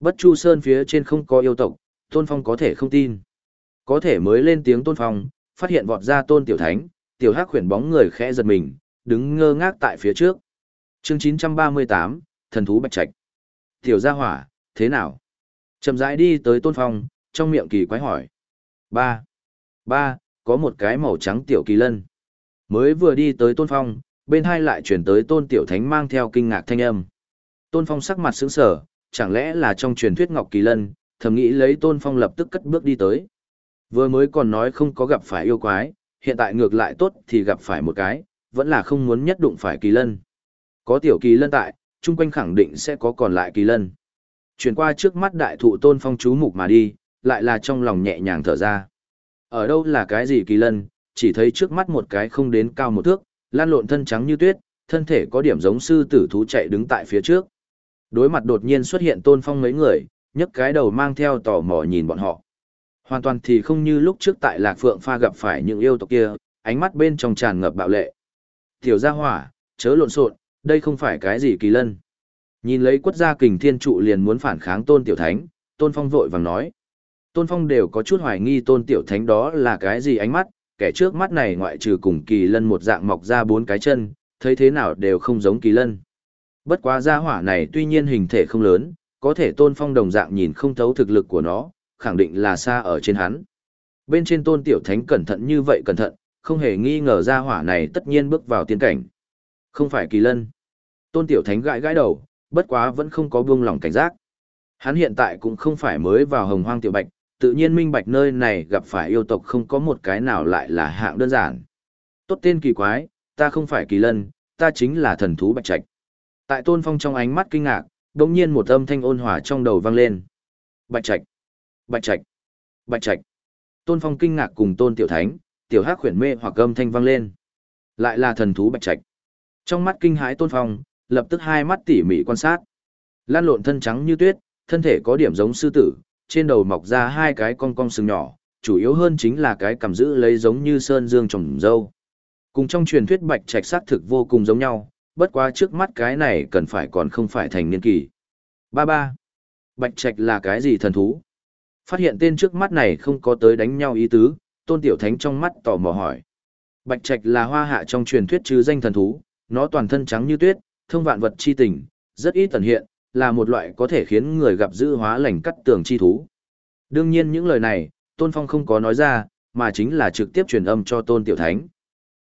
Bất Chu Sơn phía trên không có yêu tộc, Tôn Phong có thể không tin. Có thể mới lên tiếng Tôn Phong, phát hiện vọt ra Tôn Tiểu Thánh, Tiểu Hắc khuyển bóng người khẽ giật mình, đứng ngơ ngác tại phía trước. Chương 938, Thần thú Bạch Trạch. Tiểu Gia Hỏa, thế nào? Chậm rãi đi tới Tôn Phong, trong miệng kỳ quái hỏi. Ba. Ba, có một cái màu trắng tiểu kỳ lân. Mới vừa đi tới Tôn Phong, bên hai lại chuyển tới Tôn Tiểu Thánh mang theo kinh ngạc thanh âm. Tôn Phong sắc mặt sững sờ, chẳng lẽ là trong truyền thuyết Ngọc Kỳ Lân, thầm nghĩ lấy Tôn Phong lập tức cất bước đi tới. Vừa mới còn nói không có gặp phải yêu quái, hiện tại ngược lại tốt thì gặp phải một cái, vẫn là không muốn nhất đụng phải Kỳ Lân. Có tiểu Kỳ Lân tại, chung quanh khẳng định sẽ có còn lại Kỳ Lân. Chuyển qua trước mắt đại thụ Tôn Phong chú mục mà đi, lại là trong lòng nhẹ nhàng thở ra. Ở đâu là cái gì Kỳ Lân, chỉ thấy trước mắt một cái không đến cao một thước, lan lộn thân trắng như tuyết, thân thể có điểm giống sư tử thú chạy đứng tại phía trước. Đối mặt đột nhiên xuất hiện tôn phong mấy người, nhấc cái đầu mang theo tò mò nhìn bọn họ. Hoàn toàn thì không như lúc trước tại Lạc Phượng pha gặp phải những yêu tộc kia, ánh mắt bên trong tràn ngập bạo lệ. Tiểu gia hỏa, chớ lộn xộn, đây không phải cái gì kỳ lân. Nhìn lấy quất gia kình thiên trụ liền muốn phản kháng tôn tiểu thánh, tôn phong vội vàng nói. Tôn phong đều có chút hoài nghi tôn tiểu thánh đó là cái gì ánh mắt, kẻ trước mắt này ngoại trừ cùng kỳ lân một dạng mọc ra bốn cái chân, thấy thế nào đều không giống kỳ lân. Bất quá gia hỏa này tuy nhiên hình thể không lớn, có thể tôn phong đồng dạng nhìn không thấu thực lực của nó, khẳng định là xa ở trên hắn. Bên trên tôn tiểu thánh cẩn thận như vậy cẩn thận, không hề nghi ngờ gia hỏa này tất nhiên bước vào tiên cảnh. Không phải kỳ lân. Tôn tiểu thánh gãi gãi đầu, bất quá vẫn không có buông lòng cảnh giác. Hắn hiện tại cũng không phải mới vào hồng hoang tiểu bạch, tự nhiên minh bạch nơi này gặp phải yêu tộc không có một cái nào lại là hạng đơn giản. Tốt tên kỳ quái, ta không phải kỳ lân, ta chính là thần thú bạch trạch. Tại Tôn Phong trong ánh mắt kinh ngạc, đột nhiên một âm thanh ôn hòa trong đầu vang lên. Bạch Trạch, Bạch Trạch, Bạch Trạch. Tôn Phong kinh ngạc cùng Tôn Tiểu Thánh, Tiểu Hắc khuyển mê hoặc âm thanh vang lên. Lại là thần thú Bạch Trạch. Trong mắt kinh hãi Tôn Phong, lập tức hai mắt tỉ mỉ quan sát. Lan lộn thân trắng như tuyết, thân thể có điểm giống sư tử, trên đầu mọc ra hai cái cong cong sừng nhỏ, chủ yếu hơn chính là cái cầm giữ lấy giống như sơn dương trồng dâu. Cùng trong truyền thuyết Bạch Trạch sát thực vô cùng giống nhau, bất quá trước mắt cái này cần phải còn không phải thành niên kỳ. Ba ba. Bạch Trạch là cái gì thần thú? Phát hiện tên trước mắt này không có tới đánh nhau ý tứ, Tôn Tiểu Thánh trong mắt tò mò hỏi. Bạch Trạch là hoa hạ trong truyền thuyết chứ danh thần thú, nó toàn thân trắng như tuyết, thông vạn vật chi tình, rất ít tần hiện, là một loại có thể khiến người gặp dữ hóa lành cắt tường chi thú. Đương nhiên những lời này, Tôn Phong không có nói ra, mà chính là trực tiếp truyền âm cho Tôn Tiểu Thánh.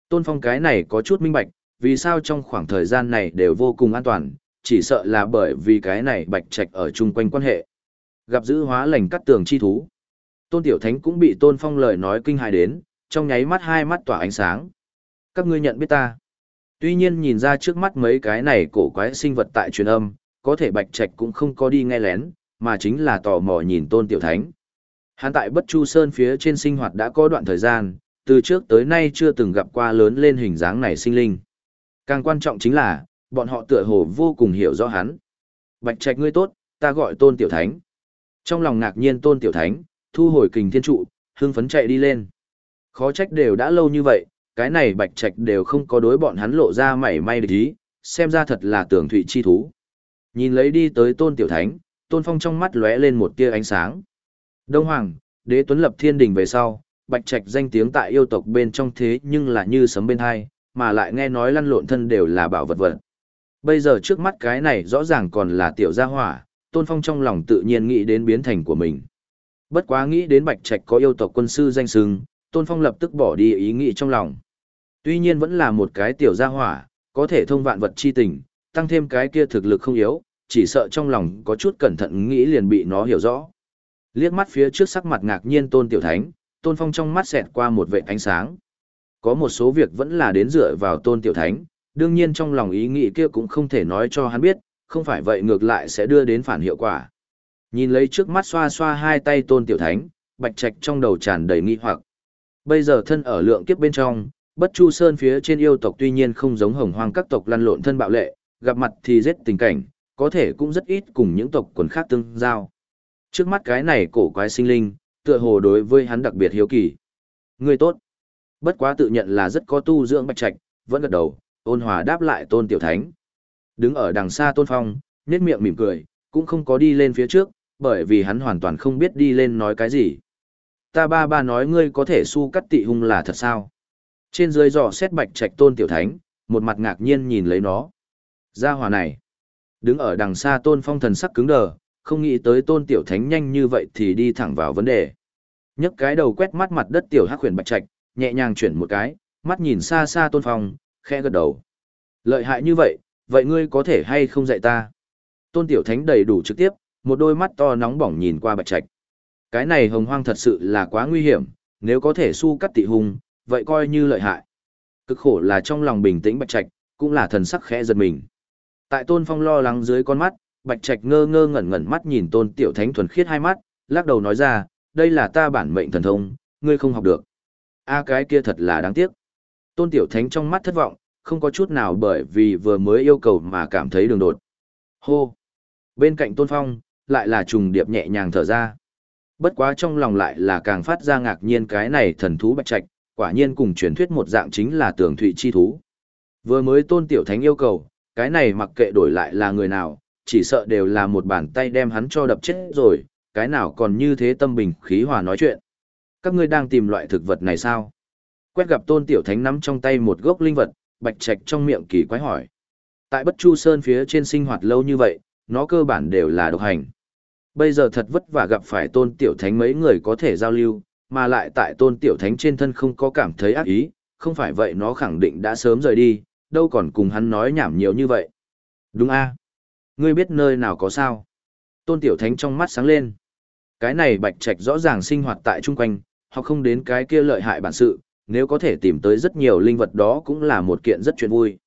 Tôn Phong cái này có chút minh bạch, vì sao trong khoảng thời gian này đều vô cùng an toàn, chỉ sợ là bởi vì cái này bạch trạch ở chung quanh quan hệ. Gặp giữ hóa lành cắt tường chi thú. Tôn Tiểu Thánh cũng bị Tôn Phong lời nói kinh hài đến, trong nháy mắt hai mắt tỏa ánh sáng. Các ngươi nhận biết ta. Tuy nhiên nhìn ra trước mắt mấy cái này cổ quái sinh vật tại truyền âm, có thể bạch trạch cũng không có đi nghe lén, mà chính là tò mò nhìn Tôn Tiểu Thánh. Hắn tại Bất Chu Sơn phía trên sinh hoạt đã có đoạn thời gian, từ trước tới nay chưa từng gặp qua lớn lên hình dáng này sinh linh. Càng quan trọng chính là, bọn họ tựa hồ vô cùng hiểu rõ hắn. Bạch trạch ngươi tốt, ta gọi tôn tiểu thánh. Trong lòng ngạc nhiên tôn tiểu thánh, thu hồi kình thiên trụ, hưng phấn chạy đi lên. Khó trách đều đã lâu như vậy, cái này bạch trạch đều không có đối bọn hắn lộ ra mảy may để ý, xem ra thật là tưởng thụy chi thú. Nhìn lấy đi tới tôn tiểu thánh, tôn phong trong mắt lóe lên một tia ánh sáng. Đông Hoàng, đế tuấn lập thiên đình về sau, bạch trạch danh tiếng tại yêu tộc bên trong thế nhưng là như sấm bên hai, mà lại nghe nói lăn lộn thân đều là bảo vật vật. Bây giờ trước mắt cái này rõ ràng còn là tiểu gia hỏa, Tôn Phong trong lòng tự nhiên nghĩ đến biến thành của mình. Bất quá nghĩ đến Bạch Trạch có yêu tộc quân sư danh sừng, Tôn Phong lập tức bỏ đi ý nghĩ trong lòng. Tuy nhiên vẫn là một cái tiểu gia hỏa, có thể thông vạn vật chi tình, tăng thêm cái kia thực lực không yếu, chỉ sợ trong lòng có chút cẩn thận nghĩ liền bị nó hiểu rõ. Liếc mắt phía trước sắc mặt ngạc nhiên Tôn Tiểu Thánh, Tôn Phong trong mắt xẹt qua một vệ ánh sáng có một số việc vẫn là đến dựa vào tôn tiểu thánh, đương nhiên trong lòng ý nghĩ kia cũng không thể nói cho hắn biết, không phải vậy ngược lại sẽ đưa đến phản hiệu quả. Nhìn lấy trước mắt xoa xoa hai tay tôn tiểu thánh, bạch trạch trong đầu tràn đầy nghi hoặc. Bây giờ thân ở lượng kiếp bên trong, bất chu sơn phía trên yêu tộc tuy nhiên không giống hồng hoang các tộc lăn lộn thân bạo lệ, gặp mặt thì giết tình cảnh, có thể cũng rất ít cùng những tộc quần khác tương giao. Trước mắt cái này cổ quái sinh linh, tựa hồ đối với hắn đặc biệt hiếu kỳ. Người tốt. Bất quá tự nhận là rất có tu dưỡng bạch trạch, vẫn gật đầu, ôn hòa đáp lại tôn tiểu thánh. Đứng ở đằng xa tôn phong, nét miệng mỉm cười, cũng không có đi lên phía trước, bởi vì hắn hoàn toàn không biết đi lên nói cái gì. Ta ba ba nói ngươi có thể su cắt tị hung là thật sao? Trên dưới dò xét bạch trạch tôn tiểu thánh, một mặt ngạc nhiên nhìn lấy nó. Gia hòa này. Đứng ở đằng xa tôn phong thần sắc cứng đờ, không nghĩ tới tôn tiểu thánh nhanh như vậy thì đi thẳng vào vấn đề. nhấc cái đầu quét mắt mặt đất tiểu hắc huyền bạch trạch, nhẹ nhàng chuyển một cái, mắt nhìn xa xa tôn phong, khẽ gật đầu. Lợi hại như vậy, vậy ngươi có thể hay không dạy ta? Tôn tiểu thánh đầy đủ trực tiếp, một đôi mắt to nóng bỏng nhìn qua bạch trạch. Cái này hồng hoang thật sự là quá nguy hiểm, nếu có thể su cắt tị hùng, vậy coi như lợi hại. Cực khổ là trong lòng bình tĩnh bạch trạch, cũng là thần sắc khẽ giật mình. Tại tôn phong lo lắng dưới con mắt, bạch trạch ngơ ngơ ngẩn ngẩn mắt nhìn tôn tiểu thánh thuần khiết hai mắt, lắc đầu nói ra, đây là ta bản mệnh thần thông, ngươi không học được a à, cái kia thật là đáng tiếc. Tôn tiểu thánh trong mắt thất vọng, không có chút nào bởi vì vừa mới yêu cầu mà cảm thấy đường đột. Hô! Bên cạnh tôn phong, lại là trùng điệp nhẹ nhàng thở ra. Bất quá trong lòng lại là càng phát ra ngạc nhiên cái này thần thú bạch trạch, quả nhiên cùng truyền thuyết một dạng chính là tường thụy chi thú. Vừa mới tôn tiểu thánh yêu cầu, cái này mặc kệ đổi lại là người nào, chỉ sợ đều là một bàn tay đem hắn cho đập chết rồi, cái nào còn như thế tâm bình khí hòa nói chuyện. Các ngươi đang tìm loại thực vật này sao? Quét gặp tôn tiểu thánh nắm trong tay một gốc linh vật, bạch trạch trong miệng kỳ quái hỏi. Tại bất chu sơn phía trên sinh hoạt lâu như vậy, nó cơ bản đều là độc hành. Bây giờ thật vất vả gặp phải tôn tiểu thánh mấy người có thể giao lưu, mà lại tại tôn tiểu thánh trên thân không có cảm thấy ác ý, không phải vậy nó khẳng định đã sớm rời đi, đâu còn cùng hắn nói nhảm nhiều như vậy. Đúng a Ngươi biết nơi nào có sao? Tôn tiểu thánh trong mắt sáng lên. Cái này bạch trạch rõ ràng sinh hoạt tại chung quanh, họ không đến cái kia lợi hại bản sự, nếu có thể tìm tới rất nhiều linh vật đó cũng là một kiện rất chuyện vui.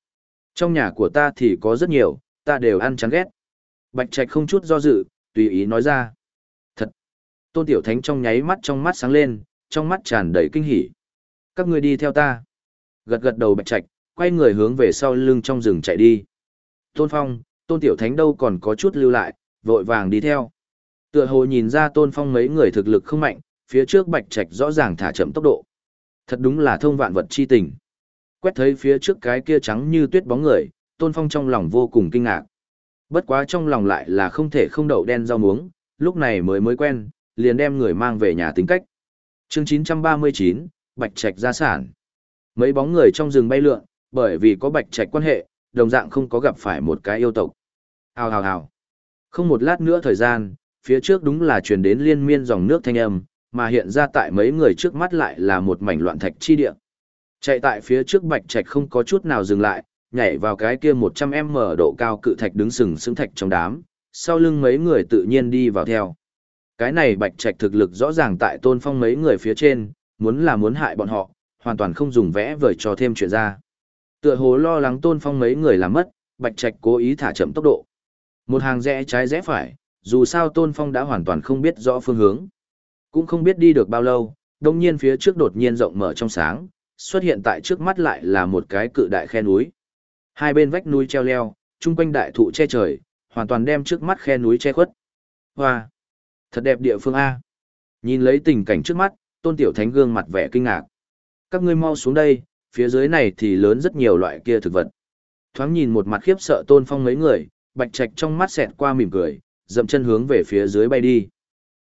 Trong nhà của ta thì có rất nhiều, ta đều ăn chán ghét. Bạch Trạch không chút do dự, tùy ý nói ra. Thật! Tôn Tiểu Thánh trong nháy mắt trong mắt sáng lên, trong mắt tràn đầy kinh hỉ. Các ngươi đi theo ta. Gật gật đầu Bạch Trạch, quay người hướng về sau lưng trong rừng chạy đi. Tôn Phong, Tôn Tiểu Thánh đâu còn có chút lưu lại, vội vàng đi theo. Tựa hồ nhìn ra Tôn Phong mấy người thực lực không mạnh, phía trước Bạch Trạch rõ ràng thả chậm tốc độ. Thật đúng là thông vạn vật chi tình. Quét thấy phía trước cái kia trắng như tuyết bóng người, Tôn Phong trong lòng vô cùng kinh ngạc. Bất quá trong lòng lại là không thể không đậu đen rau muống, lúc này mới mới quen, liền đem người mang về nhà tính cách. Chương 939, Bạch Trạch gia sản. Mấy bóng người trong rừng bay lượn, bởi vì có Bạch Trạch quan hệ, đồng dạng không có gặp phải một cái yêu tộc. Hào hào hào. Không một lát nữa thời gian, phía trước đúng là truyền đến liên miên dòng nước thanh âm, mà hiện ra tại mấy người trước mắt lại là một mảnh loạn thạch chi địa. Chạy tại phía trước Bạch Trạch không có chút nào dừng lại, nhảy vào cái kia 100m độ cao cự thạch đứng sừng sững thạch trong đám, sau lưng mấy người tự nhiên đi vào theo. Cái này bạch trạch thực lực rõ ràng tại tôn phong mấy người phía trên, muốn là muốn hại bọn họ, hoàn toàn không dùng vẽ vời cho thêm chuyện ra. Tựa hồ lo lắng tôn phong mấy người làm mất, bạch trạch cố ý thả chậm tốc độ. Một hàng rẽ trái rẽ phải, dù sao tôn phong đã hoàn toàn không biết rõ phương hướng. Cũng không biết đi được bao lâu, đông nhiên phía trước đột nhiên rộng mở trong sáng, xuất hiện tại trước mắt lại là một cái cự đại khe núi. Hai bên vách núi treo leo, chung quanh đại thụ che trời, hoàn toàn đem trước mắt khe núi che khuất. Hoa! Thật đẹp địa phương A. Nhìn lấy tình cảnh trước mắt, tôn tiểu thánh gương mặt vẻ kinh ngạc. Các ngươi mau xuống đây, phía dưới này thì lớn rất nhiều loại kia thực vật. Thoáng nhìn một mặt khiếp sợ tôn phong mấy người, bạch trạch trong mắt xẹt qua mỉm cười, dậm chân hướng về phía dưới bay đi.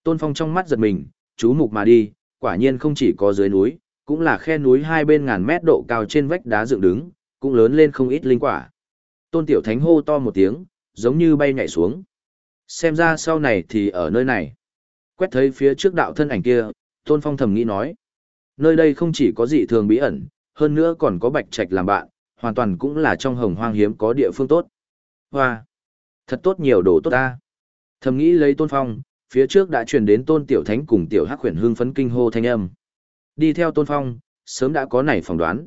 Tôn phong trong mắt giật mình, chú mục mà đi, quả nhiên không chỉ có dưới núi, cũng là khe núi hai bên ngàn mét độ cao trên vách đá dựng đứng, cũng lớn lên không ít linh quả. Tôn Tiểu Thánh hô to một tiếng, giống như bay nhảy xuống. Xem ra sau này thì ở nơi này. Quét thấy phía trước đạo thân ảnh kia, Tôn Phong thầm nghĩ nói. Nơi đây không chỉ có dị thường bí ẩn, hơn nữa còn có bạch trạch làm bạn, hoàn toàn cũng là trong hồng hoang hiếm có địa phương tốt. Hoa! Thật tốt nhiều đồ tốt ta. Thầm nghĩ lấy Tôn Phong, phía trước đã truyền đến Tôn Tiểu Thánh cùng Tiểu Hắc huyền hương phấn kinh hô thanh âm. Đi theo Tôn Phong, sớm đã có này phỏng đoán.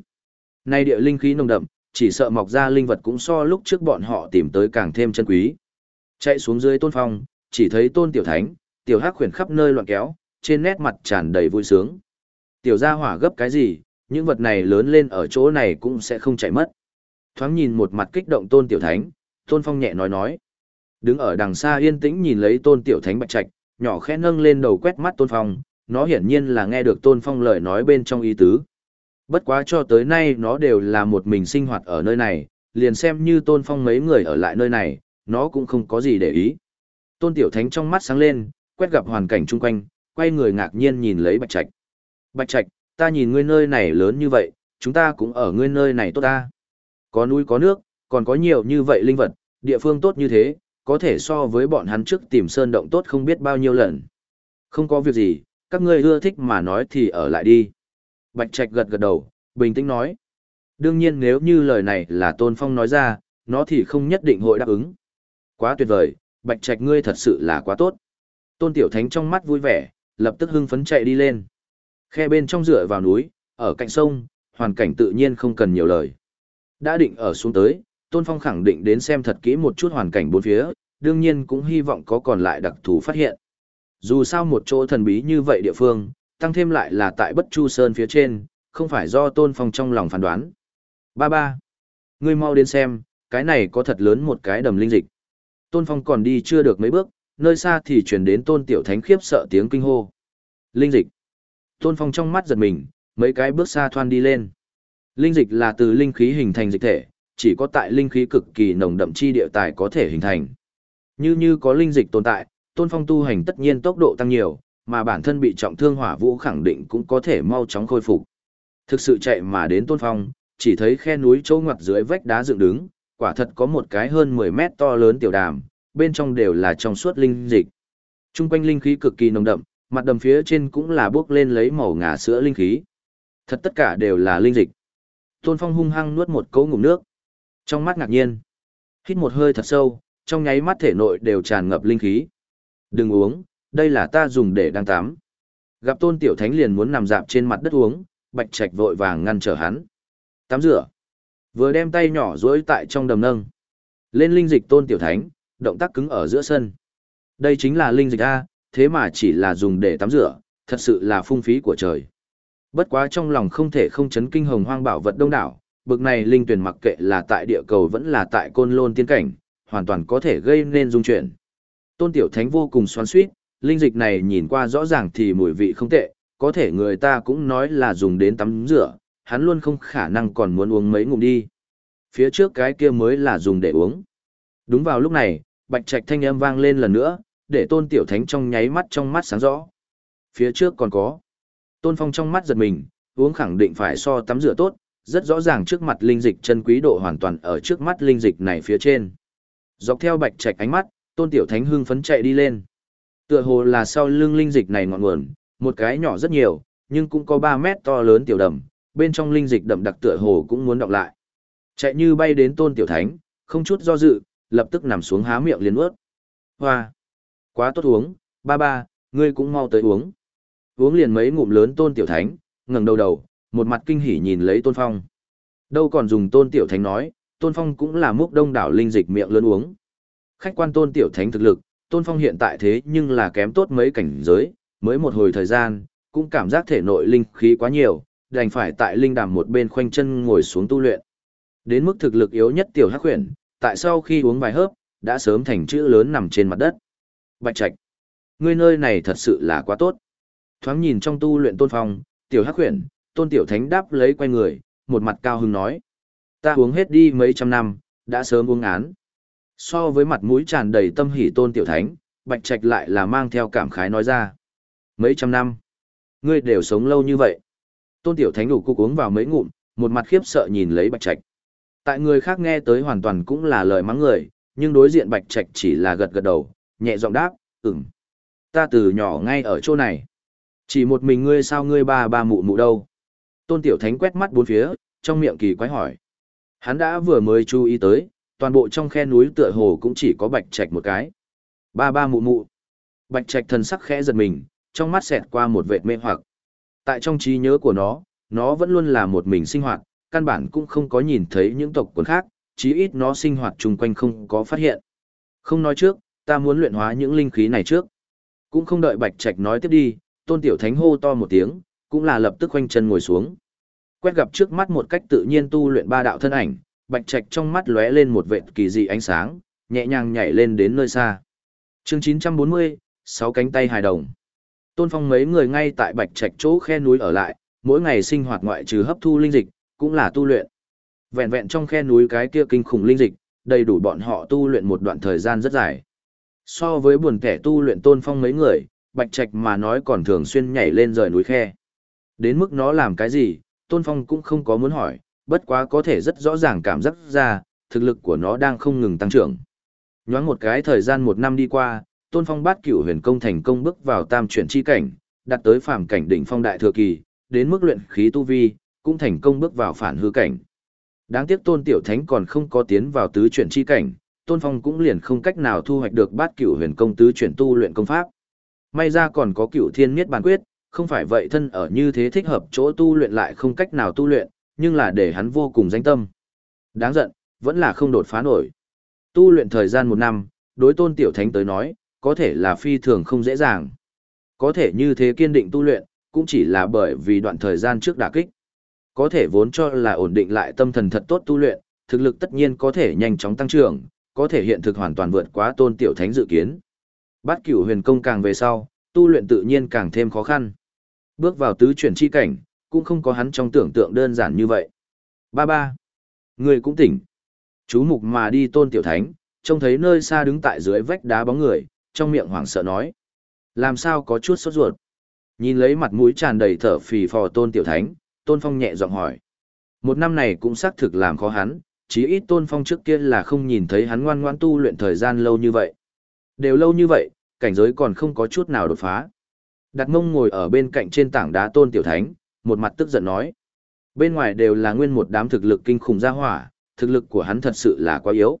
Nay địa linh khí nồng đậm, chỉ sợ mọc ra linh vật cũng so lúc trước bọn họ tìm tới càng thêm chân quý. Chạy xuống dưới tôn phong, chỉ thấy tôn tiểu thánh, tiểu hắc khuyển khắp nơi loạn kéo, trên nét mặt tràn đầy vui sướng. Tiểu gia hỏa gấp cái gì, những vật này lớn lên ở chỗ này cũng sẽ không chạy mất. Thoáng nhìn một mặt kích động tôn tiểu thánh, tôn phong nhẹ nói nói. Đứng ở đằng xa yên tĩnh nhìn lấy tôn tiểu thánh bạch trạch, nhỏ khẽ nâng lên đầu quét mắt tôn phong, nó hiển nhiên là nghe được tôn phong lời nói bên trong ý tứ. Bất quá cho tới nay nó đều là một mình sinh hoạt ở nơi này, liền xem như tôn phong mấy người ở lại nơi này, nó cũng không có gì để ý. Tôn Tiểu Thánh trong mắt sáng lên, quét gặp hoàn cảnh chung quanh, quay người ngạc nhiên nhìn lấy Bạch Trạch. Bạch Trạch, ta nhìn ngươi nơi này lớn như vậy, chúng ta cũng ở ngươi nơi này tốt ta. Có núi có nước, còn có nhiều như vậy linh vật, địa phương tốt như thế, có thể so với bọn hắn trước tìm sơn động tốt không biết bao nhiêu lần. Không có việc gì, các ngươi ưa thích mà nói thì ở lại đi. Bạch Trạch gật gật đầu, bình tĩnh nói. Đương nhiên nếu như lời này là Tôn Phong nói ra, nó thì không nhất định hội đáp ứng. Quá tuyệt vời, Bạch Trạch ngươi thật sự là quá tốt. Tôn Tiểu Thánh trong mắt vui vẻ, lập tức hưng phấn chạy đi lên. Khe bên trong dựa vào núi, ở cạnh sông, hoàn cảnh tự nhiên không cần nhiều lời. Đã định ở xuống tới, Tôn Phong khẳng định đến xem thật kỹ một chút hoàn cảnh bốn phía, đương nhiên cũng hy vọng có còn lại đặc thù phát hiện. Dù sao một chỗ thần bí như vậy địa phương, tăng thêm lại là tại Bất Chu Sơn phía trên, không phải do Tôn Phong trong lòng phán đoán. Ba ba. Ngươi mau đến xem, cái này có thật lớn một cái đầm linh dịch. Tôn Phong còn đi chưa được mấy bước, nơi xa thì chuyển đến Tôn Tiểu Thánh khiếp sợ tiếng kinh hô. Linh dịch. Tôn Phong trong mắt giật mình, mấy cái bước xa thoan đi lên. Linh dịch là từ linh khí hình thành dịch thể, chỉ có tại linh khí cực kỳ nồng đậm chi địa tài có thể hình thành. Như như có linh dịch tồn tại, Tôn Phong tu hành tất nhiên tốc độ tăng nhiều, mà bản thân bị trọng thương hỏa vũ khẳng định cũng có thể mau chóng khôi phục. Thực sự chạy mà đến Tôn Phong, chỉ thấy khe núi chỗ ngoặt dưới vách đá dựng đứng, quả thật có một cái hơn 10 mét to lớn tiểu đàm, bên trong đều là trong suốt linh dịch. Trung quanh linh khí cực kỳ nồng đậm, mặt đầm phía trên cũng là bước lên lấy màu ngà sữa linh khí. Thật tất cả đều là linh dịch. Tôn Phong hung hăng nuốt một cỗ ngụm nước. Trong mắt ngạc nhiên, hít một hơi thật sâu, trong nháy mắt thể nội đều tràn ngập linh khí. Đừng uống, đây là ta dùng để đang tắm. Gặp Tôn Tiểu Thánh liền muốn nằm dạp trên mặt đất uống, Bạch Trạch vội vàng ngăn trở hắn. Tắm rửa. Vừa đem tay nhỏ duỗi tại trong đầm nâng. Lên linh dịch tôn tiểu thánh, động tác cứng ở giữa sân. Đây chính là linh dịch A, thế mà chỉ là dùng để tắm rửa, thật sự là phung phí của trời. Bất quá trong lòng không thể không chấn kinh hồng hoang bảo vật đông đảo, bực này linh tuyển mặc kệ là tại địa cầu vẫn là tại côn lôn tiên cảnh, hoàn toàn có thể gây nên dung chuyển. Tôn tiểu thánh vô cùng xoắn suýt, linh dịch này nhìn qua rõ ràng thì mùi vị không tệ, có thể người ta cũng nói là dùng đến tắm rửa, hắn luôn không khả năng còn muốn uống mấy ngụm đi. Phía trước cái kia mới là dùng để uống. Đúng vào lúc này, bạch trạch thanh âm vang lên lần nữa, để tôn tiểu thánh trong nháy mắt trong mắt sáng rõ. Phía trước còn có. Tôn phong trong mắt giật mình, uống khẳng định phải so tắm rửa tốt, rất rõ ràng trước mặt linh dịch chân quý độ hoàn toàn ở trước mắt linh dịch này phía trên. Dọc theo bạch trạch ánh mắt, tôn tiểu thánh hưng phấn chạy đi lên. Tựa hồ là sau lưng linh dịch này ngọn nguồn, một cái nhỏ rất nhiều, nhưng cũng có 3 mét to lớn tiểu đầm, bên trong linh dịch đậm đặc tựa hồ cũng muốn đọc lại. Chạy như bay đến tôn tiểu thánh, không chút do dự, lập tức nằm xuống há miệng liền ướt. Hoa! Quá tốt uống, ba ba, ngươi cũng mau tới uống. Uống liền mấy ngụm lớn tôn tiểu thánh, ngẩng đầu đầu, một mặt kinh hỉ nhìn lấy tôn phong. Đâu còn dùng tôn tiểu thánh nói, tôn phong cũng là múc đông đảo linh dịch miệng lớn uống. Khách quan tôn tiểu thánh thực lực, tôn phong hiện tại thế nhưng là kém tốt mấy cảnh giới, mới một hồi thời gian, cũng cảm giác thể nội linh khí quá nhiều, đành phải tại linh đàm một bên khoanh chân ngồi xuống tu luyện. Đến mức thực lực yếu nhất tiểu hắc huyền, tại sau khi uống vài hớp, đã sớm thành chữ lớn nằm trên mặt đất. Bạch Trạch, ngươi nơi này thật sự là quá tốt. Thoáng nhìn trong tu luyện tôn phong, tiểu hắc huyền, tôn tiểu thánh đáp lấy quay người, một mặt cao hứng nói. Ta uống hết đi mấy trăm năm, đã sớm uống án. So với mặt mũi tràn đầy tâm hỉ tôn tiểu thánh, Bạch Trạch lại là mang theo cảm khái nói ra. Mấy trăm năm, ngươi đều sống lâu như vậy. Tôn Tiểu Thánh đủ cục uống vào mấy ngụm, một mặt khiếp sợ nhìn lấy Bạch Trạch. Tại người khác nghe tới hoàn toàn cũng là lời mắng người, nhưng đối diện Bạch Trạch chỉ là gật gật đầu, nhẹ giọng đáp, ừm. Ta từ nhỏ ngay ở chỗ này. Chỉ một mình ngươi sao ngươi ba ba mụ mụ đâu? Tôn Tiểu Thánh quét mắt bốn phía, trong miệng kỳ quái hỏi. Hắn đã vừa mới chú ý tới, toàn bộ trong khe núi tựa hồ cũng chỉ có Bạch Trạch một cái. Ba ba mụ mụ. Bạch Trạch thần sắc khẽ giật mình, trong mắt xẹt qua một vệt mê hoặc. Tại trong trí nhớ của nó, nó vẫn luôn là một mình sinh hoạt, căn bản cũng không có nhìn thấy những tộc quần khác, chí ít nó sinh hoạt chung quanh không có phát hiện. Không nói trước, ta muốn luyện hóa những linh khí này trước. Cũng không đợi Bạch Trạch nói tiếp đi, Tôn Tiểu Thánh hô to một tiếng, cũng là lập tức quanh chân ngồi xuống. Quét gặp trước mắt một cách tự nhiên tu luyện ba đạo thân ảnh, Bạch Trạch trong mắt lóe lên một vệt kỳ dị ánh sáng, nhẹ nhàng nhảy lên đến nơi xa. Chương 940, sáu cánh tay hài đồng. Tôn Phong mấy người ngay tại Bạch Trạch chỗ khe núi ở lại, mỗi ngày sinh hoạt ngoại trừ hấp thu linh dịch, cũng là tu luyện. Vẹn vẹn trong khe núi cái kia kinh khủng linh dịch, đầy đủ bọn họ tu luyện một đoạn thời gian rất dài. So với buồn kẻ tu luyện tôn phong mấy người, bạch trạch mà nói còn thường xuyên nhảy lên rời núi khe. Đến mức nó làm cái gì, tôn phong cũng không có muốn hỏi, bất quá có thể rất rõ ràng cảm giác ra, thực lực của nó đang không ngừng tăng trưởng. Nhoáng một cái thời gian một năm đi qua, tôn phong bát cửu huyền công thành công bước vào tam chuyển chi cảnh, đạt tới phàm cảnh đỉnh phong đại thừa kỳ, đến mức luyện khí tu vi, cũng thành công bước vào phản hư cảnh. Đáng tiếc tôn tiểu thánh còn không có tiến vào tứ chuyển chi cảnh, tôn phong cũng liền không cách nào thu hoạch được bát cửu huyền công tứ chuyển tu luyện công pháp. May ra còn có cửu thiên miết bản quyết, không phải vậy thân ở như thế thích hợp chỗ tu luyện lại không cách nào tu luyện, nhưng là để hắn vô cùng danh tâm. Đáng giận, vẫn là không đột phá nổi. Tu luyện thời gian một năm, đối tôn tiểu thánh tới nói, có thể là phi thường không dễ dàng. Có thể như thế kiên định tu luyện, cũng chỉ là bởi vì đoạn thời gian trước đả kích. Có thể vốn cho là ổn định lại tâm thần thật tốt tu luyện, thực lực tất nhiên có thể nhanh chóng tăng trưởng, có thể hiện thực hoàn toàn vượt quá tôn tiểu thánh dự kiến. Bát cửu huyền công càng về sau, tu luyện tự nhiên càng thêm khó khăn. Bước vào tứ chuyển chi cảnh, cũng không có hắn trong tưởng tượng đơn giản như vậy. Ba ba. Người cũng tỉnh. Chú mục mà đi tôn tiểu thánh, trông thấy nơi xa đứng tại dưới vách đá bóng người, trong miệng hoảng sợ nói. Làm sao có chút sốt ruột. Nhìn lấy mặt mũi tràn đầy thở phì phò tôn tiểu thánh, tôn phong nhẹ giọng hỏi. Một năm này cũng xác thực làm khó hắn, chí ít tôn phong trước kia là không nhìn thấy hắn ngoan ngoãn tu luyện thời gian lâu như vậy. Đều lâu như vậy, cảnh giới còn không có chút nào đột phá. Đặt mông ngồi ở bên cạnh trên tảng đá tôn tiểu thánh, một mặt tức giận nói. Bên ngoài đều là nguyên một đám thực lực kinh khủng gia hỏa, thực lực của hắn thật sự là quá yếu.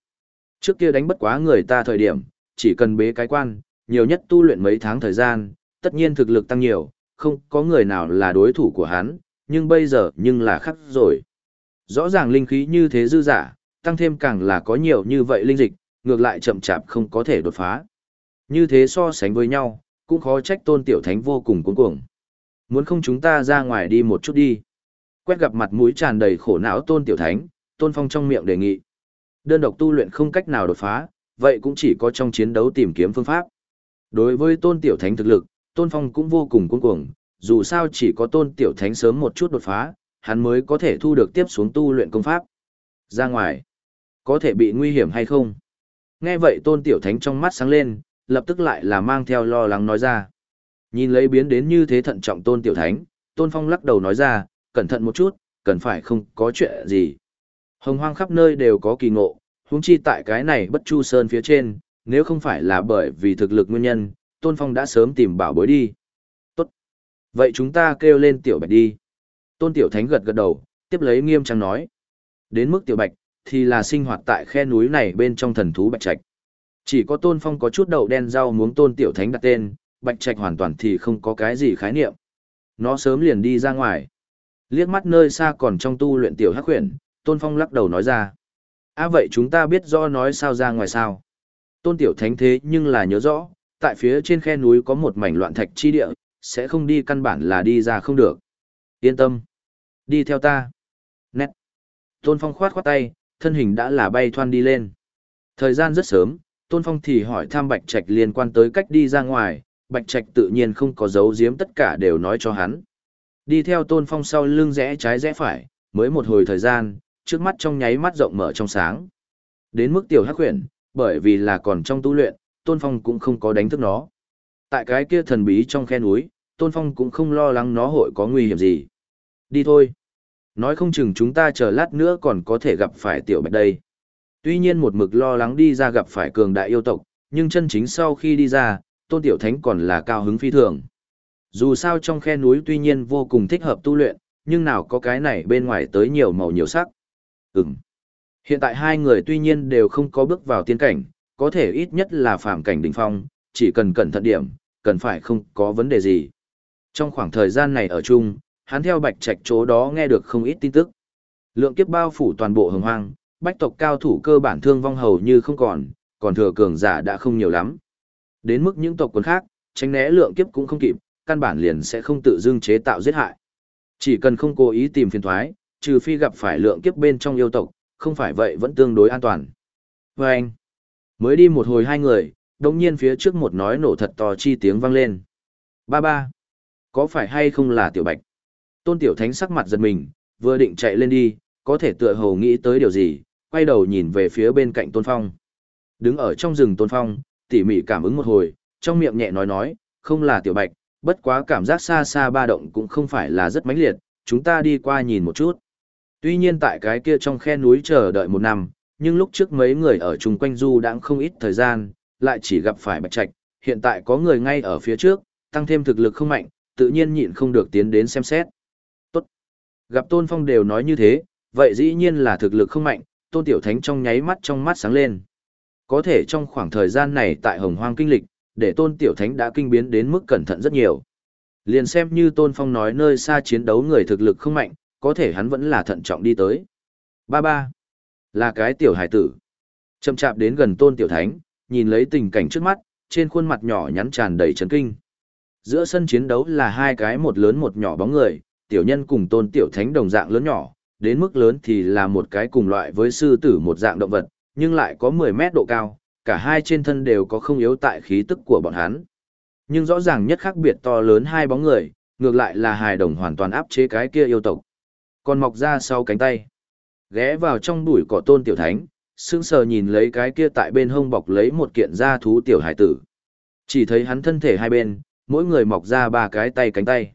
Trước kia đánh bất quá người ta thời điểm, chỉ cần bế cái quan, nhiều nhất tu luyện mấy tháng thời gian, tất nhiên thực lực tăng nhiều, không có người nào là đối thủ của hắn, nhưng bây giờ nhưng là khác rồi. Rõ ràng linh khí như thế dư giả, tăng thêm càng là có nhiều như vậy linh dịch, ngược lại chậm chạp không có thể đột phá. Như thế so sánh với nhau, cũng khó trách tôn tiểu thánh vô cùng cuốn cuồng. Muốn không chúng ta ra ngoài đi một chút đi. Quét gặp mặt mũi tràn đầy khổ não tôn tiểu thánh, tôn phong trong miệng đề nghị. Đơn độc tu luyện không cách nào đột phá, vậy cũng chỉ có trong chiến đấu tìm kiếm phương pháp. Đối với tôn tiểu thánh thực lực, tôn phong cũng vô cùng cuốn cuồng, dù sao chỉ có tôn tiểu thánh sớm một chút đột phá, hắn mới có thể thu được tiếp xuống tu luyện công pháp. Ra ngoài, có thể bị nguy hiểm hay không? Nghe vậy tôn tiểu thánh trong mắt sáng lên, lập tức lại là mang theo lo lắng nói ra. Nhìn lấy biến đến như thế thận trọng tôn tiểu thánh, tôn phong lắc đầu nói ra, cẩn thận một chút, cần phải không có chuyện gì. Hồng hoang khắp nơi đều có kỳ ngộ, huống chi tại cái này bất chu sơn phía trên, nếu không phải là bởi vì thực lực nguyên nhân, tôn phong đã sớm tìm bảo bối đi. Tốt. Vậy chúng ta kêu lên tiểu bạch đi. Tôn tiểu thánh gật gật đầu, tiếp lấy nghiêm trang nói. Đến mức tiểu bạch, thì là sinh hoạt tại khe núi này bên trong thần thú bạch trạch. Chỉ có tôn phong có chút đậu đen rau muống tôn tiểu thánh đặt tên, bạch trạch hoàn toàn thì không có cái gì khái niệm. Nó sớm liền đi ra ngoài. Liếc mắt nơi xa còn trong tu luyện tiểu hắc huyền, tôn phong lắc đầu nói ra. À vậy chúng ta biết rõ nói sao ra ngoài sao. Tôn tiểu thánh thế nhưng là nhớ rõ, tại phía trên khe núi có một mảnh loạn thạch chi địa, sẽ không đi căn bản là đi ra không được. Yên tâm. Đi theo ta. Nét. Tôn phong khoát khoát tay, thân hình đã là bay thoan đi lên. Thời gian rất sớm, Tôn Phong thì hỏi thăm Bạch Trạch liên quan tới cách đi ra ngoài, Bạch Trạch tự nhiên không có giấu giếm tất cả đều nói cho hắn. Đi theo Tôn Phong sau lưng rẽ trái rẽ phải, mới một hồi thời gian, trước mắt trong nháy mắt rộng mở trong sáng. Đến mức tiểu hắc huyền, bởi vì là còn trong tu luyện, Tôn Phong cũng không có đánh thức nó. Tại cái kia thần bí trong khe núi, Tôn Phong cũng không lo lắng nó hội có nguy hiểm gì. Đi thôi. Nói không chừng chúng ta chờ lát nữa còn có thể gặp phải tiểu bạch đây. Tuy nhiên một mực lo lắng đi ra gặp phải cường đại yêu tộc, nhưng chân chính sau khi đi ra, Tôn Tiểu Thánh còn là cao hứng phi thường. Dù sao trong khe núi tuy nhiên vô cùng thích hợp tu luyện, nhưng nào có cái này bên ngoài tới nhiều màu nhiều sắc. Ừm. Hiện tại hai người tuy nhiên đều không có bước vào tiên cảnh, có thể ít nhất là phạm cảnh đỉnh phong, chỉ cần cẩn thận điểm, cần phải không có vấn đề gì. Trong khoảng thời gian này ở chung, hắn theo bạch trạch chỗ đó nghe được không ít tin tức. Lượng kiếp bao phủ toàn bộ hồng hoang, bách tộc cao thủ cơ bản thương vong hầu như không còn, còn thừa cường giả đã không nhiều lắm. Đến mức những tộc quần khác, tránh né lượng kiếp cũng không kịp, căn bản liền sẽ không tự dưng chế tạo giết hại. Chỉ cần không cố ý tìm phiền thoái, trừ phi gặp phải lượng kiếp bên trong yêu tộc, không phải vậy vẫn tương đối an toàn. Và anh, mới đi một hồi hai người, đồng nhiên phía trước một nói nổ thật to chi tiếng vang lên. Ba ba, có phải hay không là tiểu bạch? Tôn tiểu thánh sắc mặt giật mình, vừa định chạy lên đi, có thể tựa hồ nghĩ tới điều gì, quay đầu nhìn về phía bên cạnh Tôn Phong. Đứng ở trong rừng Tôn Phong, tỉ mỉ cảm ứng một hồi, trong miệng nhẹ nói nói, không là tiểu bạch, bất quá cảm giác xa xa ba động cũng không phải là rất mãnh liệt, chúng ta đi qua nhìn một chút. Tuy nhiên tại cái kia trong khe núi chờ đợi một năm, nhưng lúc trước mấy người ở chung quanh du đã không ít thời gian, lại chỉ gặp phải bạch trạch, hiện tại có người ngay ở phía trước, tăng thêm thực lực không mạnh, tự nhiên nhịn không được tiến đến xem xét. Tốt. Gặp Tôn Phong đều nói như thế, vậy dĩ nhiên là thực lực không mạnh, Tôn Tiểu Thánh trong nháy mắt trong mắt sáng lên. Có thể trong khoảng thời gian này tại Hồng Hoang Kinh Lịch, để Tôn Tiểu Thánh đã kinh biến đến mức cẩn thận rất nhiều. Liền xem như Tôn Phong nói nơi xa chiến đấu người thực lực không mạnh, có thể hắn vẫn là thận trọng đi tới. Ba ba, là cái tiểu hải tử. Chậm chạp đến gần Tôn Tiểu Thánh, nhìn lấy tình cảnh trước mắt, trên khuôn mặt nhỏ nhắn tràn đầy chấn kinh. Giữa sân chiến đấu là hai cái một lớn một nhỏ bóng người, tiểu nhân cùng Tôn Tiểu Thánh đồng dạng lớn nhỏ, đến mức lớn thì là một cái cùng loại với sư tử một dạng động vật, nhưng lại có 10 mét độ cao, cả hai trên thân đều có không yếu tại khí tức của bọn hắn. Nhưng rõ ràng nhất khác biệt to lớn hai bóng người, ngược lại là hài đồng hoàn toàn áp chế cái kia yêu tộc. Còn mọc ra sau cánh tay. Ghé vào trong bụi cỏ tôn tiểu thánh, sững sờ nhìn lấy cái kia tại bên hông bọc lấy một kiện da thú tiểu hải tử. Chỉ thấy hắn thân thể hai bên, mỗi người mọc ra ba cái tay cánh tay.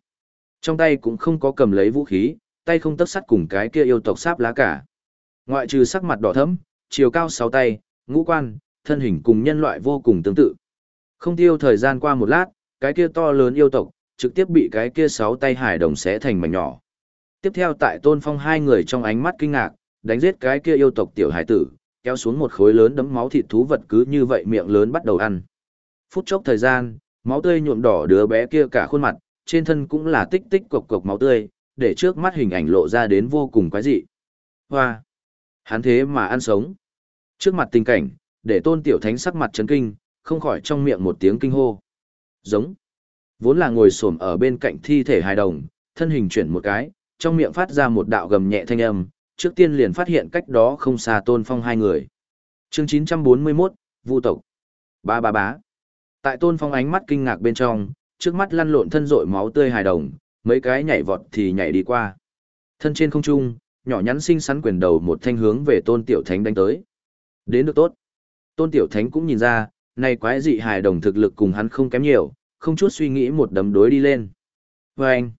Trong tay cũng không có cầm lấy vũ khí, tay không tấc sắt cùng cái kia yêu tộc sáp lá cả. Ngoại trừ sắc mặt đỏ thẫm, chiều cao sáu tay, ngũ quan, thân hình cùng nhân loại vô cùng tương tự. Không tiêu thời gian qua một lát, cái kia to lớn yêu tộc, trực tiếp bị cái kia sáu tay hải đồng xé thành mảnh nhỏ. Tiếp theo tại tôn phong hai người trong ánh mắt kinh ngạc, đánh giết cái kia yêu tộc tiểu hải tử, kéo xuống một khối lớn đấm máu thịt thú vật cứ như vậy miệng lớn bắt đầu ăn. Phút chốc thời gian, máu tươi nhuộm đỏ đứa bé kia cả khuôn mặt, trên thân cũng là tích tích cục cục máu tươi, để trước mắt hình ảnh lộ ra đến vô cùng quái dị. Hoa! Hắn thế mà ăn sống. Trước mặt tình cảnh, để tôn tiểu thánh sắc mặt chấn kinh, không khỏi trong miệng một tiếng kinh hô. Giống. Vốn là ngồi xổm ở bên cạnh thi thể hài đồng, thân hình chuyển một cái, trong miệng phát ra một đạo gầm nhẹ thanh âm, trước tiên liền phát hiện cách đó không xa tôn phong hai người. Chương 941, Vu tộc. Ba ba bá. Tại tôn phong ánh mắt kinh ngạc bên trong, trước mắt lăn lộn thân rội máu tươi hài đồng, mấy cái nhảy vọt thì nhảy đi qua. Thân trên không trung, nhỏ nhắn xinh xắn quyền đầu một thanh hướng về tôn tiểu thánh đánh tới. Đến được tốt. Tôn tiểu thánh cũng nhìn ra, này quái dị hài đồng thực lực cùng hắn không kém nhiều, không chút suy nghĩ một đấm đối đi lên. Và anh,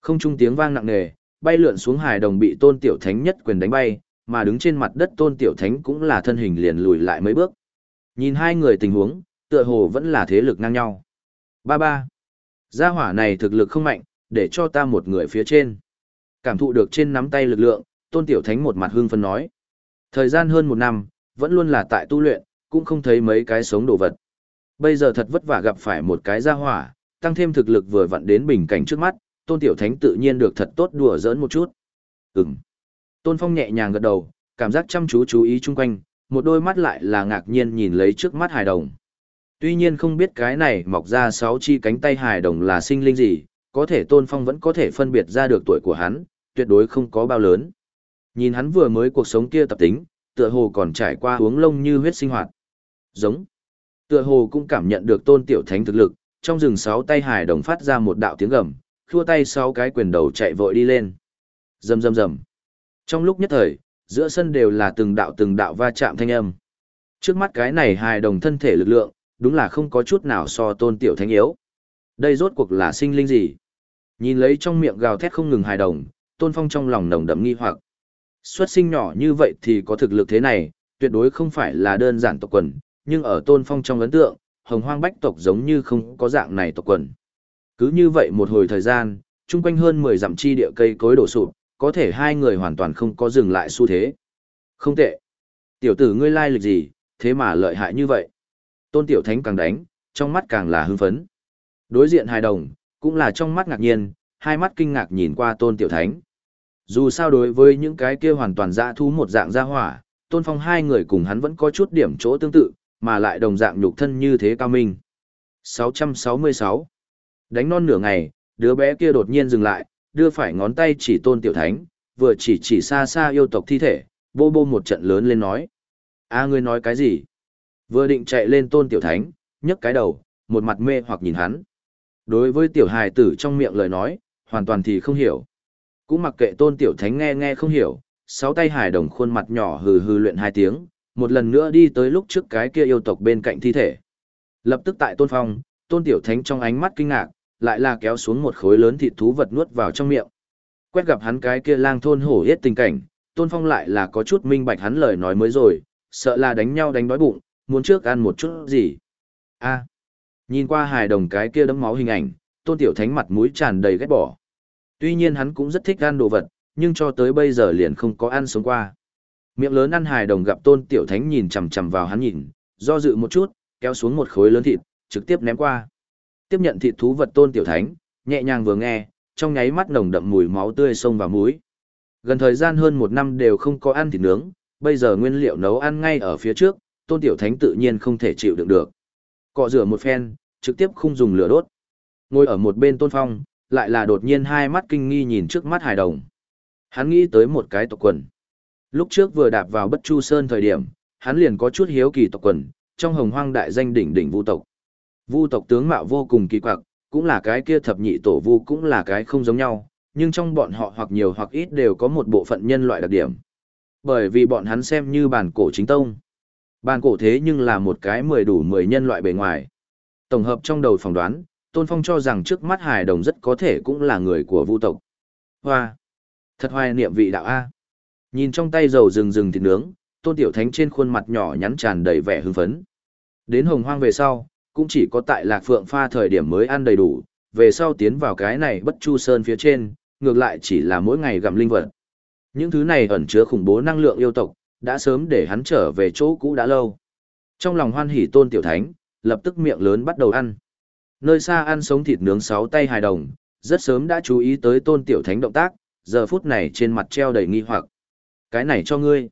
không trung tiếng vang nặng nề, bay lượn xuống hài đồng bị tôn tiểu thánh nhất quyền đánh bay, mà đứng trên mặt đất tôn tiểu thánh cũng là thân hình liền lùi lại mấy bước. Nhìn hai người tình huống, tựa hồ vẫn là thế lực ngang nhau. Ba ba, gia hỏa này thực lực không mạnh, để cho ta một người phía trên. Cảm thụ được trên nắm tay lực lượng, tôn tiểu thánh một mặt hương phân nói. Thời gian hơn một năm, vẫn luôn là tại tu luyện, cũng không thấy mấy cái sống đồ vật. Bây giờ thật vất vả gặp phải một cái gia hỏa, tăng thêm thực lực vừa vặn đến bình cảnh trước mắt, Tôn Tiểu Thánh tự nhiên được thật tốt đùa giỡn một chút. Ừm. Tôn Phong nhẹ nhàng gật đầu, cảm giác chăm chú chú ý chung quanh, một đôi mắt lại là ngạc nhiên nhìn lấy trước mắt hài đồng. Tuy nhiên không biết cái này mọc ra sáu chi cánh tay hài đồng là sinh linh gì, có thể Tôn Phong vẫn có thể phân biệt ra được tuổi của hắn, tuyệt đối không có bao lớn. Nhìn hắn vừa mới cuộc sống kia tập tính, tựa hồ còn trải qua uống lông như huyết sinh hoạt. Giống. Tựa hồ cũng cảm nhận được tôn tiểu thánh thực lực, trong rừng sáu tay hải đồng phát ra một đạo tiếng gầm, khua tay sáu cái quyền đầu chạy vội đi lên. Rầm rầm rầm. Trong lúc nhất thời, giữa sân đều là từng đạo từng đạo va chạm thanh âm. Trước mắt cái này hài đồng thân thể lực lượng, đúng là không có chút nào so tôn tiểu thánh yếu. Đây rốt cuộc là sinh linh gì? Nhìn lấy trong miệng gào thét không ngừng hài đồng, tôn phong trong lòng nồng đậm nghi hoặc. Xuất sinh nhỏ như vậy thì có thực lực thế này, tuyệt đối không phải là đơn giản tộc quần, nhưng ở tôn phong trong ấn tượng, hồng hoang bách tộc giống như không có dạng này tộc quần. Cứ như vậy một hồi thời gian, chung quanh hơn 10 dặm chi địa cây cối đổ sụp, có thể hai người hoàn toàn không có dừng lại xu thế. Không tệ. Tiểu tử ngươi lai lịch gì, thế mà lợi hại như vậy. Tôn tiểu thánh càng đánh, trong mắt càng là hưng phấn. Đối diện hài đồng, cũng là trong mắt ngạc nhiên, hai mắt kinh ngạc nhìn qua tôn tiểu thánh. Dù sao đối với những cái kia hoàn toàn dã thú một dạng gia hỏa, tôn phong hai người cùng hắn vẫn có chút điểm chỗ tương tự, mà lại đồng dạng nhục thân như thế cao minh. 666. Đánh non nửa ngày, đứa bé kia đột nhiên dừng lại, đưa phải ngón tay chỉ tôn tiểu thánh, vừa chỉ chỉ xa xa yêu tộc thi thể, bô bô một trận lớn lên nói. a ngươi nói cái gì? Vừa định chạy lên tôn tiểu thánh, nhấc cái đầu, một mặt mê hoặc nhìn hắn. Đối với tiểu hài tử trong miệng lời nói, hoàn toàn thì không hiểu. Cũng mặc kệ tôn tiểu thánh nghe nghe không hiểu, sáu tay hài đồng khuôn mặt nhỏ hừ hừ luyện hai tiếng, một lần nữa đi tới lúc trước cái kia yêu tộc bên cạnh thi thể. Lập tức tại Tôn Phong, Tôn Tiểu Thánh trong ánh mắt kinh ngạc, lại là kéo xuống một khối lớn thịt thú vật nuốt vào trong miệng. Quét gặp hắn cái kia lang thôn hổ yết tình cảnh, Tôn Phong lại là có chút minh bạch hắn lời nói mới rồi, sợ là đánh nhau đánh đói bụng, muốn trước ăn một chút gì. A nhìn qua hài đồng cái kia đấm máu hình ảnh, Tôn Tiểu Thánh mặt mũi tràn đầy ghét bỏ. Tuy nhiên hắn cũng rất thích ăn đồ vật, nhưng cho tới bây giờ liền không có ăn sống qua. Miệng lớn ăn hài đồng gặp Tôn Tiểu Thánh nhìn chằm chằm vào hắn nhìn, do dự một chút, kéo xuống một khối lớn thịt, trực tiếp ném qua. Tiếp nhận thịt thú vật Tôn Tiểu Thánh, nhẹ nhàng vừa nghe, trong nháy mắt nồng đậm mùi máu tươi sông vào mũi. Gần thời gian hơn một năm đều không có ăn thịt nướng, bây giờ nguyên liệu nấu ăn ngay ở phía trước, Tôn Tiểu Thánh tự nhiên không thể chịu đựng được. Cọ rửa một phen, trực tiếp không dùng lửa đốt. Ngồi ở một bên Tôn Phong, lại là đột nhiên hai mắt kinh nghi nhìn trước mắt hài đồng. Hắn nghĩ tới một cái tộc quần. Lúc trước vừa đạp vào Bất Chu Sơn thời điểm, hắn liền có chút hiếu kỳ tộc quần, trong hồng hoang đại danh đỉnh đỉnh vu tộc. Vu tộc tướng mạo vô cùng kỳ quặc, cũng là cái kia thập nhị tổ vu cũng là cái không giống nhau, nhưng trong bọn họ hoặc nhiều hoặc ít đều có một bộ phận nhân loại đặc điểm. Bởi vì bọn hắn xem như bản cổ chính tông bàn cổ thế nhưng là một cái mười đủ mười nhân loại bề ngoài. Tổng hợp trong đầu phỏng đoán, Tôn Phong cho rằng trước mắt hài đồng rất có thể cũng là người của vu tộc. Hoa! Thật hoài niệm vị đạo A. Nhìn trong tay dầu rừng rừng thịt nướng, Tôn Tiểu Thánh trên khuôn mặt nhỏ nhắn tràn đầy vẻ hưng phấn. Đến hồng hoang về sau, cũng chỉ có tại Lạc Phượng pha thời điểm mới ăn đầy đủ, về sau tiến vào cái này bất chu sơn phía trên, ngược lại chỉ là mỗi ngày gặm linh vật. Những thứ này ẩn chứa khủng bố năng lượng yêu tộc, đã sớm để hắn trở về chỗ cũ đã lâu. Trong lòng hoan hỉ tôn tiểu thánh, lập tức miệng lớn bắt đầu ăn. Nơi xa ăn sống thịt nướng sáu tay hài đồng, rất sớm đã chú ý tới tôn tiểu thánh động tác, giờ phút này trên mặt treo đầy nghi hoặc. Cái này cho ngươi.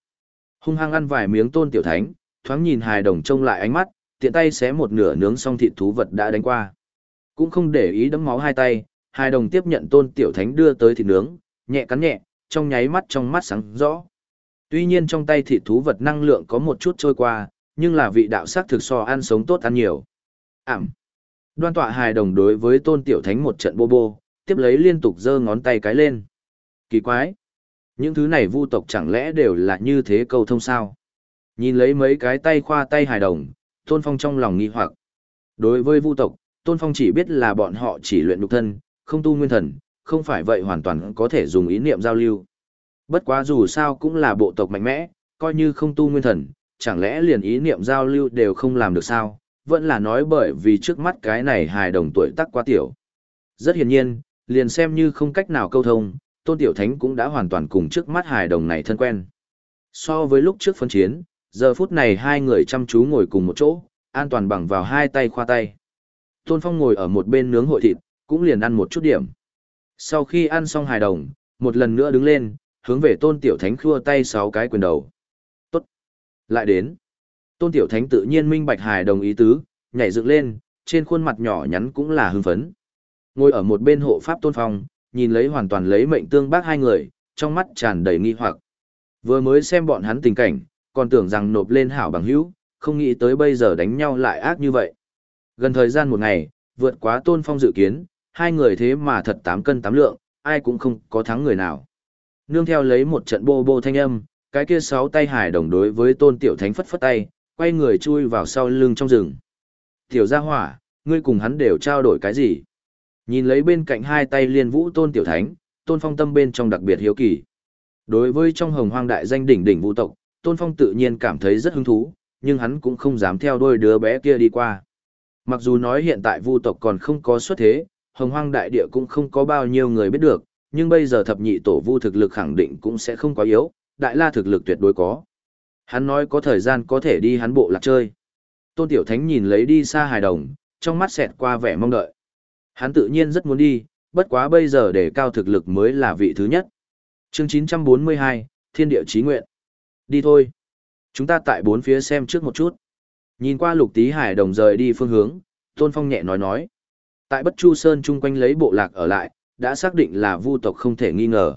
Hung hăng ăn vài miếng tôn tiểu thánh, thoáng nhìn hài đồng trông lại ánh mắt, tiện tay xé một nửa nướng xong thịt thú vật đã đánh qua. Cũng không để ý đấm máu hai tay, hài đồng tiếp nhận tôn tiểu thánh đưa tới thịt nướng, nhẹ cắn nhẹ, trong nháy mắt trong mắt sáng rõ. Tuy nhiên trong tay thịt thú vật năng lượng có một chút trôi qua, nhưng là vị đạo sắc thực so ăn sống tốt ăn nhiều. Ảm. Đoan tọa hài đồng đối với tôn tiểu thánh một trận bô bô, tiếp lấy liên tục giơ ngón tay cái lên. Kỳ quái. Những thứ này vu tộc chẳng lẽ đều là như thế câu thông sao? Nhìn lấy mấy cái tay khoa tay hài đồng, Tôn Phong trong lòng nghi hoặc. Đối với vu tộc, Tôn Phong chỉ biết là bọn họ chỉ luyện nhục thân, không tu nguyên thần, không phải vậy hoàn toàn có thể dùng ý niệm giao lưu. Bất quá dù sao cũng là bộ tộc mạnh mẽ, coi như không tu nguyên thần, chẳng lẽ liền ý niệm giao lưu đều không làm được sao, vẫn là nói bởi vì trước mắt cái này hài đồng tuổi tác quá tiểu. Rất hiển nhiên, liền xem như không cách nào câu thông, Tôn Tiểu Thánh cũng đã hoàn toàn cùng trước mắt hài đồng này thân quen. So với lúc trước phân chiến, giờ phút này hai người chăm chú ngồi cùng một chỗ, an toàn bằng vào hai tay khoa tay. Tôn Phong ngồi ở một bên nướng hội thịt, cũng liền ăn một chút điểm. Sau khi ăn xong hài đồng, một lần nữa đứng lên, hướng về Tôn Tiểu Thánh khua tay sáu cái quyền đầu. Tốt. Lại đến. Tôn Tiểu Thánh tự nhiên minh bạch hài đồng ý tứ, nhảy dựng lên, trên khuôn mặt nhỏ nhắn cũng là hưng phấn. Ngồi ở một bên hộ pháp Tôn Phong, nhìn lấy hoàn toàn lấy mệnh tương bác hai người, trong mắt tràn đầy nghi hoặc. Vừa mới xem bọn hắn tình cảnh, còn tưởng rằng nộp lên hảo bằng hữu, không nghĩ tới bây giờ đánh nhau lại ác như vậy. Gần thời gian một ngày, vượt quá tôn phong dự kiến, hai người thế mà thật tám cân tám lượng, ai cũng không có thắng người nào. Nương theo lấy một trận bô bô thanh âm, cái kia sáu tay hải đồng đối với tôn tiểu thánh phất phất tay, quay người chui vào sau lưng trong rừng. Tiểu gia hỏa, ngươi cùng hắn đều trao đổi cái gì? Nhìn lấy bên cạnh hai tay liên vũ tôn tiểu thánh, tôn phong tâm bên trong đặc biệt hiếu kỳ. Đối với trong hồng hoang đại danh đỉnh đỉnh vũ tộc, tôn phong tự nhiên cảm thấy rất hứng thú, nhưng hắn cũng không dám theo đôi đứa bé kia đi qua. Mặc dù nói hiện tại vu tộc còn không có xuất thế, hồng hoang đại địa cũng không có bao nhiêu người biết được, nhưng bây giờ thập nhị tổ vu thực lực khẳng định cũng sẽ không quá yếu, đại la thực lực tuyệt đối có. Hắn nói có thời gian có thể đi hắn bộ lạc chơi. Tôn Tiểu Thánh nhìn lấy đi xa hài đồng, trong mắt xẹt qua vẻ mong đợi. Hắn tự nhiên rất muốn đi, bất quá bây giờ để cao thực lực mới là vị thứ nhất. Chương 942, Thiên địa chí nguyện. Đi thôi. Chúng ta tại bốn phía xem trước một chút. Nhìn qua lục tí hải đồng rời đi phương hướng, Tôn Phong nhẹ nói nói. Tại Bất Chu Sơn chung quanh lấy bộ lạc ở lại, đã xác định là vu tộc không thể nghi ngờ.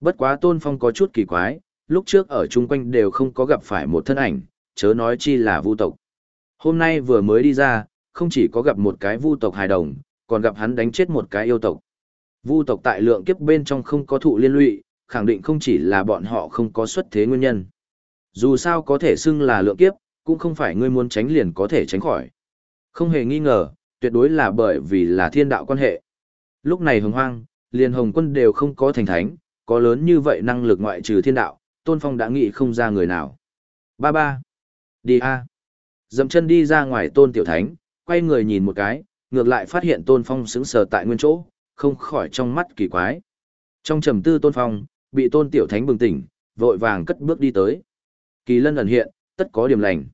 Bất quá Tôn Phong có chút kỳ quái, lúc trước ở chung quanh đều không có gặp phải một thân ảnh, chớ nói chi là vu tộc. Hôm nay vừa mới đi ra, không chỉ có gặp một cái vu tộc hài đồng, còn gặp hắn đánh chết một cái yêu tộc. Vu tộc tại lượng kiếp bên trong không có thụ liên lụy, khẳng định không chỉ là bọn họ không có xuất thế nguyên nhân. Dù sao có thể xưng là lượng kiếp, cũng không phải ngươi muốn tránh liền có thể tránh khỏi. Không hề nghi ngờ, tuyệt đối là bởi vì là thiên đạo quan hệ. Lúc này hồng hoang, liền hồng quân đều không có thành thánh, có lớn như vậy năng lực ngoại trừ thiên đạo, tôn phong đã nghĩ không ra người nào. Ba ba. Đi a. Dậm chân đi ra ngoài tôn tiểu thánh, quay người nhìn một cái, ngược lại phát hiện tôn phong sững sờ tại nguyên chỗ, không khỏi trong mắt kỳ quái. Trong trầm tư tôn phong, bị tôn tiểu thánh bừng tỉnh, vội vàng cất bước đi tới. Kỳ lân ẩn hiện, tất có điểm lành.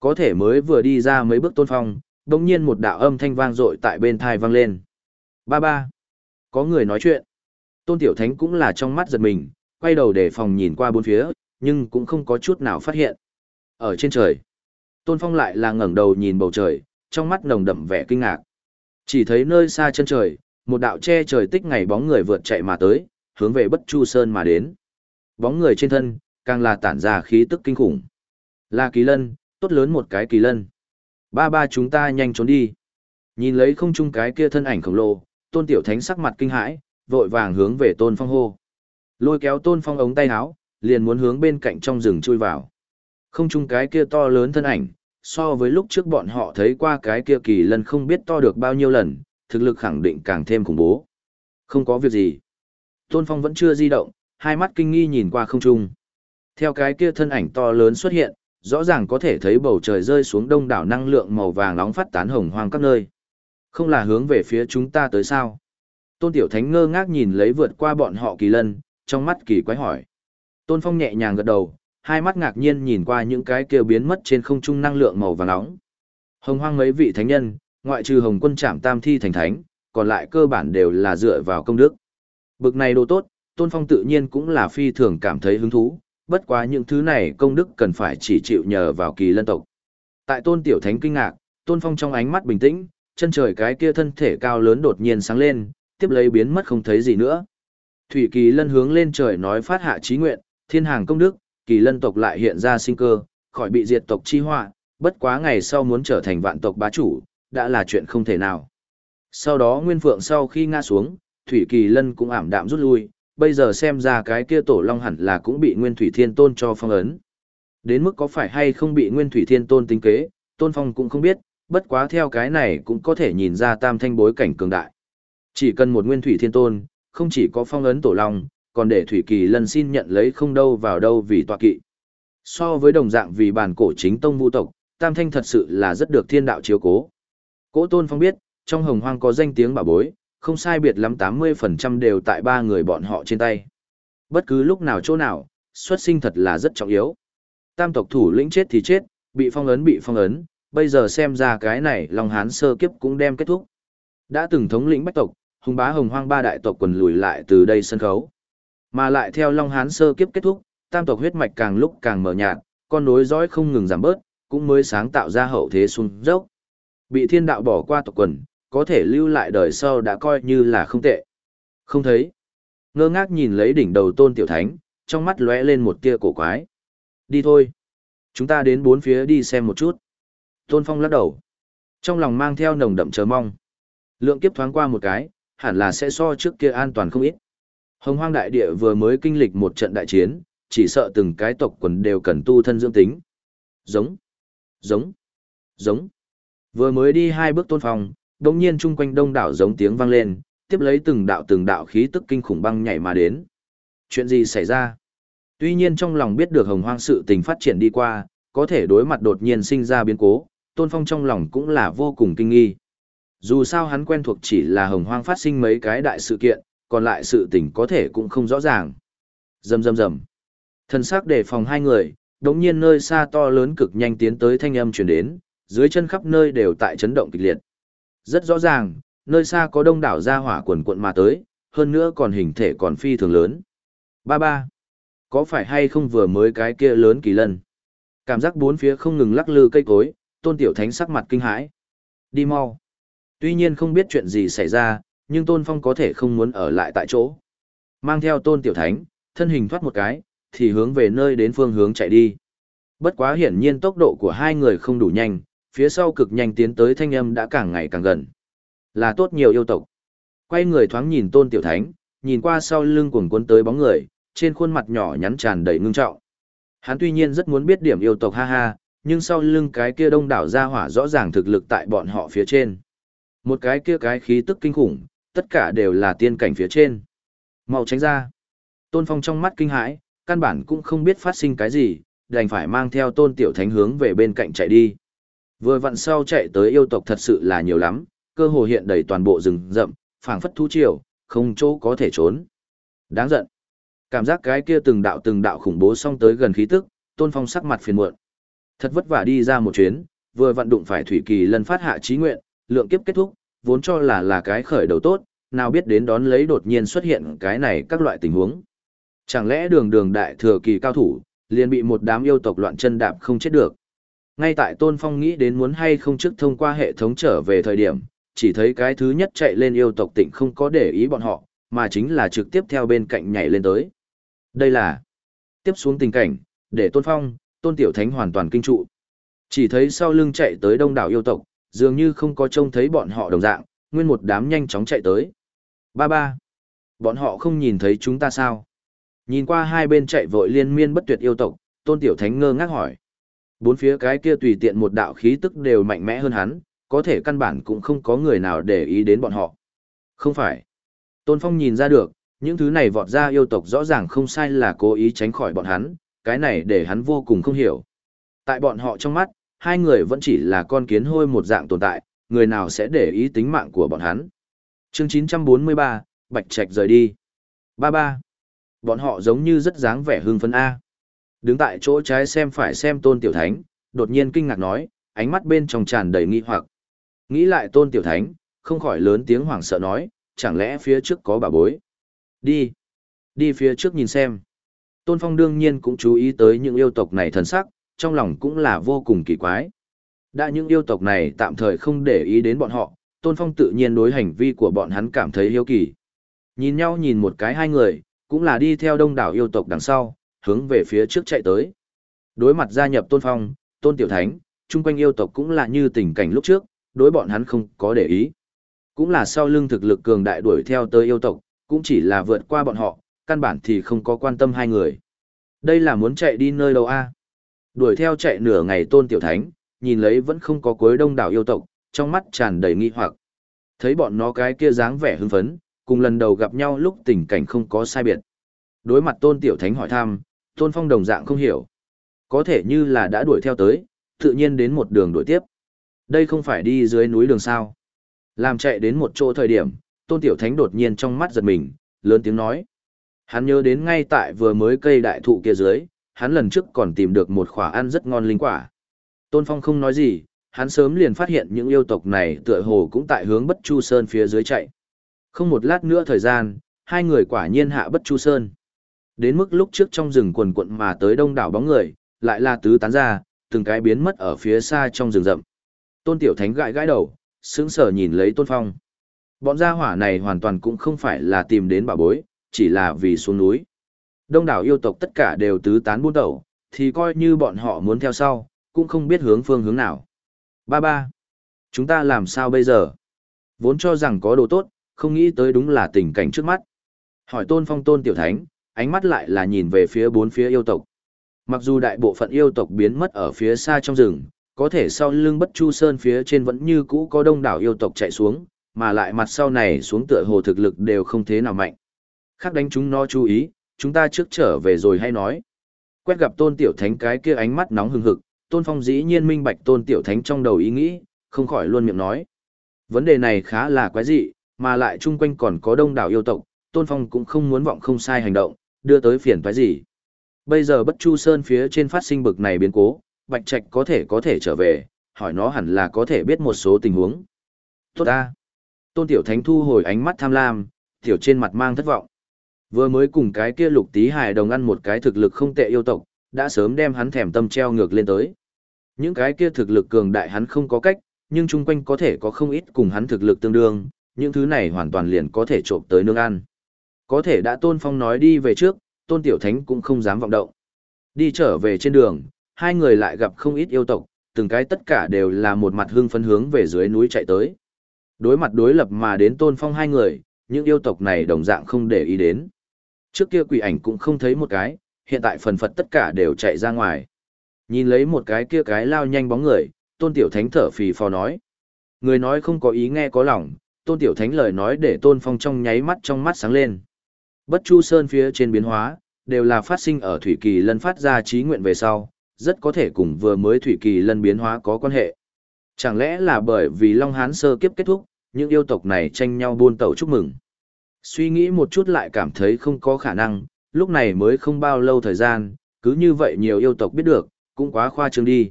Có thể mới vừa đi ra mấy bước tôn phong, đồng nhiên một đạo âm thanh vang dội tại bên thai vang lên. Ba ba. Có người nói chuyện. Tôn tiểu thánh cũng là trong mắt giật mình, quay đầu để phòng nhìn qua bốn phía, nhưng cũng không có chút nào phát hiện. Ở trên trời, tôn phong lại là ngẩng đầu nhìn bầu trời, trong mắt nồng đậm vẻ kinh ngạc. Chỉ thấy nơi xa chân trời, một đạo che trời tích ngày bóng người vượt chạy mà tới, hướng về Bất Chu Sơn mà đến. Bóng người trên thân, càng là tản ra khí tức kinh khủng. Là kỳ lân, tốt lớn một cái kỳ lân. Ba ba chúng ta nhanh trốn đi. Nhìn lấy không chung cái kia thân ảnh khổng lồ, tôn tiểu thánh sắc mặt kinh hãi, vội vàng hướng về tôn phong hô. Lôi kéo tôn phong ống tay áo, liền muốn hướng bên cạnh trong rừng chui vào. Không chung cái kia to lớn thân ảnh, so với lúc trước bọn họ thấy qua cái kia kỳ lân không biết to được bao nhiêu lần, thực lực khẳng định càng thêm khủng bố. Không có việc gì. Tôn Phong vẫn chưa di động, hai mắt kinh nghi nhìn qua không trung. Theo cái kia thân ảnh to lớn xuất hiện, rõ ràng có thể thấy bầu trời rơi xuống đông đảo năng lượng màu vàng nóng phát tán hồng hoang các nơi. Không là hướng về phía chúng ta tới sao? Tôn Tiểu Thánh ngơ ngác nhìn lấy vượt qua bọn họ kỳ lân, trong mắt kỳ quái hỏi. Tôn Phong nhẹ nhàng gật đầu, hai mắt ngạc nhiên nhìn qua những cái kia biến mất trên không trung năng lượng màu vàng nóng. Hồng hoang mấy vị thánh nhân, ngoại trừ Hồng Quân Trảm Tam Thi thành thánh, còn lại cơ bản đều là dựa vào công đức. Bực này đồ tốt, Tôn Phong tự nhiên cũng là phi thường cảm thấy hứng thú, bất quá những thứ này công đức cần phải chỉ chịu nhờ vào kỳ lân tộc. Tại Tôn Tiểu Thánh kinh ngạc, Tôn Phong trong ánh mắt bình tĩnh, chân trời cái kia thân thể cao lớn đột nhiên sáng lên, tiếp lấy biến mất không thấy gì nữa. Thủy kỳ lân hướng lên trời nói phát hạ chí nguyện, thiên hàng công đức, kỳ lân tộc lại hiện ra sinh cơ, khỏi bị diệt tộc chi họa, bất quá ngày sau muốn trở thành vạn tộc bá chủ, đã là chuyện không thể nào. Sau đó Nguyên Phượng sau khi ngã xuống, Thủy Kỳ Lân cũng ảm đạm rút lui, bây giờ xem ra cái kia tổ long hẳn là cũng bị Nguyên Thủy Thiên Tôn cho phong ấn. Đến mức có phải hay không bị Nguyên Thủy Thiên Tôn tính kế, Tôn Phong cũng không biết, bất quá theo cái này cũng có thể nhìn ra tam thanh bối cảnh cường đại. Chỉ cần một Nguyên Thủy Thiên Tôn, không chỉ có phong ấn tổ long, còn để Thủy Kỳ lần xin nhận lấy không đâu vào đâu vì tọa kỵ. So với đồng dạng vì bản cổ chính tông vũ tộc, tam thanh thật sự là rất được thiên đạo chiếu cố. Cố Tôn Phong biết, trong hồng hoang có danh tiếng bà bối, không sai biệt lắm 80% đều tại ba người bọn họ trên tay. Bất cứ lúc nào chỗ nào, xuất sinh thật là rất trọng yếu. Tam tộc thủ lĩnh chết thì chết, bị phong ấn bị phong ấn, bây giờ xem ra cái này Long Hán sơ kiếp cũng đem kết thúc. Đã từng thống lĩnh bách tộc, hùng bá hồng hoang ba đại tộc quần lùi lại từ đây sân khấu. Mà lại theo Long Hán sơ kiếp kết thúc, tam tộc huyết mạch càng lúc càng mở nhạt, con nối dõi không ngừng giảm bớt, cũng mới sáng tạo ra hậu thế xuống dốc. Bị thiên đạo bỏ qua tộc quần, có thể lưu lại đời sau đã coi như là không tệ. Không thấy. Ngơ ngác nhìn lấy đỉnh đầu tôn tiểu thánh, trong mắt lóe lên một tia cổ quái. Đi thôi. Chúng ta đến bốn phía đi xem một chút. Tôn Phong lắc đầu. Trong lòng mang theo nồng đậm chờ mong. Lượng kiếp thoáng qua một cái, hẳn là sẽ so trước kia an toàn không ít. Hồng hoang đại địa vừa mới kinh lịch một trận đại chiến, chỉ sợ từng cái tộc quần đều cần tu thân dưỡng tính. Giống, giống, giống. Vừa mới đi hai bước tôn phong, đồng nhiên chung quanh đông đảo giống tiếng vang lên, tiếp lấy từng đạo từng đạo khí tức kinh khủng băng nhảy mà đến. Chuyện gì xảy ra? Tuy nhiên trong lòng biết được hồng hoang sự tình phát triển đi qua, có thể đối mặt đột nhiên sinh ra biến cố, tôn phong trong lòng cũng là vô cùng kinh nghi. Dù sao hắn quen thuộc chỉ là hồng hoang phát sinh mấy cái đại sự kiện, còn lại sự tình có thể cũng không rõ ràng. Rầm rầm rầm. Thần sắc đề phòng hai người, đống nhiên nơi xa to lớn cực nhanh tiến tới thanh âm truyền đến, dưới chân khắp nơi đều tại chấn động kịch liệt. Rất rõ ràng, nơi xa có đông đảo gia hỏa quần quận mà tới, hơn nữa còn hình thể còn phi thường lớn. Ba ba, có phải hay không vừa mới cái kia lớn kỳ lân? Cảm giác bốn phía không ngừng lắc lư cây cối, tôn tiểu thánh sắc mặt kinh hãi. Đi mau. Tuy nhiên không biết chuyện gì xảy ra, nhưng tôn phong có thể không muốn ở lại tại chỗ. Mang theo tôn tiểu thánh, thân hình thoát một cái, thì hướng về nơi đến phương hướng chạy đi. Bất quá hiển nhiên tốc độ của hai người không đủ nhanh, phía sau cực nhanh tiến tới thanh âm đã càng ngày càng gần. Là tốt nhiều yêu tộc. Quay người thoáng nhìn tôn tiểu thánh, nhìn qua sau lưng cuồng cuốn tới bóng người, trên khuôn mặt nhỏ nhắn tràn đầy ngưng trọng. Hắn tuy nhiên rất muốn biết điểm yêu tộc ha ha, nhưng sau lưng cái kia đông đảo ra hỏa rõ ràng thực lực tại bọn họ phía trên. Một cái kia cái khí tức kinh khủng, tất cả đều là tiên cảnh phía trên. Mau tránh ra. Tôn Phong trong mắt kinh hãi, căn bản cũng không biết phát sinh cái gì, đành phải mang theo tôn tiểu thánh hướng về bên cạnh chạy đi. Vừa vặn sau chạy tới yêu tộc thật sự là nhiều lắm, cơ hồ hiện đầy toàn bộ rừng rậm, phảng phất thú triều, không chỗ có thể trốn. Đáng giận. Cảm giác cái kia từng đạo từng đạo khủng bố xong tới gần khí tức, Tôn Phong sắc mặt phiền muộn. Thật vất vả đi ra một chuyến, vừa vận đụng phải Thủy Kỳ lần phát hạ chí nguyện, lượng kiếp kết thúc, vốn cho là là cái khởi đầu tốt, nào biết đến đón lấy đột nhiên xuất hiện cái này các loại tình huống. Chẳng lẽ đường đường đại thừa kỳ cao thủ, liền bị một đám yêu tộc loạn chân đạp không chết được. Ngay tại Tôn Phong nghĩ đến muốn hay không trước thông qua hệ thống trở về thời điểm, chỉ thấy cái thứ nhất chạy lên yêu tộc tịnh không có để ý bọn họ, mà chính là trực tiếp theo bên cạnh nhảy lên tới. Đây là tiếp xuống tình cảnh, để Tôn Phong, Tôn Tiểu Thánh hoàn toàn kinh trụ. Chỉ thấy sau lưng chạy tới đông đảo yêu tộc, dường như không có trông thấy bọn họ đồng dạng, nguyên một đám nhanh chóng chạy tới. Ba ba. Bọn họ không nhìn thấy chúng ta sao? Nhìn qua hai bên chạy vội liên miên bất tuyệt yêu tộc, Tôn Tiểu Thánh ngơ ngác hỏi. Bốn phía cái kia tùy tiện một đạo khí tức đều mạnh mẽ hơn hắn, có thể căn bản cũng không có người nào để ý đến bọn họ. Không phải. Tôn Phong nhìn ra được, những thứ này vọt ra yêu tộc rõ ràng không sai là cố ý tránh khỏi bọn hắn, cái này để hắn vô cùng không hiểu. Tại bọn họ trong mắt, hai người vẫn chỉ là con kiến hôi một dạng tồn tại, người nào sẽ để ý tính mạng của bọn hắn. Chương 943, Bạch Trạch rời đi. Ba ba. Bọn họ giống như rất dáng vẻ hưng phấn A. Đứng tại chỗ trái xem phải xem tôn tiểu thánh, đột nhiên kinh ngạc nói, ánh mắt bên trong tràn đầy nghi hoặc. Nghĩ lại tôn tiểu thánh, không khỏi lớn tiếng hoảng sợ nói, chẳng lẽ phía trước có bà bối. Đi. Đi phía trước nhìn xem. Tôn Phong đương nhiên cũng chú ý tới những yêu tộc này thần sắc, trong lòng cũng là vô cùng kỳ quái. Đã những yêu tộc này tạm thời không để ý đến bọn họ, Tôn Phong tự nhiên đối hành vi của bọn hắn cảm thấy hiếu kỳ. Nhìn nhau nhìn một cái hai người, cũng là đi theo đông đảo yêu tộc đằng sau, hướng về phía trước chạy tới. Đối mặt gia nhập Tôn Phong, Tôn Tiểu Thánh, chung quanh yêu tộc cũng là như tình cảnh lúc trước, đối bọn hắn không có để ý. Cũng là sau lưng thực lực cường đại đuổi theo tới yêu tộc, cũng chỉ là vượt qua bọn họ, căn bản thì không có quan tâm hai người. Đây là muốn chạy đi nơi đâu a? Đuổi theo chạy nửa ngày Tôn Tiểu Thánh, nhìn lấy vẫn không có cuối đông đảo yêu tộc, trong mắt tràn đầy nghi hoặc. Thấy bọn nó cái kia dáng vẻ hưng phấn, cùng lần đầu gặp nhau lúc tình cảnh không có sai biệt. Đối mặt Tôn Tiểu Thánh hỏi thăm, Tôn Phong đồng dạng không hiểu. Có thể như là đã đuổi theo tới, tự nhiên đến một đường đuổi tiếp. Đây không phải đi dưới núi đường sao. Làm chạy đến một chỗ thời điểm, Tôn Tiểu Thánh đột nhiên trong mắt giật mình, lớn tiếng nói. Hắn nhớ đến ngay tại vừa mới cây đại thụ kia dưới, hắn lần trước còn tìm được một khỏa ăn rất ngon linh quả. Tôn Phong không nói gì, hắn sớm liền phát hiện những yêu tộc này tựa hồ cũng tại hướng Bất Chu Sơn phía dưới chạy. Không một lát nữa thời gian, hai người quả nhiên hạ Bất Chu Sơn. Đến mức lúc trước trong rừng quần quận mà tới đông đảo bóng người, lại là tứ tán ra, từng cái biến mất ở phía xa trong rừng rậm. Tôn Tiểu Thánh gãi gãi đầu, sững sờ nhìn lấy Tôn Phong. Bọn gia hỏa này hoàn toàn cũng không phải là tìm đến bảo bối, chỉ là vì xuống núi. Đông đảo yêu tộc tất cả đều tứ tán buôn đầu, thì coi như bọn họ muốn theo sau, cũng không biết hướng phương hướng nào. Ba ba, chúng ta làm sao bây giờ? Vốn cho rằng có đồ tốt, không nghĩ tới đúng là tình cảnh trước mắt. Hỏi Tôn Phong Tôn Tiểu Thánh, ánh mắt lại là nhìn về phía bốn phía yêu tộc. Mặc dù đại bộ phận yêu tộc biến mất ở phía xa trong rừng, có thể sau lưng bất chu sơn phía trên vẫn như cũ có đông đảo yêu tộc chạy xuống, mà lại mặt sau này xuống tựa hồ thực lực đều không thế nào mạnh. Khác đánh chúng nó chú ý, chúng ta trước trở về rồi hay nói. Quét gặp tôn tiểu thánh cái kia ánh mắt nóng hừng hực, tôn phong dĩ nhiên minh bạch tôn tiểu thánh trong đầu ý nghĩ, không khỏi luôn miệng nói. Vấn đề này khá là quái dị, mà lại chung quanh còn có đông đảo yêu tộc, tôn phong cũng không muốn vọng không sai hành động, đưa tới phiền toái gì. Bây giờ bất chu sơn phía trên phát sinh bực này biến cố, Bạch Trạch có thể có thể trở về, hỏi nó hẳn là có thể biết một số tình huống. Tốt ta. Tôn Tiểu Thánh thu hồi ánh mắt tham lam, tiểu trên mặt mang thất vọng. Vừa mới cùng cái kia lục tí hài đồng ăn một cái thực lực không tệ yêu tộc, đã sớm đem hắn thèm tâm treo ngược lên tới. Những cái kia thực lực cường đại hắn không có cách, nhưng chung quanh có thể có không ít cùng hắn thực lực tương đương, những thứ này hoàn toàn liền có thể trộm tới nương ăn. Có thể đã Tôn Phong nói đi về trước, Tôn Tiểu Thánh cũng không dám vọng động. Đi trở về trên đường, hai người lại gặp không ít yêu tộc, từng cái tất cả đều là một mặt hưng phấn hướng về dưới núi chạy tới. Đối mặt đối lập mà đến Tôn Phong hai người, những yêu tộc này đồng dạng không để ý đến. Trước kia quỷ ảnh cũng không thấy một cái, hiện tại phần phật tất cả đều chạy ra ngoài. Nhìn lấy một cái kia cái lao nhanh bóng người, tôn tiểu thánh thở phì phò nói. Người nói không có ý nghe có lòng, tôn tiểu thánh lời nói để tôn phong trong nháy mắt trong mắt sáng lên. Bất chu sơn phía trên biến hóa, đều là phát sinh ở thủy kỳ lân phát ra trí nguyện về sau, rất có thể cùng vừa mới thủy kỳ lân biến hóa có quan hệ. Chẳng lẽ là bởi vì Long Hán sơ kiếp kết thúc, những yêu tộc này tranh nhau buôn tẩu chúc mừng. Suy nghĩ một chút lại cảm thấy không có khả năng, lúc này mới không bao lâu thời gian, cứ như vậy nhiều yêu tộc biết được, cũng quá khoa trương đi.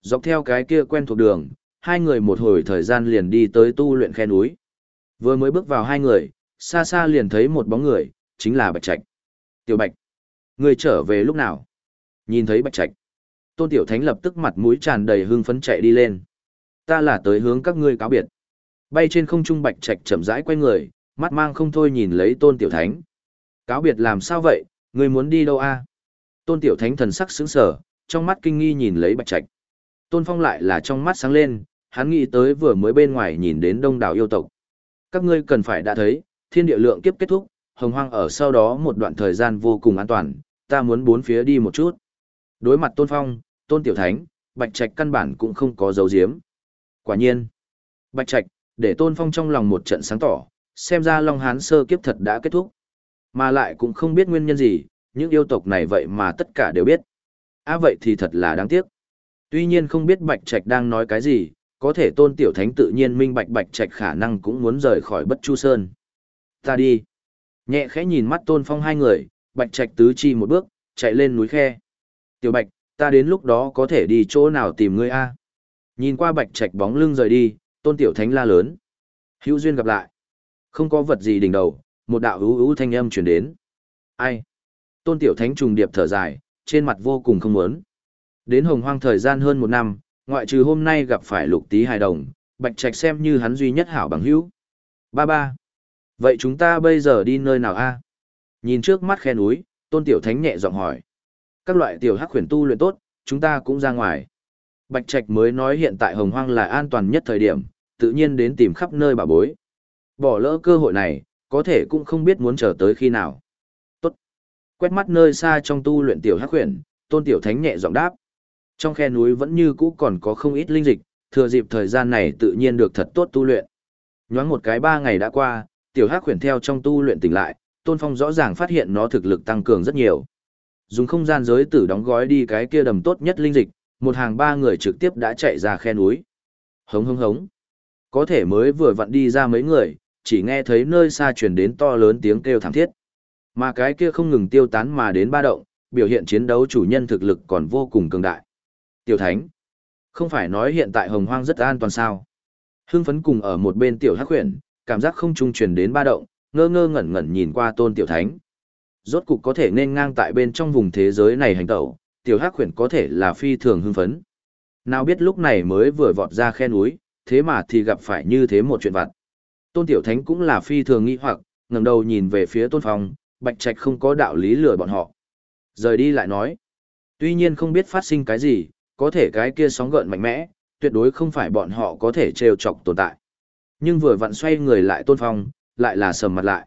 Dọc theo cái kia quen thuộc đường, hai người một hồi thời gian liền đi tới tu luyện khe núi. Vừa mới bước vào hai người, xa xa liền thấy một bóng người, chính là Bạch Trạch. Tiểu Bạch, người trở về lúc nào? Nhìn thấy Bạch Trạch, Tôn Tiểu Thánh lập tức mặt mũi tràn đầy hưng phấn chạy đi lên. Ta là tới hướng các ngươi cáo biệt. Bay trên không trung Bạch Trạch chậm rãi quay người, mắt mang không thôi nhìn lấy Tôn Tiểu Thánh. Cáo biệt làm sao vậy, người muốn đi đâu a? Tôn Tiểu Thánh thần sắc sững sờ, trong mắt kinh nghi nhìn lấy Bạch Trạch. Tôn Phong lại là trong mắt sáng lên, hắn nghĩ tới vừa mới bên ngoài nhìn đến đông đảo yêu tộc. Các ngươi cần phải đã thấy, thiên địa lượng kiếp kết thúc, hồng hoang ở sau đó một đoạn thời gian vô cùng an toàn, ta muốn bốn phía đi một chút. Đối mặt Tôn Phong, Tôn Tiểu Thánh, Bạch Trạch căn bản cũng không có dấu diếm. Quả nhiên, Bạch Trạch, để Tôn Phong trong lòng một trận sáng tỏ, xem ra Long Hán sơ kiếp thật đã kết thúc. Mà lại cũng không biết nguyên nhân gì, những yêu tộc này vậy mà tất cả đều biết. À vậy thì thật là đáng tiếc. Tuy nhiên không biết Bạch Trạch đang nói cái gì, có thể Tôn Tiểu Thánh tự nhiên minh bạch Bạch Trạch khả năng cũng muốn rời khỏi Bất Chu Sơn. Ta đi. Nhẹ khẽ nhìn mắt Tôn Phong hai người, Bạch Trạch tứ chi một bước, chạy lên núi khe. Tiểu Bạch, ta đến lúc đó có thể đi chỗ nào tìm ngươi a? Nhìn qua Bạch Trạch bóng lưng rời đi, Tôn Tiểu Thánh la lớn. Hữu duyên gặp lại. Không có vật gì đỉnh đầu, một đạo ứ ứ thanh âm truyền đến. Ai? Tôn Tiểu Thánh trùng điệp thở dài, trên mặt vô cùng không muốn. Đến hồng hoang thời gian hơn một năm, ngoại trừ hôm nay gặp phải lục tí hài đồng, Bạch Trạch xem như hắn duy nhất hảo bằng hữu. Ba ba. Vậy chúng ta bây giờ đi nơi nào a? Nhìn trước mắt khe núi, Tôn Tiểu Thánh nhẹ giọng hỏi. Các loại tiểu hắc khuyển tu luyện tốt, chúng ta cũng ra ngoài. Bạch Trạch mới nói hiện tại hồng hoang là an toàn nhất thời điểm, tự nhiên đến tìm khắp nơi bà bối. Bỏ lỡ cơ hội này, có thể cũng không biết muốn chờ tới khi nào. Tốt. Quét mắt nơi xa trong tu luyện tiểu hắc huyền, Tôn Tiểu Thánh nhẹ giọng đáp. Trong khe núi vẫn như cũ còn có không ít linh dịch, thừa dịp thời gian này tự nhiên được thật tốt tu luyện. Nhoáng một cái ba ngày đã qua, tiểu hắc huyền theo trong tu luyện tỉnh lại, Tôn Phong rõ ràng phát hiện nó thực lực tăng cường rất nhiều. Dùng không gian giới tử đóng gói đi cái kia đầm tốt nhất linh dịch, một hàng ba người trực tiếp đã chạy ra khe núi. Hống hống hống. Có thể mới vừa vặn đi ra mấy người, chỉ nghe thấy nơi xa truyền đến to lớn tiếng kêu thảm thiết. Mà cái kia không ngừng tiêu tán mà đến ba động, biểu hiện chiến đấu chủ nhân thực lực còn vô cùng cường đại. Tiểu Thánh, không phải nói hiện tại hồng hoang rất an toàn sao? Hưng phấn cùng ở một bên tiểu hắc huyền, cảm giác không trung truyền đến ba động, ngơ ngơ ngẩn ngẩn nhìn qua tôn tiểu thánh. Rốt cục có thể nên ngang tại bên trong vùng thế giới này hành tẩu, tiểu hắc huyền có thể là phi thường hưng phấn. Nào biết lúc này mới vừa vọt ra khe núi, thế mà thì gặp phải như thế một chuyện vặt. Tôn tiểu thánh cũng là phi thường nghi hoặc, ngẩng đầu nhìn về phía tôn phong, bạch trạch không có đạo lý lừa bọn họ. Rời đi lại nói. Tuy nhiên không biết phát sinh cái gì, có thể cái kia sóng gợn mạnh mẽ, tuyệt đối không phải bọn họ có thể trêu chọc tồn tại. Nhưng vừa vặn xoay người lại tôn phong, lại là sầm mặt lại.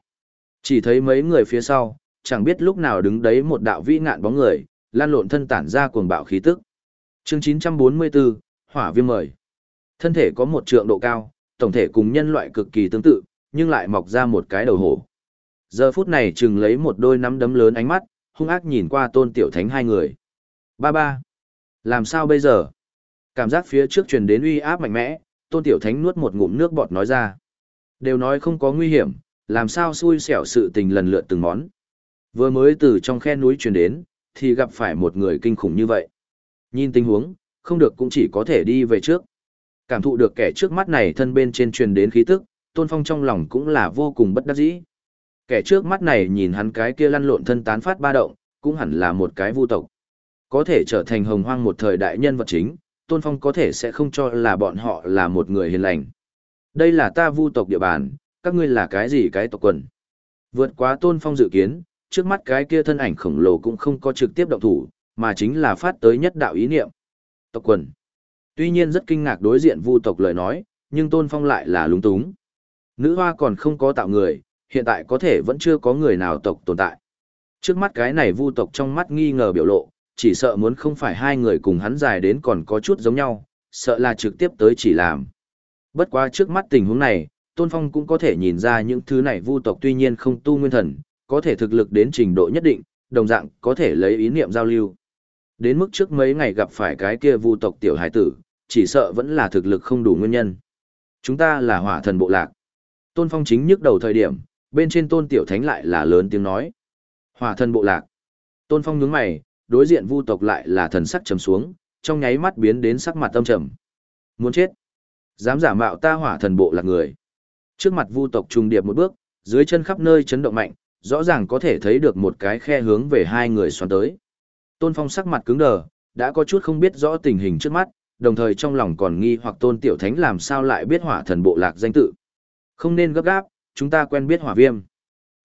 Chỉ thấy mấy người phía sau, chẳng biết lúc nào đứng đấy một đạo vĩ ngạn bóng người, lan lộn thân tản ra cuồng bạo khí tức. Chương 944, Hỏa Viêm mời. Thân thể có một trượng độ cao, tổng thể cùng nhân loại cực kỳ tương tự, nhưng lại mọc ra một cái đầu hổ. Giờ phút này chừng lấy một đôi nắm đấm lớn ánh mắt, hung ác nhìn qua tôn tiểu thánh hai người. Ba ba. Làm sao bây giờ? Cảm giác phía trước truyền đến uy áp mạnh mẽ, tôn tiểu thánh nuốt một ngụm nước bọt nói ra. Đều nói không có nguy hiểm, làm sao xui xẻo sự tình lần lượt từng món. Vừa mới từ trong khe núi truyền đến, thì gặp phải một người kinh khủng như vậy. Nhìn tình huống, không được cũng chỉ có thể đi về trước. Cảm thụ được kẻ trước mắt này thân bên trên truyền đến khí tức, tôn phong trong lòng cũng là vô cùng bất đắc dĩ. Kẻ trước mắt này nhìn hắn cái kia lăn lộn thân tán phát ba động, cũng hẳn là một cái vu tộc. Có thể trở thành hồng hoang một thời đại nhân vật chính, Tôn Phong có thể sẽ không cho là bọn họ là một người hiền lành. Đây là ta vu tộc địa bàn, các ngươi là cái gì cái tộc quần. Vượt quá Tôn Phong dự kiến, trước mắt cái kia thân ảnh khổng lồ cũng không có trực tiếp động thủ, mà chính là phát tới nhất đạo ý niệm. Tộc quần. Tuy nhiên rất kinh ngạc đối diện vu tộc lời nói, nhưng Tôn Phong lại là lúng túng. Nữ hoa còn không có tạo người, hiện tại có thể vẫn chưa có người nào tộc tồn tại. Trước mắt cái này vu tộc trong mắt nghi ngờ biểu lộ, chỉ sợ muốn không phải hai người cùng hắn dài đến còn có chút giống nhau, sợ là trực tiếp tới chỉ làm. Bất quá trước mắt tình huống này, Tôn Phong cũng có thể nhìn ra những thứ này vu tộc tuy nhiên không tu nguyên thần, có thể thực lực đến trình độ nhất định, đồng dạng có thể lấy ý niệm giao lưu. Đến mức trước mấy ngày gặp phải cái kia vu tộc tiểu hải tử, chỉ sợ vẫn là thực lực không đủ nguyên nhân. Chúng ta là hỏa thần bộ lạc. Tôn Phong chính nhức đầu thời điểm, bên trên Tôn Tiểu Thánh lại là lớn tiếng nói. Hỏa thần bộ lạc. Tôn Phong nhướng mày, đối diện vu tộc lại là thần sắc trầm xuống, trong nháy mắt biến đến sắc mặt tâm trầm. Muốn chết. Dám giả mạo ta hỏa thần bộ lạc người. Trước mặt vu tộc trùng điệp một bước, dưới chân khắp nơi chấn động mạnh, rõ ràng có thể thấy được một cái khe hướng về hai người xoắn tới. Tôn Phong sắc mặt cứng đờ, đã có chút không biết rõ tình hình trước mắt, đồng thời trong lòng còn nghi hoặc Tôn Tiểu Thánh làm sao lại biết hỏa thần bộ lạc danh tự. Không nên gấp gáp, chúng ta quen biết hỏa viêm.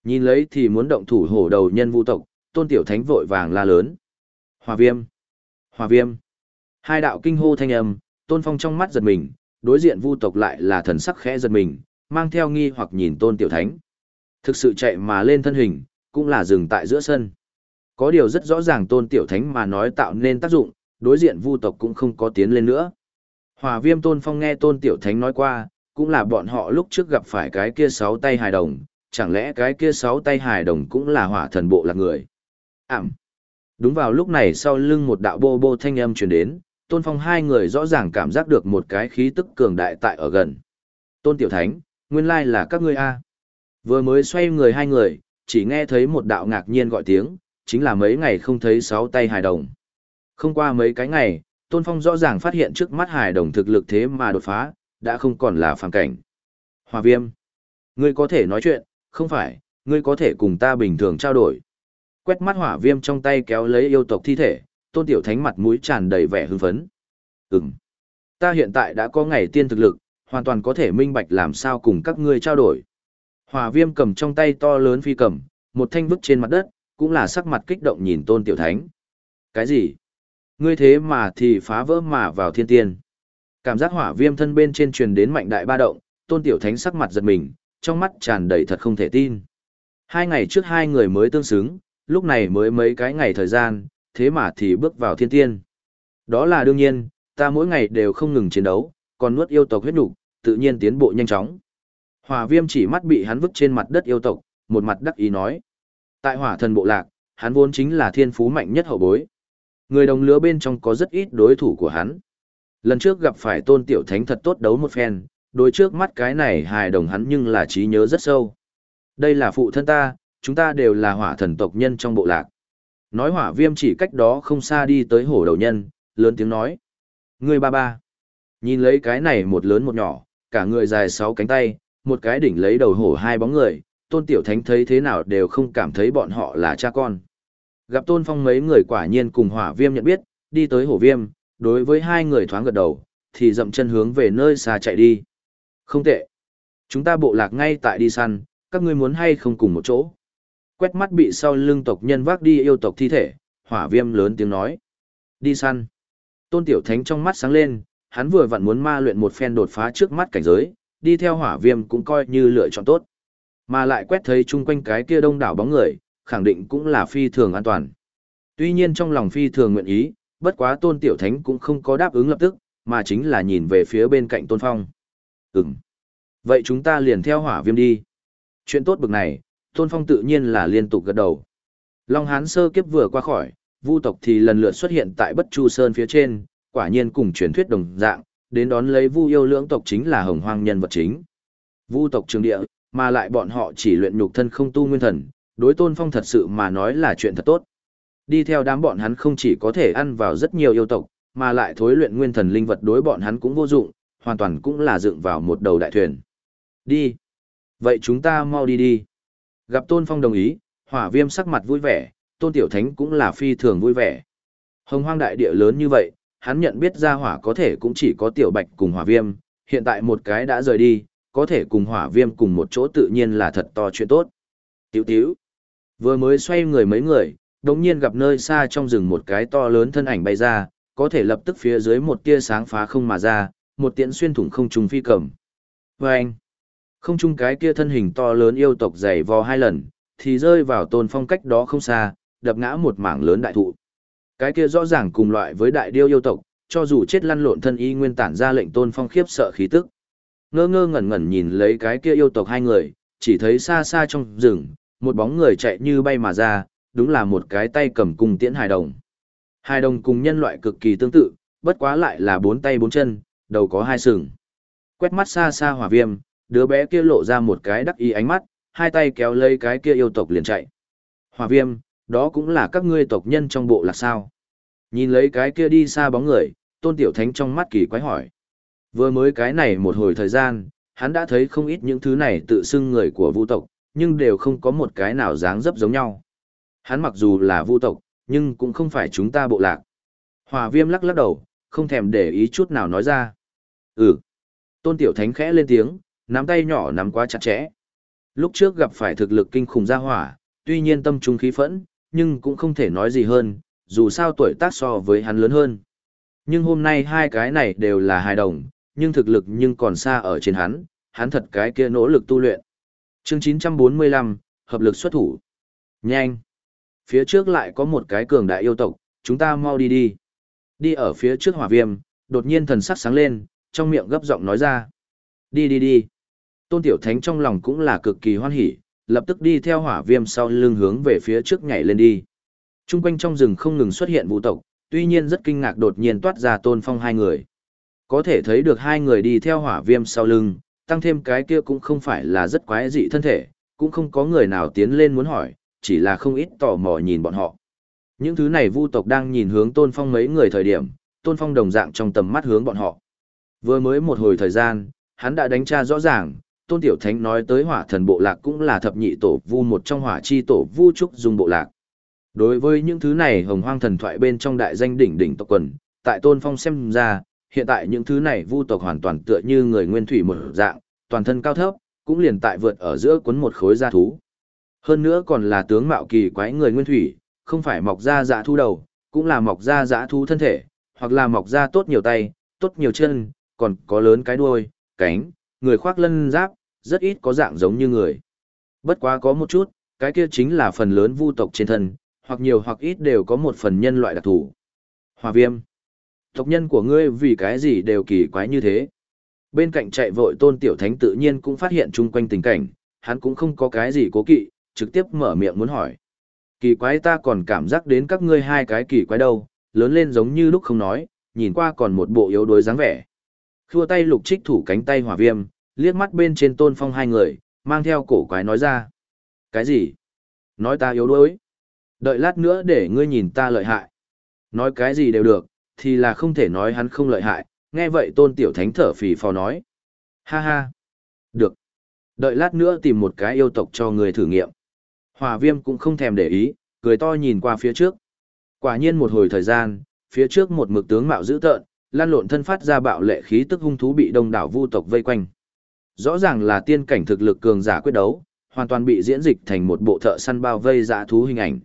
Nhìn lấy thì muốn động thủ hổ đầu nhân vu tộc, Tôn Tiểu Thánh vội vàng la lớn. Hỏa viêm! Hỏa viêm! Hai đạo kinh hô thanh âm, Tôn Phong trong mắt giật mình, đối diện vu tộc lại là thần sắc khẽ giật mình, mang theo nghi hoặc nhìn Tôn Tiểu Thánh. Thực sự chạy mà lên thân hình, cũng là dừng tại giữa sân. Có điều rất rõ ràng Tôn Tiểu Thánh mà nói tạo nên tác dụng, đối diện vu tộc cũng không có tiến lên nữa. Hòa viêm Tôn Phong nghe Tôn Tiểu Thánh nói qua, cũng là bọn họ lúc trước gặp phải cái kia sáu tay hài đồng, chẳng lẽ cái kia sáu tay hài đồng cũng là hỏa thần bộ lạc người. Ảm. Đúng vào lúc này sau lưng một đạo bô bô thanh âm truyền đến, Tôn Phong hai người rõ ràng cảm giác được một cái khí tức cường đại tại ở gần. Tôn Tiểu Thánh, nguyên lai là các ngươi a. Vừa mới xoay người hai người, chỉ nghe thấy một đạo ngạc nhiên gọi tiếng, chính là mấy ngày không thấy sáu tay hài đồng. Không qua mấy cái ngày, Tôn Phong rõ ràng phát hiện trước mắt hài đồng thực lực thế mà đột phá, đã không còn là phàm cảnh. Hòa viêm, ngươi có thể nói chuyện, không phải, ngươi có thể cùng ta bình thường trao đổi. Quét mắt hỏa viêm trong tay kéo lấy yêu tộc thi thể, tôn tiểu thánh mặt mũi tràn đầy vẻ hưng phấn. Ừm, ta hiện tại đã có ngày tiên thực lực, hoàn toàn có thể minh bạch làm sao cùng các ngươi trao đổi. Hỏa viêm cầm trong tay to lớn phi cầm, một thanh vứt trên mặt đất, cũng là sắc mặt kích động nhìn tôn tiểu thánh. Cái gì? Ngươi thế mà thì phá vỡ mà vào thiên tiên. Cảm giác hỏa viêm thân bên trên truyền đến mạnh đại ba động, tôn tiểu thánh sắc mặt giật mình, trong mắt tràn đầy thật không thể tin. Hai ngày trước hai người mới tương xứng, lúc này mới mấy cái ngày thời gian, thế mà thì bước vào thiên tiên. Đó là đương nhiên, ta mỗi ngày đều không ngừng chiến đấu, còn nuốt yêu tộc huyết đủ, tự nhiên tiến bộ nhanh chóng. Hỏa viêm chỉ mắt bị hắn vứt trên mặt đất yêu tộc, một mặt đắc ý nói. Tại hỏa thần bộ lạc, hắn vốn chính là thiên phú mạnh nhất hậu bối. Người đồng lứa bên trong có rất ít đối thủ của hắn. Lần trước gặp phải tôn tiểu thánh thật tốt đấu một phen, đối trước mắt cái này hài đồng hắn nhưng là trí nhớ rất sâu. Đây là phụ thân ta, chúng ta đều là hỏa thần tộc nhân trong bộ lạc. Nói hỏa viêm chỉ cách đó không xa đi tới hổ đầu nhân, lớn tiếng nói. Người ba ba. Nhìn lấy cái này một lớn một nhỏ, cả người dài sáu cánh tay, một cái đỉnh lấy đầu hổ hai bóng người, tôn tiểu thánh thấy thế nào đều không cảm thấy bọn họ là cha con. Gặp tôn phong mấy người quả nhiên cùng hỏa viêm nhận biết, đi tới hổ viêm, đối với hai người thoáng gật đầu, thì dậm chân hướng về nơi xa chạy đi. Không tệ. Chúng ta bộ lạc ngay tại đi săn, các ngươi muốn hay không cùng một chỗ. Quét mắt bị sau lưng tộc nhân vác đi yêu tộc thi thể, hỏa viêm lớn tiếng nói. Đi săn. Tôn Tiểu Thánh trong mắt sáng lên, hắn vừa vặn muốn ma luyện một phen đột phá trước mắt cảnh giới, đi theo hỏa viêm cũng coi như lựa chọn tốt. Mà lại quét thấy chung quanh cái kia đông đảo bóng người, khẳng định cũng là phi thường an toàn. Tuy nhiên trong lòng phi thường nguyện ý, bất quá tôn tiểu thánh cũng không có đáp ứng lập tức, mà chính là nhìn về phía bên cạnh tôn phong. Ừm. Vậy chúng ta liền theo hỏa viêm đi. Chuyện tốt bực này, tôn phong tự nhiên là liên tục gật đầu. Long hán sơ kiếp vừa qua khỏi, vu tộc thì lần lượt xuất hiện tại bất chu sơn phía trên, quả nhiên cùng truyền thuyết đồng dạng, đến đón lấy vu yêu lưỡng tộc chính là hồng hoang nhân vật chính. Vu tộc trường địa, mà lại bọn họ chỉ luyện nhục thân không tu nguyên thần, đối tôn phong thật sự mà nói là chuyện thật tốt. Đi theo đám bọn hắn không chỉ có thể ăn vào rất nhiều yêu tộc, mà lại thối luyện nguyên thần linh vật đối bọn hắn cũng vô dụng, hoàn toàn cũng là dựng vào một đầu đại thuyền. Đi. Vậy chúng ta mau đi đi. Gặp Tôn Phong đồng ý, hỏa viêm sắc mặt vui vẻ, Tôn Tiểu Thánh cũng là phi thường vui vẻ. Hồng hoang đại địa lớn như vậy, hắn nhận biết ra hỏa có thể cũng chỉ có Tiểu Bạch cùng hỏa viêm, hiện tại một cái đã rời đi, có thể cùng hỏa viêm cùng một chỗ tự nhiên là thật to chuyện tốt. Tiểu tiểu. Vừa mới xoay người mấy người, đồng nhiên gặp nơi xa trong rừng một cái to lớn thân ảnh bay ra, có thể lập tức phía dưới một tia sáng phá không mà ra, một tiễn xuyên thủng không trùng phi cầm. Vâng! không trung cái kia thân hình to lớn yêu tộc dày vò hai lần, thì rơi vào tôn phong cách đó không xa, đập ngã một mảng lớn đại thụ. Cái kia rõ ràng cùng loại với đại điêu yêu tộc, cho dù chết lăn lộn thân y nguyên tản ra lệnh tôn phong khiếp sợ khí tức. Ngơ ngơ ngẩn ngẩn nhìn lấy cái kia yêu tộc hai người, chỉ thấy xa xa trong rừng, một bóng người chạy như bay mà ra, đúng là một cái tay cầm cung tiễn hài đồng. Hài đồng cùng nhân loại cực kỳ tương tự, bất quá lại là bốn tay bốn chân, đầu có hai sừng. Quét mắt xa xa hỏa viêm, đứa bé kia lộ ra một cái đắc ý ánh mắt, hai tay kéo lấy cái kia yêu tộc liền chạy. Hỏa viêm, đó cũng là các ngươi tộc nhân trong bộ là sao? Nhìn lấy cái kia đi xa bóng người, tôn tiểu thánh trong mắt kỳ quái hỏi. Vừa mới cái này một hồi thời gian, hắn đã thấy không ít những thứ này tự xưng người của vũ tộc, nhưng đều không có một cái nào dáng dấp giống nhau. Hắn mặc dù là vu tộc, nhưng cũng không phải chúng ta bộ lạc. Hòa viêm lắc lắc đầu, không thèm để ý chút nào nói ra. Ừ. Tôn tiểu thánh khẽ lên tiếng, nắm tay nhỏ nắm quá chặt chẽ. Lúc trước gặp phải thực lực kinh khủng gia hỏa, tuy nhiên tâm trung khí phẫn, nhưng cũng không thể nói gì hơn, dù sao tuổi tác so với hắn lớn hơn. Nhưng hôm nay hai cái này đều là hài đồng, nhưng thực lực nhưng còn xa ở trên hắn, hắn thật cái kia nỗ lực tu luyện. Chương 945, hợp lực xuất thủ. Nhanh! Phía trước lại có một cái cường đại yêu tộc, chúng ta mau đi đi. Đi ở phía trước hỏa viêm, đột nhiên thần sắc sáng lên, trong miệng gấp giọng nói ra. Đi đi đi. Tôn Tiểu Thánh trong lòng cũng là cực kỳ hoan hỉ, lập tức đi theo hỏa viêm sau lưng hướng về phía trước nhảy lên đi. Trung quanh trong rừng không ngừng xuất hiện vũ tộc, tuy nhiên rất kinh ngạc đột nhiên toát ra tôn phong hai người. Có thể thấy được hai người đi theo hỏa viêm sau lưng, tăng thêm cái kia cũng không phải là rất quái dị thân thể, cũng không có người nào tiến lên muốn hỏi, chỉ là không ít tò mò nhìn bọn họ. Những thứ này vu tộc đang nhìn hướng tôn phong mấy người thời điểm, tôn phong đồng dạng trong tầm mắt hướng bọn họ. Vừa mới một hồi thời gian, hắn đã đánh tra rõ ràng, tôn tiểu thánh nói tới hỏa thần bộ lạc cũng là thập nhị tổ vu một trong hỏa chi tổ vu trúc dung bộ lạc. Đối với những thứ này hồng hoang thần thoại bên trong đại danh đỉnh đỉnh tộc quần, tại tôn phong xem ra, hiện tại những thứ này vu tộc hoàn toàn tựa như người nguyên thủy một dạng, toàn thân cao thấp, cũng liền tại vượt ở giữa cuốn một khối da thú. Hơn nữa còn là tướng mạo kỳ quái người nguyên thủy, không phải mọc ra dã thu đầu, cũng là mọc ra dã thu thân thể, hoặc là mọc ra tốt nhiều tay, tốt nhiều chân, còn có lớn cái đuôi, cánh, người khoác lân giáp, rất ít có dạng giống như người. Bất quá có một chút, cái kia chính là phần lớn vu tộc trên thân, hoặc nhiều hoặc ít đều có một phần nhân loại đặc thù. Hòa viêm. Tộc nhân của ngươi vì cái gì đều kỳ quái như thế. Bên cạnh chạy vội tôn tiểu thánh tự nhiên cũng phát hiện chung quanh tình cảnh, hắn cũng không có cái gì cố kỵ, trực tiếp mở miệng muốn hỏi. Kỳ quái ta còn cảm giác đến các ngươi hai cái kỳ quái đâu, lớn lên giống như lúc không nói, nhìn qua còn một bộ yếu đuối dáng vẻ. Khua tay lục trích thủ cánh tay hỏa viêm, liếc mắt bên trên tôn phong hai người, mang theo cổ quái nói ra. Cái gì? Nói ta yếu đuối. Đợi lát nữa để ngươi nhìn ta lợi hại. Nói cái gì đều được, thì là không thể nói hắn không lợi hại, nghe vậy tôn tiểu thánh thở phì phò nói. Ha ha. Được. Đợi lát nữa tìm một cái yêu tộc cho người thử nghiệm. Hòa viêm cũng không thèm để ý, cười to nhìn qua phía trước. Quả nhiên một hồi thời gian, phía trước một mực tướng mạo dữ tợn, lan lộn thân phát ra bạo lệ khí tức hung thú bị đông đảo vu tộc vây quanh. Rõ ràng là tiên cảnh thực lực cường giả quyết đấu, hoàn toàn bị diễn dịch thành một bộ thợ săn bao vây dã thú hình ảnh.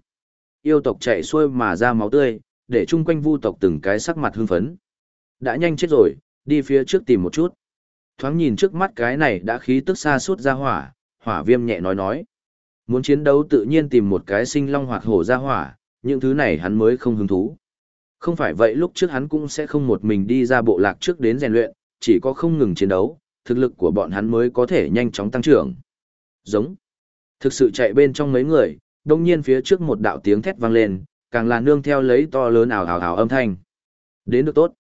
Yêu tộc chạy xuôi mà ra máu tươi, để chung quanh vu tộc từng cái sắc mặt hưng phấn. Đã nhanh chết rồi, đi phía trước tìm một chút. Thoáng nhìn trước mắt cái này đã khí tức xa suốt ra hỏa, hỏa viêm nhẹ nói nói. Muốn chiến đấu tự nhiên tìm một cái sinh long hoặc hổ ra hỏa, những thứ này hắn mới không hứng thú. Không phải vậy lúc trước hắn cũng sẽ không một mình đi ra bộ lạc trước đến rèn luyện, chỉ có không ngừng chiến đấu, thực lực của bọn hắn mới có thể nhanh chóng tăng trưởng. Giống. Thực sự chạy bên trong mấy người, đông nhiên phía trước một đạo tiếng thét vang lên, càng là nương theo lấy to lớn ảo ảo ảo âm thanh. Đến được tốt.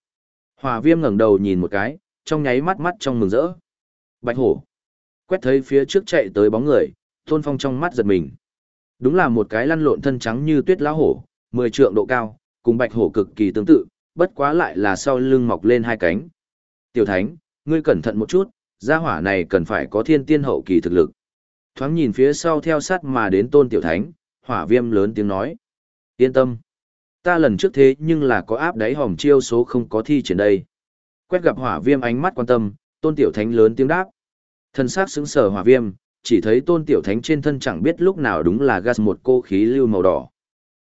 Hòa viêm ngẩng đầu nhìn một cái, trong nháy mắt mắt trong mừng rỡ. Bạch hổ. Quét thấy phía trước chạy tới bóng người, tôn phong trong mắt giật mình. Đúng là một cái lăn lộn thân trắng như tuyết lão hổ, 10 trượng độ cao, cùng bạch hổ cực kỳ tương tự, bất quá lại là sau lưng mọc lên hai cánh. Tiểu thánh, ngươi cẩn thận một chút, gia hỏa này cần phải có thiên tiên hậu kỳ thực lực. Thoáng nhìn phía sau theo sát mà đến tôn tiểu thánh, hỏa viêm lớn tiếng nói. Yên tâm. Ta lần trước thế nhưng là có áp đáy hòm chiêu số không có thi triển đây. Quét gặp hỏa viêm ánh mắt quan tâm, tôn tiểu thánh lớn tiếng đáp. Thân xác xứng sở hỏa viêm, chỉ thấy tôn tiểu thánh trên thân chẳng biết lúc nào đúng là gas một cô khí lưu màu đỏ.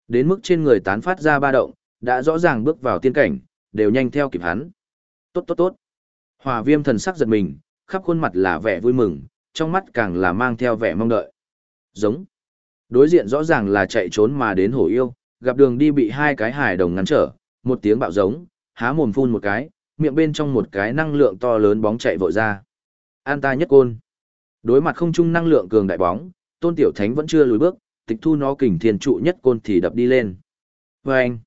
Đến mức trên người tán phát ra ba động, đã rõ ràng bước vào tiên cảnh, đều nhanh theo kịp hắn. Tốt tốt tốt. Hỏa viêm thần sắc giật mình, khắp khuôn mặt là vẻ vui mừng, trong mắt càng là mang theo vẻ mong đợi. Giống. Đối diện rõ ràng là chạy trốn mà đến hổ yêu, gặp đường đi bị hai cái hải đồng ngăn trở, một tiếng bạo giống, há mồm phun một cái, miệng bên trong một cái năng lượng to lớn bóng chạy vội ra. An ta nhất côn. Đối mặt không trung năng lượng cường đại bóng, Tôn Tiểu Thánh vẫn chưa lùi bước, tịch thu nó kình thiên trụ nhất côn thì đập đi lên. Và anh,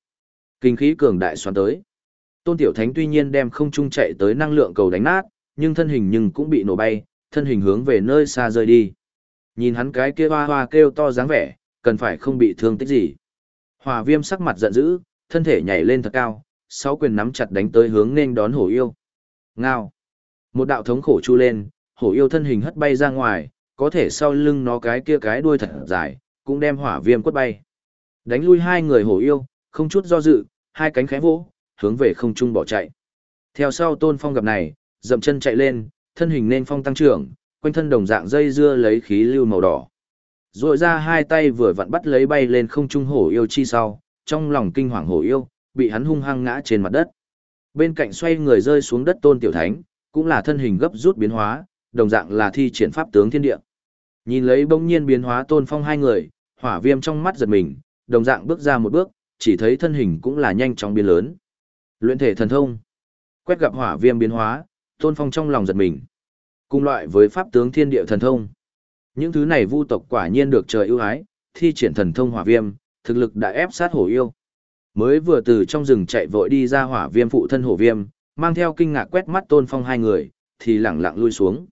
kinh khí cường đại xoắn tới. Tôn Tiểu Thánh tuy nhiên đem không trung chạy tới năng lượng cầu đánh nát, nhưng thân hình nhưng cũng bị nổ bay, thân hình hướng về nơi xa rơi đi. Nhìn hắn cái kia hoa hoa kêu to dáng vẻ, cần phải không bị thương tích gì. Hỏa viêm sắc mặt giận dữ, thân thể nhảy lên thật cao, sáu quyền nắm chặt đánh tới hướng nên đón hổ yêu. Ngao. Một đạo thống khổ chu lên, hổ yêu thân hình hất bay ra ngoài, có thể sau lưng nó cái kia cái đuôi thật dài, cũng đem hỏa viêm quất bay. Đánh lui hai người hổ yêu, không chút do dự, hai cánh khẽ vỗ, hướng về không trung bỏ chạy. Theo sau Tôn Phong gặp này, dậm chân chạy lên, thân hình nên phong tăng trưởng, quanh thân đồng dạng dây dưa lấy khí lưu màu đỏ. Rồi ra hai tay vừa vặn bắt lấy bay lên không trung hổ yêu chi sau, trong lòng kinh hoàng hổ yêu, bị hắn hung hăng ngã trên mặt đất. Bên cạnh xoay người rơi xuống đất Tôn Tiểu Thánh, cũng là thân hình gấp rút biến hóa, đồng dạng là thi triển pháp tướng thiên địa. Nhìn lấy bỗng nhiên biến hóa Tôn Phong hai người, hỏa viêm trong mắt giật mình, đồng dạng bước ra một bước, chỉ thấy thân hình cũng là nhanh chóng biến lớn. Luyện thể thần thông. Quét gặp hỏa viêm biến hóa, Tôn Phong trong lòng giật mình. Cùng loại với pháp tướng thiên địa thần thông. Những thứ này vu tộc quả nhiên được trời ưu ái, thi triển thần thông hỏa viêm, thực lực đã ép sát hổ yêu. Mới vừa từ trong rừng chạy vội đi ra hỏa viêm phụ thân hổ viêm, mang theo kinh ngạc quét mắt Tôn Phong hai người, thì lẳng lặng lui xuống.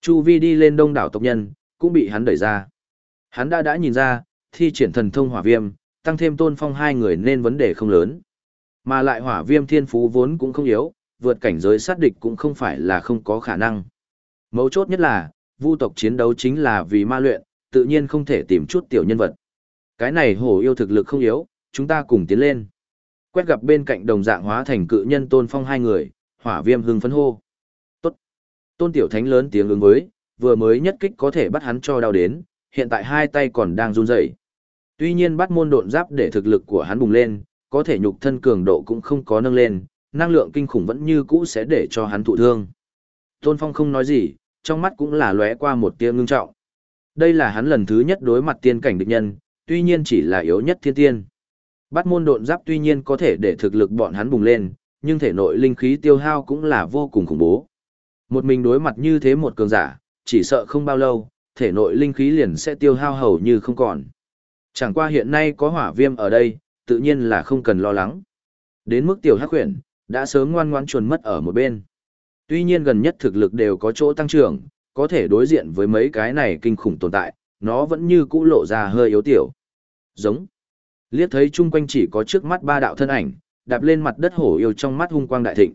Chu Vi đi lên đông đảo tộc nhân, cũng bị hắn đẩy ra. Hắn đã đã nhìn ra, thi triển thần thông hỏa viêm, tăng thêm tôn phong hai người nên vấn đề không lớn. Mà lại hỏa viêm thiên phú vốn cũng không yếu, vượt cảnh giới sát địch cũng không phải là không có khả năng. Mấu chốt nhất là, vu tộc chiến đấu chính là vì ma luyện, tự nhiên không thể tìm chút tiểu nhân vật. Cái này hổ yêu thực lực không yếu, chúng ta cùng tiến lên. Quét gặp bên cạnh đồng dạng hóa thành cự nhân tôn phong hai người, hỏa viêm hưng phấn hô. Tốt. Tôn tiểu thánh lớn tiếng ứng với, vừa mới nhất kích có thể bắt hắn cho đau đến, hiện tại hai tay còn đang run rẩy. Tuy nhiên bắt môn độn giáp để thực lực của hắn bùng lên, có thể nhục thân cường độ cũng không có nâng lên, năng lượng kinh khủng vẫn như cũ sẽ để cho hắn thụ thương. Tôn Phong không nói gì, trong mắt cũng là lóe qua một tia ngưng trọng. Đây là hắn lần thứ nhất đối mặt tiên cảnh địch nhân, tuy nhiên chỉ là yếu nhất thiên tiên. Bắt môn độn giáp tuy nhiên có thể để thực lực bọn hắn bùng lên, nhưng thể nội linh khí tiêu hao cũng là vô cùng khủng bố. Một mình đối mặt như thế một cường giả, chỉ sợ không bao lâu, thể nội linh khí liền sẽ tiêu hao hầu như không còn. Chẳng qua hiện nay có hỏa viêm ở đây, tự nhiên là không cần lo lắng. Đến mức tiểu hắc huyền, đã sớm ngoan ngoãn chuồn mất ở một bên. Tuy nhiên gần nhất thực lực đều có chỗ tăng trưởng, có thể đối diện với mấy cái này kinh khủng tồn tại, nó vẫn như cũ lộ ra hơi yếu tiểu. Giống. Liếc thấy chung quanh chỉ có trước mắt ba đạo thân ảnh, đạp lên mặt đất hổ yêu trong mắt hung quang đại thịnh.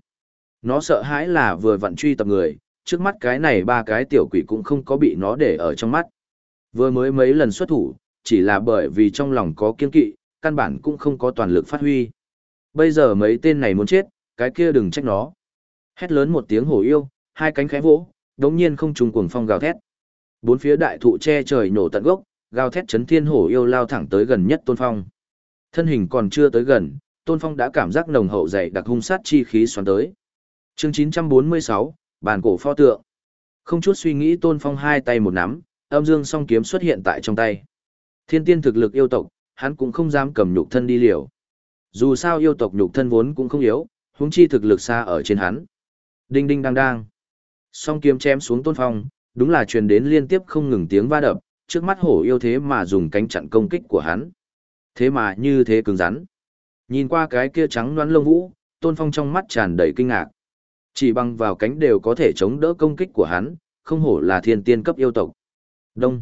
Nó sợ hãi là vừa vặn truy tập người, trước mắt cái này ba cái tiểu quỷ cũng không có bị nó để ở trong mắt. Vừa mới mấy lần xuất thủ, chỉ là bởi vì trong lòng có kiên kỵ, căn bản cũng không có toàn lực phát huy. Bây giờ mấy tên này muốn chết, cái kia đừng trách nó. Hét lớn một tiếng hổ yêu, hai cánh khẽ vỗ, đống nhiên không trùng cuồng phong gào thét. Bốn phía đại thụ che trời nổ tận gốc, gào thét chấn thiên hổ yêu lao thẳng tới gần nhất tôn phong. Thân hình còn chưa tới gần, tôn phong đã cảm giác nồng hậu dày đặc hung sát chi khí xoắn tới. Chương 946, Bàn cổ pho tượng. Không chút suy nghĩ Tôn Phong hai tay một nắm, âm dương song kiếm xuất hiện tại trong tay. Thiên tiên thực lực yêu tộc, hắn cũng không dám cầm nhục thân đi liều. Dù sao yêu tộc nhục thân vốn cũng không yếu, huống chi thực lực xa ở trên hắn. Đinh đinh đang đang. Song kiếm chém xuống Tôn Phong, đúng là truyền đến liên tiếp không ngừng tiếng va đập, trước mắt hổ yêu thế mà dùng cánh chặn công kích của hắn. Thế mà như thế cứng rắn. Nhìn qua cái kia trắng đoán lông vũ, Tôn Phong trong mắt tràn đầy kinh ngạc. Chỉ bằng vào cánh đều có thể chống đỡ công kích của hắn, không hổ là thiên tiên cấp yêu tộc. Đông.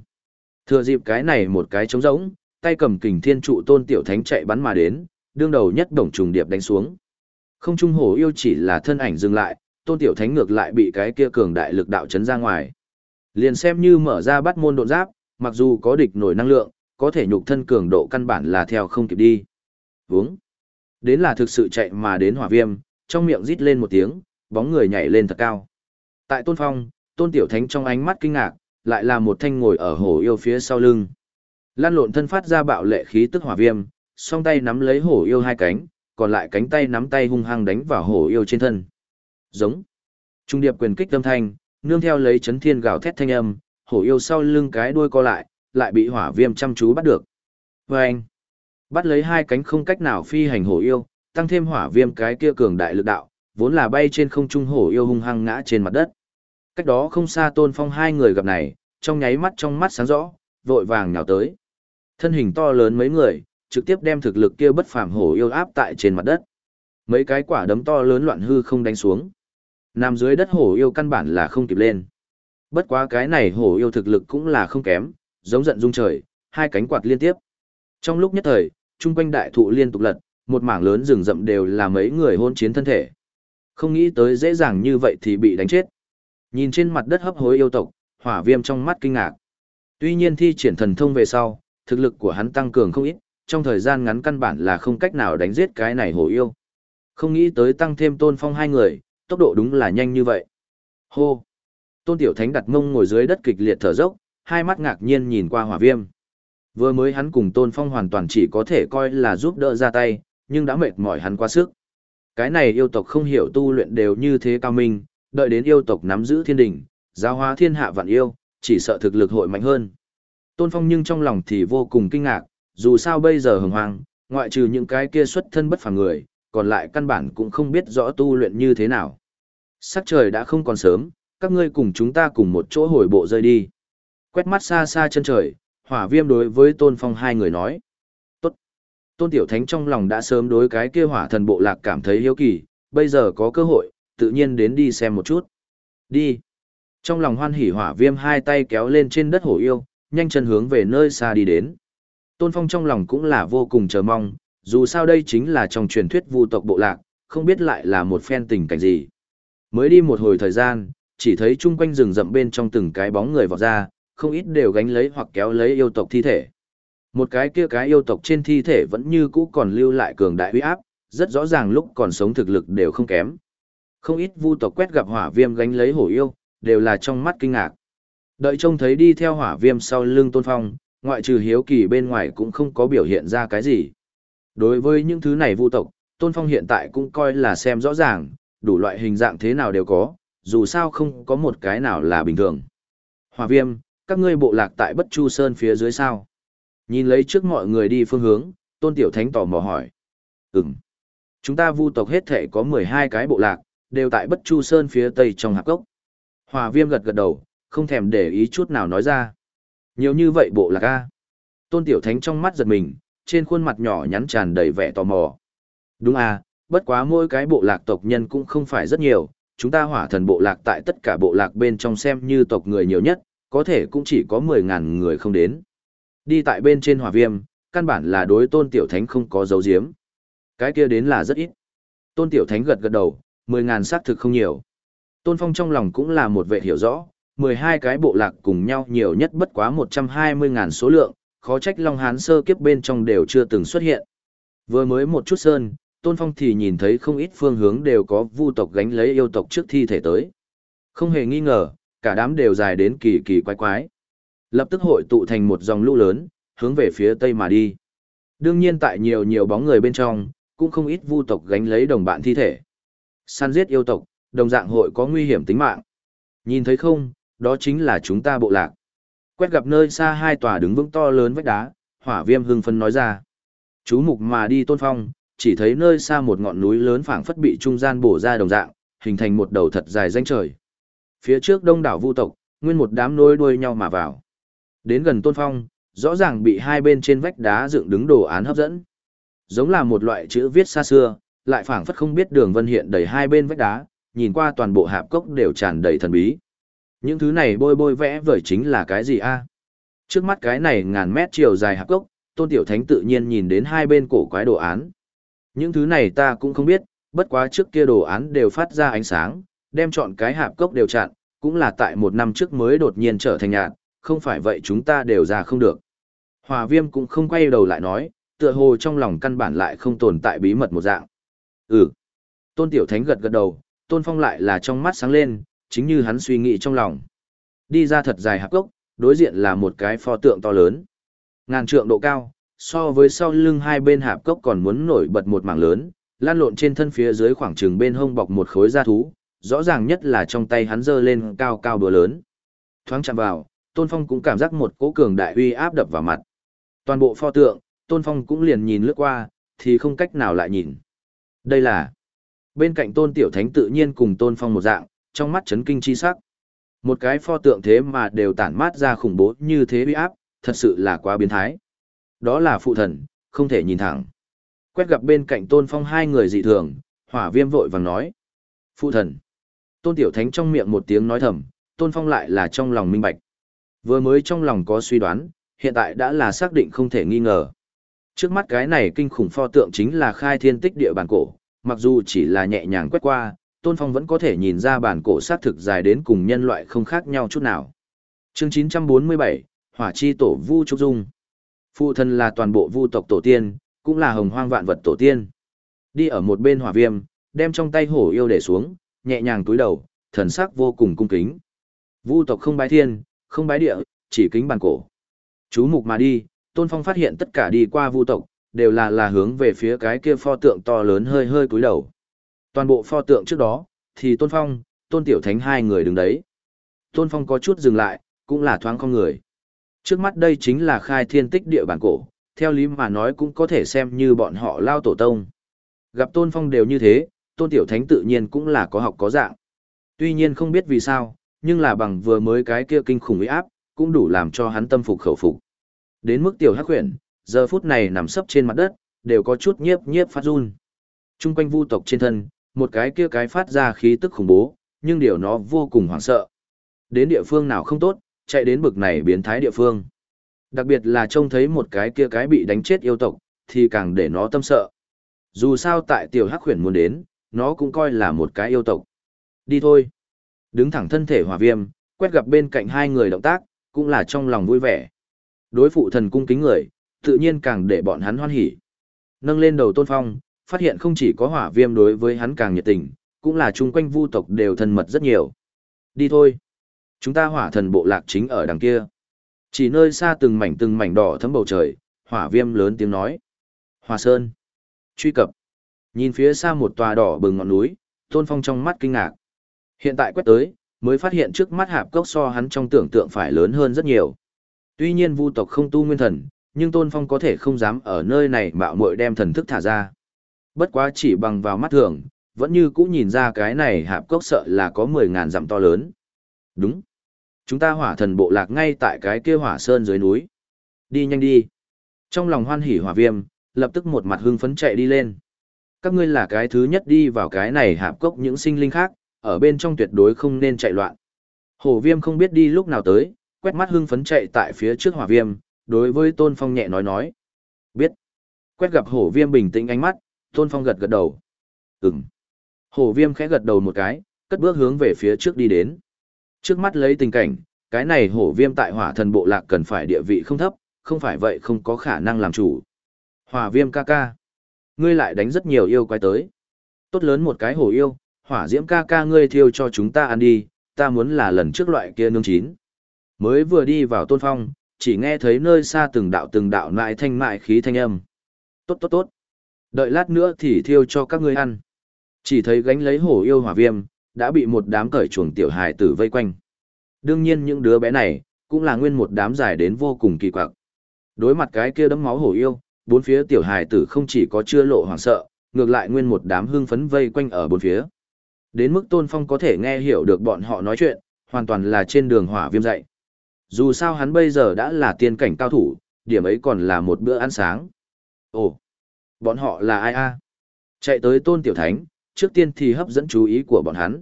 Thừa dịp cái này một cái trống rỗng, tay cầm kình thiên trụ tôn tiểu thánh chạy bắn mà đến, đương đầu nhất đồng trùng điệp đánh xuống. Không trung hổ yêu chỉ là thân ảnh dừng lại, tôn tiểu thánh ngược lại bị cái kia cường đại lực đạo chấn ra ngoài. Liền xem như mở ra bắt môn độn giáp, mặc dù có địch nổi năng lượng, có thể nhục thân cường độ căn bản là theo không kịp đi. Vướng. Đến là thực sự chạy mà đến hỏa viêm, trong miệng rít lên một tiếng, bóng người nhảy lên thật cao. Tại tôn phong, tôn tiểu thánh trong ánh mắt kinh ngạc, lại là một thanh ngồi ở hổ yêu phía sau lưng. Lan lộn thân phát ra bạo lệ khí tức hỏa viêm, song tay nắm lấy hổ yêu hai cánh, còn lại cánh tay nắm tay hung hăng đánh vào hổ yêu trên thân. Giống. Trung điệp quyền kích âm thanh, nương theo lấy chấn thiên gào thét thanh âm, hổ yêu sau lưng cái đuôi co lại, lại bị hỏa viêm chăm chú bắt được. Và anh. Bắt lấy hai cánh không cách nào phi hành hổ yêu, tăng thêm hỏa viêm cái kia cường đại lực đạo, vốn là bay trên không trung hổ yêu hung hăng ngã trên mặt đất. Cách đó không xa Tôn Phong hai người gặp này, trong nháy mắt trong mắt sáng rõ, vội vàng nhào tới. Thân hình to lớn mấy người, trực tiếp đem thực lực kia bất phàm hổ yêu áp tại trên mặt đất. Mấy cái quả đấm to lớn loạn hư không đánh xuống. Nằm dưới đất hổ yêu căn bản là không kịp lên. Bất quá cái này hổ yêu thực lực cũng là không kém, giống giận dung trời, hai cánh quạt liên tiếp. Trong lúc nhất thời, trung quanh đại thụ liên tục lật, một mảng lớn rừng rậm đều là mấy người hôn chiến thân thể. Không nghĩ tới dễ dàng như vậy thì bị đánh chết. Nhìn trên mặt đất hấp hối yêu tộc, hỏa viêm trong mắt kinh ngạc. Tuy nhiên thi triển thần thông về sau, thực lực của hắn tăng cường không ít, trong thời gian ngắn căn bản là không cách nào đánh giết cái này hổ yêu. Không nghĩ tới tăng thêm tôn phong hai người, tốc độ đúng là nhanh như vậy. Hô! Tôn Tiểu Thánh đặt mông ngồi dưới đất kịch liệt thở dốc, hai mắt ngạc nhiên nhìn qua hỏa viêm. Vừa mới hắn cùng Tôn Phong hoàn toàn chỉ có thể coi là giúp đỡ ra tay, nhưng đã mệt mỏi hắn quá sức. Cái này yêu tộc không hiểu tu luyện đều như thế cao minh, đợi đến yêu tộc nắm giữ thiên đỉnh, giáo hóa thiên hạ vạn yêu, chỉ sợ thực lực hội mạnh hơn. Tôn Phong nhưng trong lòng thì vô cùng kinh ngạc, dù sao bây giờ hừng hoang, ngoại trừ những cái kia xuất thân bất phàm người, còn lại căn bản cũng không biết rõ tu luyện như thế nào. Sắc trời đã không còn sớm, các ngươi cùng chúng ta cùng một chỗ hồi bộ rơi đi. Quét mắt xa xa chân trời, hỏa viêm đối với tôn phong hai người nói. Tốt. Tôn tiểu thánh trong lòng đã sớm đối cái kia hỏa thần bộ lạc cảm thấy hiếu kỳ, bây giờ có cơ hội, tự nhiên đến đi xem một chút. Đi. Trong lòng hoan hỉ hỏa viêm hai tay kéo lên trên đất hổ yêu, nhanh chân hướng về nơi xa đi đến. Tôn phong trong lòng cũng là vô cùng chờ mong, dù sao đây chính là trong truyền thuyết vu tộc bộ lạc, không biết lại là một phen tình cảnh gì. Mới đi một hồi thời gian, chỉ thấy chung quanh rừng rậm bên trong từng cái bóng người vọt ra, không ít đều gánh lấy hoặc kéo lấy yêu tộc thi thể. Một cái kia cái yêu tộc trên thi thể vẫn như cũ còn lưu lại cường đại uy áp, rất rõ ràng lúc còn sống thực lực đều không kém. Không ít vu tộc quét gặp hỏa viêm gánh lấy hổ yêu, đều là trong mắt kinh ngạc. Đợi trông thấy đi theo hỏa viêm sau lưng tôn phong, ngoại trừ hiếu kỳ bên ngoài cũng không có biểu hiện ra cái gì. Đối với những thứ này vu tộc, tôn phong hiện tại cũng coi là xem rõ ràng, đủ loại hình dạng thế nào đều có, dù sao không có một cái nào là bình thường. hòa viêm, các ngươi bộ lạc tại Bất Chu Sơn phía dưới sao? Nhìn lấy trước mọi người đi phương hướng, Tôn Tiểu Thánh tò mò hỏi. Ừm. Chúng ta vu tộc hết thể có 12 cái bộ lạc, đều tại Bất Chu Sơn phía tây trong hạp cốc. hòa viêm gật gật đầu, không thèm để ý chút nào nói ra. Nhiều như vậy bộ lạc a. Tôn Tiểu Thánh trong mắt giật mình, trên khuôn mặt nhỏ nhắn tràn đầy vẻ tò mò. Đúng à, bất quá mỗi cái bộ lạc tộc nhân cũng không phải rất nhiều, chúng ta hỏa thần bộ lạc tại tất cả bộ lạc bên trong xem như tộc người nhiều nhất, có thể cũng chỉ có 10.000 người không đến. Đi tại bên trên hỏa viêm, căn bản là đối tôn tiểu thánh không có dấu diếm. Cái kia đến là rất ít. Tôn tiểu thánh gật gật đầu, 10.000 xác thực không nhiều. Tôn phong trong lòng cũng là một vệ hiểu rõ, 12 cái bộ lạc cùng nhau nhiều nhất bất quá 120.000 số lượng, khó trách Long Hán sơ kiếp bên trong đều chưa từng xuất hiện. Vừa mới một chút sơn, Tôn Phong thì nhìn thấy không ít phương hướng đều có vu tộc gánh lấy yêu tộc trước thi thể tới. Không hề nghi ngờ, cả đám đều dài đến kỳ kỳ quái quái. Lập tức hội tụ thành một dòng lũ lớn, hướng về phía tây mà đi. Đương nhiên tại nhiều nhiều bóng người bên trong, cũng không ít vu tộc gánh lấy đồng bạn thi thể. Săn giết yêu tộc, đồng dạng hội có nguy hiểm tính mạng. Nhìn thấy không, đó chính là chúng ta bộ lạc. Quét gặp nơi xa hai tòa đứng vững to lớn vách đá, hỏa viêm hưng phân nói ra. Chú mục mà đi tôn phong, chỉ thấy nơi xa một ngọn núi lớn phảng phất bị trung gian bổ ra đồng dạng, hình thành một đầu thật dài danh trời. Phía trước đông đảo vu tộc, nguyên một đám nối đuôi nhau mà vào. Đến gần tôn phong, rõ ràng bị hai bên trên vách đá dựng đứng đồ án hấp dẫn. Giống là một loại chữ viết xa xưa, lại phảng phất không biết đường vân hiện đầy hai bên vách đá, nhìn qua toàn bộ hạp cốc đều tràn đầy thần bí. Những thứ này bôi bôi vẽ vời chính là cái gì a? Trước mắt cái này ngàn mét chiều dài hạp cốc, tôn tiểu thánh tự nhiên nhìn đến hai bên cổ quái đồ án. Những thứ này ta cũng không biết, bất quá trước kia đồ án đều phát ra ánh sáng, đem chọn cái hạp cốc đều chặn, cũng là tại một năm trước mới đột nhiên trở thành nhạt, không phải vậy chúng ta đều ra không được. Hòa viêm cũng không quay đầu lại nói, tựa hồ trong lòng căn bản lại không tồn tại bí mật một dạng. Ừ. Tôn Tiểu Thánh gật gật đầu, Tôn Phong lại là trong mắt sáng lên, chính như hắn suy nghĩ trong lòng. Đi ra thật dài hạp cốc, đối diện là một cái pho tượng to lớn. Ngàn trượng độ cao, so với sau lưng hai bên hạp cốc còn muốn nổi bật một mảng lớn, lan lộn trên thân phía dưới khoảng trừng bên hông bọc một khối da thú, rõ ràng nhất là trong tay hắn giơ lên cao cao đùa lớn. Thoáng chạm vào, Tôn Phong cũng cảm giác một cỗ cường đại uy áp đập vào mặt. Toàn bộ pho tượng Tôn Phong cũng liền nhìn lướt qua, thì không cách nào lại nhìn. Đây là... Bên cạnh Tôn Tiểu Thánh tự nhiên cùng Tôn Phong một dạng, trong mắt chấn kinh chi sắc. Một cái pho tượng thế mà đều tản mát ra khủng bố như thế uy áp, thật sự là quá biến thái. Đó là phụ thần, không thể nhìn thẳng. Quét gặp bên cạnh Tôn Phong hai người dị thường, hỏa viêm vội vàng nói. Phụ thần. Tôn Tiểu Thánh trong miệng một tiếng nói thầm, Tôn Phong lại là trong lòng minh bạch. Vừa mới trong lòng có suy đoán, hiện tại đã là xác định không thể nghi ngờ. Trước mắt cái này kinh khủng pho tượng chính là khai thiên tích địa bản cổ, mặc dù chỉ là nhẹ nhàng quét qua, Tôn Phong vẫn có thể nhìn ra bản cổ xác thực dài đến cùng nhân loại không khác nhau chút nào. Chương 947, Hỏa chi tổ Vu Trúc Dung. Phụ thân là toàn bộ vu tộc tổ tiên, cũng là hồng hoang vạn vật tổ tiên. Đi ở một bên hỏa viêm, đem trong tay hổ yêu để xuống, nhẹ nhàng túi đầu, thần sắc vô cùng cung kính. Vu tộc không bái thiên, không bái địa, chỉ kính bản cổ. Chú mục mà đi, Tôn Phong phát hiện tất cả đi qua vu tộc, đều là là hướng về phía cái kia pho tượng to lớn hơi hơi cúi đầu. Toàn bộ pho tượng trước đó, thì Tôn Phong, Tôn Tiểu Thánh hai người đứng đấy. Tôn Phong có chút dừng lại, cũng là thoáng không người. Trước mắt đây chính là khai thiên tích địa bản cổ, theo lý mà nói cũng có thể xem như bọn họ lao tổ tông. Gặp Tôn Phong đều như thế, Tôn Tiểu Thánh tự nhiên cũng là có học có dạng. Tuy nhiên không biết vì sao, nhưng là bằng vừa mới cái kia kinh khủng uy áp, cũng đủ làm cho hắn tâm phục khẩu phục. Đến mức Tiểu Hắc Huyền, giờ phút này nằm sấp trên mặt đất, đều có chút nhiếp nhiếp phát run. Trung quanh vu tộc trên thân, một cái kia cái phát ra khí tức khủng bố, nhưng điều nó vô cùng hoảng sợ. Đến địa phương nào không tốt, chạy đến bực này biến thái địa phương. Đặc biệt là trông thấy một cái kia cái bị đánh chết yêu tộc, thì càng để nó tâm sợ. Dù sao tại tiểu hắc khuyển muốn đến, nó cũng coi là một cái yêu tộc. Đi thôi. Đứng thẳng thân thể hỏa viêm, quét gặp bên cạnh hai người động tác, cũng là trong lòng vui vẻ. Đối phụ thần cung kính người, tự nhiên càng để bọn hắn hoan hỉ. Nâng lên đầu tôn phong, phát hiện không chỉ có hỏa viêm đối với hắn càng nhiệt tình, cũng là chung quanh vu tộc đều thân mật rất nhiều. Đi thôi. Chúng ta hỏa thần bộ lạc chính ở đằng kia. Chỉ nơi xa từng mảnh từng mảnh đỏ thấm bầu trời, hỏa viêm lớn tiếng nói. Hòa Sơn. Truy cập. Nhìn phía xa một tòa đỏ bừng ngọn núi, Tôn Phong trong mắt kinh ngạc. Hiện tại quét tới, mới phát hiện trước mắt hạp cốc so hắn trong tưởng tượng phải lớn hơn rất nhiều. Tuy nhiên vu tộc không tu nguyên thần, nhưng Tôn Phong có thể không dám ở nơi này mạo muội đem thần thức thả ra. Bất quá chỉ bằng vào mắt thường, vẫn như cũ nhìn ra cái này hạp cốc sợ là có 10.000 dặm to lớn. Đúng. Chúng ta hỏa thần bộ lạc ngay tại cái kia hỏa sơn dưới núi. Đi nhanh đi. Trong lòng hoan hỉ hỏa viêm, lập tức một mặt hưng phấn chạy đi lên. Các ngươi là cái thứ nhất đi vào cái này hạp cốc những sinh linh khác, ở bên trong tuyệt đối không nên chạy loạn. Hổ viêm không biết đi lúc nào tới, quét mắt hưng phấn chạy tại phía trước hỏa viêm, đối với tôn phong nhẹ nói nói. Biết. Quét gặp hổ viêm bình tĩnh ánh mắt, tôn phong gật gật đầu. Ừm. Hổ viêm khẽ gật đầu một cái, cất bước hướng về phía trước đi đến. Trước mắt lấy tình cảnh, cái này hổ viêm tại hỏa thần bộ lạc cần phải địa vị không thấp, không phải vậy không có khả năng làm chủ. Hỏa viêm ca ca. Ngươi lại đánh rất nhiều yêu quái tới. Tốt lớn một cái hổ yêu, hỏa diễm ca ca ngươi thiêu cho chúng ta ăn đi, ta muốn là lần trước loại kia nương chín. Mới vừa đi vào tôn phong, chỉ nghe thấy nơi xa từng đạo từng đạo nại thanh mại khí thanh âm. Tốt tốt tốt. Đợi lát nữa thì thiêu cho các ngươi ăn. Chỉ thấy gánh lấy hổ yêu hỏa viêm, đã bị một đám cởi chuồng tiểu hài tử vây quanh. Đương nhiên những đứa bé này, cũng là nguyên một đám dài đến vô cùng kỳ quặc. Đối mặt cái kia đấm máu hổ yêu, bốn phía tiểu hài tử không chỉ có chưa lộ hoảng sợ, ngược lại nguyên một đám hưng phấn vây quanh ở bốn phía. Đến mức Tôn Phong có thể nghe hiểu được bọn họ nói chuyện, hoàn toàn là trên đường hỏa viêm dạy. Dù sao hắn bây giờ đã là tiên cảnh cao thủ, điểm ấy còn là một bữa ăn sáng. Ồ, bọn họ là ai a? Chạy tới Tôn Tiểu Thánh, trước tiên thì hấp dẫn chú ý của bọn hắn.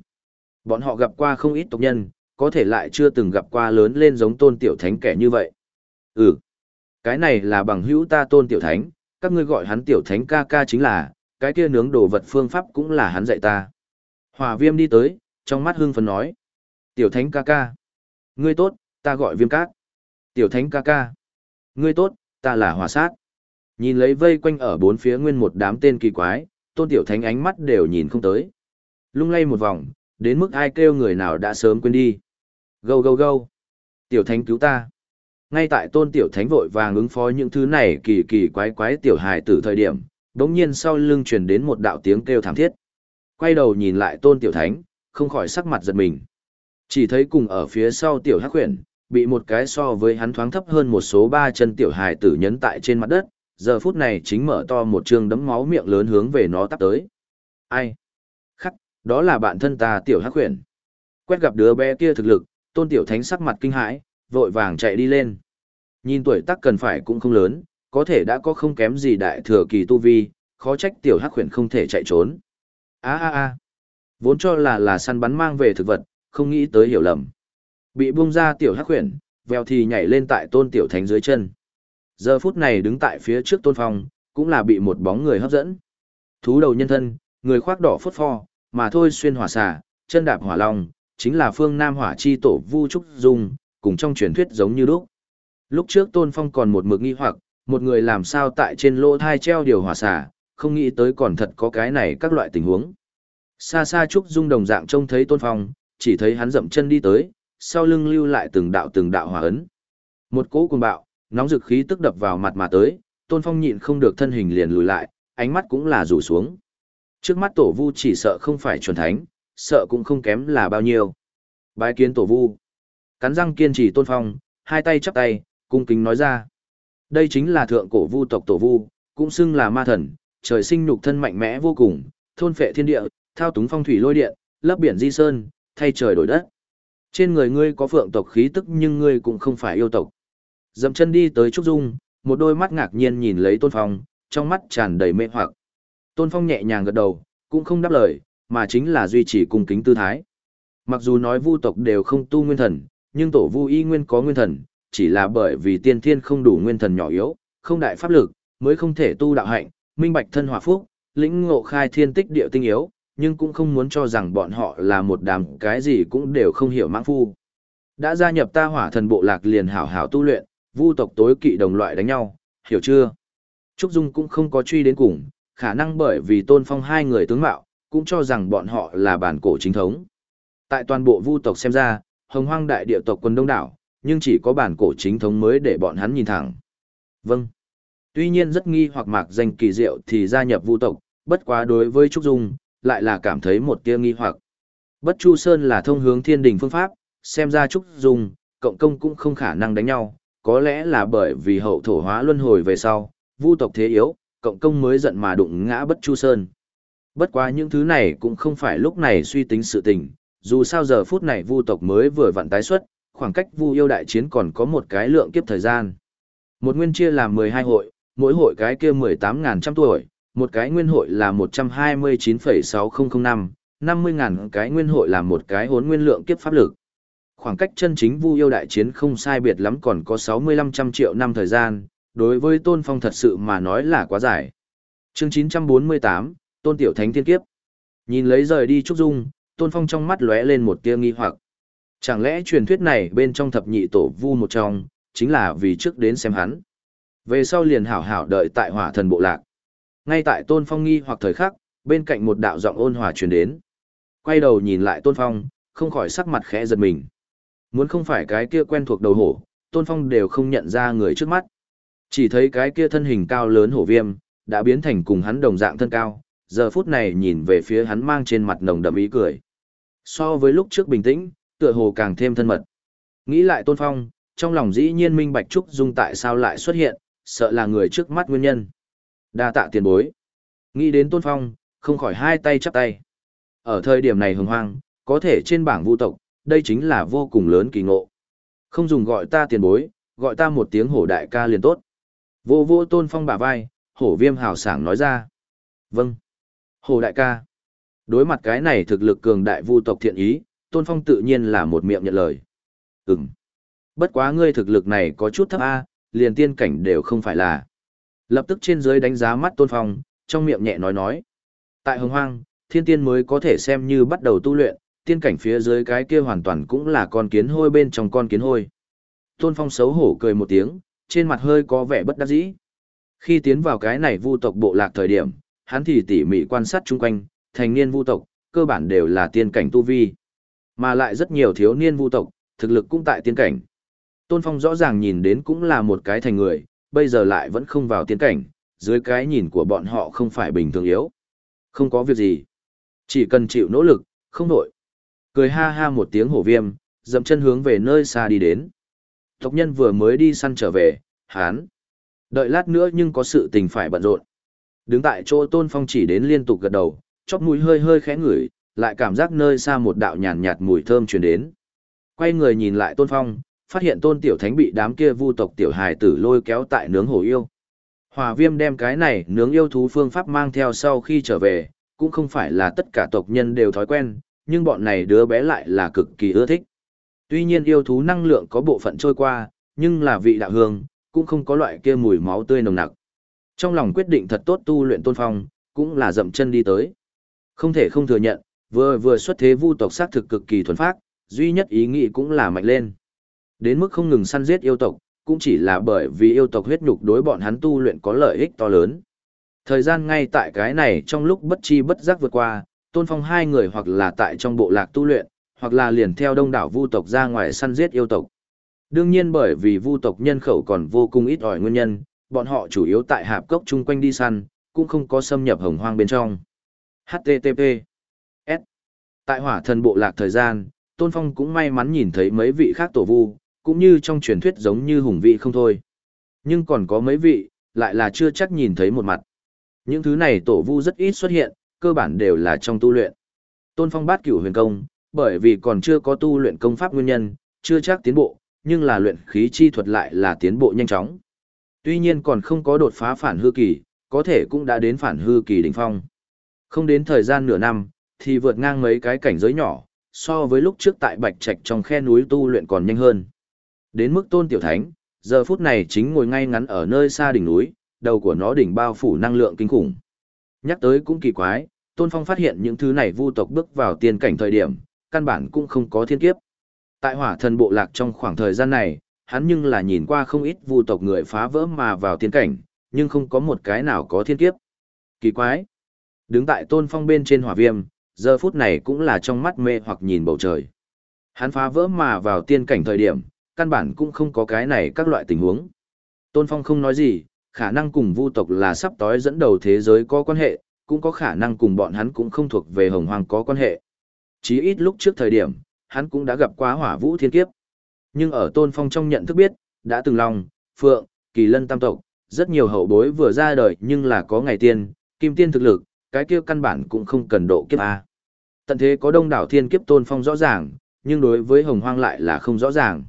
Bọn họ gặp qua không ít tộc nhân, có thể lại chưa từng gặp qua lớn lên giống tôn tiểu thánh kẻ như vậy. Ừ, cái này là bằng hữu ta tôn tiểu thánh, các ngươi gọi hắn tiểu thánh ca ca chính là, cái kia nướng đồ vật phương pháp cũng là hắn dạy ta. Hòa viêm đi tới, trong mắt hưng phấn nói. Tiểu thánh ca ca. Ngươi tốt, ta gọi viêm cát. Tiểu thánh ca ca. Ngươi tốt, ta là hòa sát. Nhìn lấy vây quanh ở bốn phía nguyên một đám tên kỳ quái, tôn tiểu thánh ánh mắt đều nhìn không tới. Lung lay một vòng, đến mức ai kêu người nào đã sớm quên đi. Gâu gâu gâu. Tiểu thánh cứu ta. Ngay tại tôn tiểu thánh vội vàng ứng phó những thứ này kỳ kỳ quái quái tiểu hài tử thời điểm, đống nhiên sau lưng truyền đến một đạo tiếng kêu thảm thiết. Quay đầu nhìn lại tôn tiểu thánh, không khỏi sắc mặt giật mình. Chỉ thấy cùng ở phía sau tiểu hắc khuyển, bị một cái so với hắn thoáng thấp hơn một số ba chân tiểu hài tử nhấn tại trên mặt đất, giờ phút này chính mở to một trường đấm máu miệng lớn hướng về nó tắp tới. Ai? Khắc, đó là bạn thân ta tiểu hắc huyền. Quét gặp đứa bé kia thực lực, tôn tiểu thánh sắc mặt kinh hãi, vội vàng chạy đi lên. Nhìn tuổi tác cần phải cũng không lớn, có thể đã có không kém gì đại thừa kỳ tu vi, khó trách tiểu hắc huyền không thể chạy trốn. A a a. Vốn cho là là săn bắn mang về thực vật, không nghĩ tới hiểu lầm. Bị buông ra tiểu hắc huyền, vèo thì nhảy lên tại tôn tiểu thánh dưới chân. Giờ phút này đứng tại phía trước tôn phong, cũng là bị một bóng người hấp dẫn. Thú đầu nhân thân, người khoác đỏ phốt pho, mà thôi xuyên hỏa xà, chân đạp hỏa long, chính là phương Nam hỏa chi tổ Vu Trúc Dung, cùng trong truyền thuyết giống như lúc. Lúc trước tôn phong còn một mực nghi hoặc, một người làm sao tại trên lỗ thai treo điều hỏa xà, không nghĩ tới còn thật có cái này các loại tình huống. Xa xa Trúc Dung đồng dạng trông thấy tôn phong, chỉ thấy hắn dậm chân đi tới, sau lưng lưu lại từng đạo từng đạo hỏa ấn. Một cỗ cuồng bạo, nóng dực khí tức đập vào mặt mà tới, Tôn Phong nhịn không được thân hình liền lùi lại, ánh mắt cũng là rủ xuống. Trước mắt Tổ Vu chỉ sợ không phải chuẩn thánh, sợ cũng không kém là bao nhiêu. Bái kiến Tổ Vu. Cắn răng kiên trì Tôn Phong, hai tay chắp tay, cung kính nói ra. Đây chính là thượng cổ Vu tộc Tổ Vu, cũng xưng là ma thần, trời sinh nhục thân mạnh mẽ vô cùng, thôn phệ thiên địa, thao túng phong thủy lôi điện, lấp biển di sơn, thay trời đổi đất. Trên người ngươi có phượng tộc khí tức nhưng ngươi cũng không phải yêu tộc. Dậm chân đi tới Trúc Dung, một đôi mắt ngạc nhiên nhìn lấy Tôn Phong, trong mắt tràn đầy mê hoặc. Tôn Phong nhẹ nhàng gật đầu, cũng không đáp lời, mà chính là duy trì cung kính tư thái. Mặc dù nói vu tộc đều không tu nguyên thần, nhưng tổ vu y nguyên có nguyên thần, chỉ là bởi vì tiên thiên không đủ nguyên thần nhỏ yếu, không đại pháp lực, mới không thể tu đạo hạnh, minh bạch thân hòa phúc, lĩnh ngộ khai thiên tích địa tinh yếu, nhưng cũng không muốn cho rằng bọn họ là một đám cái gì cũng đều không hiểu mãng phu. Đã gia nhập ta hỏa thần bộ lạc liền hảo hảo tu luyện, vu tộc tối kỵ đồng loại đánh nhau, hiểu chưa? Trúc Dung cũng không có truy đến cùng, khả năng bởi vì tôn phong hai người tướng mạo, cũng cho rằng bọn họ là bản cổ chính thống. Tại toàn bộ vu tộc xem ra, hồng hoang đại địa tộc quân đông đảo, nhưng chỉ có bản cổ chính thống mới để bọn hắn nhìn thẳng. Vâng. Tuy nhiên rất nghi hoặc mạc danh kỳ diệu thì gia nhập vu tộc, bất quá đối với Trúc Dung, lại là cảm thấy một tia nghi hoặc. Bất Chu Sơn là thông hướng thiên đình phương pháp, xem ra Trúc Dung, cộng công cũng không khả năng đánh nhau, có lẽ là bởi vì hậu thổ hóa luân hồi về sau, vu tộc thế yếu, cộng công mới giận mà đụng ngã Bất Chu Sơn. Bất quá những thứ này cũng không phải lúc này suy tính sự tình, dù sao giờ phút này vu tộc mới vừa vặn tái xuất, khoảng cách vu yêu đại chiến còn có một cái lượng kiếp thời gian. Một nguyên chia làm 12 hội, mỗi hội cái kia 18.000 trăm tuổi, một cái nguyên hội là 129,6005, 50.000 cái nguyên hội là một cái hốn nguyên lượng kiếp pháp lực. Khoảng cách chân chính vu yêu đại chiến không sai biệt lắm còn có 65 trăm triệu năm thời gian, đối với Tôn Phong thật sự mà nói là quá dài. Chương 948, Tôn Tiểu Thánh Thiên Kiếp. Nhìn lấy rời đi Trúc Dung, Tôn Phong trong mắt lóe lên một tia nghi hoặc. Chẳng lẽ truyền thuyết này bên trong thập nhị tổ vu một trong, chính là vì trước đến xem hắn. Về sau liền hảo hảo đợi tại hỏa thần bộ lạc. Ngay tại Tôn Phong nghi hoặc thời khắc, bên cạnh một đạo giọng ôn hòa truyền đến. Quay đầu nhìn lại Tôn Phong, không khỏi sắc mặt khẽ giật mình. Muốn không phải cái kia quen thuộc đầu hổ, Tôn Phong đều không nhận ra người trước mắt. Chỉ thấy cái kia thân hình cao lớn hổ viêm, đã biến thành cùng hắn đồng dạng thân cao, giờ phút này nhìn về phía hắn mang trên mặt nồng đậm ý cười. So với lúc trước bình tĩnh, tựa hồ càng thêm thân mật. Nghĩ lại Tôn Phong, trong lòng dĩ nhiên minh bạch trúc dung tại sao lại xuất hiện, sợ là người trước mắt nguyên nhân. Đa tạ tiền bối. Nghĩ đến Tôn Phong, không khỏi hai tay chắp tay. Ở thời điểm này hừng hoang, có thể trên bảng vu tộc, đây chính là vô cùng lớn kỳ ngộ. Không dùng gọi ta tiền bối, gọi ta một tiếng hổ đại ca liền tốt. Vô vô Tôn Phong bả vai, hổ viêm hào sảng nói ra. Vâng. Hổ đại ca. Đối mặt cái này thực lực cường đại vu tộc thiện ý, Tôn Phong tự nhiên là một miệng nhận lời. Ừm. Bất quá ngươi thực lực này có chút thấp A, liền tiên cảnh đều không phải là. Lập tức trên dưới đánh giá mắt Tôn Phong, trong miệng nhẹ nói nói. Tại hồng hoang, thiên tiên mới có thể xem như bắt đầu tu luyện, tiên cảnh phía dưới cái kia hoàn toàn cũng là con kiến hôi bên trong con kiến hôi. Tôn Phong xấu hổ cười một tiếng, trên mặt hơi có vẻ bất đắc dĩ. Khi tiến vào cái này vu tộc bộ lạc thời điểm, hắn thì tỉ mỉ quan sát chung quanh, thành niên vu tộc, cơ bản đều là tiên cảnh tu vi. Mà lại rất nhiều thiếu niên vu tộc, thực lực cũng tại tiên cảnh. Tôn Phong rõ ràng nhìn đến cũng là một cái thành người, bây giờ lại vẫn không vào tiên cảnh, dưới cái nhìn của bọn họ không phải bình thường yếu. Không có việc gì. Chỉ cần chịu nỗ lực, không nổi. Cười ha ha một tiếng hổ viêm, dậm chân hướng về nơi xa đi đến. Tộc nhân vừa mới đi săn trở về, hán. Đợi lát nữa nhưng có sự tình phải bận rộn. Đứng tại chỗ Tôn Phong chỉ đến liên tục gật đầu, chóp mũi hơi hơi khẽ ngửi, lại cảm giác nơi xa một đạo nhàn nhạt mùi thơm truyền đến. Quay người nhìn lại Tôn Phong, phát hiện Tôn Tiểu Thánh bị đám kia vu tộc tiểu hài tử lôi kéo tại nướng hổ yêu. Hòa Viêm đem cái này nướng yêu thú phương pháp mang theo sau khi trở về, cũng không phải là tất cả tộc nhân đều thói quen, nhưng bọn này đứa bé lại là cực kỳ ưa thích. Tuy nhiên yêu thú năng lượng có bộ phận trôi qua, nhưng là vị đạo hương, cũng không có loại kia mùi máu tươi nồng nặc. Trong lòng quyết định thật tốt tu luyện tôn phong, cũng là dậm chân đi tới. Không thể không thừa nhận, vừa vừa xuất thế vu tộc sát thực cực kỳ thuần phác, duy nhất ý nghĩ cũng là mạnh lên. Đến mức không ngừng săn giết yêu tộc, cũng chỉ là bởi vì yêu tộc huyết nhục đối bọn hắn tu luyện có lợi ích to lớn. Thời gian ngay tại cái này trong lúc bất chi bất giác vượt qua, tôn phong hai người hoặc là tại trong bộ lạc tu luyện, hoặc là liền theo đông đảo vu tộc ra ngoài săn giết yêu tộc. Đương nhiên bởi vì vu tộc nhân khẩu còn vô cùng ít ỏi nguyên nhân, bọn họ chủ yếu tại hạp cốc chung quanh đi săn, cũng không có xâm nhập hồng hoang bên trong. HTTP S. Tại hỏa thần bộ lạc thời gian, Tôn Phong cũng may mắn nhìn thấy mấy vị khác tổ vu, cũng như trong truyền thuyết giống như hùng vị không thôi. Nhưng còn có mấy vị, lại là chưa chắc nhìn thấy một mặt. Những thứ này tổ vu rất ít xuất hiện, cơ bản đều là trong tu luyện. Tôn Phong bát cửu huyền công, bởi vì còn chưa có tu luyện công pháp nguyên nhân, chưa chắc tiến bộ, nhưng là luyện khí chi thuật lại là tiến bộ nhanh chóng. Tuy nhiên còn không có đột phá phản hư kỳ, có thể cũng đã đến phản hư kỳ đỉnh phong. Không đến thời gian nửa năm, thì vượt ngang mấy cái cảnh giới nhỏ, so với lúc trước tại Bạch Trạch trong khe núi tu luyện còn nhanh hơn. Đến mức Tôn Tiểu Thánh, giờ phút này chính ngồi ngay ngắn ở nơi xa đỉnh núi, đầu của nó đỉnh bao phủ năng lượng kinh khủng. Nhắc tới cũng kỳ quái, Tôn Phong phát hiện những thứ này vu tộc bước vào tiên cảnh thời điểm, căn bản cũng không có thiên kiếp. Tại hỏa thần bộ lạc trong khoảng thời gian này, hắn nhưng là nhìn qua không ít vu tộc người phá vỡ mà vào tiên cảnh, nhưng không có một cái nào có thiên kiếp. Kỳ quái. Đứng tại tôn phong bên trên hỏa viêm, giờ phút này cũng là trong mắt mê hoặc nhìn bầu trời. Hắn phá vỡ mà vào tiên cảnh thời điểm, căn bản cũng không có cái này các loại tình huống. Tôn phong không nói gì, khả năng cùng vu tộc là sắp tối dẫn đầu thế giới có quan hệ, cũng có khả năng cùng bọn hắn cũng không thuộc về hồng hoàng có quan hệ. Chí ít lúc trước thời điểm, hắn cũng đã gặp quá hỏa vũ thiên kiếp. Nhưng ở tôn phong trong nhận thức biết, đã từng lòng, phượng, kỳ lân tam tộc, rất nhiều hậu bối vừa ra đời nhưng là có ngày tiên, kim tiên thực lực, cái kia căn bản cũng không cần độ kiếp A. Tận thế có đông đảo thiên kiếp tôn phong rõ ràng, nhưng đối với hồng hoang lại là không rõ ràng.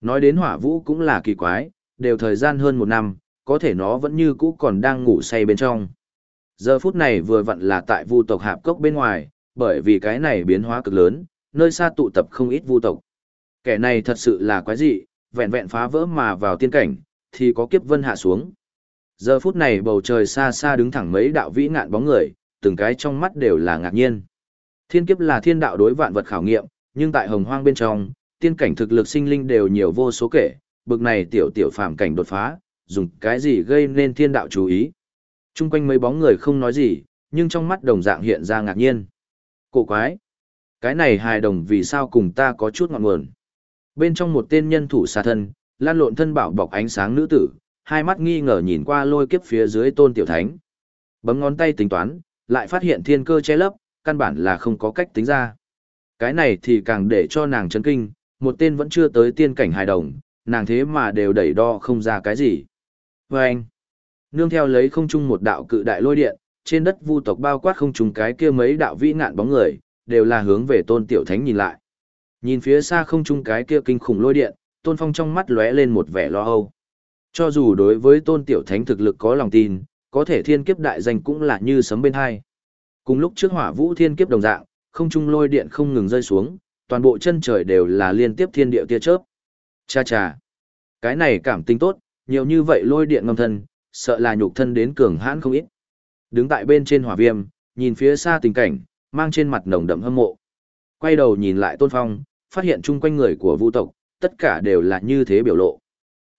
Nói đến hỏa vũ cũng là kỳ quái, đều thời gian hơn một năm, có thể nó vẫn như cũ còn đang ngủ say bên trong. Giờ phút này vừa vặn là tại vu tộc hạp cốc bên ngoài, bởi vì cái này biến hóa cực lớn, nơi xa tụ tập không ít vu tộc. Kẻ này thật sự là quái dị, vẹn vẹn phá vỡ mà vào tiên cảnh, thì có kiếp vân hạ xuống. Giờ phút này bầu trời xa xa đứng thẳng mấy đạo vĩ ngạn bóng người, từng cái trong mắt đều là ngạc nhiên. Thiên kiếp là thiên đạo đối vạn vật khảo nghiệm, nhưng tại hồng hoang bên trong, tiên cảnh thực lực sinh linh đều nhiều vô số kể, bực này tiểu tiểu phàm cảnh đột phá, dùng cái gì gây nên thiên đạo chú ý. Trung quanh mấy bóng người không nói gì, nhưng trong mắt đồng dạng hiện ra ngạc nhiên. Cổ quái! Cái này hài đồng vì sao cùng ta có chút ngọn nguồn. Bên trong một tên nhân thủ xa thân, lan lộn thân bảo bọc ánh sáng nữ tử, hai mắt nghi ngờ nhìn qua lôi kiếp phía dưới tôn tiểu thánh. Bấm ngón tay tính toán, lại phát hiện thiên cơ che lấp, căn bản là không có cách tính ra. Cái này thì càng để cho nàng chấn kinh, một tên vẫn chưa tới tiên cảnh hài đồng, nàng thế mà đều đẩy đo không ra cái gì. Và anh, nương theo lấy không chung một đạo cự đại lôi điện, trên đất vu tộc bao quát không trùng cái kia mấy đạo vĩ ngạn bóng người, đều là hướng về tôn tiểu thánh nhìn lại. Nhìn phía xa không chung cái kia kinh khủng lôi điện, tôn phong trong mắt lóe lên một vẻ lo âu. Cho dù đối với tôn tiểu thánh thực lực có lòng tin, có thể thiên kiếp đại danh cũng là như sấm bên hai. Cùng lúc trước hỏa vũ thiên kiếp đồng dạng, không trung lôi điện không ngừng rơi xuống, toàn bộ chân trời đều là liên tiếp thiên địa tia chớp. Cha cha, cái này cảm tính tốt, nhiều như vậy lôi điện ngâm thân, sợ là nhục thân đến cường hãn không ít. Đứng tại bên trên hỏa viêm, nhìn phía xa tình cảnh, mang trên mặt nồng đậm hâm mộ. Quay đầu nhìn lại Tôn Phong, phát hiện chung quanh người của Vu tộc, tất cả đều là như thế biểu lộ.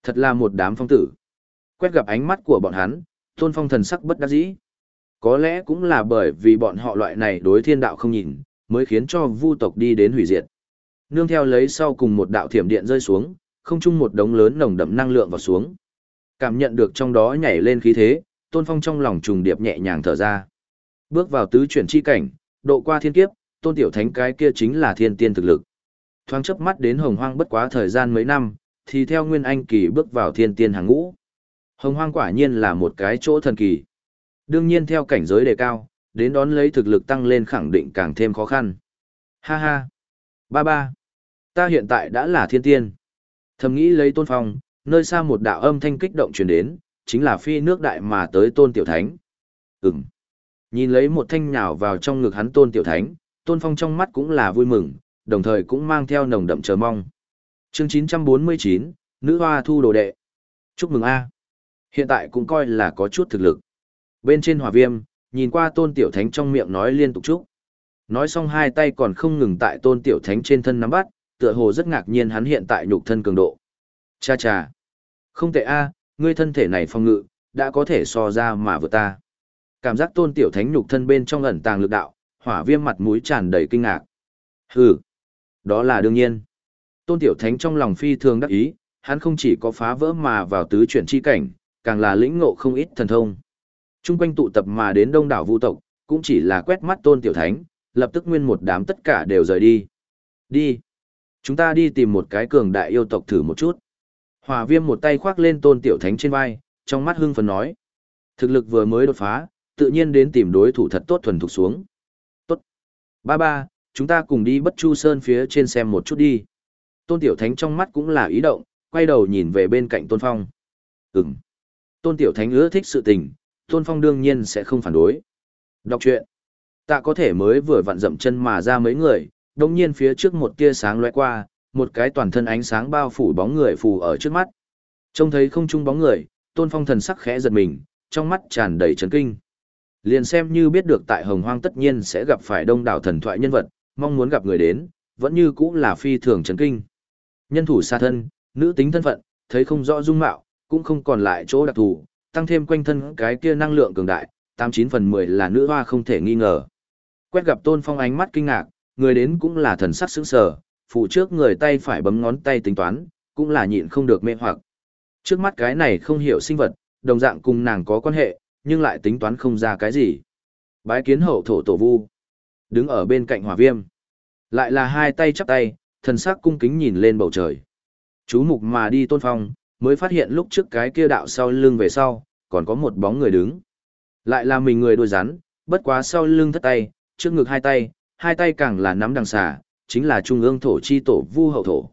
Thật là một đám phong tử. Quét gặp ánh mắt của bọn hắn, Tôn Phong thần sắc bất đắc dĩ. Có lẽ cũng là bởi vì bọn họ loại này đối thiên đạo không nhìn, mới khiến cho Vu tộc đi đến hủy diệt. Nương theo lấy sau cùng một đạo thiểm điện rơi xuống, không chung một đống lớn nồng đậm năng lượng vào xuống. Cảm nhận được trong đó nhảy lên khí thế, Tôn Phong trong lòng trùng điệp nhẹ nhàng thở ra. Bước vào tứ chuyển chi cảnh, độ qua thiên kiếp, Tôn Tiểu Thánh cái kia chính là thiên tiên thực lực. Thoáng chớp mắt đến hồng hoang bất quá thời gian mấy năm, thì theo Nguyên Anh kỳ bước vào thiên tiên hàng ngũ. Hồng hoang quả nhiên là một cái chỗ thần kỳ. Đương nhiên theo cảnh giới đề cao, đến đón lấy thực lực tăng lên khẳng định càng thêm khó khăn. Ha ha. Ba ba. Ta hiện tại đã là thiên tiên. Thầm nghĩ lấy tôn phong, nơi xa một đạo âm thanh kích động truyền đến, chính là phi nước đại mà tới tôn tiểu thánh. Ừm. Nhìn lấy một thanh nhào vào trong ngực hắn tôn tiểu thánh, tôn phong trong mắt cũng là vui mừng, đồng thời cũng mang theo nồng đậm chờ mong. Chương 949, Nữ Hoa Thu Đồ Đệ. Chúc mừng A. Hiện tại cũng coi là có chút thực lực. Bên trên hỏa viêm, nhìn qua tôn tiểu thánh trong miệng nói liên tục chúc. Nói xong hai tay còn không ngừng tại tôn tiểu thánh trên thân nắm bắt, tựa hồ rất ngạc nhiên hắn hiện tại nhục thân cường độ. Cha cha. Không tệ A, ngươi thân thể này phong ngự, đã có thể so ra mà vượt ta. Cảm giác tôn tiểu thánh nhục thân bên trong ẩn tàng lực đạo, hỏa viêm mặt mũi tràn đầy kinh ngạc. Hừ, đó là đương nhiên. Tôn tiểu thánh trong lòng phi thường đắc ý, hắn không chỉ có phá vỡ mà vào tứ chuyển chi cảnh, càng là lĩnh ngộ không ít thần thông. Trung quanh tụ tập mà đến đông đảo vũ tộc, cũng chỉ là quét mắt tôn tiểu thánh, lập tức nguyên một đám tất cả đều rời đi. Đi. Chúng ta đi tìm một cái cường đại yêu tộc thử một chút. Hỏa viêm một tay khoác lên tôn tiểu thánh trên vai, trong mắt hưng phấn nói. Thực lực vừa mới đột phá, tự nhiên đến tìm đối thủ thật tốt thuần thục xuống. Tốt. Ba ba, chúng ta cùng đi bất chu sơn phía trên xem một chút đi. Tôn tiểu thánh trong mắt cũng là ý động, quay đầu nhìn về bên cạnh tôn phong. Ừm. Tôn tiểu thánh ưa thích sự tình, tôn phong đương nhiên sẽ không phản đối. Đọc truyện. Tạ có thể mới vừa vặn dậm chân mà ra mấy người, đồng nhiên phía trước một tia sáng lóe qua, một cái toàn thân ánh sáng bao phủ bóng người phù ở trước mắt. Trông thấy không trung bóng người, tôn phong thần sắc khẽ giật mình, trong mắt tràn đầy chấn kinh. Liền xem như biết được tại hồng hoang tất nhiên sẽ gặp phải đông đảo thần thoại nhân vật, mong muốn gặp người đến, vẫn như cũng là phi thường chấn kinh. Nhân thủ xa thân, nữ tính thân phận, thấy không rõ dung mạo, cũng không còn lại chỗ đặc thù, tăng thêm quanh thân cái kia năng lượng cường đại, 89 phần 10 là nữ hoa không thể nghi ngờ. Quét gặp Tôn Phong ánh mắt kinh ngạc, người đến cũng là thần sắc sững sờ, phụ trước người tay phải bấm ngón tay tính toán, cũng là nhịn không được mê hoặc. Trước mắt cái này không hiểu sinh vật, đồng dạng cùng nàng có quan hệ, nhưng lại tính toán không ra cái gì. Bái kiến hậu thổ tổ vu. Đứng ở bên cạnh hỏa viêm. Lại là hai tay chắp tay, thần sắc cung kính nhìn lên bầu trời. Chú mục mà đi tôn phong, mới phát hiện lúc trước cái kia đạo sau lưng về sau, còn có một bóng người đứng. Lại là mình người đôi rắn, bất quá sau lưng thất tay, trước ngực hai tay, hai tay càng là nắm đằng xà, chính là trung ương thổ chi tổ vu hậu thổ.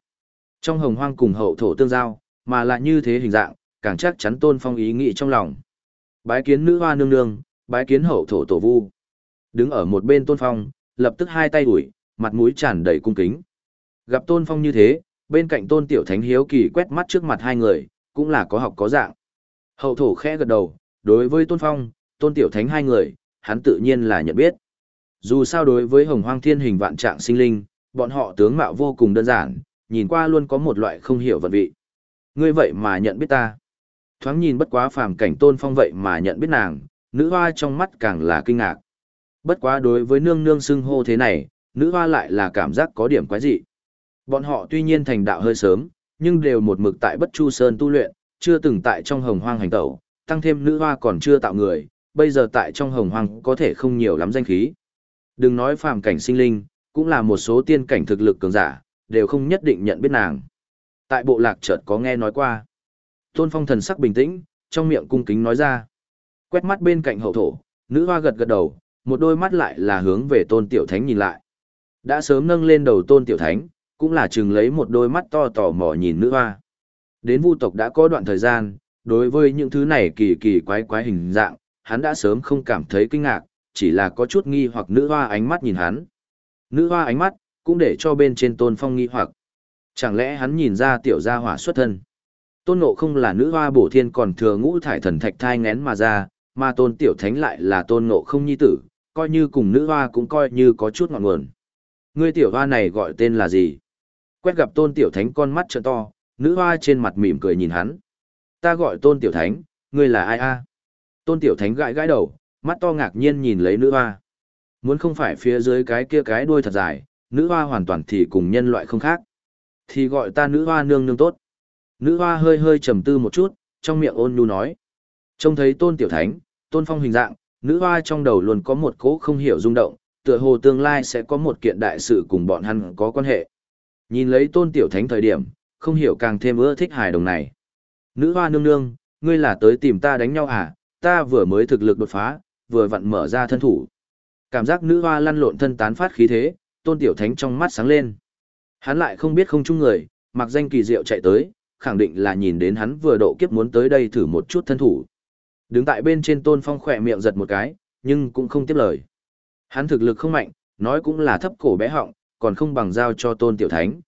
Trong hồng hoang cùng hậu thổ tương giao, mà lại như thế hình dạng, càng chắc chắn tôn phong ý nghĩ trong lòng. Bái kiến nữ hoa nương nương, bái kiến hậu thổ tổ vu. Đứng ở một bên tôn phong, lập tức hai tay ủi, mặt mũi tràn đầy cung kính. Gặp tôn phong như thế, bên cạnh tôn tiểu thánh hiếu kỳ quét mắt trước mặt hai người, cũng là có học có dạng. Hậu thổ khẽ gật đầu, đối với tôn phong, tôn tiểu thánh hai người, hắn tự nhiên là nhận biết. Dù sao đối với hồng hoang thiên hình vạn trạng sinh linh, bọn họ tướng mạo vô cùng đơn giản, nhìn qua luôn có một loại không hiểu vận vị. Ngươi vậy mà nhận biết ta. Thoáng nhìn bất quá phàm cảnh tôn phong vậy mà nhận biết nàng, nữ hoa trong mắt càng là kinh ngạc. Bất quá đối với nương nương xưng hô thế này, nữ hoa lại là cảm giác có điểm quái dị. Bọn họ tuy nhiên thành đạo hơi sớm, nhưng đều một mực tại bất chu sơn tu luyện, chưa từng tại trong hồng hoang hành tẩu, tăng thêm nữ hoa còn chưa tạo người, bây giờ tại trong hồng hoang có thể không nhiều lắm danh khí. Đừng nói phàm cảnh sinh linh, cũng là một số tiên cảnh thực lực cường giả, đều không nhất định nhận biết nàng. Tại bộ lạc chợt có nghe nói qua. Tôn Phong thần sắc bình tĩnh, trong miệng cung kính nói ra. Quét mắt bên cạnh hậu thổ, nữ hoa gật gật đầu, một đôi mắt lại là hướng về Tôn Tiểu Thánh nhìn lại. Đã sớm nâng lên đầu Tôn Tiểu Thánh, cũng là chừng lấy một đôi mắt to tò mò nhìn nữ hoa. Đến vu tộc đã có đoạn thời gian, đối với những thứ này kỳ kỳ quái quái hình dạng, hắn đã sớm không cảm thấy kinh ngạc, chỉ là có chút nghi hoặc nữ hoa ánh mắt nhìn hắn. Nữ hoa ánh mắt, cũng để cho bên trên tôn phong nghi hoặc. Chẳng lẽ hắn nhìn ra tiểu gia hỏa xuất thân? Tôn ngộ không là nữ hoa bổ thiên còn thừa ngũ thải thần thạch thai ngén mà ra, mà tôn tiểu thánh lại là tôn ngộ không nhi tử, coi như cùng nữ hoa cũng coi như có chút ngọn nguồn. Ngươi tiểu hoa này gọi tên là gì? Quét gặp tôn tiểu thánh con mắt trợ to, nữ hoa trên mặt mỉm cười nhìn hắn. Ta gọi tôn tiểu thánh, ngươi là ai a? Tôn tiểu thánh gãi gãi đầu, mắt to ngạc nhiên nhìn lấy nữ hoa. Muốn không phải phía dưới cái kia cái đuôi thật dài, nữ hoa hoàn toàn thì cùng nhân loại không khác. Thì gọi ta nữ hoa nương nương tốt. Nữ hoa hơi hơi trầm tư một chút, trong miệng ôn nhu nói. Trông thấy tôn tiểu thánh, tôn phong hình dạng, nữ hoa trong đầu luôn có một cố không hiểu rung động, tựa hồ tương lai sẽ có một kiện đại sự cùng bọn hắn có quan hệ. Nhìn lấy tôn tiểu thánh thời điểm, không hiểu càng thêm ưa thích hài đồng này. Nữ hoa nương nương, Ngươi là tới tìm ta đánh nhau à, ta vừa mới thực lực đột phá, vừa vặn mở ra thân thủ. Cảm giác nữ hoa lăn lộn thân tán phát khí thế, tôn tiểu thánh trong mắt sáng lên. Hắn lại không biết không chung người, mặc danh kỳ diệu chạy tới, khẳng định là nhìn đến hắn vừa độ kiếp muốn tới đây thử một chút thân thủ. Đứng tại bên trên tôn phong khỏe miệng giật một cái, nhưng cũng không tiếp lời. Hắn thực lực không mạnh, nói cũng là thấp cổ bé họng, còn không bằng giao cho tôn tiểu thánh.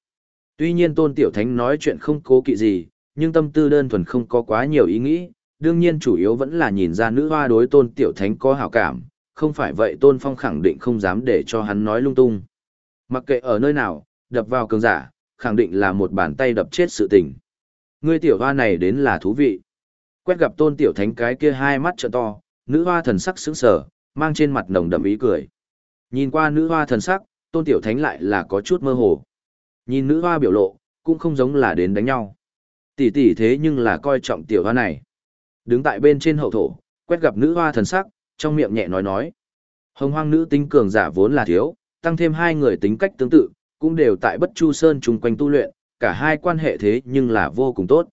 Tuy nhiên tôn tiểu thánh nói chuyện không cố kỵ gì, nhưng tâm tư đơn thuần không có quá nhiều ý nghĩ, đương nhiên chủ yếu vẫn là nhìn ra nữ hoa đối tôn tiểu thánh có hảo cảm, không phải vậy tôn phong khẳng định không dám để cho hắn nói lung tung. Mặc kệ ở nơi nào, đập vào cường giả, khẳng định là một bàn tay đập chết sự tình. Ngươi tiểu hoa này đến là thú vị. Quét gặp tôn tiểu thánh cái kia hai mắt trợ to, nữ hoa thần sắc sững sờ, mang trên mặt nồng đậm ý cười. Nhìn qua nữ hoa thần sắc, tôn tiểu thánh lại là có chút mơ hồ. Nhìn nữ hoa biểu lộ, cũng không giống là đến đánh nhau. Tỷ tỷ thế nhưng là coi trọng tiểu hoa này. Đứng tại bên trên hậu thổ, quét gặp nữ hoa thần sắc, trong miệng nhẹ nói nói. Hồng hoang nữ tính cường giả vốn là thiếu, tăng thêm hai người tính cách tương tự, cũng đều tại bất chu sơn chung quanh tu luyện, cả hai quan hệ thế nhưng là vô cùng tốt.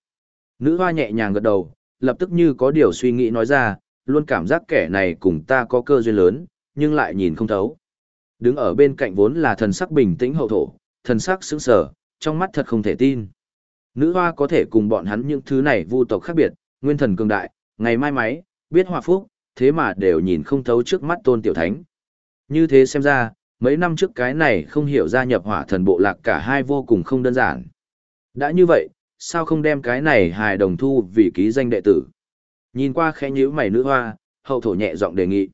Nữ hoa nhẹ nhàng gật đầu, lập tức như có điều suy nghĩ nói ra, luôn cảm giác kẻ này cùng ta có cơ duyên lớn, nhưng lại nhìn không thấu. Đứng ở bên cạnh vốn là thần sắc bình tĩnh hậu thổ, thần sắc sững sờ, trong mắt thật không thể tin. Nữ hoa có thể cùng bọn hắn những thứ này vu tộc khác biệt, nguyên thần cường đại, ngày mai máy, biết hòa phúc, thế mà đều nhìn không thấu trước mắt tôn tiểu thánh. Như thế xem ra, mấy năm trước cái này không hiểu gia nhập hỏa thần bộ lạc cả hai vô cùng không đơn giản. Đã như vậy, sao không đem cái này hài đồng thu vì ký danh đệ tử? Nhìn qua khẽ nhíu mày nữ hoa, hậu thổ nhẹ giọng đề nghị.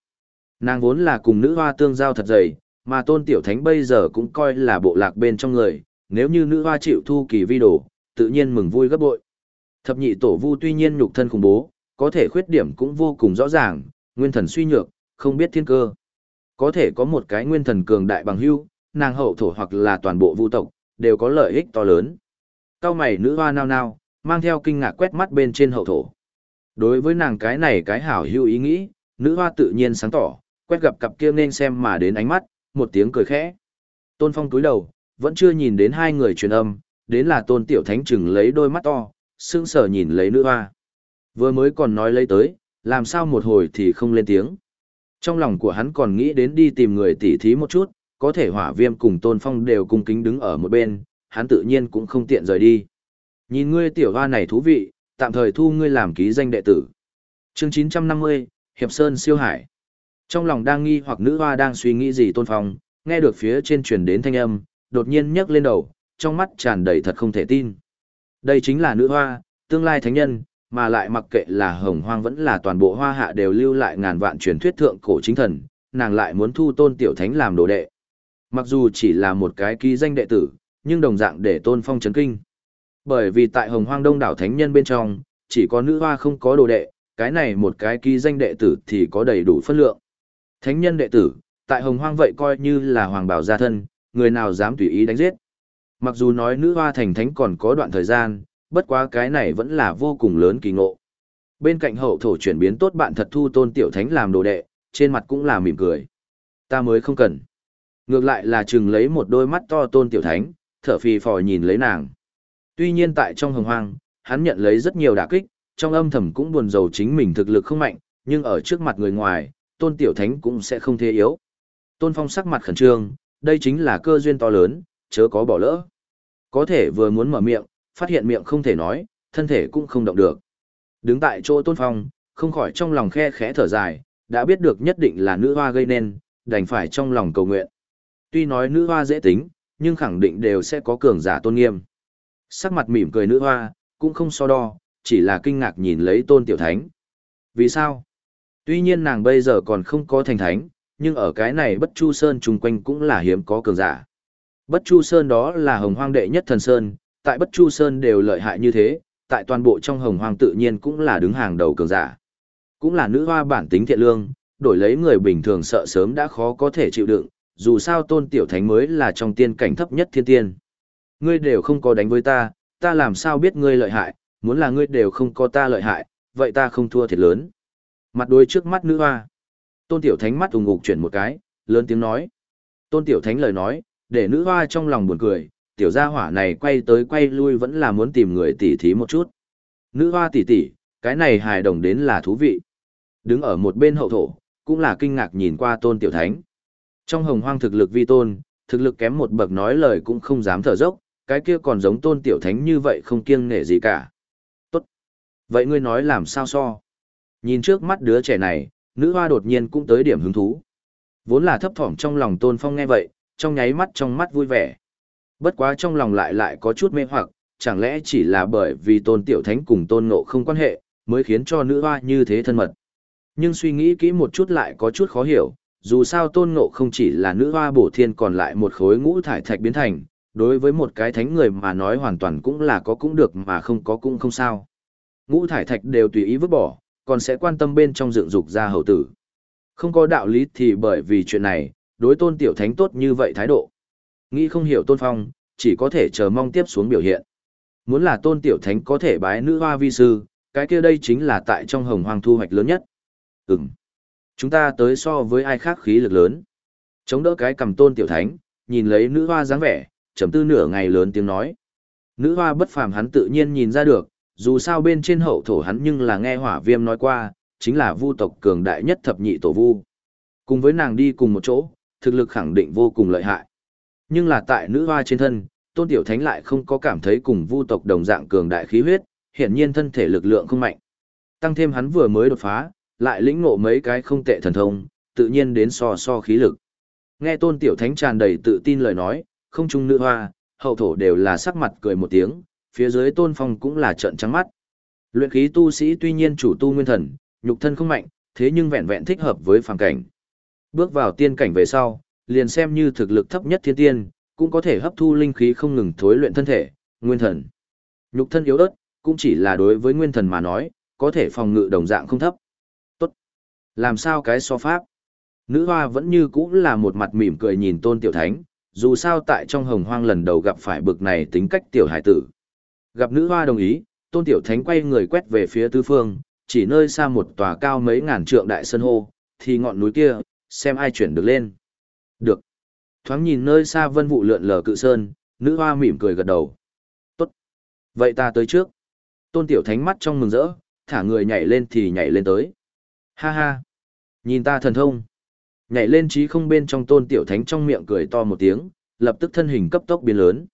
Nàng vốn là cùng nữ hoa tương giao thật dày, mà tôn tiểu thánh bây giờ cũng coi là bộ lạc bên trong người, nếu như nữ hoa chịu thu kỳ vi đồ, tự nhiên mừng vui gấp bội. Thập nhị tổ vu tuy nhiên nhục thân khủng bố, có thể khuyết điểm cũng vô cùng rõ ràng, nguyên thần suy nhược, không biết thiên cơ. Có thể có một cái nguyên thần cường đại bằng hưu, nàng hậu thổ hoặc là toàn bộ vu tộc, đều có lợi ích to lớn. Cao mày nữ hoa nao nao, mang theo kinh ngạc quét mắt bên trên hậu thổ. Đối với nàng cái này cái hảo hưu ý nghĩ, nữ hoa tự nhiên sáng tỏ, quét gặp cặp kia nên xem mà đến ánh mắt, một tiếng cười khẽ. Tôn Phong túi đầu, vẫn chưa nhìn đến hai người truyền âm, đến là Tôn Tiểu Thánh chừng lấy đôi mắt to, sững sờ nhìn lấy nữ hoa. Vừa mới còn nói lấy tới, làm sao một hồi thì không lên tiếng. Trong lòng của hắn còn nghĩ đến đi tìm người tỉ thí một chút, có thể hỏa viêm cùng Tôn Phong đều cung kính đứng ở một bên, hắn tự nhiên cũng không tiện rời đi. Nhìn ngươi tiểu hoa này thú vị, tạm thời thu ngươi làm ký danh đệ tử. Chương 950, Hiệp Sơn siêu hải. Trong lòng đang nghi hoặc nữ hoa đang suy nghĩ gì tôn phong, nghe được phía trên truyền đến thanh âm, đột nhiên nhấc lên đầu, trong mắt tràn đầy thật không thể tin. Đây chính là nữ hoa, tương lai thánh nhân, mà lại mặc kệ là hồng hoang vẫn là toàn bộ hoa hạ đều lưu lại ngàn vạn truyền thuyết thượng cổ chính thần, nàng lại muốn thu tôn tiểu thánh làm đồ đệ. Mặc dù chỉ là một cái ký danh đệ tử, nhưng đồng dạng để tôn phong chấn kinh. Bởi vì tại hồng hoang đông đảo thánh nhân bên trong, chỉ có nữ hoa không có đồ đệ, cái này một cái ký danh đệ tử thì có đầy đủ phân lượng. Thánh nhân đệ tử, tại hồng hoang vậy coi như là hoàng bảo gia thân, người nào dám tùy ý đánh giết. Mặc dù nói nữ hoa thành thánh còn có đoạn thời gian, bất quá cái này vẫn là vô cùng lớn kỳ ngộ. Bên cạnh hậu thổ chuyển biến tốt bạn thật thu tôn tiểu thánh làm đồ đệ, trên mặt cũng là mỉm cười. Ta mới không cần. Ngược lại là chừng lấy một đôi mắt to tôn tiểu thánh, thở phì phò nhìn lấy nàng. Tuy nhiên tại trong hồng hoang, hắn nhận lấy rất nhiều đả kích, trong âm thầm cũng buồn rầu chính mình thực lực không mạnh, nhưng ở trước mặt người ngoài, tôn tiểu thánh cũng sẽ không thế yếu. Tôn phong sắc mặt khẩn trương, đây chính là cơ duyên to lớn, chớ có bỏ lỡ. Có thể vừa muốn mở miệng, phát hiện miệng không thể nói, thân thể cũng không động được. Đứng tại chỗ tôn phong, không khỏi trong lòng khe khẽ thở dài, đã biết được nhất định là nữ hoa gây nên, đành phải trong lòng cầu nguyện. Tuy nói nữ hoa dễ tính, nhưng khẳng định đều sẽ có cường giả tôn nghiêm. Sắc mặt mỉm cười nữ hoa, cũng không so đo, chỉ là kinh ngạc nhìn lấy tôn tiểu thánh. Vì sao? Tuy nhiên nàng bây giờ còn không có thành thánh, nhưng ở cái này bất chu sơn chung quanh cũng là hiếm có cường giả. Bất chu sơn đó là hồng hoang đệ nhất thần sơn, tại bất chu sơn đều lợi hại như thế, tại toàn bộ trong hồng hoang tự nhiên cũng là đứng hàng đầu cường giả. Cũng là nữ hoa bản tính thiện lương, đổi lấy người bình thường sợ sớm đã khó có thể chịu đựng, dù sao tôn tiểu thánh mới là trong tiên cảnh thấp nhất thiên tiên. Ngươi đều không có đánh với ta, ta làm sao biết ngươi lợi hại, muốn là ngươi đều không có ta lợi hại, vậy ta không thua thiệt lớn. Mặt đôi trước mắt nữ hoa. Tôn tiểu thánh mắt ủng ngục chuyển một cái, lớn tiếng nói. Tôn tiểu thánh lời nói, để nữ hoa trong lòng buồn cười, tiểu gia hỏa này quay tới quay lui vẫn là muốn tìm người tỉ thí một chút. Nữ hoa tỉ tỉ, cái này hài đồng đến là thú vị. Đứng ở một bên hậu thổ, cũng là kinh ngạc nhìn qua tôn tiểu thánh. Trong hồng hoang thực lực vi tôn, thực lực kém một bậc nói lời cũng không dám thở dốc, cái kia còn giống tôn tiểu thánh như vậy không kiêng nể gì cả. Tốt. Vậy ngươi nói làm sao so? Nhìn trước mắt đứa trẻ này, nữ hoa đột nhiên cũng tới điểm hứng thú. Vốn là thấp thỏm trong lòng tôn phong nghe vậy, trong nháy mắt trong mắt vui vẻ. Bất quá trong lòng lại lại có chút mê hoặc, chẳng lẽ chỉ là bởi vì tôn tiểu thánh cùng tôn ngộ không quan hệ, mới khiến cho nữ hoa như thế thân mật. Nhưng suy nghĩ kỹ một chút lại có chút khó hiểu, dù sao tôn ngộ không chỉ là nữ hoa bổ thiên còn lại một khối ngũ thải thạch biến thành, đối với một cái thánh người mà nói hoàn toàn cũng là có cũng được mà không có cũng không sao. Ngũ thải thạch đều tùy ý vứt bỏ, còn sẽ quan tâm bên trong dựng dục ra hậu tử. Không có đạo lý thì bởi vì chuyện này, đối tôn tiểu thánh tốt như vậy thái độ. Nghĩ không hiểu tôn phong, chỉ có thể chờ mong tiếp xuống biểu hiện. Muốn là tôn tiểu thánh có thể bái nữ hoa vi sư, cái kia đây chính là tại trong hồng hoang thu hoạch lớn nhất. Ừm. Chúng ta tới so với ai khác khí lực lớn. Chống đỡ cái cầm tôn tiểu thánh, nhìn lấy nữ hoa dáng vẻ, trầm tư nửa ngày lớn tiếng nói. Nữ hoa bất phàm hắn tự nhiên nhìn ra được, dù sao bên trên hậu thổ hắn nhưng là nghe hỏa viêm nói qua, chính là vu tộc cường đại nhất thập nhị tổ vu. Cùng với nàng đi cùng một chỗ, thực lực khẳng định vô cùng lợi hại. Nhưng là tại nữ hoa trên thân, tôn tiểu thánh lại không có cảm thấy cùng vu tộc đồng dạng cường đại khí huyết, hiển nhiên thân thể lực lượng không mạnh. Tăng thêm hắn vừa mới đột phá, lại lĩnh ngộ mấy cái không tệ thần thông, tự nhiên đến so so khí lực. Nghe tôn tiểu thánh tràn đầy tự tin lời nói, không trung nữ hoa, hậu thổ đều là sắc mặt cười một tiếng, phía dưới tôn phong cũng là trợn trắng mắt. Luyện khí tu sĩ tuy nhiên chủ tu nguyên thần, nhục thân không mạnh, thế nhưng vẹn vẹn thích hợp với phàm cảnh. Bước vào tiên cảnh về sau, liền xem như thực lực thấp nhất thiên tiên, cũng có thể hấp thu linh khí không ngừng thối luyện thân thể, nguyên thần. Nhục thân yếu ớt, cũng chỉ là đối với nguyên thần mà nói, có thể phòng ngự đồng dạng không thấp. Tốt. Làm sao cái so pháp? Nữ hoa vẫn như cũ là một mặt mỉm cười nhìn tôn tiểu thánh, dù sao tại trong hồng hoang lần đầu gặp phải bực này tính cách tiểu hải tử. Gặp nữ hoa đồng ý, tôn tiểu thánh quay người quét về phía tư phương, chỉ nơi xa một tòa cao mấy ngàn trượng đại sân hô, thì ngọn núi kia, xem ai chuyển được lên. Được. Thoáng nhìn nơi xa vân vụ lượn lờ cự sơn, nữ hoa mỉm cười gật đầu. Tốt. Vậy ta tới trước. Tôn tiểu thánh mắt trong mừng rỡ, thả người nhảy lên thì nhảy lên tới. Ha ha. Nhìn ta thần thông. Nhảy lên trí không bên trong tôn tiểu thánh trong miệng cười to một tiếng, lập tức thân hình cấp tốc biến lớn.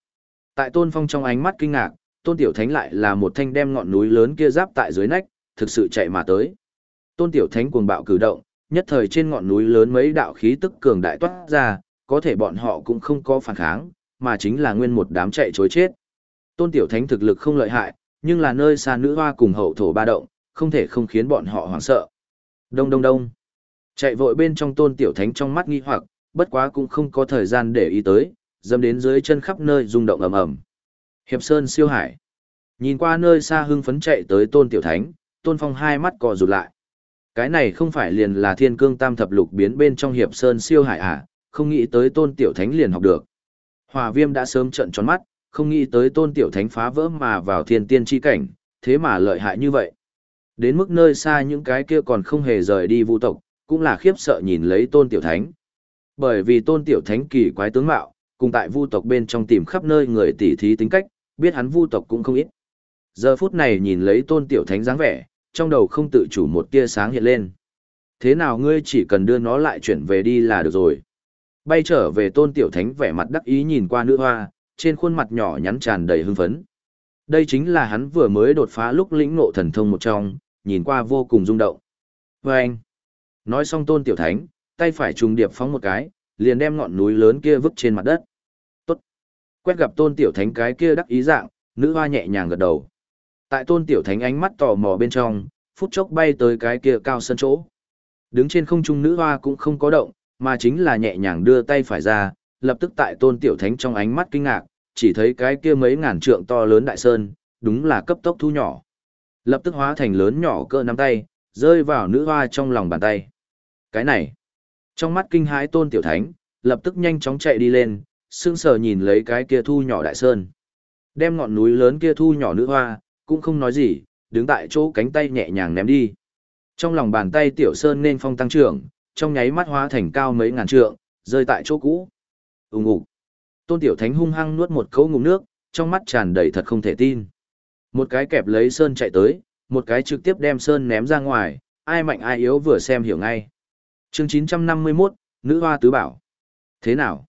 Tại tôn phong trong ánh mắt kinh ngạc, tôn tiểu thánh lại là một thanh đem ngọn núi lớn kia giáp tại dưới nách, thực sự chạy mà tới. Tôn tiểu thánh cuồng bạo cử động, nhất thời trên ngọn núi lớn mấy đạo khí tức cường đại toát ra, có thể bọn họ cũng không có phản kháng, mà chính là nguyên một đám chạy chối chết. Tôn tiểu thánh thực lực không lợi hại, nhưng là nơi xa nữ hoa cùng hậu thổ ba động, không thể không khiến bọn họ hoảng sợ. Đông đông đông. Chạy vội bên trong tôn tiểu thánh trong mắt nghi hoặc, bất quá cũng không có thời gian để ý tới, dâm đến dưới chân khắp nơi rung động ầm ầm. Hiệp Sơn siêu hải. Nhìn qua nơi xa hưng phấn chạy tới tôn tiểu thánh, tôn phong hai mắt co rụt lại. Cái này không phải liền là thiên cương tam thập lục biến bên trong hiệp sơn siêu hải à, không nghĩ tới tôn tiểu thánh liền học được. Hòa viêm đã sớm trận tròn mắt, không nghĩ tới tôn tiểu thánh phá vỡ mà vào thiên tiên chi cảnh, thế mà lợi hại như vậy. Đến mức nơi xa những cái kia còn không hề rời đi vũ tộc, cũng là khiếp sợ nhìn lấy tôn tiểu thánh. Bởi vì tôn tiểu thánh kỳ quái tướng mạo, cùng tại vu tộc bên trong tìm khắp nơi người tỉ thí tính cách, biết hắn vu tộc cũng không ít. Giờ phút này nhìn lấy tôn tiểu thánh dáng vẻ, trong đầu không tự chủ một tia sáng hiện lên. Thế nào ngươi chỉ cần đưa nó lại chuyển về đi là được rồi. Bay trở về tôn tiểu thánh vẻ mặt đắc ý nhìn qua nữ hoa, trên khuôn mặt nhỏ nhắn tràn đầy hưng phấn. Đây chính là hắn vừa mới đột phá lúc lĩnh ngộ thần thông một trong, nhìn qua vô cùng rung động. Và anh, nói xong tôn tiểu thánh, tay phải trùng điệp phóng một cái, liền đem ngọn núi lớn kia vứt trên mặt đất. Tốt. Quét gặp tôn tiểu thánh cái kia đắc ý dạng, nữ hoa nhẹ nhàng gật đầu. Tại tôn tiểu thánh ánh mắt tò mò bên trong, phút chốc bay tới cái kia cao sân chỗ. Đứng trên không trung nữ hoa cũng không có động, mà chính là nhẹ nhàng đưa tay phải ra, lập tức tại tôn tiểu thánh trong ánh mắt kinh ngạc, chỉ thấy cái kia mấy ngàn trượng to lớn đại sơn, đúng là cấp tốc thu nhỏ. Lập tức hóa thành lớn nhỏ cỡ nắm tay, rơi vào nữ hoa trong lòng bàn tay. Cái này, trong mắt kinh hãi tôn tiểu thánh, lập tức nhanh chóng chạy đi lên, sững sờ nhìn lấy cái kia thu nhỏ đại sơn. Đem ngọn núi lớn kia thu nhỏ nữ hoa, cũng không nói gì, đứng tại chỗ cánh tay nhẹ nhàng ném đi. Trong lòng bàn tay tiểu sơn nên phong tăng trưởng, trong nháy mắt hóa thành cao mấy ngàn trượng, rơi tại chỗ cũ. Ùng ục. Tôn Tiểu Thánh hung hăng nuốt một cấu ngụm nước, trong mắt tràn đầy thật không thể tin. Một cái kẹp lấy sơn chạy tới, một cái trực tiếp đem sơn ném ra ngoài, ai mạnh ai yếu vừa xem hiểu ngay. Chương 951, Nữ Hoa Tứ Bảo. Thế nào?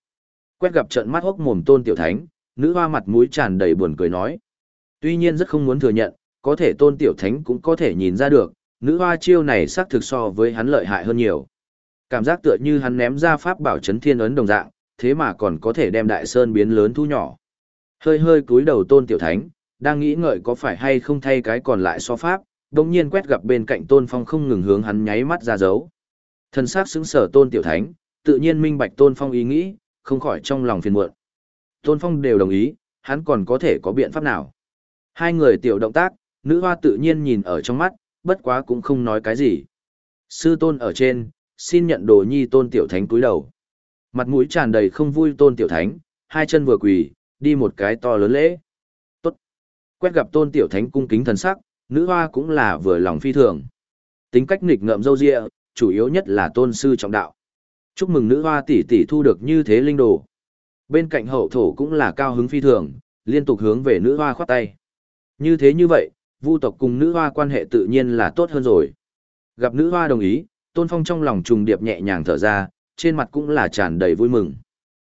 Quét gặp trận mắt hốc mồm tôn tiểu thánh, nữ hoa mặt mũi tràn đầy buồn cười nói. Tuy nhiên rất không muốn thừa nhận, có thể tôn tiểu thánh cũng có thể nhìn ra được, nữ hoa chiêu này xác thực so với hắn lợi hại hơn nhiều. Cảm giác tựa như hắn ném ra pháp bảo chấn thiên ấn đồng dạng, thế mà còn có thể đem đại sơn biến lớn thu nhỏ. Hơi hơi cúi đầu tôn tiểu thánh, đang nghĩ ngợi có phải hay không thay cái còn lại so pháp, đồng nhiên quét gặp bên cạnh tôn phong không ngừng hướng hắn nháy mắt ra dấu. Thân sắc xứng sở tôn tiểu thánh, tự nhiên minh bạch tôn phong ý nghĩ, không khỏi trong lòng phiền muộn. Tôn phong đều đồng ý, hắn còn có thể có biện pháp nào. Hai người tiểu động tác, nữ hoa tự nhiên nhìn ở trong mắt, bất quá cũng không nói cái gì. Sư tôn ở trên, xin nhận đồ nhi tôn tiểu thánh cúi đầu. Mặt mũi tràn đầy không vui tôn tiểu thánh, hai chân vừa quỳ, đi một cái to lớn lễ. Tốt. Quét gặp tôn tiểu thánh cung kính thần sắc, nữ hoa cũng là vừa lòng phi thường. Tính cách nghịch ngợm dâu dịa, chủ yếu nhất là tôn sư trọng đạo. Chúc mừng nữ hoa tỷ tỷ thu được như thế linh đồ. Bên cạnh hậu thổ cũng là cao hứng phi thường, liên tục hướng về nữ hoa khoát tay. Như thế như vậy, vu tộc cùng nữ hoa quan hệ tự nhiên là tốt hơn rồi. Gặp nữ hoa đồng ý, tôn phong trong lòng trùng điệp nhẹ nhàng thở ra, trên mặt cũng là tràn đầy vui mừng.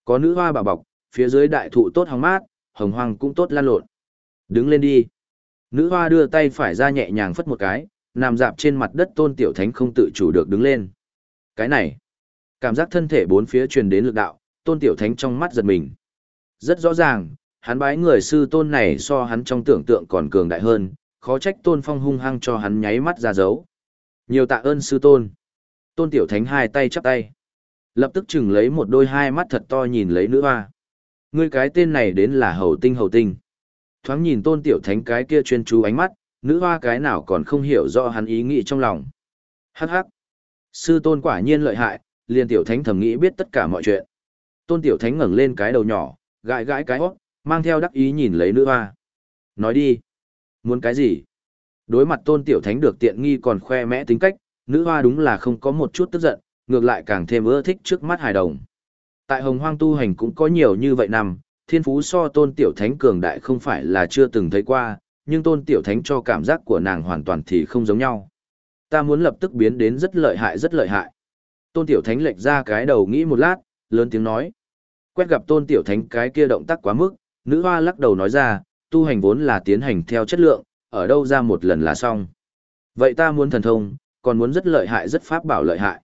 Có nữ hoa bảo bọc, phía dưới đại thụ tốt hóng mát, hồng hoang cũng tốt lan lộn. Đứng lên đi. Nữ hoa đưa tay phải ra nhẹ nhàng phất một cái, nằm dạp trên mặt đất tôn tiểu thánh không tự chủ được đứng lên. Cái này, cảm giác thân thể bốn phía truyền đến lực đạo, tôn tiểu thánh trong mắt giật mình. Rất rõ ràng, hắn bái người sư tôn này so hắn trong tưởng tượng còn cường đại hơn, khó trách tôn phong hung hăng cho hắn nháy mắt ra dấu. Nhiều tạ ơn sư tôn. Tôn tiểu thánh hai tay chắp tay. Lập tức chừng lấy một đôi hai mắt thật to nhìn lấy nữ hoa. Ngươi cái tên này đến là hầu tinh hầu tinh. Thoáng nhìn tôn tiểu thánh cái kia chuyên chú ánh mắt, nữ hoa cái nào còn không hiểu rõ hắn ý nghĩ trong lòng. Hắc hắc. Sư tôn quả nhiên lợi hại, liền tiểu thánh thầm nghĩ biết tất cả mọi chuyện. Tôn tiểu thánh ngẩng lên cái đầu nhỏ, gãi gãi cái hót, mang theo đắc ý nhìn lấy nữ hoa. Nói đi. Muốn cái gì? Đối mặt tôn tiểu thánh được tiện nghi còn khoe mẽ tính cách, nữ hoa đúng là không có một chút tức giận, ngược lại càng thêm ưa thích trước mắt hài đồng. Tại hồng hoang tu hành cũng có nhiều như vậy năm, thiên phú so tôn tiểu thánh cường đại không phải là chưa từng thấy qua, nhưng tôn tiểu thánh cho cảm giác của nàng hoàn toàn thì không giống nhau. Ta muốn lập tức biến đến rất lợi hại rất lợi hại. Tôn tiểu thánh lệch ra cái đầu nghĩ một lát, lớn tiếng nói. Quét gặp tôn tiểu thánh cái kia động tác quá mức, nữ hoa lắc đầu nói ra, tu hành vốn là tiến hành theo chất lượng, ở đâu ra một lần là xong. Vậy ta muốn thần thông, còn muốn rất lợi hại rất pháp bảo lợi hại.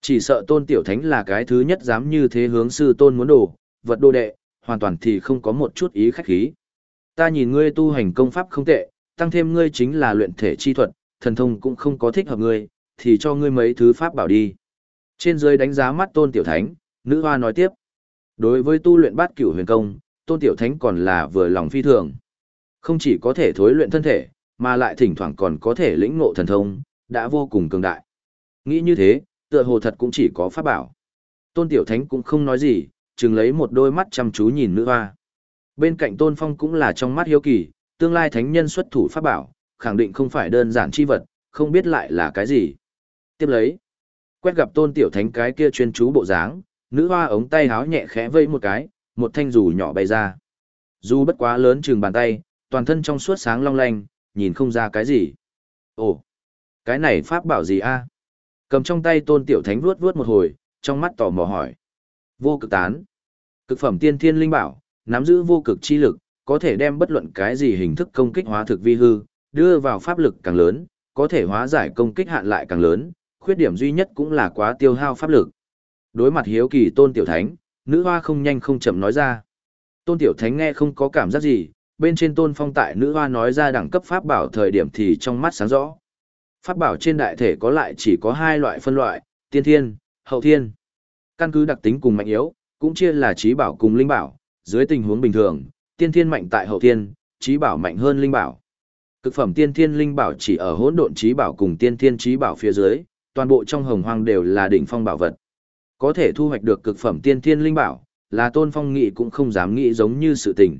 Chỉ sợ tôn tiểu thánh là cái thứ nhất dám như thế hướng sư tôn muốn đồ, vật đồ đệ, hoàn toàn thì không có một chút ý khách khí. Ta nhìn ngươi tu hành công pháp không tệ, tăng thêm ngươi chính là luyện thể chi thuật, thần thông cũng không có thích hợp ngươi, thì cho ngươi mấy thứ pháp bảo đi. Trên dưới đánh giá mắt tôn tiểu thánh, nữ hoa nói tiếp. Đối với tu luyện bát cửu huyền công, tôn tiểu thánh còn là vừa lòng phi thường. Không chỉ có thể thối luyện thân thể, mà lại thỉnh thoảng còn có thể lĩnh ngộ thần thông, đã vô cùng cường đại. Nghĩ như thế, tựa hồ thật cũng chỉ có pháp bảo. Tôn tiểu thánh cũng không nói gì, chừng lấy một đôi mắt chăm chú nhìn nữ hoa. Bên cạnh tôn phong cũng là trong mắt hiếu kỳ, tương lai thánh nhân xuất thủ pháp bảo, khẳng định không phải đơn giản chi vật, không biết lại là cái gì. Tiếp lấy, quét gặp tôn tiểu thánh cái kia chuyên chú bộ dáng, nữ hoa ống tay háo nhẹ khẽ vây một cái, một thanh dù nhỏ bay ra. Dù bất quá lớn chừng bàn tay, toàn thân trong suốt sáng long lanh, nhìn không ra cái gì. Ồ, cái này pháp bảo gì a? Cầm trong tay tôn tiểu thánh vuốt vuốt một hồi, trong mắt tò mò hỏi. Vô cực tán. Cực phẩm tiên thiên linh bảo, nắm giữ vô cực chi lực, có thể đem bất luận cái gì hình thức công kích hóa thực vi hư, đưa vào pháp lực càng lớn, có thể hóa giải công kích hạn lại càng lớn, khuyết điểm duy nhất cũng là quá tiêu hao pháp lực. Đối mặt hiếu kỳ tôn tiểu thánh, nữ hoa không nhanh không chậm nói ra. Tôn tiểu thánh nghe không có cảm giác gì, bên trên tôn phong tại nữ hoa nói ra đẳng cấp pháp bảo thời điểm thì trong mắt sáng rõ. Pháp bảo trên đại thể có lại chỉ có hai loại phân loại, tiên thiên, hậu thiên. Căn cứ đặc tính cùng mạnh yếu, cũng chia là trí bảo cùng linh bảo, dưới tình huống bình thường, tiên thiên mạnh tại hậu thiên, trí bảo mạnh hơn linh bảo. Cực phẩm tiên thiên linh bảo chỉ ở hỗn độn trí bảo cùng tiên thiên trí bảo phía dưới, toàn bộ trong hồng hoang đều là đỉnh phong bảo vật. Có thể thu hoạch được cực phẩm tiên thiên linh bảo, là tôn phong nghị cũng không dám nghĩ giống như sự tình.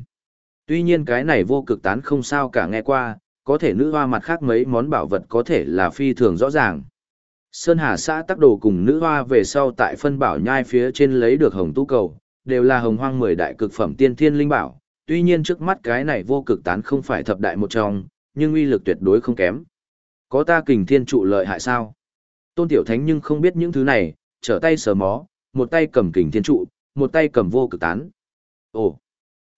Tuy nhiên cái này vô cực tán không sao cả nghe qua, có thể nữ hoa mặt khác mấy món bảo vật có thể là phi thường rõ ràng. Sơn Hà xã tắc đồ cùng nữ hoa về sau tại phân bảo nhai phía trên lấy được hồng tu cầu, đều là hồng hoang mười đại cực phẩm tiên thiên linh bảo. Tuy nhiên trước mắt cái này vô cực tán không phải thập đại một trong, nhưng uy lực tuyệt đối không kém. Có ta kình thiên trụ lợi hại sao? Tôn Tiểu Thánh nhưng không biết những thứ này, trở tay sờ mó, một tay cầm kình thiên trụ, một tay cầm vô cực tán. Ồ,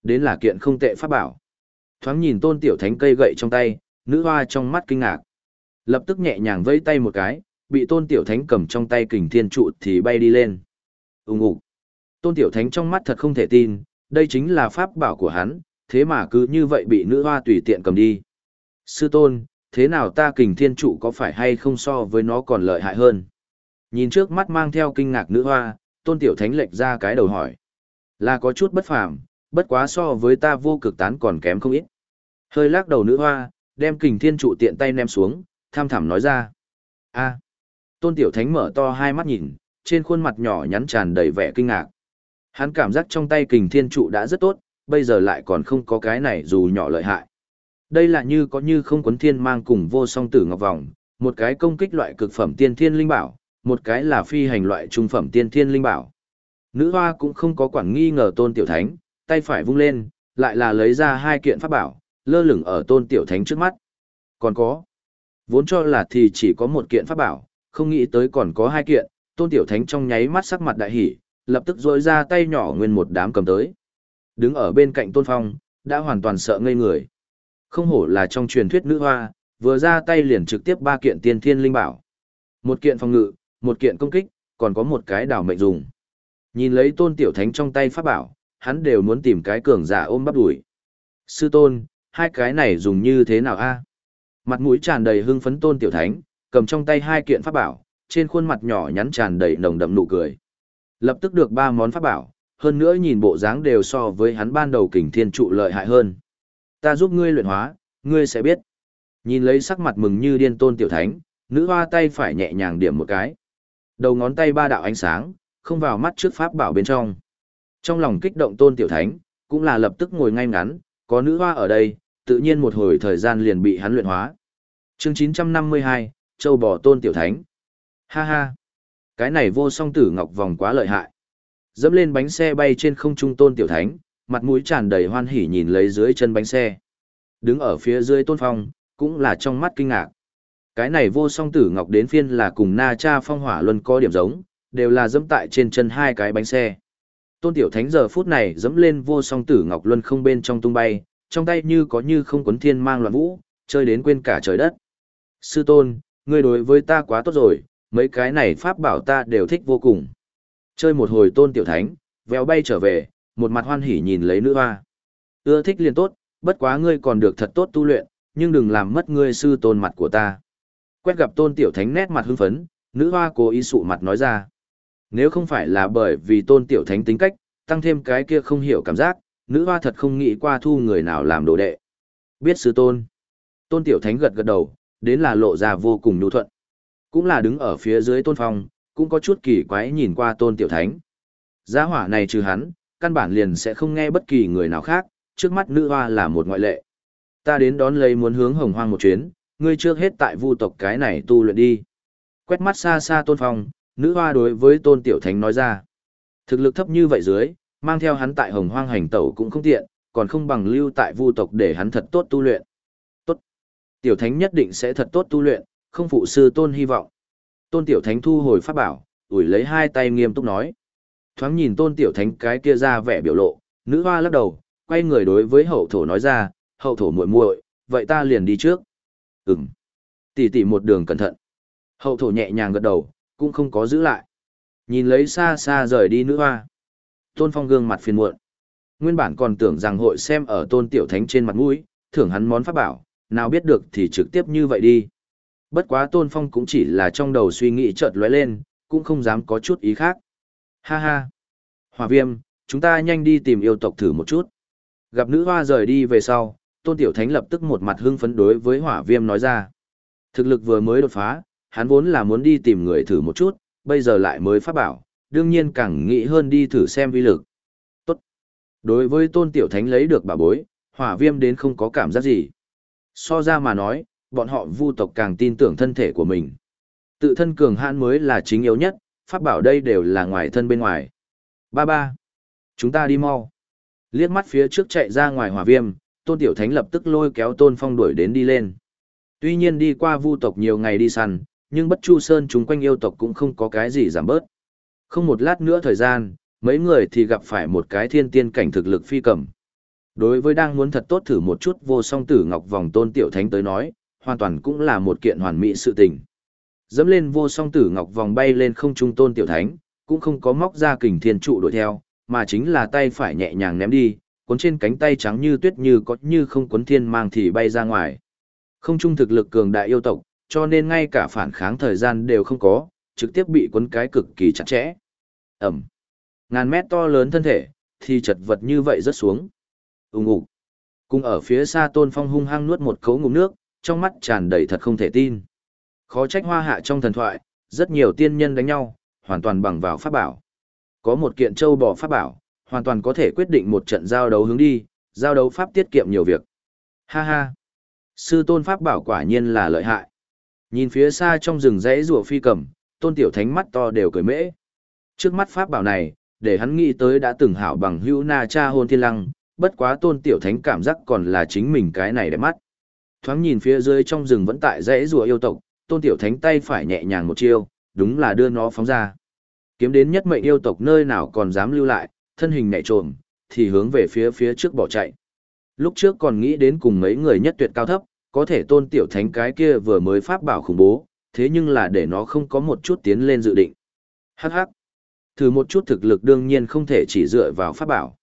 đến là kiện không tệ pháp bảo. Thoáng nhìn Tôn Tiểu Thánh cây gậy trong tay, nữ hoa trong mắt kinh ngạc. Lập tức nhẹ nhàng vẫy tay một cái, bị Tôn Tiểu Thánh cầm trong tay kình thiên trụ thì bay đi lên. Úng ục. Tôn Tiểu Thánh trong mắt thật không thể tin, đây chính là pháp bảo của hắn, thế mà cứ như vậy bị nữ hoa tùy tiện cầm đi. Sư tôn, thế nào ta kình thiên trụ có phải hay không so với nó còn lợi hại hơn? Nhìn trước mắt mang theo kinh ngạc nữ hoa, tôn tiểu thánh lệch ra cái đầu hỏi. Là có chút bất phàm, bất quá so với ta vô cực tán còn kém không ít. Hơi lắc đầu nữ hoa, đem kình thiên trụ tiện tay ném xuống, tham thảm nói ra. a tôn tiểu thánh mở to hai mắt nhìn, trên khuôn mặt nhỏ nhắn tràn đầy vẻ kinh ngạc. Hắn cảm giác trong tay kình thiên trụ đã rất tốt, bây giờ lại còn không có cái này dù nhỏ lợi hại. Đây là như có như không quấn thiên mang cùng vô song tử ngọc vòng, một cái công kích loại cực phẩm tiên thiên linh bảo, một cái là phi hành loại trung phẩm tiên thiên linh bảo. Nữ hoa cũng không có quản nghi ngờ tôn tiểu thánh, tay phải vung lên, lại là lấy ra hai kiện pháp bảo, lơ lửng ở tôn tiểu thánh trước mắt. Còn có, vốn cho là thì chỉ có một kiện pháp bảo, không nghĩ tới còn có hai kiện, tôn tiểu thánh trong nháy mắt sắc mặt đại hỉ, lập tức rỗi ra tay nhỏ nguyên một đám cầm tới. Đứng ở bên cạnh tôn phong, đã hoàn toàn sợ ngây người. Không hổ là trong truyền thuyết nữ hoa, vừa ra tay liền trực tiếp ba kiện tiên thiên linh bảo. Một kiện phòng ngự, một kiện công kích, còn có một cái đảo mệnh dùng. Nhìn lấy tôn tiểu thánh trong tay pháp bảo, hắn đều muốn tìm cái cường giả ôm bắp đuổi. Sư tôn, hai cái này dùng như thế nào a? Mặt mũi tràn đầy hưng phấn tôn tiểu thánh, cầm trong tay hai kiện pháp bảo, trên khuôn mặt nhỏ nhắn tràn đầy nồng đậm nụ cười. Lập tức được ba món pháp bảo, hơn nữa nhìn bộ dáng đều so với hắn ban đầu kình thiên trụ lợi hại hơn. Ta giúp ngươi luyện hóa, ngươi sẽ biết. Nhìn lấy sắc mặt mừng như điên tôn tiểu thánh, nữ hoa tay phải nhẹ nhàng điểm một cái. Đầu ngón tay ba đạo ánh sáng, không vào mắt trước pháp bảo bên trong. Trong lòng kích động tôn tiểu thánh, cũng là lập tức ngồi ngay ngắn, có nữ hoa ở đây, tự nhiên một hồi thời gian liền bị hắn luyện hóa. Chương 952, Châu bò tôn tiểu thánh. Ha ha, cái này vô song tử ngọc vòng quá lợi hại. Dẫm lên bánh xe bay trên không trung tôn tiểu thánh, mặt mũi tràn đầy hoan hỉ nhìn lấy dưới chân bánh xe. Đứng ở phía dưới tôn phong, cũng là trong mắt kinh ngạc. Cái này vô song tử ngọc đến phiên là cùng na cha phong hỏa luân có điểm giống, đều là dẫm tại trên chân hai cái bánh xe. Tôn tiểu thánh giờ phút này dẫm lên vô song tử ngọc luân không bên trong tung bay, trong tay như có như không quấn thiên mang loạn vũ, chơi đến quên cả trời đất. Sư tôn, ngươi đối với ta quá tốt rồi, mấy cái này pháp bảo ta đều thích vô cùng. Chơi một hồi tôn tiểu thánh, véo bay trở về, một mặt hoan hỉ nhìn lấy nữ hoa. Ưa thích liền tốt, bất quá ngươi còn được thật tốt tu luyện, nhưng đừng làm mất ngươi sư tôn mặt của ta. Quét gặp tôn tiểu thánh nét mặt hưng phấn, nữ hoa cố ý sụ mặt nói ra. Nếu không phải là bởi vì tôn tiểu thánh tính cách, tăng thêm cái kia không hiểu cảm giác, nữ hoa thật không nghĩ qua thu người nào làm đồ đệ. Biết sứ tôn. Tôn tiểu thánh gật gật đầu, đến là lộ ra vô cùng nhu thuận. Cũng là đứng ở phía dưới tôn phong, cũng có chút kỳ quái nhìn qua tôn tiểu thánh. Gia hỏa này trừ hắn, căn bản liền sẽ không nghe bất kỳ người nào khác, trước mắt nữ hoa là một ngoại lệ. Ta đến đón lấy muốn hướng hồng hoang một chuyến, ngươi trước hết tại vu tộc cái này tu luyện đi. Quét mắt xa xa tôn phong, nữ hoa đối với tôn tiểu thánh nói ra. Thực lực thấp như vậy dưới, mang theo hắn tại hồng hoang hành tẩu cũng không tiện, còn không bằng lưu tại vu tộc để hắn thật tốt tu luyện. Tốt. Tiểu thánh nhất định sẽ thật tốt tu luyện, không phụ sư tôn hy vọng. Tôn tiểu thánh thu hồi pháp bảo, ủi lấy hai tay nghiêm túc nói. Thoáng nhìn tôn tiểu thánh cái kia ra vẻ biểu lộ, nữ hoa lắc đầu, quay người đối với hậu thổ nói ra, hậu thổ muội muội, vậy ta liền đi trước. Ừm. Tỷ tỷ một đường cẩn thận. Hậu thổ nhẹ nhàng gật đầu, cũng không có giữ lại. Nhìn lấy xa xa rời đi nữ hoa. Tôn phong gương mặt phiền muộn. Nguyên bản còn tưởng rằng hội xem ở tôn tiểu thánh trên mặt mũi, thưởng hắn món pháp bảo, nào biết được thì trực tiếp như vậy đi. Bất quá tôn phong cũng chỉ là trong đầu suy nghĩ chợt lóe lên, cũng không dám có chút ý khác. Ha ha. Hòa viêm, chúng ta nhanh đi tìm yêu tộc thử một chút. Gặp nữ hoa rời đi về sau, tôn tiểu thánh lập tức một mặt hưng phấn đối với hỏa viêm nói ra. Thực lực vừa mới đột phá, hắn vốn là muốn đi tìm người thử một chút, bây giờ lại mới phát bảo, đương nhiên càng nghĩ hơn đi thử xem vi lực. Tốt. Đối với tôn tiểu thánh lấy được bà bối, hỏa viêm đến không có cảm giác gì. So ra mà nói, bọn họ vu tộc càng tin tưởng thân thể của mình. Tự thân cường hãn mới là chính yếu nhất, pháp bảo đây đều là ngoài thân bên ngoài. Ba ba. Chúng ta đi mau. Liếc mắt phía trước chạy ra ngoài hỏa viêm, tôn tiểu thánh lập tức lôi kéo tôn phong đuổi đến đi lên. Tuy nhiên đi qua vu tộc nhiều ngày đi săn, nhưng bất chu sơn chúng quanh yêu tộc cũng không có cái gì giảm bớt. Không một lát nữa thời gian, mấy người thì gặp phải một cái thiên tiên cảnh thực lực phi cầm. Đối với đang muốn thật tốt thử một chút vô song tử ngọc vòng tôn tiểu thánh tới nói, hoàn toàn cũng là một kiện hoàn mỹ sự tình. Dẫm lên vô song tử ngọc vòng bay lên không trung tôn tiểu thánh, cũng không có móc ra kình thiên trụ đuổi theo, mà chính là tay phải nhẹ nhàng ném đi, cuốn trên cánh tay trắng như tuyết như có như không cuốn thiên mang thì bay ra ngoài. Không trung thực lực cường đại yêu tộc, cho nên ngay cả phản kháng thời gian đều không có, trực tiếp bị cuốn cái cực kỳ chặt chẽ. Ẩm. Ngàn mét to lớn thân thể, thì chật vật như vậy rớt xuống. Úng ủ. Cùng ở phía xa tôn phong hung hăng nuốt một cấu ngụm nước, trong mắt tràn đầy thật không thể tin. Khó trách hoa hạ trong thần thoại, rất nhiều tiên nhân đánh nhau, hoàn toàn bằng vào pháp bảo. Có một kiện châu bò pháp bảo, hoàn toàn có thể quyết định một trận giao đấu hướng đi, giao đấu pháp tiết kiệm nhiều việc. Ha ha! Sư tôn pháp bảo quả nhiên là lợi hại. Nhìn phía xa trong rừng rẽ rùa phi cầm, tôn tiểu thánh mắt to đều cười mễ. Trước mắt pháp bảo này, để hắn nghĩ tới đã từng hảo bằng hữu na cha hôn thiên lăng, bất quá tôn tiểu thánh cảm giác còn là chính mình cái này đẹp mắt. Thoáng nhìn phía dưới trong rừng vẫn tại rẽ rùa yêu tộc, tôn tiểu thánh tay phải nhẹ nhàng một chiêu, đúng là đưa nó phóng ra. Kiếm đến nhất mệnh yêu tộc nơi nào còn dám lưu lại, thân hình nhảy trộm, thì hướng về phía phía trước bỏ chạy. Lúc trước còn nghĩ đến cùng mấy người nhất tuyệt cao thấp, có thể tôn tiểu thánh cái kia vừa mới pháp bảo khủng bố, thế nhưng là để nó không có một chút tiến lên dự định. Hắc hắc. Thử một chút thực lực đương nhiên không thể chỉ dựa vào pháp bảo.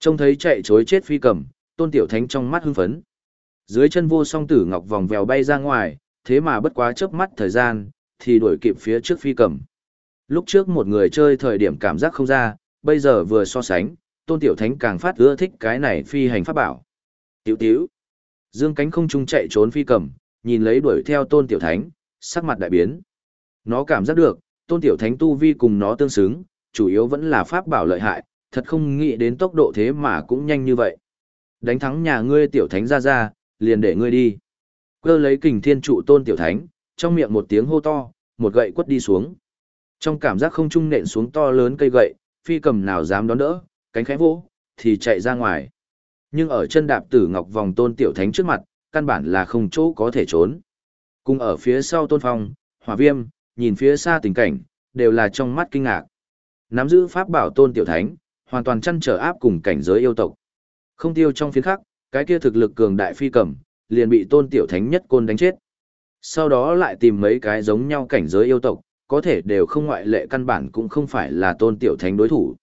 Trông thấy chạy chối chết phi cầm, tôn tiểu thánh trong mắt hưng phấn. Dưới chân vô song tử ngọc vòng vèo bay ra ngoài, thế mà bất quá chớp mắt thời gian, thì đuổi kịp phía trước phi cầm. Lúc trước một người chơi thời điểm cảm giác không ra, bây giờ vừa so sánh, tôn tiểu thánh càng phát ưa thích cái này phi hành pháp bảo. Tiểu tiểu. Dương cánh không trung chạy trốn phi cầm, nhìn lấy đuổi theo tôn tiểu thánh, sắc mặt đại biến. Nó cảm giác được, tôn tiểu thánh tu vi cùng nó tương xứng, chủ yếu vẫn là pháp bảo lợi hại, thật không nghĩ đến tốc độ thế mà cũng nhanh như vậy. Đánh thắng nhà ngươi tiểu thánh ra ra, liền để ngươi đi. Cơ lấy kình thiên trụ tôn tiểu thánh, trong miệng một tiếng hô to, một gậy quất đi xuống. Trong cảm giác không trung nện xuống to lớn cây gậy, phi cầm nào dám đón đỡ, cánh khẽ vỗ, thì chạy ra ngoài. Nhưng ở chân đạp tử ngọc vòng tôn tiểu thánh trước mặt, căn bản là không chỗ có thể trốn. Cùng ở phía sau tôn phong, hỏa viêm, nhìn phía xa tình cảnh, đều là trong mắt kinh ngạc. Nắm giữ pháp bảo tôn tiểu thánh, hoàn toàn chăn trở áp cùng cảnh giới yêu tộc. Không tiêu trong phiến khắc, cái kia thực lực cường đại phi cầm, liền bị tôn tiểu thánh nhất côn đánh chết. Sau đó lại tìm mấy cái giống nhau cảnh giới yêu tộc, có thể đều không ngoại lệ căn bản cũng không phải là tôn tiểu thánh đối thủ.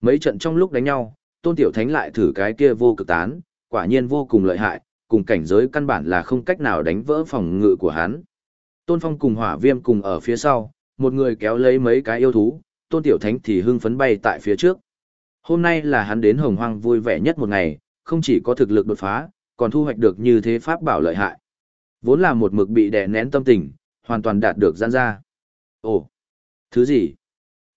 Mấy trận trong lúc đánh nhau, tôn tiểu thánh lại thử cái kia vô cực tán, quả nhiên vô cùng lợi hại, cùng cảnh giới căn bản là không cách nào đánh vỡ phòng ngự của hắn. Tôn phong cùng hỏa viêm cùng ở phía sau, một người kéo lấy mấy cái yêu thú, tôn tiểu thánh thì hưng phấn bay tại phía trước. Hôm nay là hắn đến hồng hoang vui vẻ nhất một ngày, không chỉ có thực lực đột phá, còn thu hoạch được như thế pháp bảo lợi hại. Vốn là một mực bị đè nén tâm tình, hoàn toàn đạt được gian ra. Ồ, thứ gì?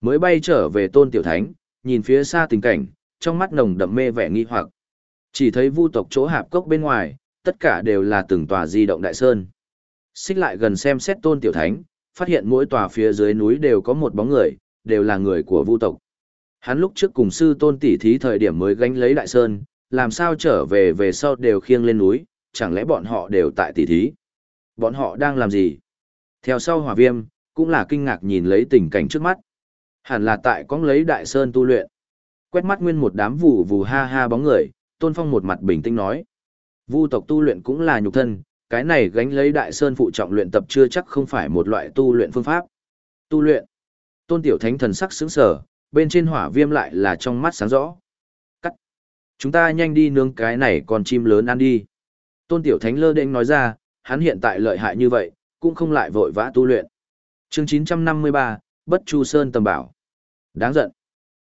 Mới bay trở về tôn tiểu thánh, nhìn phía xa tình cảnh, trong mắt nồng đậm mê vẻ nghi hoặc. Chỉ thấy vu tộc chỗ hạp cốc bên ngoài, tất cả đều là từng tòa di động đại sơn. Xích lại gần xem xét tôn tiểu thánh, phát hiện mỗi tòa phía dưới núi đều có một bóng người, đều là người của vu tộc. Hắn lúc trước cùng sư tôn tỷ thí thời điểm mới gánh lấy đại sơn, làm sao trở về về sau đều khiêng lên núi, chẳng lẽ bọn họ đều tại tỷ thí? Bọn họ đang làm gì? Theo sau hỏa viêm, cũng là kinh ngạc nhìn lấy tình cảnh trước mắt. Hẳn là tại cóng lấy đại sơn tu luyện. Quét mắt nguyên một đám vù vù ha ha bóng người, tôn phong một mặt bình tĩnh nói. Vu tộc tu luyện cũng là nhục thân, cái này gánh lấy đại sơn phụ trọng luyện tập chưa chắc không phải một loại tu luyện phương pháp. Tu luyện. Tôn tiểu thánh thần sắc sững sở, bên trên hỏa viêm lại là trong mắt sáng rõ. Cắt. Chúng ta nhanh đi nướng cái này còn chim lớn ăn đi. Tôn tiểu thánh lơ đễnh nói ra, hắn hiện tại lợi hại như vậy, cũng không lại vội vã tu luyện. Chương 953, Bất Chu Sơn tầm bảo. Đáng giận.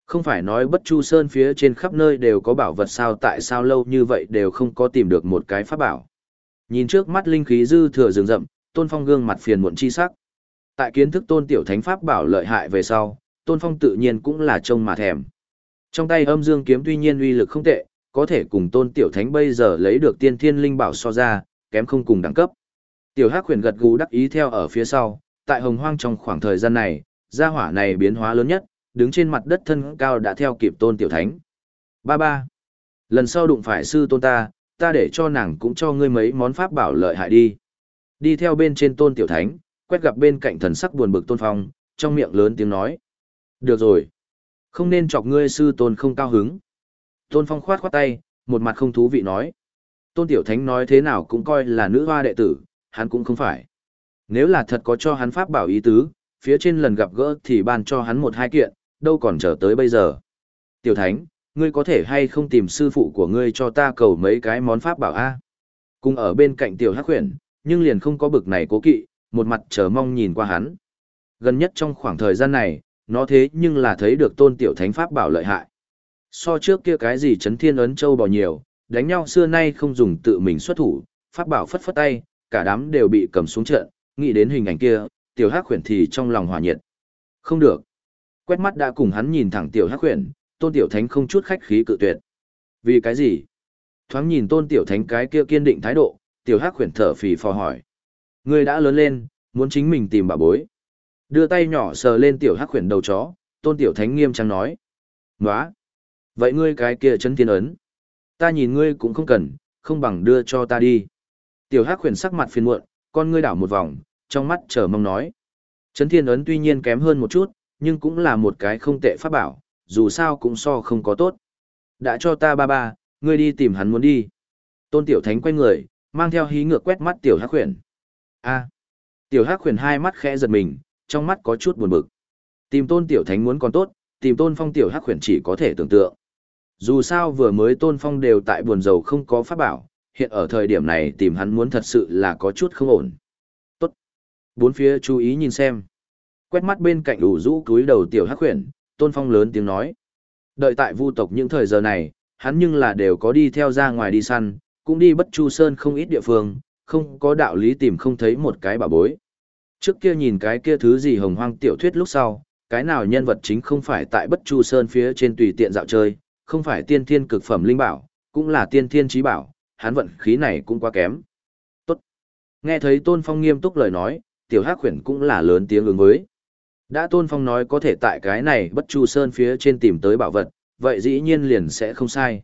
Không phải nói Bất Chu Sơn phía trên khắp nơi đều có bảo vật sao tại sao lâu như vậy đều không có tìm được một cái pháp bảo. Nhìn trước mắt linh khí dư thừa rừng rậm, Tôn Phong gương mặt phiền muộn chi sắc. Tại kiến thức Tôn Tiểu Thánh pháp bảo lợi hại về sau, Tôn Phong tự nhiên cũng là trông mà thèm. Trong tay âm dương kiếm tuy nhiên uy lực không tệ, có thể cùng Tôn Tiểu Thánh bây giờ lấy được tiên thiên linh bảo so ra, kém không cùng đẳng cấp. Tiểu Hắc huyền gật gù đắc ý theo ở phía sau, tại hồng hoang trong khoảng thời gian này, gia hỏa này biến hóa lớn nhất, đứng trên mặt đất thân cao đã theo kịp tôn tiểu thánh. Ba ba. Lần sau đụng phải sư tôn ta, ta để cho nàng cũng cho ngươi mấy món pháp bảo lợi hại đi. Đi theo bên trên tôn tiểu thánh, quét gặp bên cạnh thần sắc buồn bực tôn phong, trong miệng lớn tiếng nói. Được rồi. Không nên chọc ngươi sư tôn không cao hứng. Tôn phong khoát khoát tay, một mặt không thú vị nói. Tôn tiểu thánh nói thế nào cũng coi là nữ hoa đệ tử, hắn cũng không phải. Nếu là thật có cho hắn pháp bảo ý tứ, phía trên lần gặp gỡ thì ban cho hắn một hai kiện, đâu còn chờ tới bây giờ. Tiểu thánh, ngươi có thể hay không tìm sư phụ của ngươi cho ta cầu mấy cái món pháp bảo a? Cùng ở bên cạnh tiểu hắc huyền, nhưng liền không có bực này cố kỵ, một mặt chờ mong nhìn qua hắn. Gần nhất trong khoảng thời gian này, nó thế nhưng là thấy được tôn tiểu thánh pháp bảo lợi hại. So trước kia cái gì chấn thiên ấn châu bò nhiều, đánh nhau xưa nay không dùng tự mình xuất thủ, pháp bảo phất phất tay, cả đám đều bị cầm xuống trận, nghĩ đến hình ảnh kia, tiểu hắc khuyển thì trong lòng hòa nhiệt. Không được. Quét mắt đã cùng hắn nhìn thẳng tiểu hắc khuyển, tôn tiểu thánh không chút khách khí cự tuyệt. Vì cái gì? Thoáng nhìn tôn tiểu thánh cái kia kiên định thái độ, tiểu hắc khuyển thở phì phò hỏi. Ngươi đã lớn lên, muốn chính mình tìm bà bối. Đưa tay nhỏ sờ lên tiểu hắc khuyển đầu chó, tôn tiểu thánh nghiêm trang nói. Nóa! Vậy ngươi cái kia chân tiên ấn. Ta nhìn ngươi cũng không cần, không bằng đưa cho ta đi. Tiểu hắc khuyển sắc mặt phiền muộn, con ngươi đảo một vòng, trong mắt chờ mong nói. Chấn thiên ấn tuy nhiên kém hơn một chút, nhưng cũng là một cái không tệ pháp bảo, dù sao cũng so không có tốt. Đã cho ta ba ba, ngươi đi tìm hắn muốn đi. Tôn tiểu thánh quay người, mang theo hí ngược quét mắt tiểu hắc khuyển. A. À. Tiểu hắc khuyển hai mắt khẽ giật mình, trong mắt có chút buồn bực. Tìm tôn tiểu thánh muốn còn tốt, tìm tôn phong tiểu hắc khuyển chỉ có thể tưởng tượng. Dù sao vừa mới tôn phong đều tại buồn dầu không có pháp bảo, hiện ở thời điểm này tìm hắn muốn thật sự là có chút không ổn. Tốt. Bốn phía chú ý nhìn xem. Quét mắt bên cạnh đủ rũ cúi đầu tiểu hắc khuyển, tôn phong lớn tiếng nói. Đợi tại vu tộc những thời giờ này, hắn nhưng là đều có đi theo ra ngoài đi săn, cũng đi bất chu sơn không ít địa phương, không có đạo lý tìm không thấy một cái bà bối. Trước kia nhìn cái kia thứ gì hồng hoang tiểu thuyết lúc sau, cái nào nhân vật chính không phải tại bất chu sơn phía trên tùy tiện dạo chơi, không phải tiên thiên cực phẩm linh bảo, cũng là tiên thiên trí bảo, hắn vận khí này cũng quá kém. Tốt. Nghe thấy Tôn Phong nghiêm túc lời nói, tiểu hắc khuyển cũng là lớn tiếng ứng với. Đã Tôn Phong nói có thể tại cái này bất chu sơn phía trên tìm tới bảo vật, vậy dĩ nhiên liền sẽ không sai.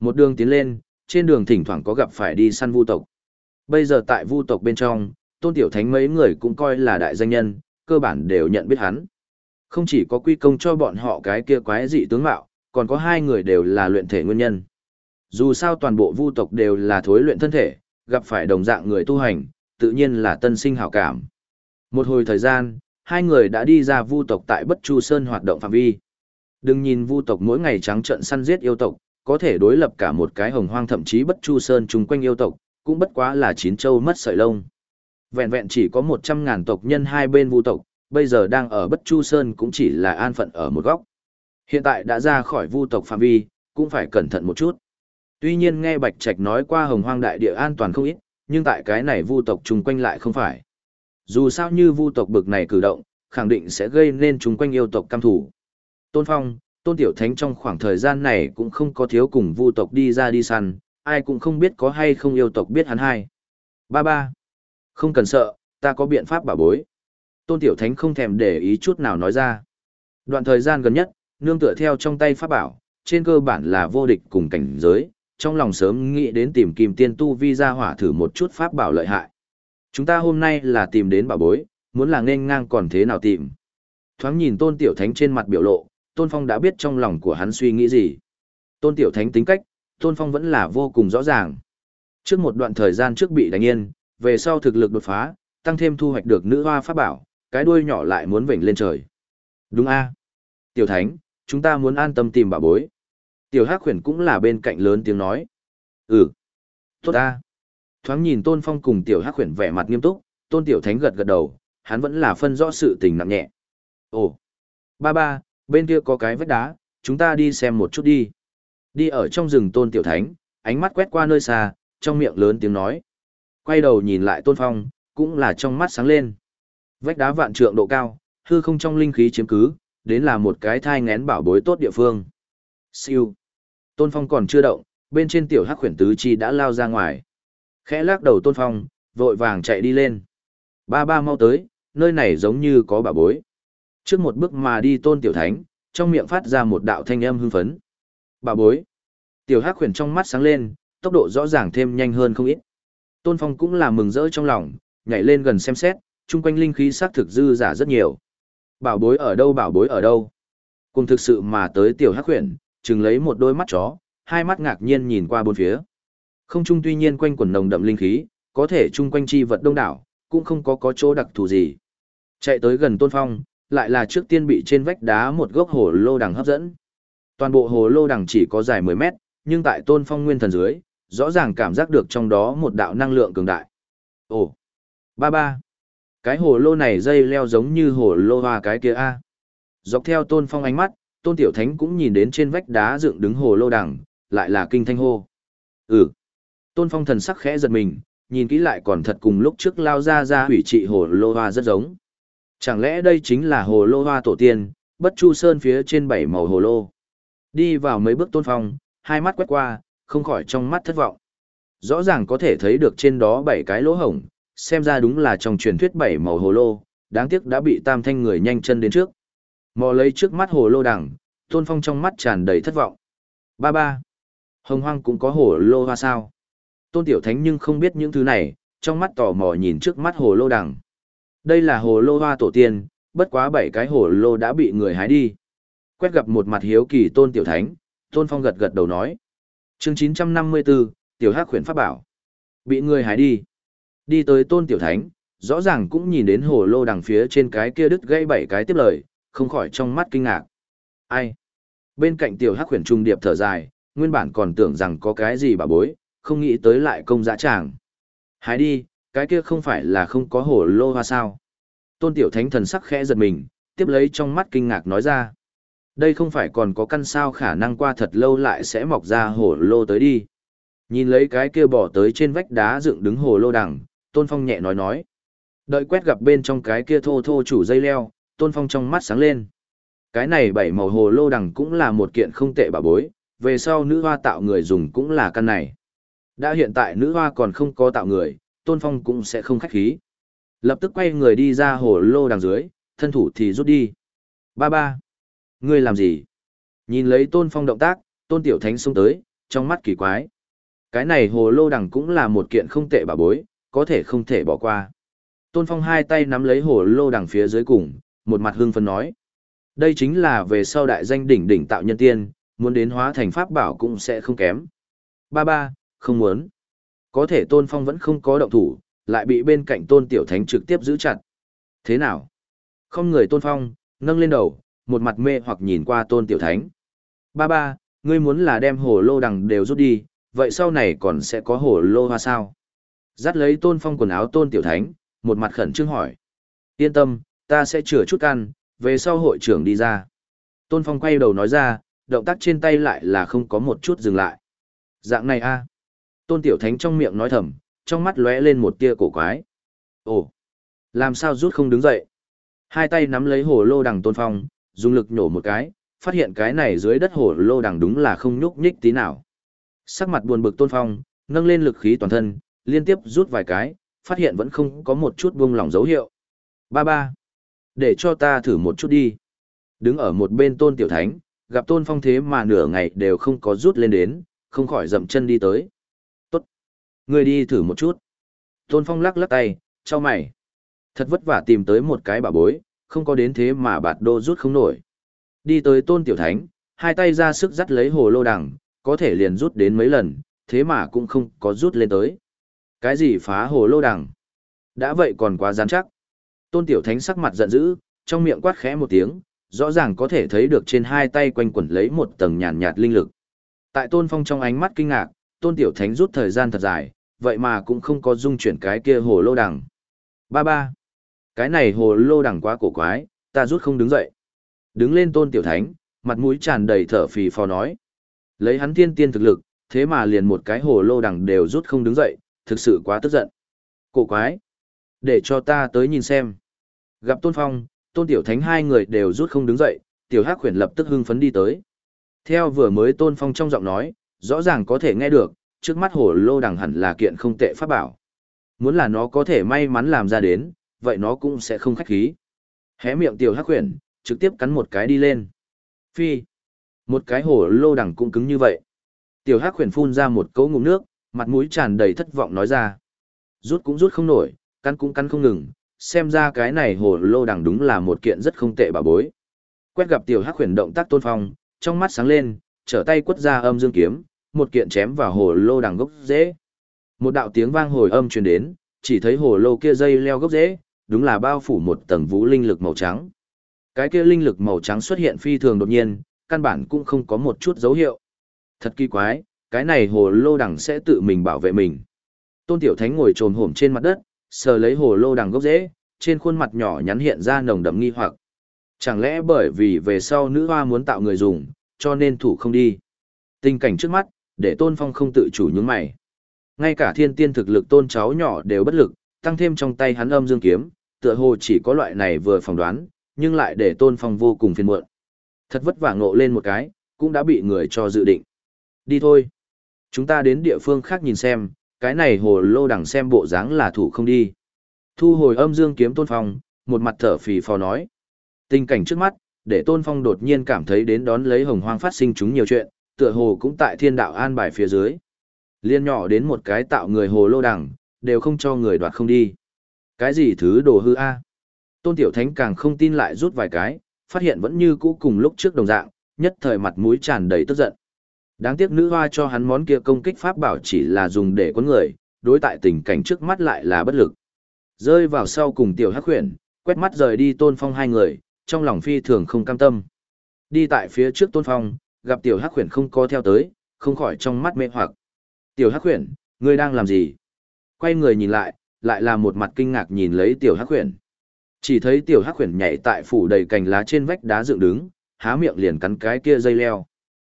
Một đường tiến lên, trên đường thỉnh thoảng có gặp phải đi săn vu tộc. Bây giờ tại vu tộc bên trong, Tôn Tiểu Thánh mấy người cũng coi là đại danh nhân, cơ bản đều nhận biết hắn. Không chỉ có quy công cho bọn họ cái kia quái dị tướng mạo, còn có hai người đều là luyện thể nguyên nhân. Dù sao toàn bộ vu tộc đều là thối luyện thân thể, gặp phải đồng dạng người tu hành, tự nhiên là tân sinh hảo cảm. Một hồi thời gian, hai người đã đi ra vu tộc tại Bất Chu Sơn hoạt động phạm vi. Đừng nhìn vu tộc mỗi ngày trắng trợn săn giết yêu tộc, có thể đối lập cả một cái hồng hoang thậm chí Bất Chu Sơn chung quanh yêu tộc, cũng bất quá là chín châu mất sợi lông. Vẹn vẹn chỉ có 100.000 tộc nhân hai bên vu tộc, bây giờ đang ở Bất Chu Sơn cũng chỉ là an phận ở một góc. Hiện tại đã ra khỏi vu tộc phạm vi, cũng phải cẩn thận một chút. Tuy nhiên nghe Bạch Trạch nói qua hồng hoang đại địa an toàn không ít, nhưng tại cái này vu tộc chung quanh lại không phải. Dù sao như vu tộc bực này cử động, khẳng định sẽ gây nên chung quanh yêu tộc cam thủ. Tôn Phong, Tôn Tiểu Thánh trong khoảng thời gian này cũng không có thiếu cùng vu tộc đi ra đi săn, ai cũng không biết có hay không yêu tộc biết hắn hay. Ba ba. Không cần sợ, ta có biện pháp bảo bối. Tôn Tiểu Thánh không thèm để ý chút nào nói ra. Đoạn thời gian gần nhất, nương tựa theo trong tay pháp bảo, trên cơ bản là vô địch cùng cảnh giới, trong lòng sớm nghĩ đến tìm kim tiên tu vi ra hỏa thử một chút pháp bảo lợi hại. Chúng ta hôm nay là tìm đến bảo bối, muốn là nên ngang còn thế nào tìm. Thoáng nhìn tôn tiểu thánh trên mặt biểu lộ, tôn phong đã biết trong lòng của hắn suy nghĩ gì. Tôn tiểu thánh tính cách, tôn phong vẫn là vô cùng rõ ràng. Trước một đoạn thời gian trước bị đánh yên, về sau thực lực đột phá, tăng thêm thu hoạch được nữ hoa pháp bảo, cái đuôi nhỏ lại muốn vểnh lên trời. Đúng a Tiểu thánh, chúng ta muốn an tâm tìm bảo bối. Tiểu Hắc Huyền cũng là bên cạnh lớn tiếng nói. Ừ. Tốt ta. Thoáng nhìn Tôn Phong cùng Tiểu Hắc Huyền vẻ mặt nghiêm túc, Tôn Tiểu Thánh gật gật đầu, hắn vẫn là phân rõ sự tình nặng nhẹ. Ồ. Ba ba, bên kia có cái vách đá, chúng ta đi xem một chút đi. Đi ở trong rừng Tôn Tiểu Thánh, ánh mắt quét qua nơi xa, trong miệng lớn tiếng nói. Quay đầu nhìn lại Tôn Phong, cũng là trong mắt sáng lên. Vách đá vạn trượng độ cao, hư không trong linh khí chiếm cứ, đến là một cái thai ngén bảo bối tốt địa phương. Siêu. Tôn Phong còn chưa động, bên trên tiểu hắc khuyển tứ chi đã lao ra ngoài. Khẽ lắc đầu Tôn Phong, vội vàng chạy đi lên. Ba ba mau tới, nơi này giống như có bà bối. Trước một bước mà đi Tôn Tiểu Thánh, trong miệng phát ra một đạo thanh âm hưng phấn. Bà bối. Tiểu hắc khuyển trong mắt sáng lên, tốc độ rõ ràng thêm nhanh hơn không ít. Tôn Phong cũng là mừng rỡ trong lòng, nhảy lên gần xem xét, chung quanh linh khí xác thực dư giả rất nhiều. Bảo bối ở đâu bảo bối ở đâu. Cùng thực sự mà tới tiểu hắc huyền, chừng lấy một đôi mắt chó, hai mắt ngạc nhiên nhìn qua bốn phía. Không trung tuy nhiên quanh quần nồng đậm linh khí, có thể chung quanh chi vật đông đảo, cũng không có có chỗ đặc thù gì. Chạy tới gần Tôn Phong, lại là trước tiên bị trên vách đá một gốc hồ lô đằng hấp dẫn. Toàn bộ hồ lô đằng chỉ có dài 10 mét, nhưng tại Tôn Phong nguyên thần dưới, rõ ràng cảm giác được trong đó một đạo năng lượng cường đại. Ồ, ba ba, cái hồ lô này dây leo giống như hồ lô hoa cái kia a. Dọc theo Tôn Phong ánh mắt, Tôn Tiểu Thánh cũng nhìn đến trên vách đá dựng đứng hồ lô đằng, lại là kinh thanh hô. Ừ. Tôn Phong thần sắc khẽ giật mình, nhìn kỹ lại còn thật cùng lúc trước lao ra ra hủy trị hồ lô hoa rất giống. Chẳng lẽ đây chính là hồ lô hoa tổ tiên, bất chu sơn phía trên bảy màu hồ lô. Đi vào mấy bước Tôn Phong, hai mắt quét qua, không khỏi trong mắt thất vọng. Rõ ràng có thể thấy được trên đó bảy cái lỗ hổng, xem ra đúng là trong truyền thuyết bảy màu hồ lô, đáng tiếc đã bị tam thanh người nhanh chân đến trước. Mò lấy trước mắt hồ lô đằng, Tôn Phong trong mắt tràn đầy thất vọng. Ba ba. Hồng hoang cũng có hồ lô hoa sao. Tôn Tiểu Thánh nhưng không biết những thứ này, trong mắt tò mò nhìn trước mắt hồ lô đằng. Đây là hồ lô hoa tổ tiên, bất quá bảy cái hồ lô đã bị người hái đi. Quét gặp một mặt hiếu kỳ Tôn Tiểu Thánh, Tôn Phong gật gật đầu nói. chương 954, Tiểu Hắc khuyển pháp bảo. Bị người hái đi. Đi tới Tôn Tiểu Thánh, rõ ràng cũng nhìn đến hồ lô đằng phía trên cái kia đứt gãy bảy cái tiếp lời, không khỏi trong mắt kinh ngạc. Ai? Bên cạnh Tiểu Hắc Huyền trung điệp thở dài, nguyên bản còn tưởng rằng có cái gì bà bối, không nghĩ tới lại công dã tràng. Hái đi, cái kia không phải là không có hổ lô hoa sao. Tôn tiểu thánh thần sắc khẽ giật mình, tiếp lấy trong mắt kinh ngạc nói ra. Đây không phải còn có căn sao khả năng qua thật lâu lại sẽ mọc ra hổ lô tới đi. Nhìn lấy cái kia bỏ tới trên vách đá dựng đứng hồ lô đằng, Tôn Phong nhẹ nói nói. Đợi quét gặp bên trong cái kia thô thô chủ dây leo, Tôn Phong trong mắt sáng lên. Cái này bảy màu hồ lô đằng cũng là một kiện không tệ bà bối, về sau nữ hoa tạo người dùng cũng là căn này. Đã hiện tại nữ hoa còn không có tạo người, Tôn Phong cũng sẽ không khách khí. Lập tức quay người đi ra hồ lô đằng dưới, thân thủ thì rút đi. Ba ba. Ngươi làm gì? Nhìn lấy Tôn Phong động tác, Tôn Tiểu Thánh xông tới, trong mắt kỳ quái. Cái này hồ lô đằng cũng là một kiện không tệ bà bối, có thể không thể bỏ qua. Tôn Phong hai tay nắm lấy hồ lô đằng phía dưới cùng, một mặt hưng phấn nói. Đây chính là về sau đại danh đỉnh đỉnh tạo nhân tiên, muốn đến hóa thành pháp bảo cũng sẽ không kém. Ba ba, không muốn. Có thể Tôn Phong vẫn không có động thủ, lại bị bên cạnh Tôn Tiểu Thánh trực tiếp giữ chặt. Thế nào? Không người Tôn Phong, nâng lên đầu, một mặt mê hoặc nhìn qua Tôn Tiểu Thánh. Ba ba, ngươi muốn là đem hồ lô đằng đều rút đi, vậy sau này còn sẽ có hồ lô hoa sao? Dắt lấy Tôn Phong quần áo Tôn Tiểu Thánh, một mặt khẩn trương hỏi. Yên tâm, ta sẽ chừa chút ăn, về sau hội trưởng đi ra. Tôn Phong quay đầu nói ra, động tác trên tay lại là không có một chút dừng lại. Dạng này a Tôn Tiểu Thánh trong miệng nói thầm, trong mắt lóe lên một tia cổ quái. Ồ, làm sao rút không đứng dậy? Hai tay nắm lấy hồ lô đằng Tôn Phong, dùng lực nhổ một cái, phát hiện cái này dưới đất hồ lô đằng đúng là không nhúc nhích tí nào. Sắc mặt buồn bực Tôn Phong, nâng lên lực khí toàn thân, liên tiếp rút vài cái, phát hiện vẫn không có một chút buông lỏng dấu hiệu. Ba ba, để cho ta thử một chút đi. Đứng ở một bên Tôn Tiểu Thánh, gặp Tôn Phong thế mà nửa ngày đều không có rút lên đến, không khỏi dậm chân đi tới. Tốt. Người đi thử một chút. Tôn Phong lắc lắc tay, cho mày. Thật vất vả tìm tới một cái bà bối, không có đến thế mà bạt đô rút không nổi. Đi tới Tôn Tiểu Thánh, hai tay ra sức dắt lấy hồ lô đằng, có thể liền rút đến mấy lần, thế mà cũng không có rút lên tới. Cái gì phá hồ lô đằng? Đã vậy còn quá rắn chắc. Tôn Tiểu Thánh sắc mặt giận dữ, trong miệng quát khẽ một tiếng, rõ ràng có thể thấy được trên hai tay quanh quẩn lấy một tầng nhàn nhạt linh lực. Tại Tôn Phong trong ánh mắt kinh ngạc, Tôn Tiểu Thánh rút thời gian thật dài, vậy mà cũng không có dung chuyển cái kia hồ lô đằng. Ba ba. Cái này hồ lô đằng quá cổ quái, ta rút không đứng dậy. Đứng lên Tôn Tiểu Thánh, mặt mũi tràn đầy thở phì phò nói. Lấy hắn tiên tiên thực lực, thế mà liền một cái hồ lô đằng đều rút không đứng dậy, thực sự quá tức giận. Cổ quái. Để cho ta tới nhìn xem. Gặp Tôn Phong, Tôn Tiểu Thánh hai người đều rút không đứng dậy, Tiểu Hắc Huyền lập tức hưng phấn đi tới. Theo vừa mới Tôn Phong trong giọng nói, rõ ràng có thể nghe được, trước mắt hồ lô đằng hẳn là kiện không tệ pháp bảo. Muốn là nó có thể may mắn làm ra đến, vậy nó cũng sẽ không khách khí. Hé miệng Tiểu Hắc Huyền, trực tiếp cắn một cái đi lên. Phi. Một cái hồ lô đằng cũng cứng như vậy. Tiểu Hắc huyền phun ra một cỗ ngụm nước, mặt mũi tràn đầy thất vọng nói ra. Rút cũng rút không nổi, cắn cũng cắn không ngừng, xem ra cái này hồ lô đằng đúng là một kiện rất không tệ bà bối. Quét gặp tiểu hắc huyền động tác tôn phong, trong mắt sáng lên, trở tay quất ra âm dương kiếm, một kiện chém vào hồ lô đằng gốc dễ. Một đạo tiếng vang hồi âm truyền đến, chỉ thấy hồ lô kia dây leo gốc dễ, đúng là bao phủ một tầng vũ linh lực màu trắng. Cái kia linh lực màu trắng xuất hiện phi thường đột nhiên, căn bản cũng không có một chút dấu hiệu. Thật kỳ quái, cái này hồ lô đằng sẽ tự mình bảo vệ mình. Tôn Tiểu Thánh ngồi trồm hổm trên mặt đất, sờ lấy hồ lô đằng gốc rễ, trên khuôn mặt nhỏ nhắn hiện ra nồng đậm nghi hoặc. Chẳng lẽ bởi vì về sau nữ hoa muốn tạo người dùng, cho nên thủ không đi. Tình cảnh trước mắt, để Tôn Phong không tự chủ nhướng mày. Ngay cả thiên tiên thực lực tôn cháu nhỏ đều bất lực, tăng thêm trong tay hắn âm dương kiếm, tựa hồ chỉ có loại này vừa phỏng đoán, nhưng lại để Tôn Phong vô cùng phiền muộn. Thật vất vả ngộ lên một cái, cũng đã bị người cho dự định. Đi thôi. Chúng ta đến địa phương khác nhìn xem, cái này hồ lô đằng xem bộ dáng là thủ không đi. Thu hồi âm dương kiếm tôn phong, một mặt thở phì phò nói. Tình cảnh trước mắt, để tôn phong đột nhiên cảm thấy đến đón lấy hồng hoang phát sinh chúng nhiều chuyện, tựa hồ cũng tại thiên đạo an bài phía dưới. Liên nhỏ đến một cái tạo người hồ lô đằng, đều không cho người đoạt không đi. Cái gì thứ đồ hư a? Tôn Tiểu Thánh càng không tin lại rút vài cái, phát hiện vẫn như cũ cùng lúc trước đồng dạng, nhất thời mặt mũi tràn đầy tức giận. Đáng tiếc nữ hoa cho hắn món kia công kích pháp bảo chỉ là dùng để quấn người, đối tại tình cảnh trước mắt lại là bất lực. Rơi vào sau cùng tiểu hắc huyền, quét mắt rời đi tôn phong hai người, trong lòng phi thường không cam tâm. Đi tại phía trước tôn phong, gặp tiểu hắc huyền không có theo tới, không khỏi trong mắt mê hoặc. Tiểu hắc huyền, ngươi đang làm gì? Quay người nhìn lại, lại là một mặt kinh ngạc nhìn lấy tiểu hắc huyền. Chỉ thấy tiểu hắc huyền nhảy tại phủ đầy cành lá trên vách đá dựng đứng, há miệng liền cắn cái kia dây leo.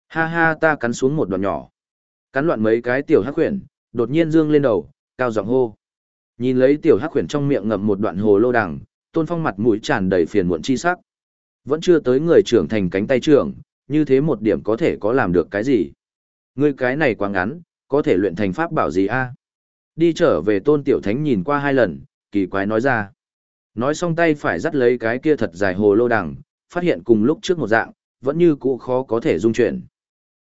Ha ha ta cắn xuống một đoạn nhỏ. Cắn loạn mấy cái tiểu hắc khuyển, đột nhiên dương lên đầu, cao giọng hô. Nhìn lấy tiểu hắc khuyển trong miệng ngậm một đoạn hồ lô đằng, tôn phong mặt mũi tràn đầy phiền muộn chi sắc. Vẫn chưa tới người trưởng thành cánh tay trưởng, như thế một điểm có thể có làm được cái gì. Ngươi cái này quá ngắn, có thể luyện thành pháp bảo gì a? Đi trở về tôn tiểu thánh nhìn qua hai lần, kỳ quái nói ra. Nói xong tay phải dắt lấy cái kia thật dài hồ lô đằng, phát hiện cùng lúc trước một dạng, vẫn như cũ khó có thể dung chuyển.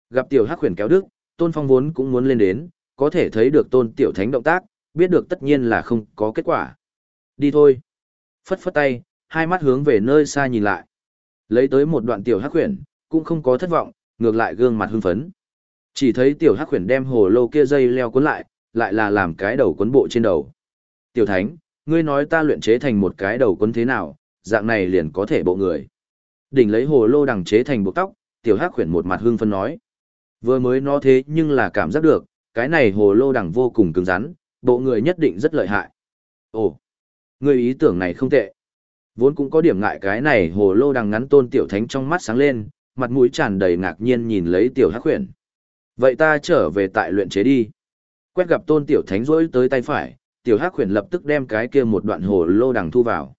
Gặp tiểu hắc khuyển kéo đức, tôn phong vốn cũng muốn lên đến, có thể thấy được tôn tiểu thánh động tác, biết được tất nhiên là không có kết quả. Đi thôi. Phất phất tay, hai mắt hướng về nơi xa nhìn lại. Lấy tới một đoạn tiểu hắc khuyển, cũng không có thất vọng, ngược lại gương mặt hưng phấn. Chỉ thấy tiểu hắc khuyển đem hồ lô kia dây leo cuốn lại, lại là làm cái đầu cuốn bộ trên đầu. Tiểu thánh, ngươi nói ta luyện chế thành một cái đầu cuốn thế nào, dạng này liền có thể bộ người. Đỉnh lấy hồ lô đằng chế thành bộ tóc, tiểu hắc khuyển một mặt hưng phấn nói. Vừa mới nó thế nhưng là cảm giác được, cái này hồ lô đằng vô cùng cứng rắn, bộ người nhất định rất lợi hại. Ồ, người ý tưởng này không tệ. Vốn cũng có điểm ngại cái này hồ lô đằng ngắn tôn tiểu thánh trong mắt sáng lên, mặt mũi tràn đầy ngạc nhiên nhìn lấy tiểu hắc huyền. Vậy ta trở về tại luyện chế đi. Quét gặp tôn tiểu thánh rỗi tới tay phải, tiểu hắc huyền lập tức đem cái kia một đoạn hồ lô đằng thu vào.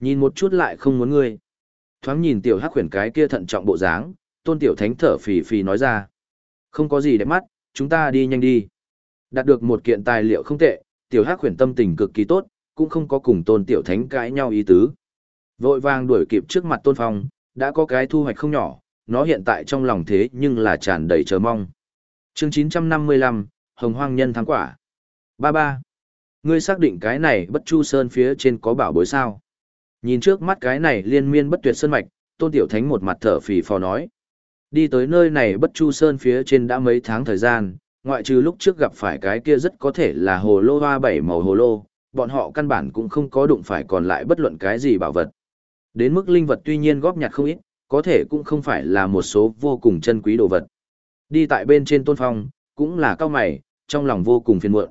Nhìn một chút lại không muốn ngươi. Thoáng nhìn tiểu hắc huyền cái kia thận trọng bộ dáng, tôn tiểu thánh thở phì phì nói ra. Không có gì đẹp mắt, chúng ta đi nhanh đi. Đạt được một kiện tài liệu không tệ, tiểu hắc huyền tâm tình cực kỳ tốt, cũng không có cùng tôn tiểu thánh cãi nhau ý tứ. Vội vàng đuổi kịp trước mặt tôn phong, đã có cái thu hoạch không nhỏ, nó hiện tại trong lòng thế nhưng là tràn đầy chờ mong. chương 955, Hồng Hoang Nhân Thắng Quả. Ba ba. Ngươi xác định cái này bất chu sơn phía trên có bảo bối sao? Nhìn trước mắt cái này liên miên bất tuyệt sơn mạch, tôn tiểu thánh một mặt thở phì phò nói. Đi tới nơi này bất chu sơn phía trên đã mấy tháng thời gian, ngoại trừ lúc trước gặp phải cái kia rất có thể là hồ lô hoa bảy màu hồ lô, bọn họ căn bản cũng không có đụng phải còn lại bất luận cái gì bảo vật. Đến mức linh vật tuy nhiên góp nhặt không ít, có thể cũng không phải là một số vô cùng chân quý đồ vật. Đi tại bên trên tôn phong, cũng là cao mày, trong lòng vô cùng phiền muộn.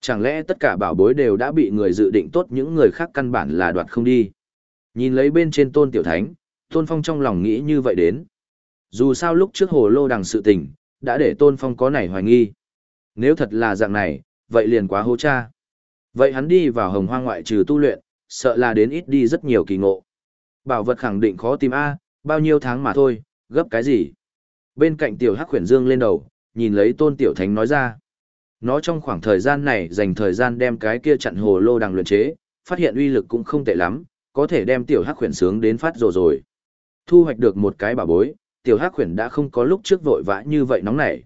Chẳng lẽ tất cả bảo bối đều đã bị người dự định tốt những người khác căn bản là đoạt không đi. Nhìn lấy bên trên tôn tiểu thánh, tôn phong trong lòng nghĩ như vậy đến. Dù sao lúc trước hồ lô đằng sự tình, đã để Tôn Phong có nảy hoài nghi. Nếu thật là dạng này, vậy liền quá hô cha. Vậy hắn đi vào hồng hoang ngoại trừ tu luyện, sợ là đến ít đi rất nhiều kỳ ngộ. Bảo vật khẳng định khó tìm A, bao nhiêu tháng mà thôi, gấp cái gì. Bên cạnh tiểu hắc khuyển dương lên đầu, nhìn lấy tôn tiểu thánh nói ra. Nó trong khoảng thời gian này dành thời gian đem cái kia chặn hồ lô đằng luyện chế, phát hiện uy lực cũng không tệ lắm, có thể đem tiểu hắc khuyển sướng đến phát rồi rồi. Thu hoạch được một cái bảo bối, tiểu hắc khuyển đã không có lúc trước vội vã như vậy nóng nảy.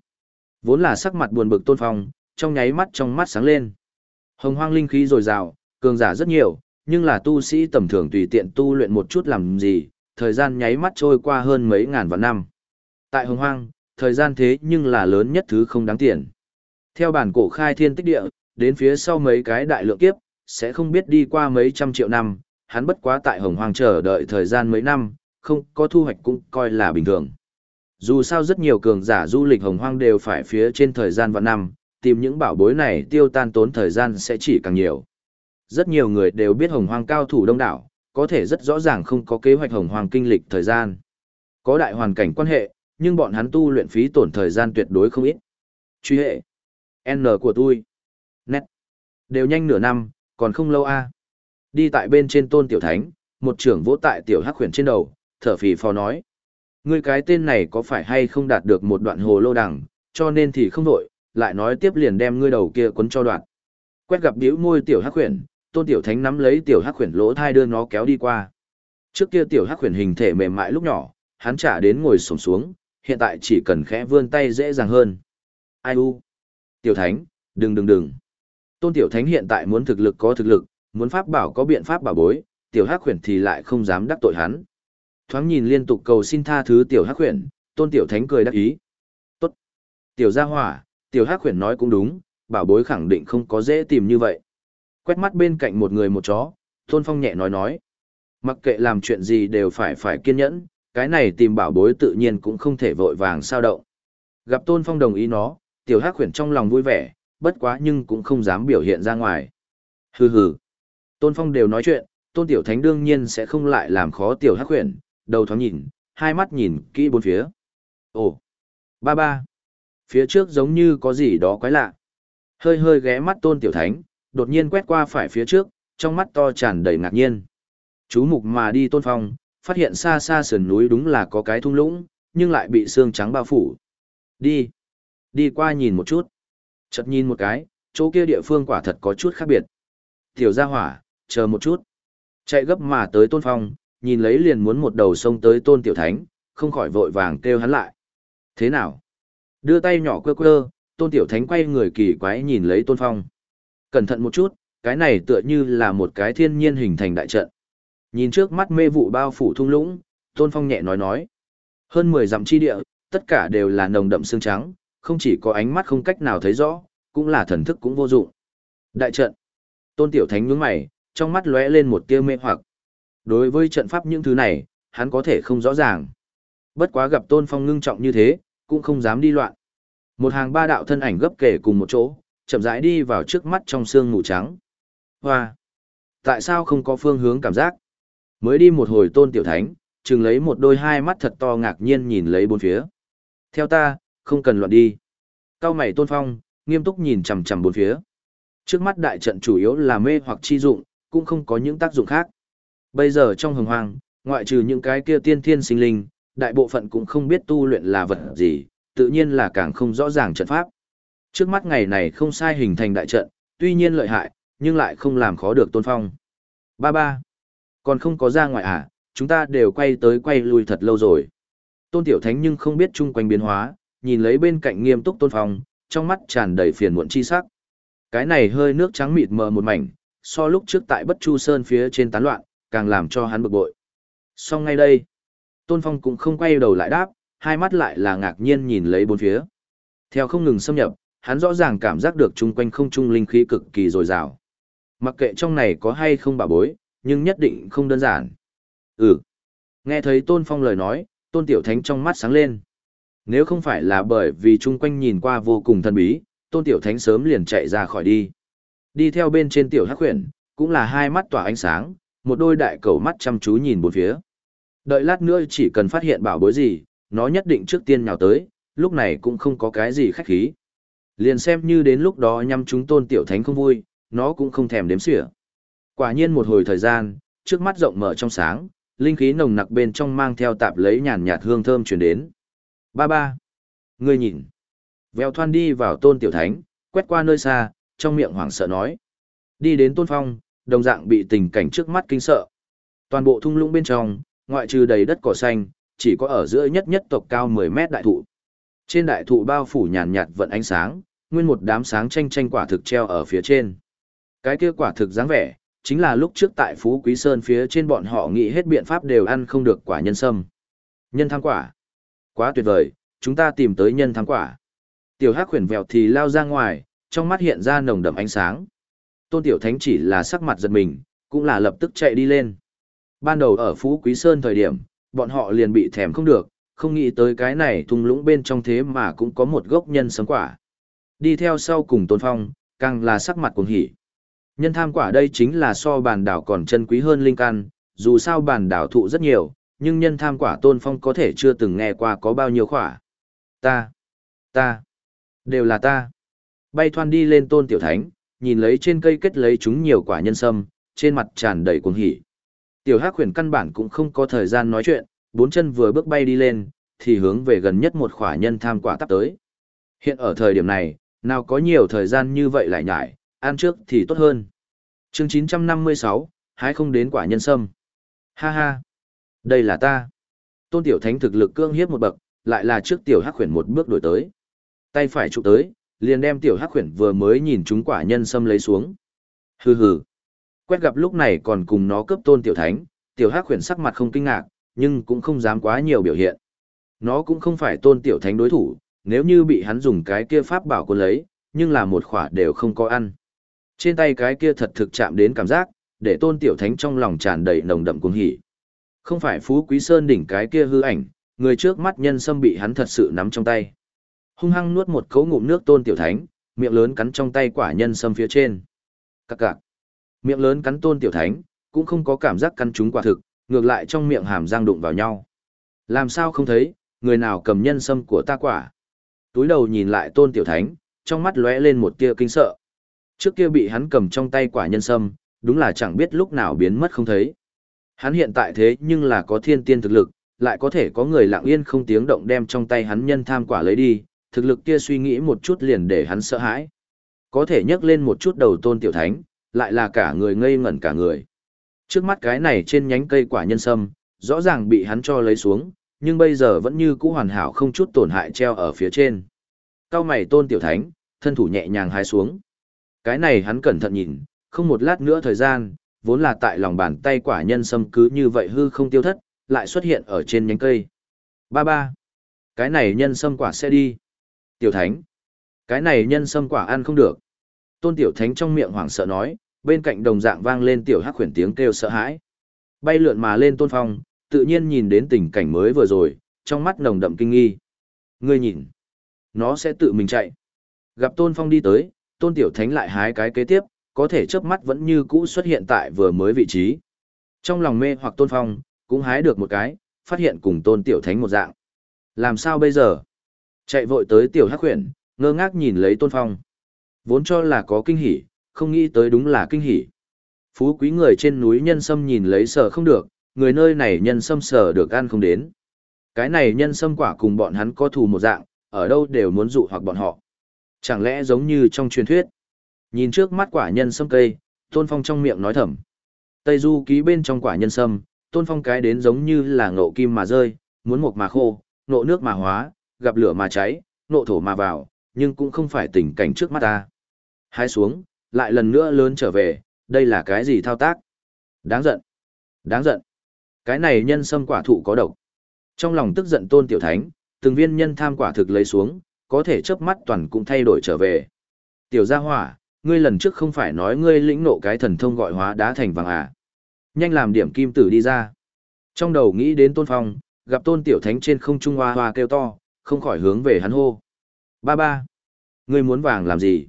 Vốn là sắc mặt buồn bực tôn phong, trong nháy mắt trong mắt sáng lên. Hồng hoang linh khí dồi dào, cường giả rất nhiều, nhưng là tu sĩ tầm thường tùy tiện tu luyện một chút làm gì, thời gian nháy mắt trôi qua hơn mấy ngàn vạn năm. Tại hồng hoang, thời gian thế nhưng là lớn nhất thứ không đáng tiền. Theo bản cổ khai thiên tích địa, đến phía sau mấy cái đại lượng kiếp, sẽ không biết đi qua mấy trăm triệu năm, hắn bất quá tại hồng hoang chờ đợi thời gian mấy năm, không có thu hoạch cũng coi là bình thường. Dù sao rất nhiều cường giả du lịch hồng hoang đều phải phía trên thời gian vạn năm, tìm những bảo bối này tiêu tan tốn thời gian sẽ chỉ càng nhiều. Rất nhiều người đều biết hồng hoang cao thủ đông đảo, có thể rất rõ ràng không có kế hoạch hồng hoang kinh lịch thời gian. Có đại hoàn cảnh quan hệ, nhưng bọn hắn tu luyện phí tổn thời gian tuyệt đối không ít. Truy hệ. N của tôi. Nét. Đều nhanh nửa năm, còn không lâu a. Đi tại bên trên tôn tiểu thánh, một trưởng vỗ tại tiểu hắc khuyển trên đầu, thở phì phò nói. Ngươi cái tên này có phải hay không đạt được một đoạn hồ lô đằng, cho nên thì không đổi, lại nói tiếp liền đem ngươi đầu kia quấn cho đoạn. Quét gặp điếu môi tiểu hắc khuyển, tôn tiểu thánh nắm lấy tiểu hắc khuyển lỗ thai đưa nó kéo đi qua. Trước kia tiểu hắc khuyển hình thể mềm mại lúc nhỏ, hắn trả đến ngồi sổng xuống, hiện tại chỉ cần khẽ vươn tay dễ dàng hơn. Ai u? Tiểu thánh, đừng đừng đừng. Tôn tiểu thánh hiện tại muốn thực lực có thực lực, muốn pháp bảo có biện pháp bảo bối, tiểu hắc khuyển thì lại không dám đắc tội hắn. Thoáng nhìn liên tục cầu xin tha thứ tiểu hắc khuyển, tôn tiểu thánh cười đắc ý. Tốt. Tiểu gia hỏa, tiểu hắc khuyển nói cũng đúng, bảo bối khẳng định không có dễ tìm như vậy. Quét mắt bên cạnh một người một chó, tôn phong nhẹ nói nói. Mặc kệ làm chuyện gì đều phải phải kiên nhẫn, cái này tìm bảo bối tự nhiên cũng không thể vội vàng sao động. Gặp tôn phong đồng ý nó, tiểu hắc khuyển trong lòng vui vẻ, bất quá nhưng cũng không dám biểu hiện ra ngoài. Hừ hừ. Tôn phong đều nói chuyện, tôn tiểu thánh đương nhiên sẽ không lại làm khó tiểu hắc khuyển, đầu thoáng nhìn, hai mắt nhìn kỹ bốn phía. Ồ, ba ba. Phía trước giống như có gì đó quái lạ. Hơi hơi ghé mắt tôn tiểu thánh, đột nhiên quét qua phải phía trước, trong mắt to tràn đầy ngạc nhiên. Chú mục mà đi tôn phong, phát hiện xa xa sườn núi đúng là có cái thung lũng, nhưng lại bị xương trắng bao phủ. Đi, đi qua nhìn một chút. Chợt nhìn một cái, chỗ kia địa phương quả thật có chút khác biệt. Tiểu gia hỏa, chờ một chút. Chạy gấp mà tới tôn phong, nhìn lấy liền muốn một đầu sông tới tôn tiểu thánh, không khỏi vội vàng kêu hắn lại. Thế nào? Đưa tay nhỏ quơ quơ, tôn tiểu thánh quay người kỳ quái nhìn lấy tôn phong. Cẩn thận một chút, cái này tựa như là một cái thiên nhiên hình thành đại trận. Nhìn trước mắt mê vụ bao phủ thung lũng, tôn phong nhẹ nói nói. Hơn 10 dặm chi địa, tất cả đều là nồng đậm xương trắng, không chỉ có ánh mắt không cách nào thấy rõ, cũng là thần thức cũng vô dụng. Đại trận. Tôn tiểu thánh nhướng mày, trong mắt lóe lên một tia mê hoặc. Đối với trận pháp những thứ này, hắn có thể không rõ ràng. Bất quá gặp Tôn Phong ngưng trọng như thế, cũng không dám đi loạn. Một hàng ba đạo thân ảnh gấp kể cùng một chỗ, chậm rãi đi vào trước mắt trong sương mù trắng. Hoa! Tại sao không có phương hướng cảm giác? Mới đi một hồi Tôn Tiểu Thánh, chừng lấy một đôi hai mắt thật to ngạc nhiên nhìn lấy bốn phía. Theo ta, không cần loạn đi. Cao mày Tôn Phong, nghiêm túc nhìn chằm chằm bốn phía. Trước mắt đại trận chủ yếu là mê hoặc chi dụng, cũng không có những tác dụng khác. Bây giờ trong hồng hoang, ngoại trừ những cái kia tiên thiên sinh linh, đại bộ phận cũng không biết tu luyện là vật gì, tự nhiên là càng không rõ ràng trận pháp. Trước mắt ngày này không sai hình thành đại trận, tuy nhiên lợi hại, nhưng lại không làm khó được tôn phong. Ba ba, còn không có ra ngoài à, chúng ta đều quay tới quay lui thật lâu rồi. Tôn tiểu thánh nhưng không biết chung quanh biến hóa, nhìn lấy bên cạnh nghiêm túc tôn phong, trong mắt tràn đầy phiền muộn chi sắc. Cái này hơi nước trắng mịt mờ một mảnh, so lúc trước tại bất chu sơn phía trên tán loạn, càng làm cho hắn bực bội. Xong ngay đây, Tôn Phong cũng không quay đầu lại đáp, hai mắt lại là ngạc nhiên nhìn lấy bốn phía. Theo không ngừng xâm nhập, hắn rõ ràng cảm giác được chung quanh không trung linh khí cực kỳ dồi dào. Mặc kệ trong này có hay không bà bối, nhưng nhất định không đơn giản. Ừ. Nghe thấy Tôn Phong lời nói, Tôn Tiểu Thánh trong mắt sáng lên. Nếu không phải là bởi vì chung quanh nhìn qua vô cùng thần bí, Tôn Tiểu Thánh sớm liền chạy ra khỏi đi. Đi theo bên trên Tiểu Hắc Huyền, cũng là hai mắt tỏa ánh sáng, một đôi đại cầu mắt chăm chú nhìn bốn phía. Đợi lát nữa chỉ cần phát hiện bảo bối gì, nó nhất định trước tiên nhào tới, lúc này cũng không có cái gì khách khí. Liền xem như đến lúc đó nhăm chúng tôn tiểu thánh không vui, nó cũng không thèm đếm xỉa. Quả nhiên một hồi thời gian, trước mắt rộng mở trong sáng, linh khí nồng nặc bên trong mang theo tạp lấy nhàn nhạt hương thơm chuyển đến. Ba ba. Ngươi nhìn. Vèo thoan đi vào tôn tiểu thánh, quét qua nơi xa, trong miệng hoảng sợ nói. Đi đến tôn phong, đồng dạng bị tình cảnh trước mắt kinh sợ. Toàn bộ thung lũng bên trong, ngoại trừ đầy đất cỏ xanh, chỉ có ở giữa nhất nhất tộc cao 10 mét đại thụ. Trên đại thụ bao phủ nhàn nhạt vận ánh sáng, nguyên một đám sáng tranh tranh quả thực treo ở phía trên. Cái kia quả thực dáng vẻ, chính là lúc trước tại Phú Quý Sơn phía trên bọn họ nghĩ hết biện pháp đều ăn không được quả nhân sâm. Nhân tham quả. Quá tuyệt vời, chúng ta tìm tới nhân tham quả. Tiểu Hắc khuyển vèo thì lao ra ngoài, trong mắt hiện ra nồng đậm ánh sáng. Tôn Tiểu Thánh chỉ là sắc mặt giật mình, cũng là lập tức chạy đi lên. Ban đầu ở Phú Quý Sơn thời điểm, bọn họ liền bị thèm không được, không nghĩ tới cái này thung lũng bên trong thế mà cũng có một gốc nhân sấm quả. Đi theo sau cùng Tôn Phong, càng là sắc mặt cuồng hỉ. Nhân tham quả đây chính là so bản đảo còn chân quý hơn linh căn, dù sao bản đảo thụ rất nhiều, nhưng nhân tham quả Tôn Phong có thể chưa từng nghe qua có bao nhiêu quả. Ta, ta, đều là ta. Bay thoan đi lên Tôn Tiểu Thánh, nhìn lấy trên cây kết lấy chúng nhiều quả nhân sâm, trên mặt tràn đầy cuồng hỉ. Tiểu Hắc huyền căn bản cũng không có thời gian nói chuyện, bốn chân vừa bước bay đi lên, thì hướng về gần nhất một quả nhân tham quả tắp tới. Hiện ở thời điểm này, nào có nhiều thời gian như vậy lại nhải, ăn trước thì tốt hơn. chương 956, hái không đến quả nhân sâm. Ha ha, đây là ta. Tôn Tiểu Thánh thực lực cương hiếp một bậc, lại là trước Tiểu Hắc huyền một bước đổi tới. Tay phải chụp tới, liền đem Tiểu Hắc huyền vừa mới nhìn chúng quả nhân sâm lấy xuống. Hừ hừ. Quét gặp lúc này còn cùng nó cướp Tôn Tiểu Thánh, Tiểu Hắc huyền sắc mặt không kinh ngạc, nhưng cũng không dám quá nhiều biểu hiện. Nó cũng không phải tôn tiểu thánh đối thủ, nếu như bị hắn dùng cái kia pháp bảo quân lấy, nhưng là một khỏa đều không có ăn. Trên tay cái kia thật thực chạm đến cảm giác, để tôn tiểu thánh trong lòng tràn đầy nồng đậm cuồng hỉ. Không phải phú quý sơn đỉnh cái kia hư ảnh, người trước mắt nhân sâm bị hắn thật sự nắm trong tay. Hung hăng nuốt một cấu ngụm nước tôn tiểu thánh, miệng lớn cắn trong tay quả nhân sâm phía trên. Các cạc. Miệng lớn cắn tôn tiểu thánh, cũng không có cảm giác cắn chúng quả thực, ngược lại trong miệng hàm răng đụng vào nhau. Làm sao không thấy, người nào cầm nhân sâm của ta quả. Túi đầu nhìn lại tôn tiểu thánh, trong mắt lóe lên một tia kinh sợ. Trước kia bị hắn cầm trong tay quả nhân sâm, đúng là chẳng biết lúc nào biến mất không thấy. Hắn hiện tại thế nhưng là có thiên tiên thực lực, lại có thể có người lặng yên không tiếng động đem trong tay hắn nhân tham quả lấy đi, thực lực kia suy nghĩ một chút liền để hắn sợ hãi. Có thể nhấc lên một chút đầu tôn tiểu thánh, lại là cả người ngây ngẩn cả người. Trước mắt cái này trên nhánh cây quả nhân sâm, rõ ràng bị hắn cho lấy xuống, nhưng bây giờ vẫn như cũ hoàn hảo không chút tổn hại treo ở phía trên. Cao mày tôn tiểu thánh, thân thủ nhẹ nhàng hái xuống. Cái này hắn cẩn thận nhìn, không một lát nữa thời gian, vốn là tại lòng bàn tay quả nhân sâm cứ như vậy hư không tiêu thất, lại xuất hiện ở trên nhánh cây. Ba ba. Cái này nhân sâm quả sẽ đi. Tiểu thánh. Cái này nhân sâm quả ăn không được. Tôn tiểu thánh trong miệng hoảng sợ nói, bên cạnh đồng dạng vang lên tiểu hắc khuyển tiếng kêu sợ hãi. Bay lượn mà lên tôn phong, tự nhiên nhìn đến tình cảnh mới vừa rồi, trong mắt nồng đậm kinh nghi. Ngươi nhìn, nó sẽ tự mình chạy. Gặp tôn phong đi tới, tôn tiểu thánh lại hái cái kế tiếp, có thể chớp mắt vẫn như cũ xuất hiện tại vừa mới vị trí. Trong lòng mê hoặc tôn phong, cũng hái được một cái, phát hiện cùng tôn tiểu thánh một dạng. Làm sao bây giờ? Chạy vội tới tiểu hắc huyền, ngơ ngác nhìn lấy tôn phong. Vốn cho là có kinh hỉ, không nghĩ tới đúng là kinh hỉ. Phú quý người trên núi nhân sâm nhìn lấy sở không được, người nơi này nhân sâm sở được ăn không đến. Cái này nhân sâm quả cùng bọn hắn có thù một dạng, ở đâu đều muốn dụ hoặc bọn họ. Chẳng lẽ giống như trong truyền thuyết. Nhìn trước mắt quả nhân sâm cây, Tôn Phong trong miệng nói thầm. Tây Du ký bên trong quả nhân sâm, Tôn Phong cái đến giống như là ngộ kim mà rơi, muốn mộc mà khô, nộ nước mà hóa, gặp lửa mà cháy, nộ thổ mà vào, nhưng cũng không phải tình cảnh trước mắt ta. Hai xuống, lại lần nữa lớn trở về, đây là cái gì thao tác? Đáng giận. Đáng giận. Cái này nhân sâm quả thụ có độc. Trong lòng tức giận tôn tiểu thánh, từng viên nhân tham quả thực lấy xuống, có thể chớp mắt toàn cũng thay đổi trở về. Tiểu gia hỏa, ngươi lần trước không phải nói ngươi lĩnh nộ cái thần thông gọi hóa đá thành vàng à. Nhanh làm điểm kim tử đi ra. Trong đầu nghĩ đến tôn phong, gặp tôn tiểu thánh trên không trung hoa hoa kêu to, không khỏi hướng về hắn hô. Ba ba, ngươi muốn vàng làm gì?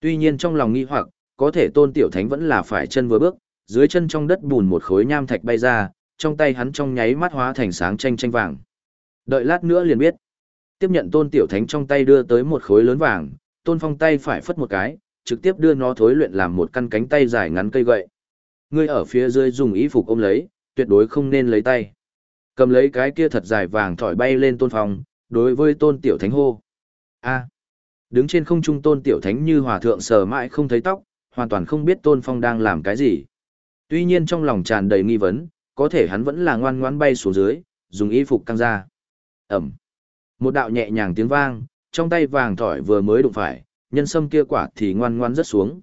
Tuy nhiên trong lòng nghi hoặc, có thể tôn tiểu thánh vẫn là phải chân vừa bước, dưới chân trong đất bùn một khối nham thạch bay ra, trong tay hắn trong nháy mắt hóa thành sáng tranh tranh vàng. Đợi lát nữa liền biết. Tiếp nhận tôn tiểu thánh trong tay đưa tới một khối lớn vàng, tôn phong tay phải phất một cái, trực tiếp đưa nó thối luyện làm một căn cánh tay dài ngắn cây gậy. Ngươi ở phía dưới dùng ý phục ôm lấy, tuyệt đối không nên lấy tay. Cầm lấy cái kia thật dài vàng thỏi bay lên tôn phong, đối với tôn tiểu thánh hô. A. Đứng trên không trung tôn tiểu thánh như hòa thượng sờ mãi không thấy tóc, hoàn toàn không biết tôn phong đang làm cái gì. Tuy nhiên trong lòng tràn đầy nghi vấn, có thể hắn vẫn là ngoan ngoãn bay xuống dưới, dùng y phục căng ra. Ẩm. Một đạo nhẹ nhàng tiếng vang, trong tay vàng thỏi vừa mới đụng phải, nhân sâm kia quả thì ngoan ngoan rất xuống.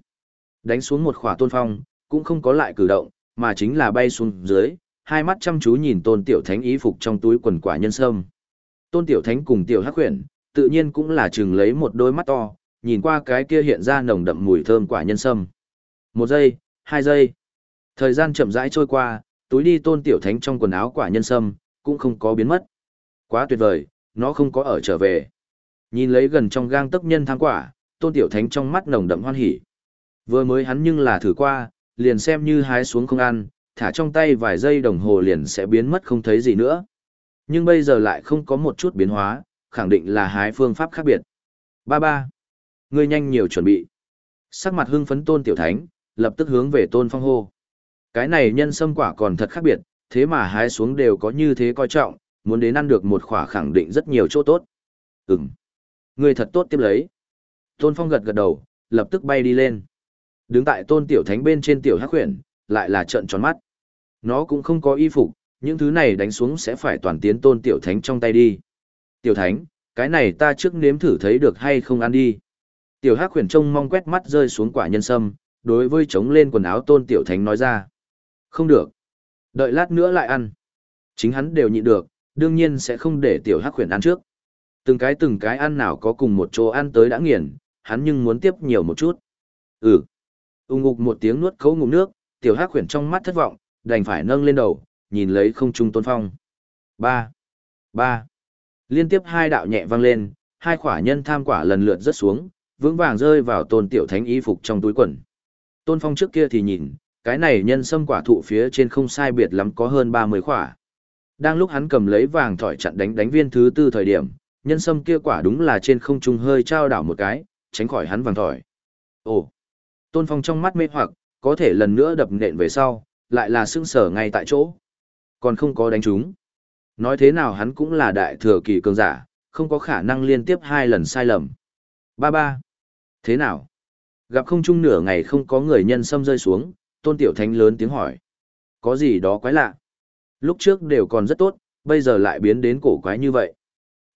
Đánh xuống một khỏa tôn phong, cũng không có lại cử động, mà chính là bay xuống dưới, hai mắt chăm chú nhìn tôn tiểu thánh ý phục trong túi quần quả nhân sâm. Tôn tiểu thánh cùng tiểu hắc huyền, tự nhiên cũng là chừng lấy một đôi mắt to, nhìn qua cái kia hiện ra nồng đậm mùi thơm quả nhân sâm. Một giây, hai giây. Thời gian chậm rãi trôi qua, túi đi tôn tiểu thánh trong quần áo quả nhân sâm, cũng không có biến mất. Quá tuyệt vời, nó không có ở trở về. Nhìn lấy gần trong gang tấc nhân thang quả, tôn tiểu thánh trong mắt nồng đậm hoan hỉ. Vừa mới hắn nhưng là thử qua, liền xem như hái xuống không ăn, thả trong tay vài giây đồng hồ liền sẽ biến mất không thấy gì nữa. Nhưng bây giờ lại không có một chút biến hóa, khẳng định là hái phương pháp khác biệt. Ba ba. Ngươi nhanh nhiều chuẩn bị. Sắc mặt hưng phấn tôn tiểu thánh, lập tức hướng về tôn phong hô. Cái này nhân sâm quả còn thật khác biệt, thế mà hái xuống đều có như thế coi trọng, muốn đến ăn được một khỏa khẳng định rất nhiều chỗ tốt. Ừm. Ngươi thật tốt tiếp lấy. Tôn phong gật gật đầu, lập tức bay đi lên. Đứng tại tôn tiểu thánh bên trên tiểu hắc huyền, lại là trợn tròn mắt. Nó cũng không có y phục, những thứ này đánh xuống sẽ phải toàn tiến tôn tiểu thánh trong tay đi. Tiểu thánh, cái này ta trước nếm thử thấy được hay không ăn đi. Tiểu hắc huyền trông mong quét mắt rơi xuống quả nhân sâm, đối với chống lên quần áo tôn tiểu thánh nói ra. Không được. Đợi lát nữa lại ăn. Chính hắn đều nhịn được, đương nhiên sẽ không để tiểu hắc huyền ăn trước. Từng cái từng cái ăn nào có cùng một chỗ ăn tới đã nghiền, hắn nhưng muốn tiếp nhiều một chút. Ừ. Ung ngục một tiếng nuốt cấu ngụm nước, tiểu hắc huyền trong mắt thất vọng, đành phải nâng lên đầu, nhìn lấy không trung tôn phong. Ba. Ba. Liên tiếp hai đạo nhẹ vang lên, hai khỏa nhân tham quả lần lượt rớt xuống, vững vàng rơi vào tôn tiểu thánh y phục trong túi quần. Tôn phong trước kia thì nhìn, cái này nhân sâm quả thụ phía trên không sai biệt lắm có hơn 30 khỏa. Đang lúc hắn cầm lấy vàng thỏi chặn đánh đánh viên thứ tư thời điểm, nhân sâm kia quả đúng là trên không trung hơi trao đảo một cái, tránh khỏi hắn vàng thỏi. Ồ! Tôn Phong trong mắt mê hoặc, có thể lần nữa đập nện về sau, lại là sưng sở ngay tại chỗ. Còn không có đánh trúng. Nói thế nào hắn cũng là đại thừa kỳ cường giả, không có khả năng liên tiếp hai lần sai lầm. Ba ba. Thế nào? Gặp không chung nửa ngày không có người nhân sâm rơi xuống, tôn tiểu thánh lớn tiếng hỏi. Có gì đó quái lạ? Lúc trước đều còn rất tốt, bây giờ lại biến đến cổ quái như vậy.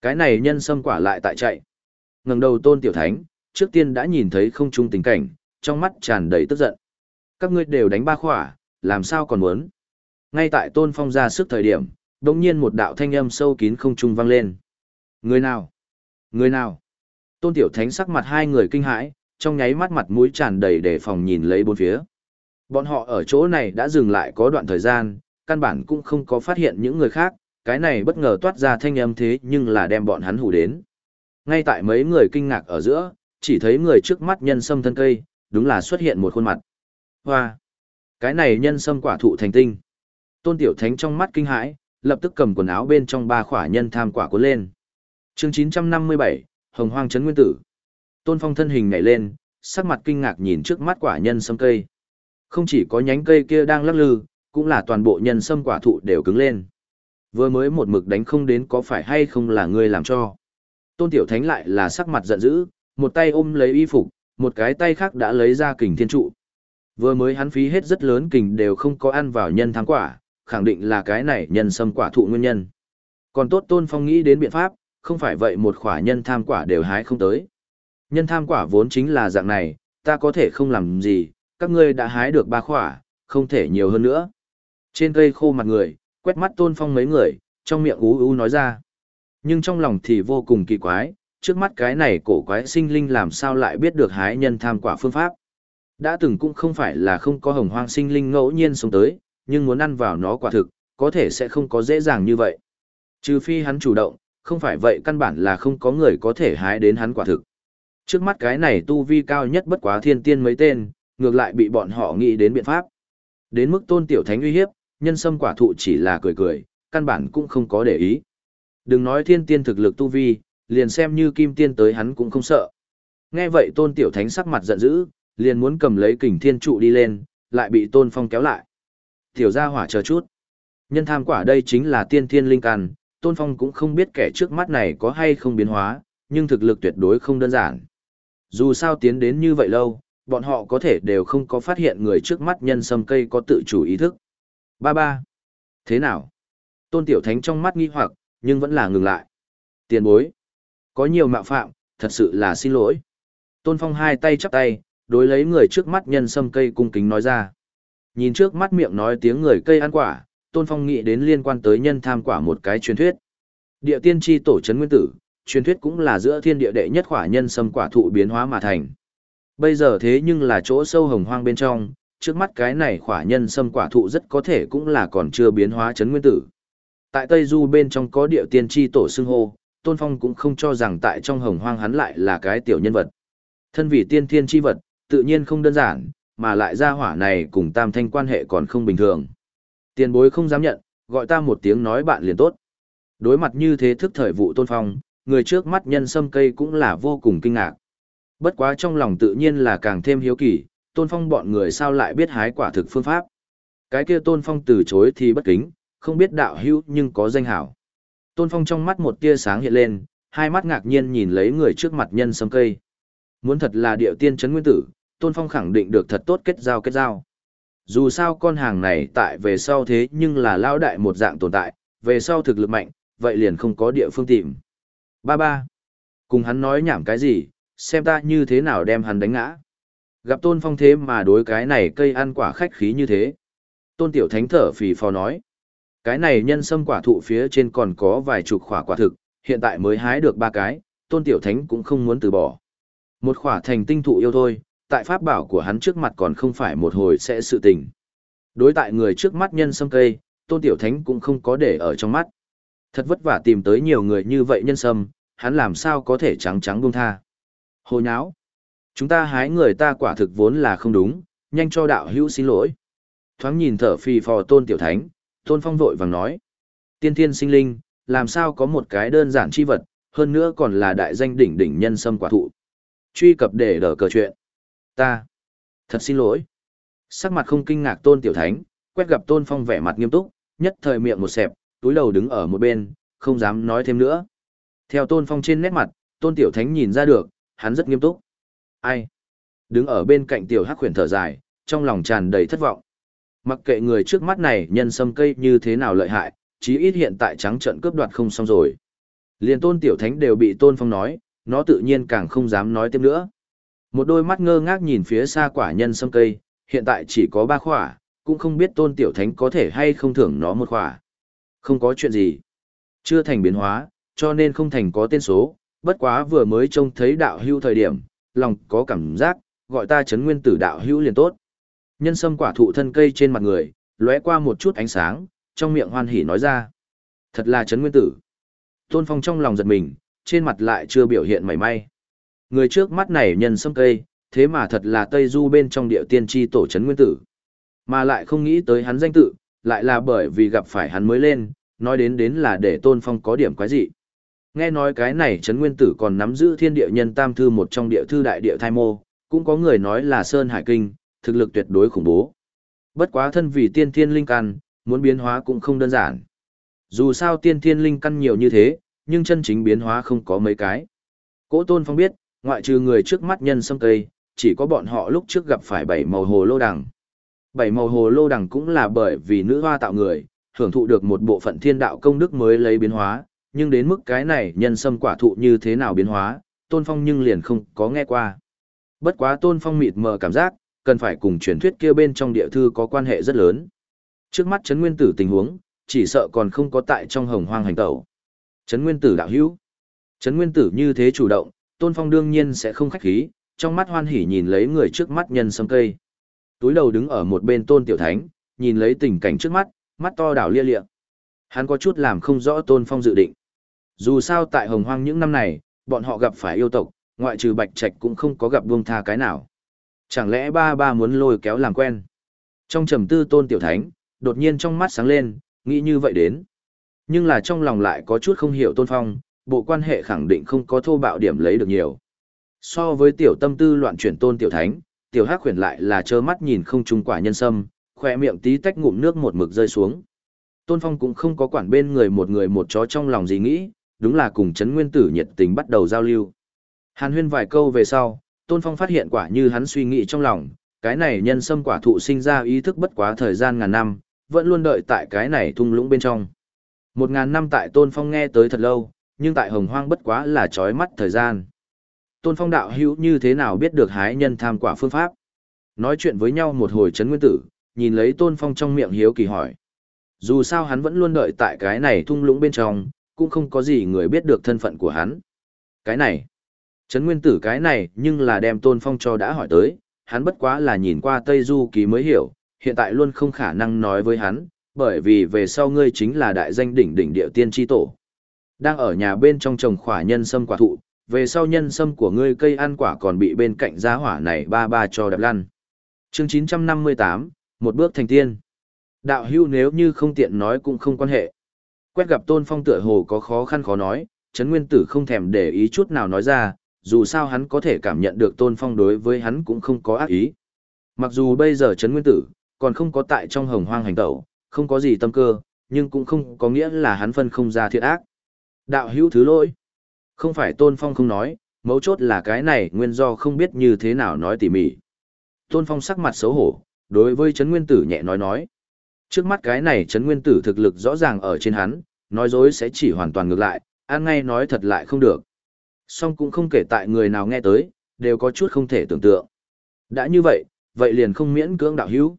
Cái này nhân sâm quả lại tại chạy. ngẩng đầu tôn tiểu thánh, trước tiên đã nhìn thấy không chung tình cảnh, trong mắt tràn đầy tức giận. Các ngươi đều đánh ba khỏa, làm sao còn muốn? Ngay tại tôn phong ra sức thời điểm, đồng nhiên một đạo thanh âm sâu kín không trung vang lên. Người nào? Người nào? Tôn tiểu thánh sắc mặt hai người kinh hãi, trong nháy mắt mặt mũi tràn đầy để phòng nhìn lấy bốn phía. Bọn họ ở chỗ này đã dừng lại có đoạn thời gian, căn bản cũng không có phát hiện những người khác, cái này bất ngờ toát ra thanh âm thế nhưng là đem bọn hắn hù đến. Ngay tại mấy người kinh ngạc ở giữa, chỉ thấy người trước mắt nhân sâm thân cây, đúng là xuất hiện một khuôn mặt. Hoa! Cái này nhân sâm quả thụ thành tinh. Tôn Tiểu Thánh trong mắt kinh hãi, lập tức cầm quần áo bên trong ba khỏa nhân tham quả cuốn lên. Chương 957, Hồng Hoang Trấn Nguyên Tử. Tôn Phong thân hình nhảy lên, sắc mặt kinh ngạc nhìn trước mắt quả nhân sâm cây. Không chỉ có nhánh cây kia đang lắc lư, cũng là toàn bộ nhân sâm quả thụ đều cứng lên. Vừa mới một mực đánh không đến có phải hay không là ngươi làm cho. Tôn Tiểu Thánh lại là sắc mặt giận dữ, một tay ôm lấy y phục, một cái tay khác đã lấy ra kình thiên trụ. Vừa mới hắn phí hết rất lớn kình đều không có ăn vào nhân thắng quả, khẳng định là cái này nhân sâm quả thụ nguyên nhân. Còn tốt Tôn Phong nghĩ đến biện pháp, không phải vậy một quả nhân tham quả đều hái không tới. Nhân tham quả vốn chính là dạng này, ta có thể không làm gì, các ngươi đã hái được ba quả không thể nhiều hơn nữa. Trên cây khô mặt người, quét mắt Tôn Phong mấy người, trong miệng ú ú nói ra. Nhưng trong lòng thì vô cùng kỳ quái, trước mắt cái này cổ quái sinh linh làm sao lại biết được hái nhân tham quả phương pháp. Đã từng cũng không phải là không có hồng hoang sinh linh ngẫu nhiên sống tới, nhưng muốn ăn vào nó quả thực, có thể sẽ không có dễ dàng như vậy. Trừ phi hắn chủ động, không phải vậy căn bản là không có người có thể hái đến hắn quả thực. Trước mắt cái này tu vi cao nhất bất quá thiên tiên mấy tên, ngược lại bị bọn họ nghĩ đến biện pháp. Đến mức tôn tiểu thánh uy hiếp, nhân sâm quả thụ chỉ là cười cười, căn bản cũng không có để ý. Đừng nói thiên tiên thực lực tu vi, liền xem như kim tiên tới hắn cũng không sợ. Nghe vậy tôn tiểu thánh sắc mặt giận dữ, liền muốn cầm lấy kình thiên trụ đi lên, lại bị tôn phong kéo lại. Tiểu gia hỏa chờ chút. Nhân tham quả đây chính là tiên thiên linh căn, tôn phong cũng không biết kẻ trước mắt này có hay không biến hóa, nhưng thực lực tuyệt đối không đơn giản. Dù sao tiến đến như vậy lâu, bọn họ có thể đều không có phát hiện người trước mắt nhân sâm cây có tự chủ ý thức. Ba ba. Thế nào? Tôn tiểu thánh trong mắt nghi hoặc, nhưng vẫn là ngừng lại. Tiền bối. Có nhiều mạo phạm, thật sự là xin lỗi. Tôn Phong hai tay chắp tay, đối lấy người trước mắt nhân sâm cây cung kính nói ra. Nhìn trước mắt miệng nói tiếng người cây ăn quả, Tôn Phong nghĩ đến liên quan tới nhân tham quả một cái truyền thuyết. Địa tiên tri tổ trấn nguyên tử, truyền thuyết cũng là giữa thiên địa đệ nhất quả nhân sâm quả thụ biến hóa mà thành. Bây giờ thế nhưng là chỗ sâu hồng hoang bên trong, trước mắt cái này quả nhân sâm quả thụ rất có thể cũng là còn chưa biến hóa trấn nguyên tử. Tại Tây Du bên trong có địa tiên tri tổ xưng hô, Tôn Phong cũng không cho rằng tại trong hồng hoang hắn lại là cái tiểu nhân vật. Thân vị tiên thiên chi vật, tự nhiên không đơn giản, mà lại ra hỏa này cùng tam thanh quan hệ còn không bình thường. Tiền bối không dám nhận, gọi ta một tiếng nói bạn liền tốt. Đối mặt như thế thức thời vụ Tôn Phong, người trước mắt nhân sâm cây cũng là vô cùng kinh ngạc. Bất quá trong lòng tự nhiên là càng thêm hiếu kỳ, Tôn Phong bọn người sao lại biết hái quả thực phương pháp. Cái kia Tôn Phong từ chối thì bất kính, không biết đạo hữu nhưng có danh hảo. Tôn Phong trong mắt một tia sáng hiện lên, hai mắt ngạc nhiên nhìn lấy người trước mặt nhân sâm cây. Muốn thật là điệu tiên chấn nguyên tử, Tôn Phong khẳng định được thật tốt kết giao kết giao. Dù sao con hàng này tại về sau thế nhưng là lao đại một dạng tồn tại, về sau thực lực mạnh, vậy liền không có địa phương tìm. Ba ba. Cùng hắn nói nhảm cái gì, xem ta như thế nào đem hắn đánh ngã. Gặp Tôn Phong thế mà đối cái này cây ăn quả khách khí như thế. Tôn Tiểu Thánh thở phì phò nói. Cái này nhân sâm quả thụ phía trên còn có vài chục khỏa quả thực, hiện tại mới hái được ba cái, tôn tiểu thánh cũng không muốn từ bỏ. Một khỏa thành tinh thụ yêu thôi, tại pháp bảo của hắn trước mặt còn không phải một hồi sẽ sự tình. Đối tại người trước mắt nhân sâm cây, tôn tiểu thánh cũng không có để ở trong mắt. Thật vất vả tìm tới nhiều người như vậy nhân sâm, hắn làm sao có thể trắng trắng buông tha. Hồ nháo. Chúng ta hái người ta quả thực vốn là không đúng, nhanh cho đạo hữu xin lỗi. Thoáng nhìn thở phì phò tôn tiểu thánh, Tôn Phong vội vàng nói, tiên thiên sinh linh, làm sao có một cái đơn giản chi vật, hơn nữa còn là đại danh đỉnh đỉnh nhân sâm quả thụ. Truy cập để đỡ cờ chuyện. Ta. Thật xin lỗi. Sắc mặt không kinh ngạc Tôn Tiểu Thánh, quét gặp Tôn Phong vẻ mặt nghiêm túc, nhất thời miệng một xẹp, túi đầu đứng ở một bên, không dám nói thêm nữa. Theo Tôn Phong trên nét mặt, Tôn Tiểu Thánh nhìn ra được, hắn rất nghiêm túc. Ai? Đứng ở bên cạnh Tiểu Hắc khuyển thở dài, trong lòng tràn đầy thất vọng. Mặc kệ người trước mắt này nhân sâm cây như thế nào lợi hại, chí ít hiện tại trắng trận cướp đoạt không xong rồi. Liền tôn tiểu thánh đều bị tôn phong nói, nó tự nhiên càng không dám nói tiếp nữa. Một đôi mắt ngơ ngác nhìn phía xa quả nhân sâm cây, hiện tại chỉ có ba khỏa, cũng không biết tôn tiểu thánh có thể hay không thưởng nó một khỏa. Không có chuyện gì. Chưa thành biến hóa, cho nên không thành có tên số, bất quá vừa mới trông thấy đạo hưu thời điểm, lòng có cảm giác, gọi ta chấn nguyên tử đạo hưu liền tốt. Nhân sâm quả thụ thân cây trên mặt người, lóe qua một chút ánh sáng, trong miệng hoan hỉ nói ra. Thật là chấn nguyên tử. Tôn Phong trong lòng giật mình, trên mặt lại chưa biểu hiện mảy may. Người trước mắt này nhân sâm cây, thế mà thật là Tây Du bên trong địa tiên tri tổ chấn nguyên tử. Mà lại không nghĩ tới hắn danh tự, lại là bởi vì gặp phải hắn mới lên, nói đến đến là để Tôn Phong có điểm quái dị. Nghe nói cái này chấn nguyên tử còn nắm giữ thiên địa nhân tam thư một trong địa thư đại địa thai mô, cũng có người nói là Sơn Hải Kinh, thực lực tuyệt đối khủng bố. Bất quá thân vì tiên thiên linh căn, muốn biến hóa cũng không đơn giản. Dù sao tiên thiên linh căn nhiều như thế, nhưng chân chính biến hóa không có mấy cái. Cố Tôn Phong biết, ngoại trừ người trước mắt nhân sâm cây, chỉ có bọn họ lúc trước gặp phải bảy màu hồ lô đằng. Bảy màu hồ lô đằng cũng là bởi vì nữ hoa tạo người, hưởng thụ được một bộ phận thiên đạo công đức mới lấy biến hóa, nhưng đến mức cái này nhân sâm quả thụ như thế nào biến hóa, Tôn Phong nhưng liền không có nghe qua. Bất quá Tôn Phong mịt mờ cảm giác, cần phải cùng truyền thuyết kia bên trong địa thư có quan hệ rất lớn. Trước mắt chấn nguyên tử tình huống, chỉ sợ còn không có tại trong hồng hoang hành tẩu. Chấn nguyên tử đạo hữu. Chấn nguyên tử như thế chủ động, tôn phong đương nhiên sẽ không khách khí, trong mắt hoan hỉ nhìn lấy người trước mắt nhân sâm cây. Túi đầu đứng ở một bên tôn tiểu thánh, nhìn lấy tình cảnh trước mắt, mắt to đảo lia lịa. Hắn có chút làm không rõ tôn phong dự định. Dù sao tại hồng hoang những năm này, bọn họ gặp phải yêu tộc, ngoại trừ bạch trạch cũng không có gặp buông tha cái nào. Chẳng lẽ ba ba muốn lôi kéo làm quen? Trong trầm tư tôn tiểu thánh, đột nhiên trong mắt sáng lên, nghĩ như vậy đến. Nhưng là trong lòng lại có chút không hiểu tôn phong, bộ quan hệ khẳng định không có thô bạo điểm lấy được nhiều. So với tiểu tâm tư loạn chuyển tôn tiểu thánh, tiểu hắc huyền lại là trơ mắt nhìn không trung quả nhân sâm, khỏe miệng tí tách ngụm nước một mực rơi xuống. Tôn phong cũng không có quản bên người một người một chó trong lòng gì nghĩ, đúng là cùng chấn nguyên tử nhiệt tình bắt đầu giao lưu. Hàn huyên vài câu về sau, Tôn Phong phát hiện quả như hắn suy nghĩ trong lòng, cái này nhân sâm quả thụ sinh ra ý thức bất quá thời gian ngàn năm, vẫn luôn đợi tại cái này thung lũng bên trong. Một ngàn năm tại Tôn Phong nghe tới thật lâu, nhưng tại hồng hoang bất quá là trói mắt thời gian. Tôn phong đạo hữu như thế nào biết được hái nhân tham quả phương pháp? Nói chuyện với nhau một hồi chấn nguyên tử, nhìn lấy tôn phong trong miệng hiếu kỳ hỏi. Dù sao hắn vẫn luôn đợi tại cái này thung lũng bên trong, cũng không có gì người biết được thân phận của hắn. Cái này, chấn nguyên tử cái này nhưng là đem tôn phong cho đã hỏi tới, hắn bất quá là nhìn qua Tây Du ký mới hiểu, hiện tại luôn không khả năng nói với hắn, bởi vì về sau ngươi chính là đại danh đỉnh đỉnh địa tiên tri tổ. Đang ở nhà bên trong trồng khỏa nhân sâm quả thụ, về sau nhân sâm của ngươi cây ăn quả còn bị bên cạnh giá hỏa này ba ba cho đập lăn. Chương 958, một bước thành tiên. Đạo hưu nếu như không tiện nói cũng không quan hệ. Quét gặp Tôn Phong tựa hồ có khó khăn khó nói, Trấn Nguyên Tử không thèm để ý chút nào nói ra, dù sao hắn có thể cảm nhận được Tôn Phong đối với hắn cũng không có ác ý. Mặc dù bây giờ Trấn Nguyên Tử còn không có tại trong hồng hoang hành tẩu, không có gì tâm cơ, nhưng cũng không có nghĩa là hắn phân không ra thiện ác. Đạo hữu thứ lỗi. Không phải Tôn Phong không nói, mấu chốt là cái này nguyên do không biết như thế nào nói tỉ mỉ. Tôn Phong sắc mặt xấu hổ, đối với Trấn Nguyên Tử nhẹ nói nói. Trước mắt cái này Trấn Nguyên Tử thực lực rõ ràng ở trên hắn, nói dối sẽ chỉ hoàn toàn ngược lại, ăn ngay nói thật lại không được. Song cũng không kể tại người nào nghe tới, đều có chút không thể tưởng tượng. Đã như vậy, vậy liền không miễn cưỡng đạo hữu.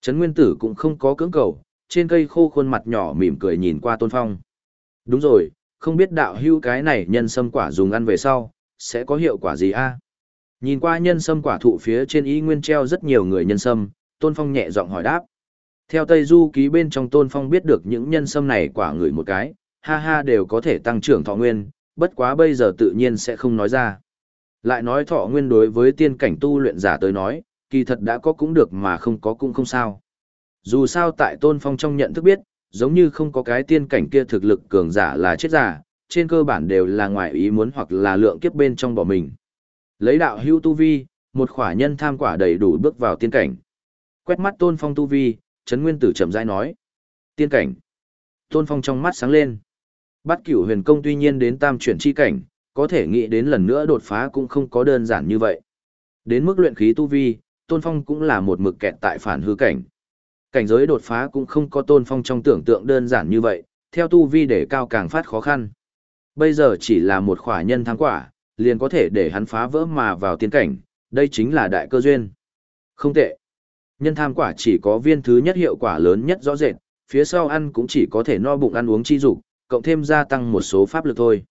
Trấn Nguyên Tử cũng không có cưỡng cầu, trên cây khô khuôn mặt nhỏ mỉm cười nhìn qua Tôn Phong. Đúng rồi, không biết đạo hữu cái này nhân sâm quả dùng ăn về sau, sẽ có hiệu quả gì a? Nhìn qua nhân sâm quả thụ phía trên ý nguyên treo rất nhiều người nhân sâm, Tôn Phong nhẹ giọng hỏi đáp. Theo Tây Du ký bên trong Tôn Phong biết được những nhân sâm này quả người một cái, ha ha đều có thể tăng trưởng thọ nguyên, bất quá bây giờ tự nhiên sẽ không nói ra. Lại nói thọ nguyên đối với tiên cảnh tu luyện giả tới nói, kỳ thật đã có cũng được mà không có cũng không sao. Dù sao tại Tôn Phong trong nhận thức biết, giống như không có cái tiên cảnh kia thực lực cường giả là chết giả, trên cơ bản đều là ngoài ý muốn hoặc là lượng kiếp bên trong bỏ mình. Lấy đạo hưu tu vi, một khỏa nhân tham quả đầy đủ bước vào tiên cảnh. Quét mắt Tôn Phong tu vi, Trấn Nguyên Tử chậm rãi nói: "Tiên cảnh." Tôn Phong trong mắt sáng lên. Bắt Cửu Huyền Công tuy nhiên đến tam chuyển chi cảnh, có thể nghĩ đến lần nữa đột phá cũng không có đơn giản như vậy. Đến mức luyện khí tu vi, Tôn Phong cũng là một mực kẹt tại phản hư cảnh. Cảnh giới đột phá cũng không có Tôn Phong trong tưởng tượng đơn giản như vậy, theo tu vi để cao càng phát khó khăn. Bây giờ chỉ là một khỏa nhân thắng quả, liền có thể để hắn phá vỡ mà vào tiên cảnh, đây chính là đại cơ duyên. Không tệ. Nhân tham quả chỉ có viên thứ nhất hiệu quả lớn nhất rõ rệt, phía sau ăn cũng chỉ có thể no bụng ăn uống chi dục, cộng thêm gia tăng một số pháp lực thôi.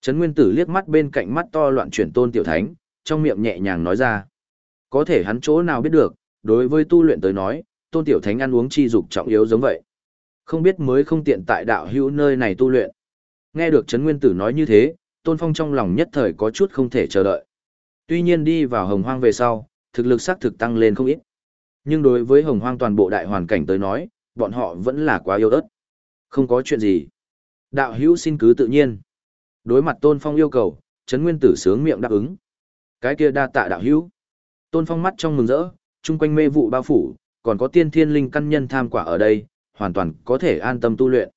Trấn Nguyên Tử liếc mắt bên cạnh mắt to loạn chuyển tôn tiểu thánh, trong miệng nhẹ nhàng nói ra. Có thể hắn chỗ nào biết được, đối với tu luyện tới nói, tôn tiểu thánh ăn uống chi dục trọng yếu giống vậy. Không biết mới không tiện tại đạo hữu nơi này tu luyện. Nghe được Trấn Nguyên Tử nói như thế, Tôn Phong trong lòng nhất thời có chút không thể chờ đợi. Tuy nhiên đi vào hồng hoang về sau, thực lực xác thực tăng lên không ít. Nhưng đối với hồng hoang toàn bộ đại hoàn cảnh tới nói, bọn họ vẫn là quá yêu ớt. Không có chuyện gì. Đạo hữu xin cứ tự nhiên. Đối mặt Tôn Phong yêu cầu, Trấn Nguyên Tử sướng miệng đáp ứng. Cái kia đa tạ đạo hữu. Tôn Phong mắt trong mừng rỡ, chung quanh mê vụ bao phủ, còn có tiên thiên linh căn nhân tham quả ở đây, hoàn toàn có thể an tâm tu luyện.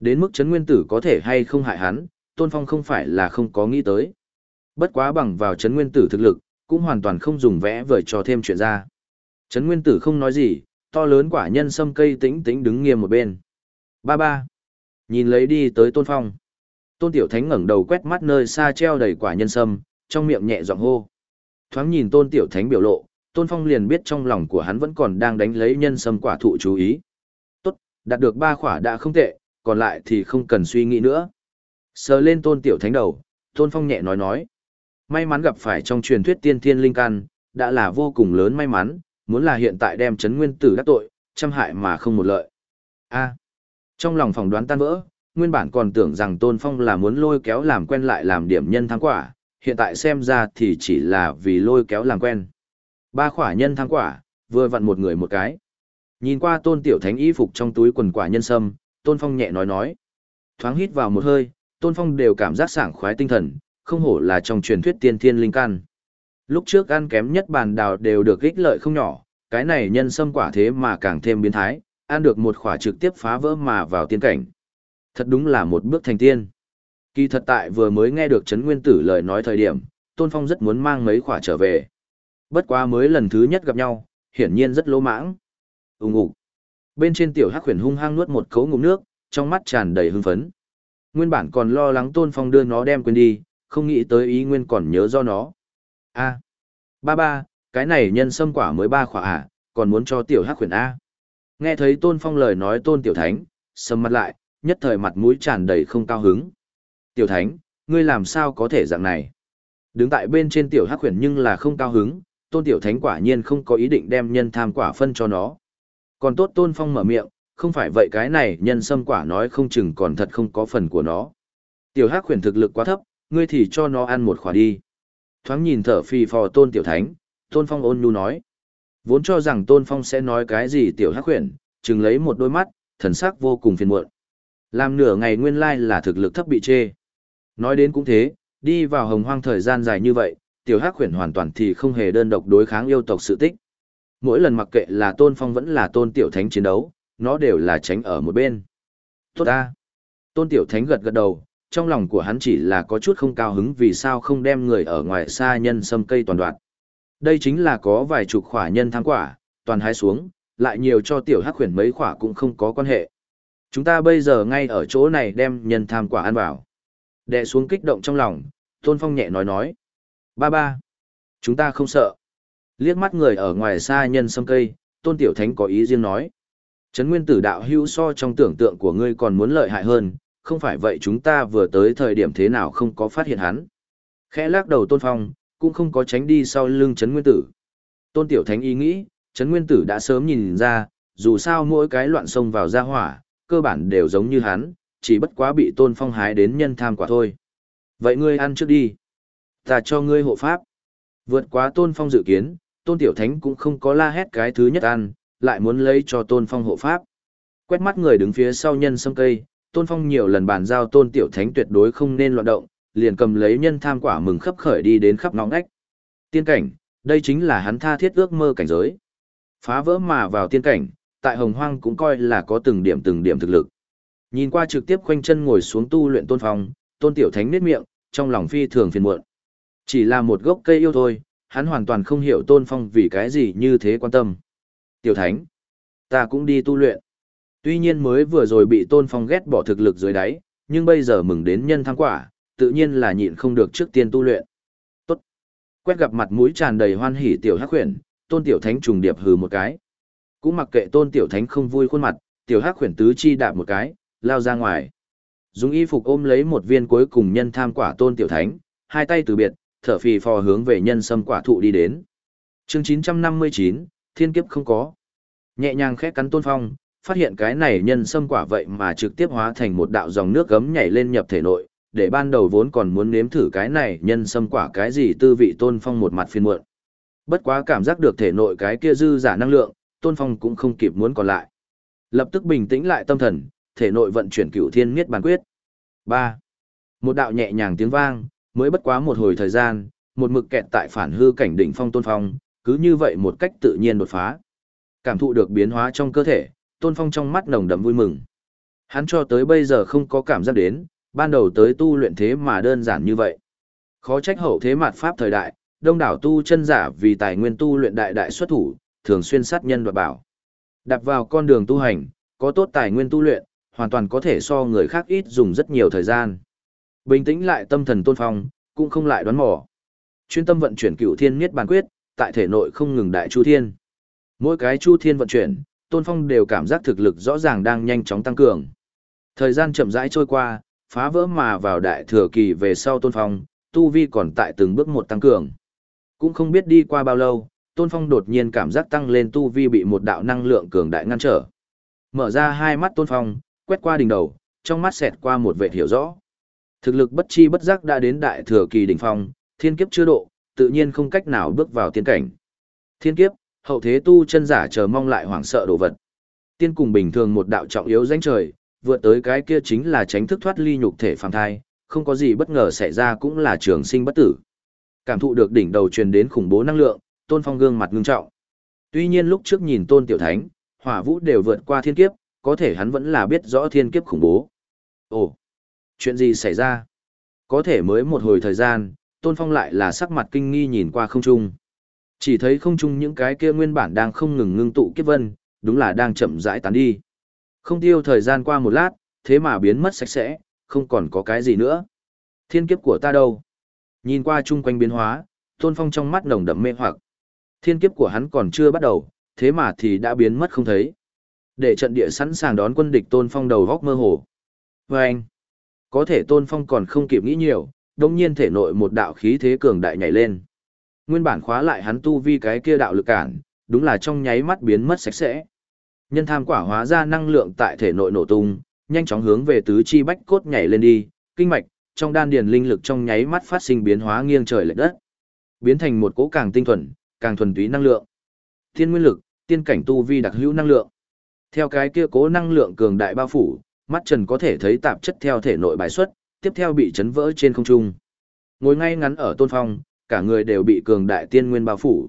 Đến mức chấn Nguyên Tử có thể hay không hại hắn, Tôn Phong không phải là không có nghĩ tới. Bất quá bằng vào chấn Nguyên Tử thực lực, cũng hoàn toàn không dùng vẽ vời cho thêm chuyện ra. chấn Nguyên Tử không nói gì, to lớn quả nhân sâm cây tĩnh tĩnh đứng nghiêm một bên. Ba ba. Nhìn lấy đi tới Tôn Phong. Tôn Tiểu Thánh ngẩng đầu quét mắt nơi xa treo đầy quả nhân sâm, trong miệng nhẹ giọng hô. Thoáng nhìn Tôn Tiểu Thánh biểu lộ, Tôn Phong liền biết trong lòng của hắn vẫn còn đang đánh lấy nhân sâm quả thụ chú ý. Tốt, đạt được ba quả đã không tệ, còn lại thì không cần suy nghĩ nữa. Sờ lên Tôn Tiểu Thánh đầu, Tôn Phong nhẹ nói nói. May mắn gặp phải trong truyền thuyết tiên thiên linh căn, đã là vô cùng lớn may mắn, muốn là hiện tại đem chấn nguyên tử đắc tội, trăm hại mà không một lợi. A. trong lòng phỏng đoán tan vỡ, nguyên bản còn tưởng rằng Tôn Phong là muốn lôi kéo làm quen lại làm điểm nhân thắng quả, hiện tại xem ra thì chỉ là vì lôi kéo làm quen. Ba khỏa nhân thắng quả, vừa vặn một người một cái. Nhìn qua Tôn Tiểu Thánh y phục trong túi quần quả nhân sâm, Tôn Phong nhẹ nói nói. Thoáng hít vào một hơi, Tôn Phong đều cảm giác sảng khoái tinh thần, không hổ là trong truyền thuyết tiên thiên linh căn. Lúc trước ăn kém nhất bàn đào đều được ích lợi không nhỏ, cái này nhân sâm quả thế mà càng thêm biến thái, ăn được một khỏa trực tiếp phá vỡ mà vào tiên cảnh. Thật đúng là một bước thành tiên. Kỳ thật tại vừa mới nghe được Trấn Nguyên Tử lời nói thời điểm, Tôn Phong rất muốn mang mấy khỏa trở về. Bất quá mới lần thứ nhất gặp nhau, hiển nhiên rất lỗ mãng. Úng ủ. Bên trên tiểu hắc huyền hung hăng nuốt một cấu ngụm nước, trong mắt tràn đầy hưng phấn. Nguyên bản còn lo lắng Tôn Phong đưa nó đem quên đi, không nghĩ tới ý nguyên còn nhớ do nó. A. Ba ba, cái này nhân sâm quả mới ba khỏa à, còn muốn cho tiểu hắc huyền A. Nghe thấy Tôn Phong lời nói Tôn Tiểu Thánh, sầm mặt lại, nhất thời mặt mũi tràn đầy không cao hứng. Tiểu Thánh, ngươi làm sao có thể dạng này? Đứng tại bên trên Tiểu Hắc huyền nhưng là không cao hứng, Tôn Tiểu Thánh quả nhiên không có ý định đem nhân tham quả phân cho nó. Còn tốt Tôn Phong mở miệng, không phải vậy cái này nhân sâm quả nói không chừng còn thật không có phần của nó. Tiểu Hắc khuyển thực lực quá thấp, ngươi thì cho nó ăn một khỏa đi. Thoáng nhìn thở phì phò Tôn Tiểu Thánh, Tôn Phong ôn nhu nói. Vốn cho rằng Tôn Phong sẽ nói cái gì Tiểu Hắc khuyển, chừng lấy một đôi mắt, thần sắc vô cùng phiền muộn. Làm nửa ngày nguyên lai là thực lực thấp bị chê. Nói đến cũng thế, đi vào hồng hoang thời gian dài như vậy, Tiểu Hắc Huyền hoàn toàn thì không hề đơn độc đối kháng yêu tộc sự tích. Mỗi lần mặc kệ là Tôn Phong vẫn là Tôn Tiểu Thánh chiến đấu, nó đều là tránh ở một bên. Tốt ta. Tôn Tiểu Thánh gật gật đầu, trong lòng của hắn chỉ là có chút không cao hứng vì sao không đem người ở ngoài xa nhân sâm cây toàn đoạn. Đây chính là có vài chục khỏa nhân thắng quả, toàn hái xuống, lại nhiều cho tiểu hắc Huyền mấy khỏa cũng không có quan hệ. Chúng ta bây giờ ngay ở chỗ này đem nhân tham quả ăn vào. Đệ xuống kích động trong lòng, Tôn Phong nhẹ nói nói. Ba ba. Chúng ta không sợ. Liếc mắt người ở ngoài xa nhân sâm cây, Tôn Tiểu Thánh có ý riêng nói. Trấn nguyên tử đạo hữu so trong tưởng tượng của ngươi còn muốn lợi hại hơn, không phải vậy chúng ta vừa tới thời điểm thế nào không có phát hiện hắn. Khẽ lắc đầu Tôn Phong, cũng không có tránh đi sau lưng Trấn nguyên tử. Tôn Tiểu Thánh ý nghĩ, Trấn Nguyên Tử đã sớm nhìn ra, dù sao mỗi cái loạn sông vào ra hỏa, cơ bản đều giống như hắn, chỉ bất quá bị Tôn Phong hái đến nhân tham quả thôi. Vậy ngươi ăn trước đi. Ta cho ngươi hộ pháp. Vượt quá Tôn Phong dự kiến, Tôn Tiểu Thánh cũng không có la hét cái thứ nhất ăn, lại muốn lấy cho Tôn Phong hộ pháp. Quét mắt người đứng phía sau nhân sâm cây, Tôn Phong nhiều lần bàn giao Tôn Tiểu Thánh tuyệt đối không nên loạn động, liền cầm lấy nhân tham quả mừng khắp khởi đi đến khắp ngõ ngách. Tiên cảnh, đây chính là hắn tha thiết ước mơ cảnh giới. Phá vỡ mà vào tiên cảnh, tại hồng hoang cũng coi là có từng điểm từng điểm thực lực. Nhìn qua trực tiếp khoanh chân ngồi xuống tu luyện tôn phong, tôn tiểu thánh nết miệng, trong lòng phi thường phiền muộn. Chỉ là một gốc cây yêu thôi, hắn hoàn toàn không hiểu tôn phong vì cái gì như thế quan tâm. Tiểu thánh, ta cũng đi tu luyện. Tuy nhiên mới vừa rồi bị tôn phong ghét bỏ thực lực dưới đáy, nhưng bây giờ mừng đến nhân thắng quả, tự nhiên là nhịn không được trước tiên tu luyện. Tốt. Quét gặp mặt mũi tràn đầy hoan hỉ tiểu hắc khuyển, tôn tiểu thánh trùng điệp hừ một cái. Cũng mặc kệ tôn tiểu thánh không vui khuôn mặt, tiểu hắc khuyển tứ chi đạp một cái, lao ra ngoài. Dùng y phục ôm lấy một viên cuối cùng nhân tham quả tôn tiểu thánh, hai tay từ biệt, thở phì phò hướng về nhân sâm quả thụ đi đến. chương 959, thiên kiếp không có. Nhẹ nhàng khẽ cắn tôn phong, phát hiện cái này nhân sâm quả vậy mà trực tiếp hóa thành một đạo dòng nước gấm nhảy lên nhập thể nội, để ban đầu vốn còn muốn nếm thử cái này nhân sâm quả cái gì tư vị tôn phong một mặt phiền muộn. Bất quá cảm giác được thể nội cái kia dư giả năng lượng, Tôn Phong cũng không kịp muốn còn lại. Lập tức bình tĩnh lại tâm thần, thể nội vận chuyển cửu thiên miết bàn quyết. ba Một đạo nhẹ nhàng tiếng vang, mới bất quá một hồi thời gian, một mực kẹt tại phản hư cảnh đỉnh phong Tôn Phong, cứ như vậy một cách tự nhiên đột phá. Cảm thụ được biến hóa trong cơ thể, Tôn Phong trong mắt nồng đậm vui mừng. Hắn cho tới bây giờ không có cảm giác đến, ban đầu tới tu luyện thế mà đơn giản như vậy. Khó trách hậu thế mạt pháp thời đại, đông đảo tu chân giả vì tài nguyên tu luyện đại đại xuất thủ, thường xuyên sát nhân đoạt bảo. Đạp vào con đường tu hành, có tốt tài nguyên tu luyện, hoàn toàn có thể so người khác ít dùng rất nhiều thời gian. Bình tĩnh lại tâm thần tôn phong, cũng không lại đoán mò. Chuyên tâm vận chuyển cựu thiên niết bàn quyết, tại thể nội không ngừng đại chu thiên. Mỗi cái chu thiên vận chuyển, tôn phong đều cảm giác thực lực rõ ràng đang nhanh chóng tăng cường. Thời gian chậm rãi trôi qua, phá vỡ mà vào đại thừa kỳ về sau tôn phong, tu vi còn tại từng bước một tăng cường. Cũng không biết đi qua bao lâu, Tôn Phong đột nhiên cảm giác tăng lên tu vi bị một đạo năng lượng cường đại ngăn trở. Mở ra hai mắt Tôn Phong, quét qua đỉnh đầu, trong mắt xẹt qua một vệt hiểu rõ. Thực lực bất chi bất giác đã đến đại thừa kỳ đỉnh phong, thiên kiếp chưa độ, tự nhiên không cách nào bước vào tiên cảnh. Thiên kiếp, hậu thế tu chân giả chờ mong lại hoảng sợ đồ vật. Tiên cùng bình thường một đạo trọng yếu danh trời, vượt tới cái kia chính là tránh thức thoát ly nhục thể phàm thai, không có gì bất ngờ xảy ra cũng là trường sinh bất tử. Cảm thụ được đỉnh đầu truyền đến khủng bố năng lượng, Tôn Phong gương mặt ngưng trọng. Tuy nhiên lúc trước nhìn Tôn Tiểu Thánh, Hỏa Vũ đều vượt qua thiên kiếp, có thể hắn vẫn là biết rõ thiên kiếp khủng bố. Ồ, chuyện gì xảy ra? Có thể mới một hồi thời gian, Tôn Phong lại là sắc mặt kinh nghi nhìn qua không trung. Chỉ thấy không trung những cái kia nguyên bản đang không ngừng ngưng tụ kiếp vân, đúng là đang chậm rãi tán đi. Không tiêu thời gian qua một lát, thế mà biến mất sạch sẽ, không còn có cái gì nữa. Thiên kiếp của ta đâu? Nhìn qua chung quanh biến hóa, Tôn Phong trong mắt nồng đậm mê hoặc. Thiên kiếp của hắn còn chưa bắt đầu, thế mà thì đã biến mất không thấy. Để trận địa sẵn sàng đón quân địch Tôn Phong đầu góc mơ hồ. Và anh, có thể Tôn Phong còn không kịp nghĩ nhiều, đồng nhiên thể nội một đạo khí thế cường đại nhảy lên. Nguyên bản khóa lại hắn tu vi cái kia đạo lực cản, đúng là trong nháy mắt biến mất sạch sẽ. Nhân tham quả hóa ra năng lượng tại thể nội nổ tung, nhanh chóng hướng về tứ chi bách cốt nhảy lên đi, kinh mạch, trong đan điền linh lực trong nháy mắt phát sinh biến hóa nghiêng trời lệch đất, biến thành một cỗ càng tinh thuần, càng thuần túy năng lượng. Thiên nguyên lực, tiên cảnh tu vi đặc hữu năng lượng. Theo cái kia cố năng lượng cường đại bao phủ, mắt Trần có thể thấy tạp chất theo thể nội bài xuất, tiếp theo bị chấn vỡ trên không trung. Ngồi ngay ngắn ở tôn phong, cả người đều bị cường đại tiên nguyên bao phủ.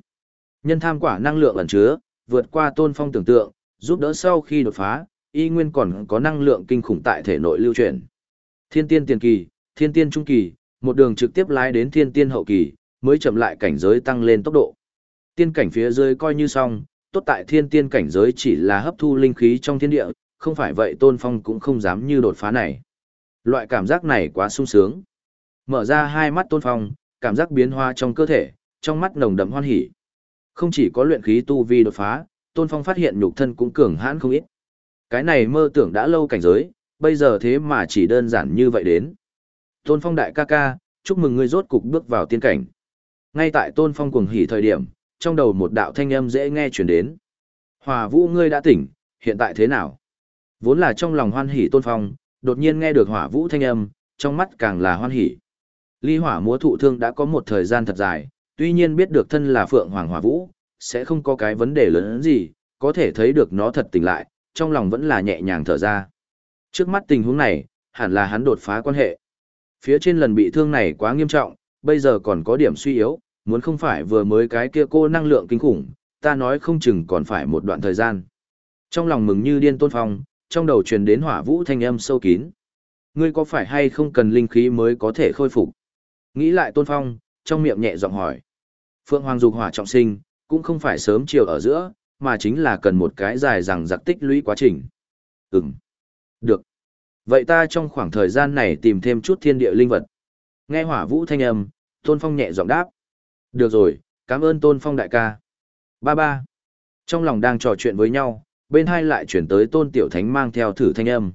Nhân tham quả năng lượng ẩn chứa, vượt qua tôn phong tưởng tượng, giúp đỡ sau khi đột phá, y nguyên còn có năng lượng kinh khủng tại thể nội lưu truyền. Thiên tiên tiền kỳ, thiên tiên trung kỳ, một đường trực tiếp lái đến thiên tiên hậu kỳ, mới chậm lại cảnh giới tăng lên tốc độ. Tiên cảnh phía dưới coi như xong, tốt tại thiên tiên cảnh giới chỉ là hấp thu linh khí trong thiên địa, không phải vậy tôn phong cũng không dám như đột phá này. Loại cảm giác này quá sung sướng. Mở ra hai mắt tôn phong, cảm giác biến hóa trong cơ thể, trong mắt nồng đậm hoan hỉ. Không chỉ có luyện khí tu vi đột phá, tôn phong phát hiện nhục thân cũng cường hãn không ít. Cái này mơ tưởng đã lâu cảnh giới, bây giờ thế mà chỉ đơn giản như vậy đến. Tôn phong đại ca ca, chúc mừng ngươi rốt cục bước vào tiên cảnh. Ngay tại tôn phong cuồng hỉ thời điểm, trong đầu một đạo thanh âm dễ nghe chuyển đến. Hòa vũ ngươi đã tỉnh, hiện tại thế nào? Vốn là trong lòng hoan hỉ tôn phong, đột nhiên nghe được hỏa vũ thanh âm, trong mắt càng là hoan hỉ. Ly hỏa múa thụ thương đã có một thời gian thật dài, tuy nhiên biết được thân là phượng hoàng hỏa vũ, sẽ không có cái vấn đề lớn gì, có thể thấy được nó thật tỉnh lại, trong lòng vẫn là nhẹ nhàng thở ra. Trước mắt tình huống này, hẳn là hắn đột phá quan hệ. Phía trên lần bị thương này quá nghiêm trọng, bây giờ còn có điểm suy yếu, muốn không phải vừa mới cái kia cô năng lượng kinh khủng, ta nói không chừng còn phải một đoạn thời gian. Trong lòng mừng như điên tôn phong, trong đầu truyền đến hỏa vũ thanh âm sâu kín. Ngươi có phải hay không cần linh khí mới có thể khôi phục? Nghĩ lại tôn phong, trong miệng nhẹ giọng hỏi. Phượng Hoàng dục hỏa trọng sinh, cũng không phải sớm chiều ở giữa, mà chính là cần một cái dài rằng giặc tích lũy quá trình. Ừm. Được. Vậy ta trong khoảng thời gian này tìm thêm chút thiên địa linh vật. Nghe hỏa vũ thanh âm, Tôn Phong nhẹ giọng đáp. Được rồi, cảm ơn Tôn Phong đại ca. Ba ba. Trong lòng đang trò chuyện với nhau, bên hai lại chuyển tới Tôn Tiểu Thánh mang theo thử thanh âm.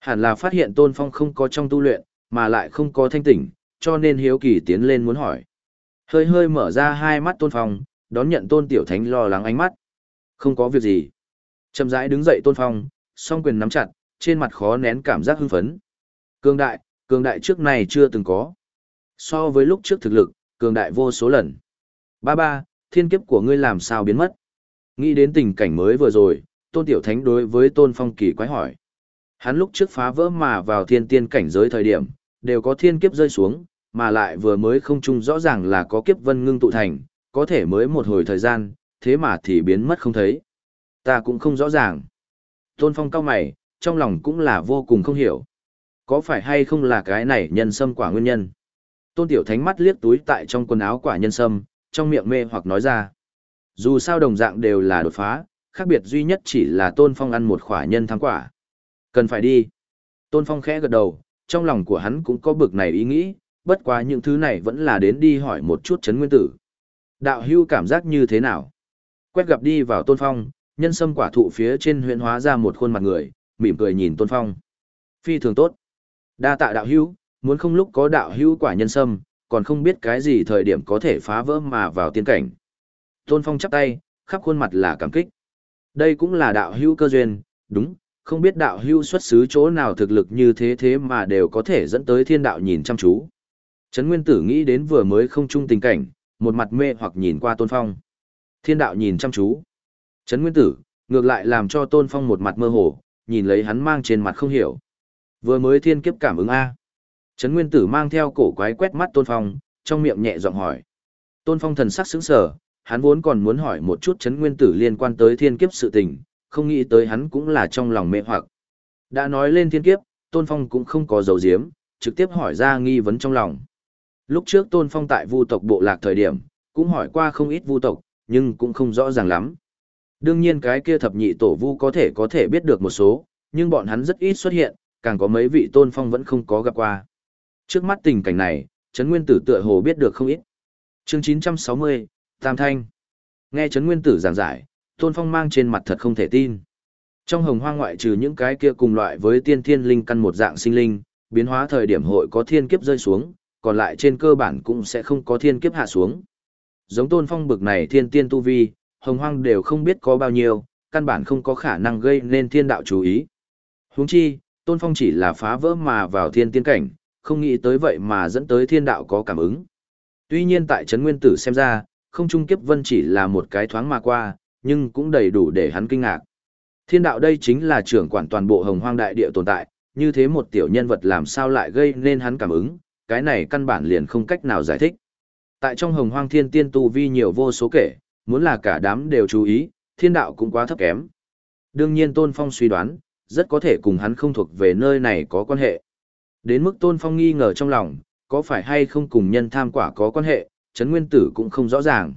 Hẳn là phát hiện Tôn Phong không có trong tu luyện, mà lại không có thanh tỉnh, cho nên hiếu kỳ tiến lên muốn hỏi. Hơi hơi mở ra hai mắt Tôn Phong, đón nhận Tôn Tiểu Thánh lo lắng ánh mắt. Không có việc gì. Chậm rãi đứng dậy Tôn Phong, song quyền nắm chặt, trên mặt khó nén cảm giác hưng phấn. Cường đại, cường đại trước này chưa từng có. So với lúc trước thực lực, cường đại vô số lần. Ba ba, thiên kiếp của ngươi làm sao biến mất? Nghĩ đến tình cảnh mới vừa rồi, Tôn Tiểu Thánh đối với Tôn Phong kỳ quái hỏi. Hắn lúc trước phá vỡ mà vào thiên tiên cảnh giới thời điểm, đều có thiên kiếp rơi xuống, mà lại vừa mới không chung rõ ràng là có kiếp vân ngưng tụ thành, có thể mới một hồi thời gian, thế mà thì biến mất không thấy. Ta cũng không rõ ràng. Tôn Phong cao mày, trong lòng cũng là vô cùng không hiểu. Có phải hay không là cái này nhân sâm quả nguyên nhân? Tôn Tiểu Thánh mắt liếc túi tại trong quần áo quả nhân sâm, trong miệng mê hoặc nói ra. Dù sao đồng dạng đều là đột phá, khác biệt duy nhất chỉ là Tôn Phong ăn một khỏa nhân thắng quả. Cần phải đi. Tôn Phong khẽ gật đầu, trong lòng của hắn cũng có bực này ý nghĩ, bất quá những thứ này vẫn là đến đi hỏi một chút chấn nguyên tử. Đạo hưu cảm giác như thế nào? Quét gặp đi vào Tôn Phong, nhân sâm quả thụ phía trên huyện hóa ra một khuôn mặt người, mỉm cười nhìn Tôn Phong. Phi thường tốt. Đa tạ đạo hưu muốn không lúc có đạo hưu quả nhân sâm, còn không biết cái gì thời điểm có thể phá vỡ mà vào tiên cảnh. Tôn Phong chắp tay, khắp khuôn mặt là cảm kích. Đây cũng là đạo hữu cơ duyên, đúng, không biết đạo hữu xuất xứ chỗ nào thực lực như thế thế mà đều có thể dẫn tới thiên đạo nhìn chăm chú. Trấn Nguyên Tử nghĩ đến vừa mới không chung tình cảnh, một mặt mê hoặc nhìn qua Tôn Phong. Thiên đạo nhìn chăm chú. Trấn Nguyên Tử, ngược lại làm cho Tôn Phong một mặt mơ hồ, nhìn lấy hắn mang trên mặt không hiểu. Vừa mới thiên kiếp cảm ứng A. Trấn Nguyên Tử mang theo cổ quái quét mắt Tôn Phong, trong miệng nhẹ giọng hỏi. Tôn Phong thần sắc sững sờ, hắn vốn còn muốn hỏi một chút Trấn Nguyên Tử liên quan tới thiên kiếp sự tình, không nghĩ tới hắn cũng là trong lòng mê hoặc. Đã nói lên thiên kiếp, Tôn Phong cũng không có dấu diếm, trực tiếp hỏi ra nghi vấn trong lòng. Lúc trước Tôn Phong tại vu tộc bộ lạc thời điểm, cũng hỏi qua không ít vu tộc, nhưng cũng không rõ ràng lắm. Đương nhiên cái kia thập nhị tổ vu có thể có thể biết được một số, nhưng bọn hắn rất ít xuất hiện, càng có mấy vị tôn phong vẫn không có gặp qua. Trước mắt tình cảnh này, Trấn Nguyên Tử tựa hồ biết được không ít. Chương 960, Tam Thanh. Nghe Trấn Nguyên Tử giảng giải, Tôn Phong mang trên mặt thật không thể tin. Trong hồng hoang ngoại trừ những cái kia cùng loại với tiên thiên linh căn một dạng sinh linh, biến hóa thời điểm hội có thiên kiếp rơi xuống, còn lại trên cơ bản cũng sẽ không có thiên kiếp hạ xuống. Giống Tôn Phong bực này thiên tiên tu vi, hồng hoang đều không biết có bao nhiêu, căn bản không có khả năng gây nên thiên đạo chú ý. Huống chi, Tôn Phong chỉ là phá vỡ mà vào thiên tiên cảnh, không nghĩ tới vậy mà dẫn tới thiên đạo có cảm ứng. Tuy nhiên tại Trấn Nguyên Tử xem ra, không trung kiếp vân chỉ là một cái thoáng mà qua, nhưng cũng đầy đủ để hắn kinh ngạc. Thiên đạo đây chính là trưởng quản toàn bộ hồng hoang đại địa tồn tại, như thế một tiểu nhân vật làm sao lại gây nên hắn cảm ứng, cái này căn bản liền không cách nào giải thích. Tại trong hồng hoang thiên tiên tu vi nhiều vô số kể, muốn là cả đám đều chú ý, thiên đạo cũng quá thấp kém. Đương nhiên Tôn Phong suy đoán, rất có thể cùng hắn không thuộc về nơi này có quan hệ. Đến mức Tôn Phong nghi ngờ trong lòng, có phải hay không cùng nhân tham quả có quan hệ, Trấn Nguyên Tử cũng không rõ ràng.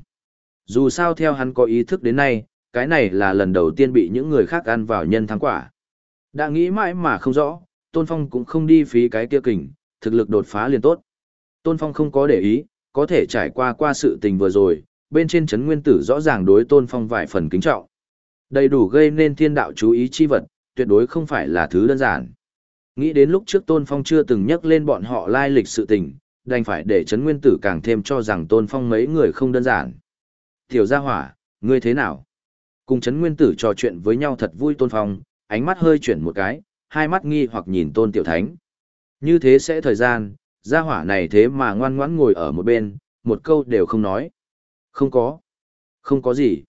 Dù sao theo hắn có ý thức đến nay, cái này là lần đầu tiên bị những người khác ăn vào nhân thắng quả. Đã nghĩ mãi mà không rõ, Tôn Phong cũng không đi phí cái kia kình, thực lực đột phá liền tốt. Tôn Phong không có để ý, có thể trải qua qua sự tình vừa rồi, bên trên chấn nguyên tử rõ ràng đối Tôn Phong vài phần kính trọng. Đầy đủ gây nên thiên đạo chú ý chi vật, tuyệt đối không phải là thứ đơn giản. Nghĩ đến lúc trước Tôn Phong chưa từng nhắc lên bọn họ lai lịch sự tình, đành phải để Trấn nguyên tử càng thêm cho rằng Tôn Phong mấy người không đơn giản. Tiểu gia hỏa, ngươi thế nào? Cùng Trấn nguyên tử trò chuyện với nhau thật vui Tôn Phong, ánh mắt hơi chuyển một cái, hai mắt nghi hoặc nhìn Tôn Tiểu Thánh. Như thế sẽ thời gian, gia hỏa này thế mà ngoan ngoãn ngồi ở một bên, một câu đều không nói. Không có. Không có gì.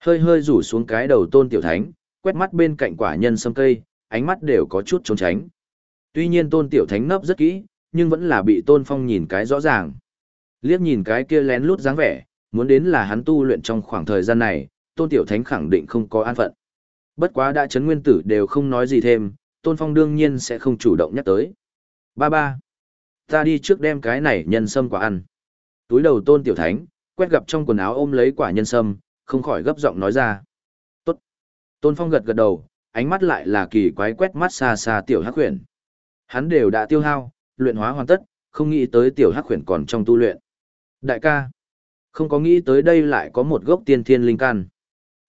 Hơi hơi rủ xuống cái đầu tôn tiểu thánh, quét mắt bên cạnh quả nhân sâm cây, ánh mắt đều có chút trốn tránh. Tuy nhiên tôn tiểu thánh nấp rất kỹ, nhưng vẫn là bị tôn phong nhìn cái rõ ràng. Liếc nhìn cái kia lén lút dáng vẻ, muốn đến là hắn tu luyện trong khoảng thời gian này, tôn tiểu thánh khẳng định không có an phận. Bất quá đã chấn nguyên tử đều không nói gì thêm, tôn phong đương nhiên sẽ không chủ động nhắc tới. Ba ba. Ta đi trước đem cái này nhân sâm quả ăn. Túi đầu tôn tiểu thánh, quét gặp trong quần áo ôm lấy quả nhân sâm, không khỏi gấp giọng nói ra. Tốt. Tôn phong gật gật đầu, ánh mắt lại là kỳ quái quét mắt xa xa tiểu hắc huyền. Hắn đều đã tiêu hao, luyện hóa hoàn tất, không nghĩ tới tiểu hắc huyền còn trong tu luyện. Đại ca. Không có nghĩ tới đây lại có một gốc tiên thiên linh căn.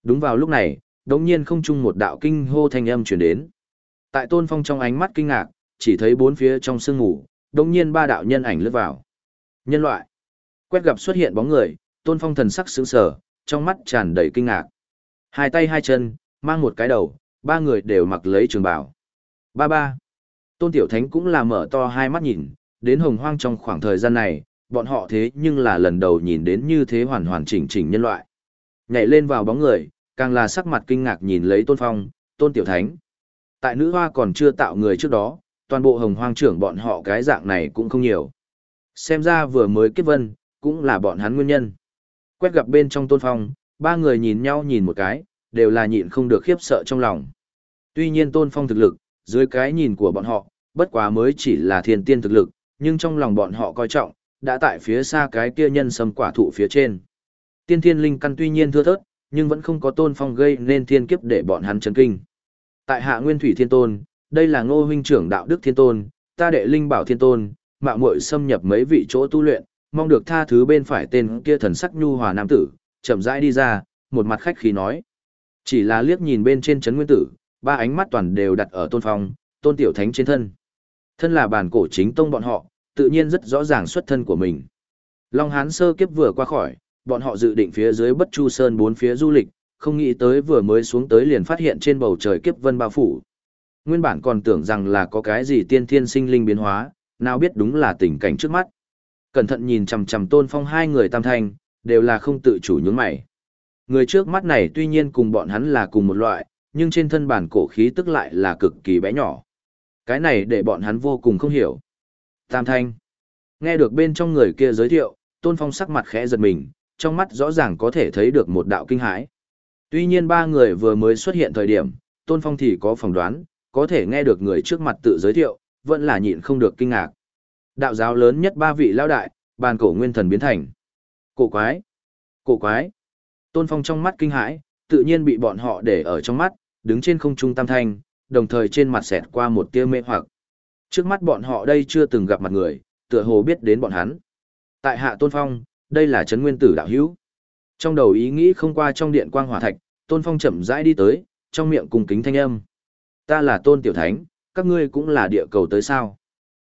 Đúng vào lúc này, đống nhiên không chung một đạo kinh hô thanh âm truyền đến. Tại tôn phong trong ánh mắt kinh ngạc, chỉ thấy bốn phía trong sương ngủ, đống nhiên ba đạo nhân ảnh lướt vào. Nhân loại. Quét gặp xuất hiện bóng người, tôn phong thần sắc sững sờ, trong mắt tràn đầy kinh ngạc. Hai tay hai chân, mang một cái đầu, ba người đều mặc lấy trường bào. Ba ba. Tôn Tiểu Thánh cũng là mở to hai mắt nhìn, đến hồng hoang trong khoảng thời gian này, bọn họ thế nhưng là lần đầu nhìn đến như thế hoàn hoàn chỉnh chỉnh nhân loại. Nhảy lên vào bóng người, càng là sắc mặt kinh ngạc nhìn lấy Tôn Phong, Tôn Tiểu Thánh. Tại nữ hoa còn chưa tạo người trước đó, toàn bộ hồng hoang trưởng bọn họ cái dạng này cũng không nhiều. Xem ra vừa mới kết vân, cũng là bọn hắn nguyên nhân. Quét gặp bên trong tôn phong, ba người nhìn nhau nhìn một cái, đều là nhịn không được khiếp sợ trong lòng. Tuy nhiên tôn phong thực lực, dưới cái nhìn của bọn họ, bất quá mới chỉ là thiên tiên thực lực, nhưng trong lòng bọn họ coi trọng, đã tại phía xa cái kia nhân sâm quả thụ phía trên. Tiên thiên linh căn tuy nhiên thưa thớt, nhưng vẫn không có tôn phong gây nên thiên kiếp để bọn hắn chấn kinh. Tại hạ nguyên thủy thiên tôn, đây là ngô huynh trưởng đạo đức thiên tôn, ta đệ linh bảo thiên tôn, mạo muội xâm nhập mấy vị chỗ tu luyện, mong được tha thứ bên phải tên kia thần sắc nhu hòa nam tử, chậm rãi đi ra, một mặt khách khí nói. Chỉ là liếc nhìn bên trên chấn nguyên tử, ba ánh mắt toàn đều đặt ở tôn phong, tôn tiểu thánh trên thân. Thân là bản cổ chính tông bọn họ, tự nhiên rất rõ ràng xuất thân của mình. Long Hán sơ kiếp vừa qua khỏi, bọn họ dự định phía dưới Bất Chu Sơn bốn phía du lịch, không nghĩ tới vừa mới xuống tới liền phát hiện trên bầu trời kiếp vân bao phủ. Nguyên bản còn tưởng rằng là có cái gì tiên thiên sinh linh biến hóa, nào biết đúng là tình cảnh trước mắt. Cẩn thận nhìn chằm chằm tôn phong hai người tam thanh, đều là không tự chủ nhướng mày. Người trước mắt này tuy nhiên cùng bọn hắn là cùng một loại, nhưng trên thân bản cổ khí tức lại là cực kỳ bé nhỏ. Cái này để bọn hắn vô cùng không hiểu. Tam thanh. Nghe được bên trong người kia giới thiệu, tôn phong sắc mặt khẽ giật mình, trong mắt rõ ràng có thể thấy được một đạo kinh hãi. Tuy nhiên ba người vừa mới xuất hiện thời điểm, tôn phong thì có phỏng đoán, có thể nghe được người trước mặt tự giới thiệu, vẫn là nhịn không được kinh ngạc. Đạo giáo lớn nhất ba vị lao đại, bàn cổ nguyên thần biến thành. Cổ quái! Cổ quái! Tôn Phong trong mắt kinh hãi, tự nhiên bị bọn họ để ở trong mắt, đứng trên không trung tam thanh, đồng thời trên mặt xẹt qua một tia mê hoặc. Trước mắt bọn họ đây chưa từng gặp mặt người, tựa hồ biết đến bọn hắn. Tại hạ Tôn Phong, đây là Trấn Nguyên Tử đạo hữu. Trong đầu ý nghĩ không qua trong điện quang hỏa thạch, Tôn Phong chậm rãi đi tới, trong miệng cùng kính thanh âm. Ta là Tôn Tiểu Thánh, các ngươi cũng là địa cầu tới sao.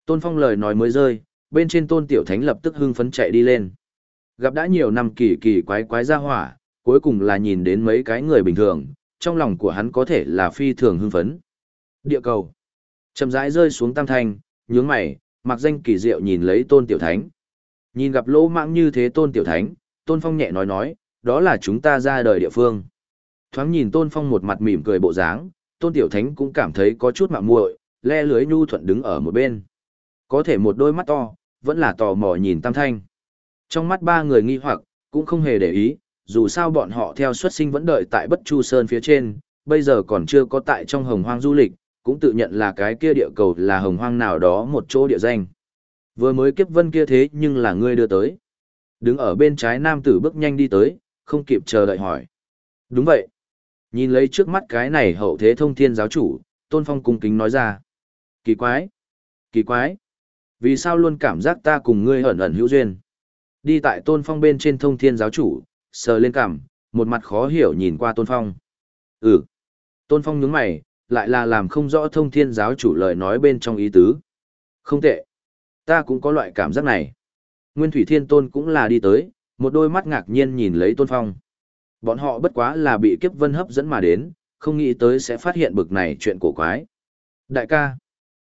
Tôn Phong lời nói mới rơi, bên trên Tôn Tiểu Thánh lập tức hưng phấn chạy đi lên. Gặp đã nhiều năm kỳ kỳ quái quái ra hỏa, cuối cùng là nhìn đến mấy cái người bình thường, trong lòng của hắn có thể là phi thường hưng phấn. Địa cầu. Chậm rãi rơi xuống tam thanh, nhướng mày, mặc danh kỳ diệu nhìn lấy Tôn Tiểu Thánh. Nhìn gặp lỗ mãng như thế Tôn Tiểu Thánh, Tôn Phong nhẹ nói nói, đó là chúng ta ra đời địa phương. Thoáng nhìn Tôn Phong một mặt mỉm cười bộ dáng, Tôn Tiểu Thánh cũng cảm thấy có chút mạo muội, le lưới nhu thuận đứng ở một bên. Có thể một đôi mắt to, vẫn là tò mò nhìn Tam Thanh. Trong mắt ba người nghi hoặc, cũng không hề để ý, dù sao bọn họ theo xuất sinh vẫn đợi tại Bất Chu Sơn phía trên, bây giờ còn chưa có tại trong hồng hoang du lịch, cũng tự nhận là cái kia địa cầu là hồng hoang nào đó một chỗ địa danh. Vừa mới kiếp vân kia thế nhưng là ngươi đưa tới. Đứng ở bên trái nam tử bước nhanh đi tới, không kịp chờ đợi hỏi. Đúng vậy. Nhìn lấy trước mắt cái này hậu thế thông thiên giáo chủ, Tôn Phong cung kính nói ra. Kỳ quái! Kỳ quái! Vì sao luôn cảm giác ta cùng ngươi ẩn ẩn hữu duyên? Đi tại Tôn Phong bên trên thông thiên giáo chủ, sờ lên cằm, một mặt khó hiểu nhìn qua Tôn Phong. Ừ! Tôn Phong nhướng mày, lại là làm không rõ thông thiên giáo chủ lời nói bên trong ý tứ. Không tệ! Ta cũng có loại cảm giác này. Nguyên Thủy Thiên Tôn cũng là đi tới, một đôi mắt ngạc nhiên nhìn lấy Tôn Phong. Bọn họ bất quá là bị kiếp vân hấp dẫn mà đến, không nghĩ tới sẽ phát hiện bực này chuyện cổ quái. Đại ca,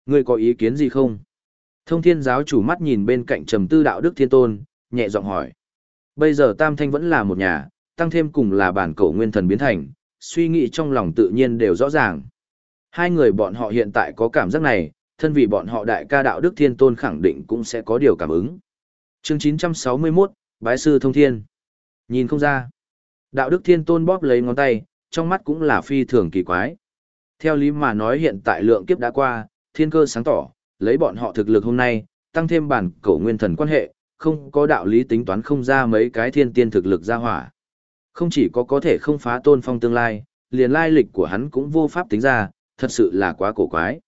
ngươi có ý kiến gì không? Thông thiên giáo chủ mắt nhìn bên cạnh trầm tư đạo đức thiên tôn, nhẹ giọng hỏi. Bây giờ tam thanh vẫn là một nhà, tăng thêm cùng là bản cổ nguyên thần biến thành, suy nghĩ trong lòng tự nhiên đều rõ ràng. Hai người bọn họ hiện tại có cảm giác này, thân vì bọn họ đại ca đạo đức thiên tôn khẳng định cũng sẽ có điều cảm ứng. Chương 961, Bái sư thông thiên. Nhìn không ra. Đạo đức thiên tôn bóp lấy ngón tay, trong mắt cũng là phi thường kỳ quái. Theo lý mà nói hiện tại lượng kiếp đã qua, thiên cơ sáng tỏ, lấy bọn họ thực lực hôm nay, tăng thêm bản cổ nguyên thần quan hệ, không có đạo lý tính toán không ra mấy cái thiên tiên thực lực ra hỏa. Không chỉ có có thể không phá tôn phong tương lai, liền lai lịch của hắn cũng vô pháp tính ra, thật sự là quá cổ quái.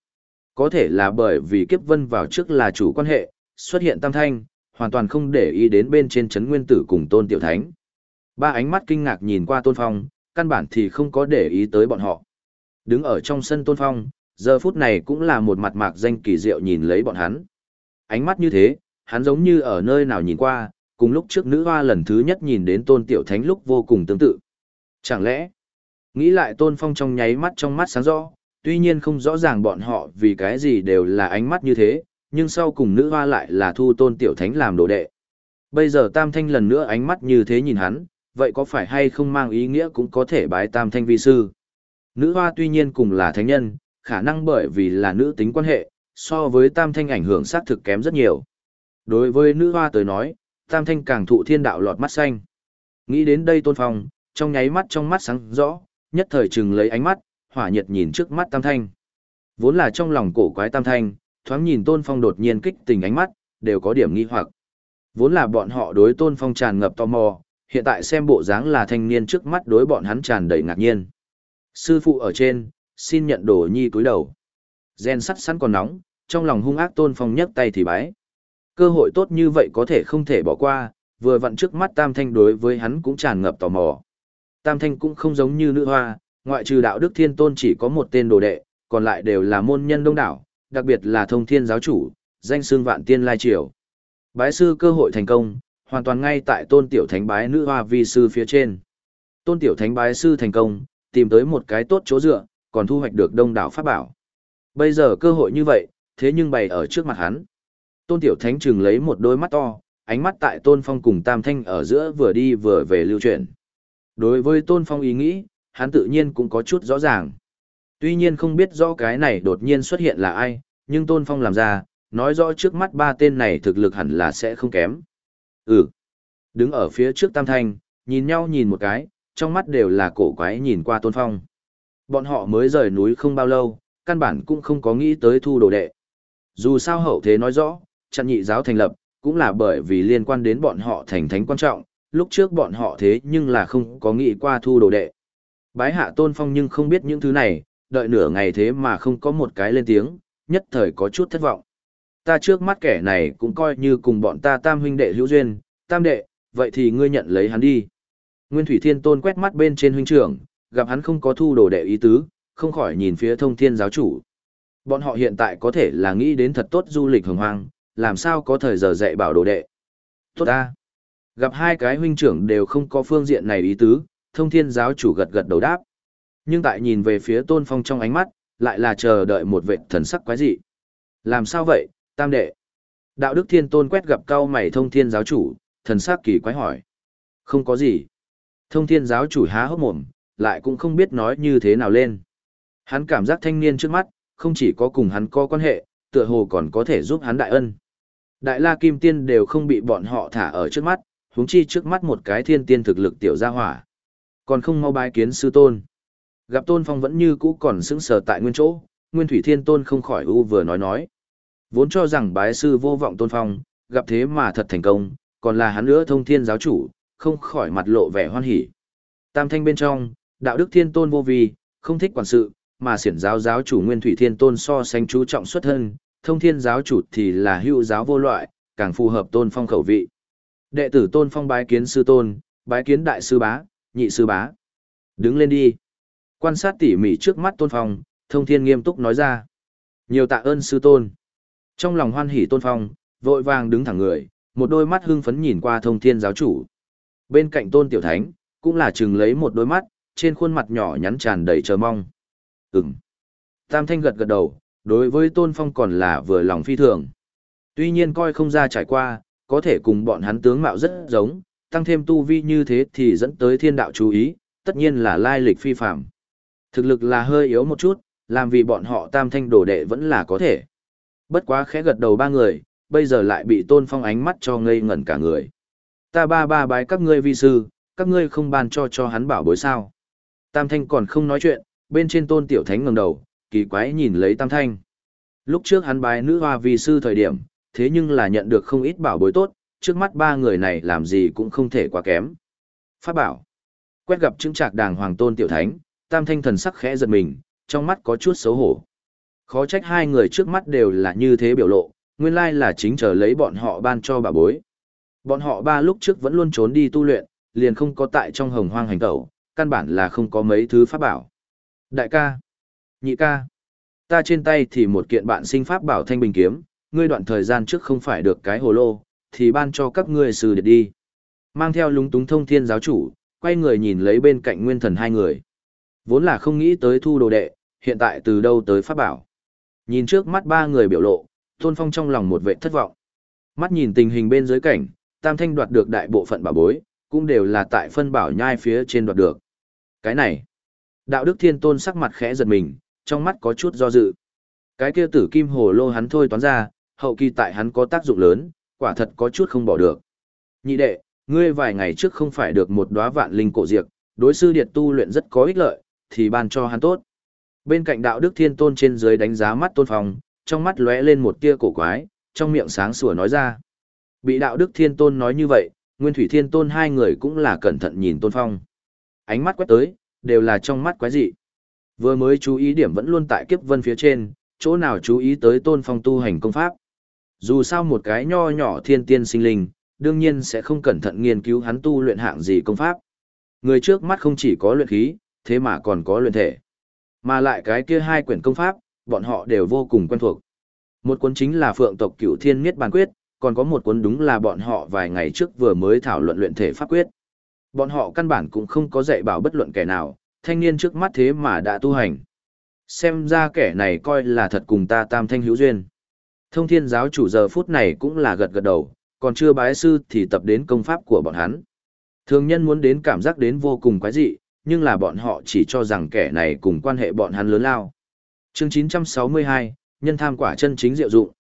Có thể là bởi vì kiếp vân vào trước là chủ quan hệ, xuất hiện tam thanh, hoàn toàn không để ý đến bên trên chấn nguyên tử cùng tôn tiểu thánh. Ba ánh mắt kinh ngạc nhìn qua tôn phong, căn bản thì không có để ý tới bọn họ. Đứng ở trong sân tôn phong, giờ phút này cũng là một mặt mạc danh kỳ diệu nhìn lấy bọn hắn. Ánh mắt như thế, hắn giống như ở nơi nào nhìn qua, cùng lúc trước nữ hoa lần thứ nhất nhìn đến tôn tiểu thánh lúc vô cùng tương tự. Chẳng lẽ, nghĩ lại tôn phong trong nháy mắt trong mắt sáng rõ, tuy nhiên không rõ ràng bọn họ vì cái gì đều là ánh mắt như thế, nhưng sau cùng nữ hoa lại là thu tôn tiểu thánh làm đồ đệ. Bây giờ tam thanh lần nữa ánh mắt như thế nhìn hắn, vậy có phải hay không mang ý nghĩa cũng có thể bái tam thanh vi sư. Nữ hoa tuy nhiên cùng là thánh nhân, khả năng bởi vì là nữ tính quan hệ, so với tam thanh ảnh hưởng sát thực kém rất nhiều. Đối với nữ hoa tới nói, tam thanh càng thụ thiên đạo lọt mắt xanh. Nghĩ đến đây tôn phong, trong nháy mắt trong mắt sáng rõ, nhất thời chừng lấy ánh mắt, hỏa nhiệt nhìn trước mắt tam thanh. Vốn là trong lòng cổ quái tam thanh, thoáng nhìn tôn phong đột nhiên kích tình ánh mắt, đều có điểm nghi hoặc. Vốn là bọn họ đối tôn phong tràn ngập tò mò, hiện tại xem bộ dáng là thanh niên trước mắt đối bọn hắn tràn đầy ngạc nhiên. Sư phụ ở trên, xin nhận đồ nhi cúi đầu. Gen sắt sẵn còn nóng, trong lòng hung ác tôn phong nhấc tay thì bái. Cơ hội tốt như vậy có thể không thể bỏ qua, vừa vặn trước mắt tam thanh đối với hắn cũng tràn ngập tò mò. Tam thanh cũng không giống như nữ hoa, ngoại trừ đạo đức thiên tôn chỉ có một tên đồ đệ, còn lại đều là môn nhân đông đảo, đặc biệt là thông thiên giáo chủ, danh xương vạn tiên lai triều. Bái sư cơ hội thành công, hoàn toàn ngay tại tôn tiểu thánh bái nữ hoa vi sư phía trên. Tôn tiểu thánh bái sư thành công, tìm tới một cái tốt chỗ dựa, còn thu hoạch được đông đảo pháp bảo. Bây giờ cơ hội như vậy, thế nhưng bày ở trước mặt hắn. Tôn tiểu thánh chừng lấy một đôi mắt to, ánh mắt tại tôn phong cùng tam thanh ở giữa vừa đi vừa về lưu chuyển. Đối với tôn phong ý nghĩ, hắn tự nhiên cũng có chút rõ ràng. Tuy nhiên không biết rõ cái này đột nhiên xuất hiện là ai, nhưng tôn phong làm ra, nói rõ trước mắt ba tên này thực lực hẳn là sẽ không kém. Ừ. Đứng ở phía trước tam thanh, nhìn nhau nhìn một cái, trong mắt đều là cổ quái nhìn qua tôn phong. Bọn họ mới rời núi không bao lâu, căn bản cũng không có nghĩ tới thu đồ đệ. Dù sao hậu thế nói rõ, chặn nhị giáo thành lập, cũng là bởi vì liên quan đến bọn họ thành thánh quan trọng, lúc trước bọn họ thế nhưng là không có nghĩ qua thu đồ đệ. Bái hạ tôn phong nhưng không biết những thứ này, đợi nửa ngày thế mà không có một cái lên tiếng, nhất thời có chút thất vọng. Ta trước mắt kẻ này cũng coi như cùng bọn ta tam huynh đệ hữu duyên, tam đệ, vậy thì ngươi nhận lấy hắn đi. Nguyên Thủy Thiên Tôn quét mắt bên trên huynh trưởng, gặp hắn không có thu đồ đệ ý tứ, không khỏi nhìn phía thông thiên giáo chủ. Bọn họ hiện tại có thể là nghĩ đến thật tốt du lịch hồng hoang, làm sao có thời giờ dạy bảo đồ đệ. Tốt ta. Gặp hai cái huynh trưởng đều không có phương diện này ý tứ, thông thiên giáo chủ gật gật đầu đáp. Nhưng tại nhìn về phía tôn phong trong ánh mắt, lại là chờ đợi một vệ thần sắc quái dị. Làm sao vậy, tam đệ? Đạo đức thiên tôn quét gặp cao mày thông thiên giáo chủ, thần sắc kỳ quái hỏi. Không có gì. Thông thiên giáo chủ há hốc mồm, lại cũng không biết nói như thế nào lên. Hắn cảm giác thanh niên trước mắt, không chỉ có cùng hắn có quan hệ, tựa hồ còn có thể giúp hắn đại ân. Đại la kim tiên đều không bị bọn họ thả ở trước mắt, huống chi trước mắt một cái thiên tiên thực lực tiểu gia hỏa. Còn không mau bái kiến sư tôn. Gặp tôn phong vẫn như cũ còn sững sờ tại nguyên chỗ, nguyên thủy thiên tôn không khỏi u vừa nói nói. Vốn cho rằng bái sư vô vọng tôn phong, gặp thế mà thật thành công, còn là hắn nữa thông thiên giáo chủ, không khỏi mặt lộ vẻ hoan hỉ. Tam thanh bên trong, đạo đức thiên tôn vô vi, không thích quản sự, mà xiển giáo giáo chủ nguyên thủy thiên tôn so sánh chú trọng xuất thân, thông thiên giáo chủ thì là hữu giáo vô loại, càng phù hợp tôn phong khẩu vị. Đệ tử tôn phong bái kiến sư tôn, bái kiến đại sư bá, nhị sư bá. Đứng lên đi. Quan sát tỉ mỉ trước mắt tôn phong, thông thiên nghiêm túc nói ra. Nhiều tạ ơn sư tôn. Trong lòng hoan hỉ tôn phong, vội vàng đứng thẳng người, một đôi mắt hưng phấn nhìn qua thông thiên giáo chủ. Bên cạnh tôn tiểu thánh, cũng là chừng lấy một đôi mắt, trên khuôn mặt nhỏ nhắn tràn đầy chờ mong. Ừm. Tam thanh gật gật đầu, đối với tôn phong còn là vừa lòng phi thường. Tuy nhiên coi không ra trải qua, có thể cùng bọn hắn tướng mạo rất giống, tăng thêm tu vi như thế thì dẫn tới thiên đạo chú ý, tất nhiên là lai lịch phi phạm. Thực lực là hơi yếu một chút, làm vì bọn họ tam thanh đồ đệ vẫn là có thể. Bất quá khẽ gật đầu ba người, bây giờ lại bị tôn phong ánh mắt cho ngây ngẩn cả người. Ta ba ba bái các ngươi vi sư, các ngươi không ban cho cho hắn bảo bối sao. Tam thanh còn không nói chuyện, bên trên tôn tiểu thánh ngẩng đầu, kỳ quái nhìn lấy tam thanh. Lúc trước hắn bái nữ hoa vi sư thời điểm, thế nhưng là nhận được không ít bảo bối tốt, trước mắt ba người này làm gì cũng không thể quá kém. Pháp bảo. Quét gặp chứng trạc đàng hoàng tôn tiểu thánh, tam thanh thần sắc khẽ giật mình, trong mắt có chút xấu hổ. Khó trách hai người trước mắt đều là như thế biểu lộ, nguyên lai là chính chờ lấy bọn họ ban cho bảo bối. Bọn họ ba lúc trước vẫn luôn trốn đi tu luyện, liền không có tại trong hồng hoang hành tẩu, căn bản là không có mấy thứ pháp bảo. Đại ca, nhị ca, ta trên tay thì một kiện bạn sinh pháp bảo thanh bình kiếm, ngươi đoạn thời gian trước không phải được cái hồ lô, thì ban cho các ngươi sư điệt đi. Mang theo lúng túng thông thiên giáo chủ, quay người nhìn lấy bên cạnh nguyên thần hai người. Vốn là không nghĩ tới thu đồ đệ, hiện tại từ đâu tới pháp bảo. Nhìn trước mắt ba người biểu lộ, Tôn Phong trong lòng một vệ thất vọng. Mắt nhìn tình hình bên dưới cảnh, Tam Thanh đoạt được đại bộ phận bảo bối, cũng đều là tại phân bảo nhai phía trên đoạt được. Cái này, đạo đức thiên tôn sắc mặt khẽ giật mình, trong mắt có chút do dự. Cái kia tử kim hồ lô hắn thôi toán ra, hậu kỳ tại hắn có tác dụng lớn, quả thật có chút không bỏ được. Nhị đệ, ngươi vài ngày trước không phải được một đóa vạn linh cổ diệt, đối sư điệt tu luyện rất có ích lợi, thì ban cho hắn tốt. Bên cạnh đạo đức thiên tôn trên dưới đánh giá mắt tôn phong, trong mắt lóe lên một tia cổ quái, trong miệng sáng sủa nói ra. Bị đạo đức thiên tôn nói như vậy, nguyên thủy thiên tôn hai người cũng là cẩn thận nhìn tôn phong. Ánh mắt quét tới, đều là trong mắt quái dị. Vừa mới chú ý điểm vẫn luôn tại kiếp vân phía trên, chỗ nào chú ý tới tôn phong tu hành công pháp. Dù sao một cái nho nhỏ thiên tiên sinh linh, đương nhiên sẽ không cẩn thận nghiên cứu hắn tu luyện hạng gì công pháp. Người trước mắt không chỉ có luyện khí, thế mà còn có luyện thể. Mà lại cái kia hai quyển công pháp, bọn họ đều vô cùng quen thuộc. Một cuốn chính là Phượng tộc Cửu Thiên Miết Bàn Quyết, còn có một cuốn đúng là bọn họ vài ngày trước vừa mới thảo luận luyện thể pháp quyết. Bọn họ căn bản cũng không có dạy bảo bất luận kẻ nào, thanh niên trước mắt thế mà đã tu hành. Xem ra kẻ này coi là thật cùng ta tam thanh hữu duyên. Thông thiên giáo chủ giờ phút này cũng là gật gật đầu, còn chưa bái sư thì tập đến công pháp của bọn hắn. Thường nhân muốn đến cảm giác đến vô cùng quái dị, nhưng là bọn họ chỉ cho rằng kẻ này cùng quan hệ bọn hắn lớn lao. Chương 962, nhân tham quả chân chính diệu dụng.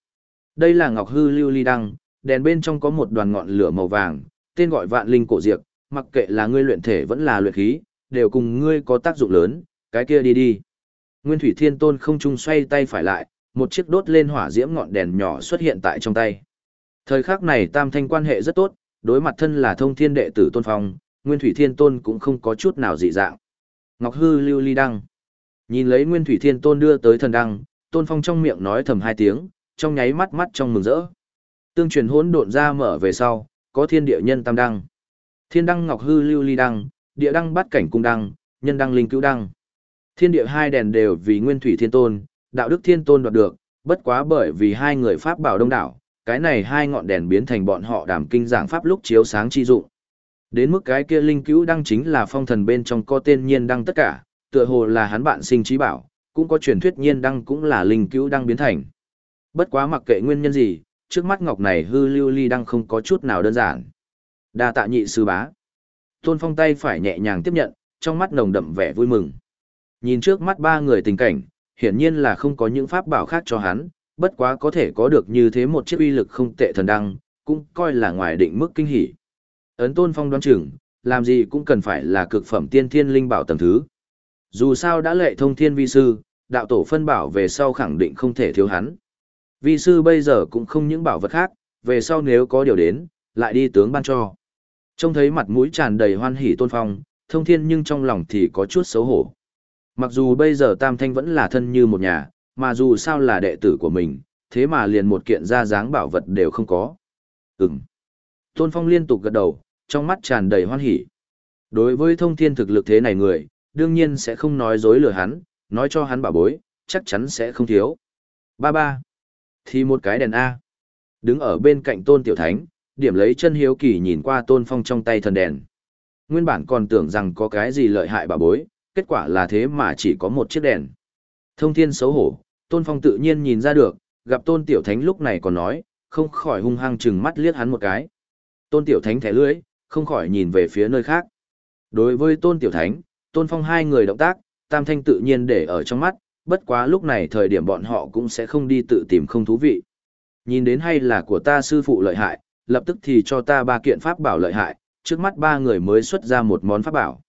Đây là ngọc hư lưu ly đăng, đèn bên trong có một đoàn ngọn lửa màu vàng, tên gọi vạn linh cổ diệp, mặc kệ là ngươi luyện thể vẫn là luyện khí, đều cùng ngươi có tác dụng lớn, cái kia đi đi. Nguyên Thủy Thiên Tôn không trung xoay tay phải lại, một chiếc đốt lên hỏa diễm ngọn đèn nhỏ xuất hiện tại trong tay. Thời khắc này Tam Thanh quan hệ rất tốt, đối mặt thân là thông thiên đệ tử Tôn Phong, Nguyên Thủy Thiên Tôn cũng không có chút nào dị dạng. Ngọc Hư Lưu Ly Đăng. Nhìn lấy Nguyên Thủy Thiên Tôn đưa tới thần đăng, Tôn Phong trong miệng nói thầm hai tiếng, trong nháy mắt mắt trong mừng rỡ. Tương truyền hỗn độn ra mở về sau, có thiên địa nhân tam đăng. Thiên đăng ngọc hư lưu ly đăng, địa đăng bát cảnh cung đăng, nhân đăng linh cứu đăng. Thiên địa hai đèn đều vì Nguyên Thủy Thiên Tôn, Đạo Đức Thiên Tôn đoạt được, bất quá bởi vì hai người pháp bảo đông đảo, cái này hai ngọn đèn biến thành bọn họ đàm kinh giảng pháp lúc chiếu sáng chi dụng. Đến mức cái kia linh cứu đăng chính là phong thần bên trong có tên nhiên đăng tất cả, tựa hồ là hắn bạn sinh trí bảo, cũng có truyền thuyết nhiên đăng cũng là linh cứu đăng biến thành. Bất quá mặc kệ nguyên nhân gì, trước mắt ngọc này hư lưu ly đăng không có chút nào đơn giản. Đa tạ nhị sư bá. Tôn Phong tay phải nhẹ nhàng tiếp nhận, trong mắt nồng đậm vẻ vui mừng. Nhìn trước mắt ba người tình cảnh, hiển nhiên là không có những pháp bảo khác cho hắn, bất quá có thể có được như thế một chiếc uy lực không tệ thần đăng, cũng coi là ngoài định mức kinh hỉ. Ấn Tôn Phong đoán chừng, làm gì cũng cần phải là cực phẩm tiên thiên linh bảo tầng thứ. Dù sao đã lệ thông thiên vi sư, đạo tổ phân bảo về sau khẳng định không thể thiếu hắn. Vi sư bây giờ cũng không những bảo vật khác, về sau nếu có điều đến, lại đi tướng ban cho. Trông thấy mặt mũi tràn đầy hoan hỉ tôn phong, thông thiên nhưng trong lòng thì có chút xấu hổ. Mặc dù bây giờ Tam Thanh vẫn là thân như một nhà, mà dù sao là đệ tử của mình, thế mà liền một kiện ra dáng bảo vật đều không có. Ừm. Tôn Phong liên tục gật đầu, trong mắt tràn đầy hoan hỉ. Đối với thông thiên thực lực thế này người, đương nhiên sẽ không nói dối lừa hắn, nói cho hắn bảo bối, chắc chắn sẽ không thiếu. Ba ba. Thì một cái đèn A. Đứng ở bên cạnh tôn tiểu thánh, điểm lấy chân hiếu kỳ nhìn qua tôn phong trong tay thần đèn. Nguyên bản còn tưởng rằng có cái gì lợi hại bà bối, kết quả là thế mà chỉ có một chiếc đèn. Thông thiên xấu hổ, tôn phong tự nhiên nhìn ra được, gặp tôn tiểu thánh lúc này còn nói, không khỏi hung hăng chừng mắt liếc hắn một cái. Tôn tiểu thánh thẻ lưỡi, không khỏi nhìn về phía nơi khác. Đối với tôn tiểu thánh, tôn phong hai người động tác, tam thanh tự nhiên để ở trong mắt, bất quá lúc này thời điểm bọn họ cũng sẽ không đi tự tìm không thú vị. Nhìn đến hay là của ta sư phụ lợi hại, lập tức thì cho ta ba kiện pháp bảo lợi hại, trước mắt ba người mới xuất ra một món pháp bảo.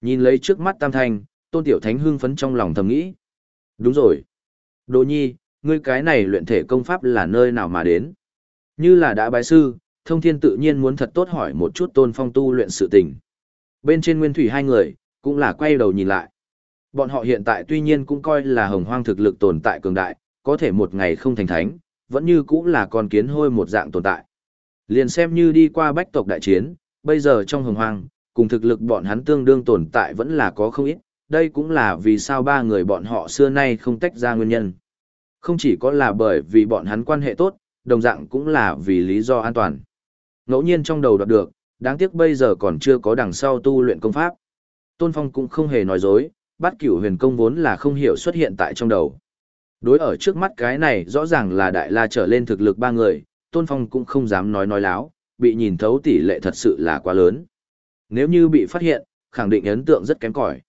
Nhìn lấy trước mắt tam thanh, tôn tiểu thánh hưng phấn trong lòng thầm nghĩ. Đúng rồi. Đồ nhi, ngươi cái này luyện thể công pháp là nơi nào mà đến? Như là đã bái sư, thông thiên tự nhiên muốn thật tốt hỏi một chút tôn phong tu luyện sự tình. Bên trên nguyên thủy hai người, cũng là quay đầu nhìn lại. Bọn họ hiện tại tuy nhiên cũng coi là hồng hoang thực lực tồn tại cường đại, có thể một ngày không thành thánh, vẫn như cũng là con kiến hôi một dạng tồn tại. Liền xem như đi qua bách tộc đại chiến, bây giờ trong hồng hoang, cùng thực lực bọn hắn tương đương tồn tại vẫn là có không ít, đây cũng là vì sao ba người bọn họ xưa nay không tách ra nguyên nhân. Không chỉ có là bởi vì bọn hắn quan hệ tốt, đồng dạng cũng là vì lý do an toàn. Ngẫu nhiên trong đầu đọc được, đáng tiếc bây giờ còn chưa có đằng sau tu luyện công pháp. Tôn Phong cũng không hề nói dối, bắt cửu huyền công vốn là không hiểu xuất hiện tại trong đầu. Đối ở trước mắt cái này rõ ràng là đại la trở lên thực lực ba người, Tôn Phong cũng không dám nói nói láo, bị nhìn thấu tỷ lệ thật sự là quá lớn. Nếu như bị phát hiện, khẳng định ấn tượng rất kém cỏi.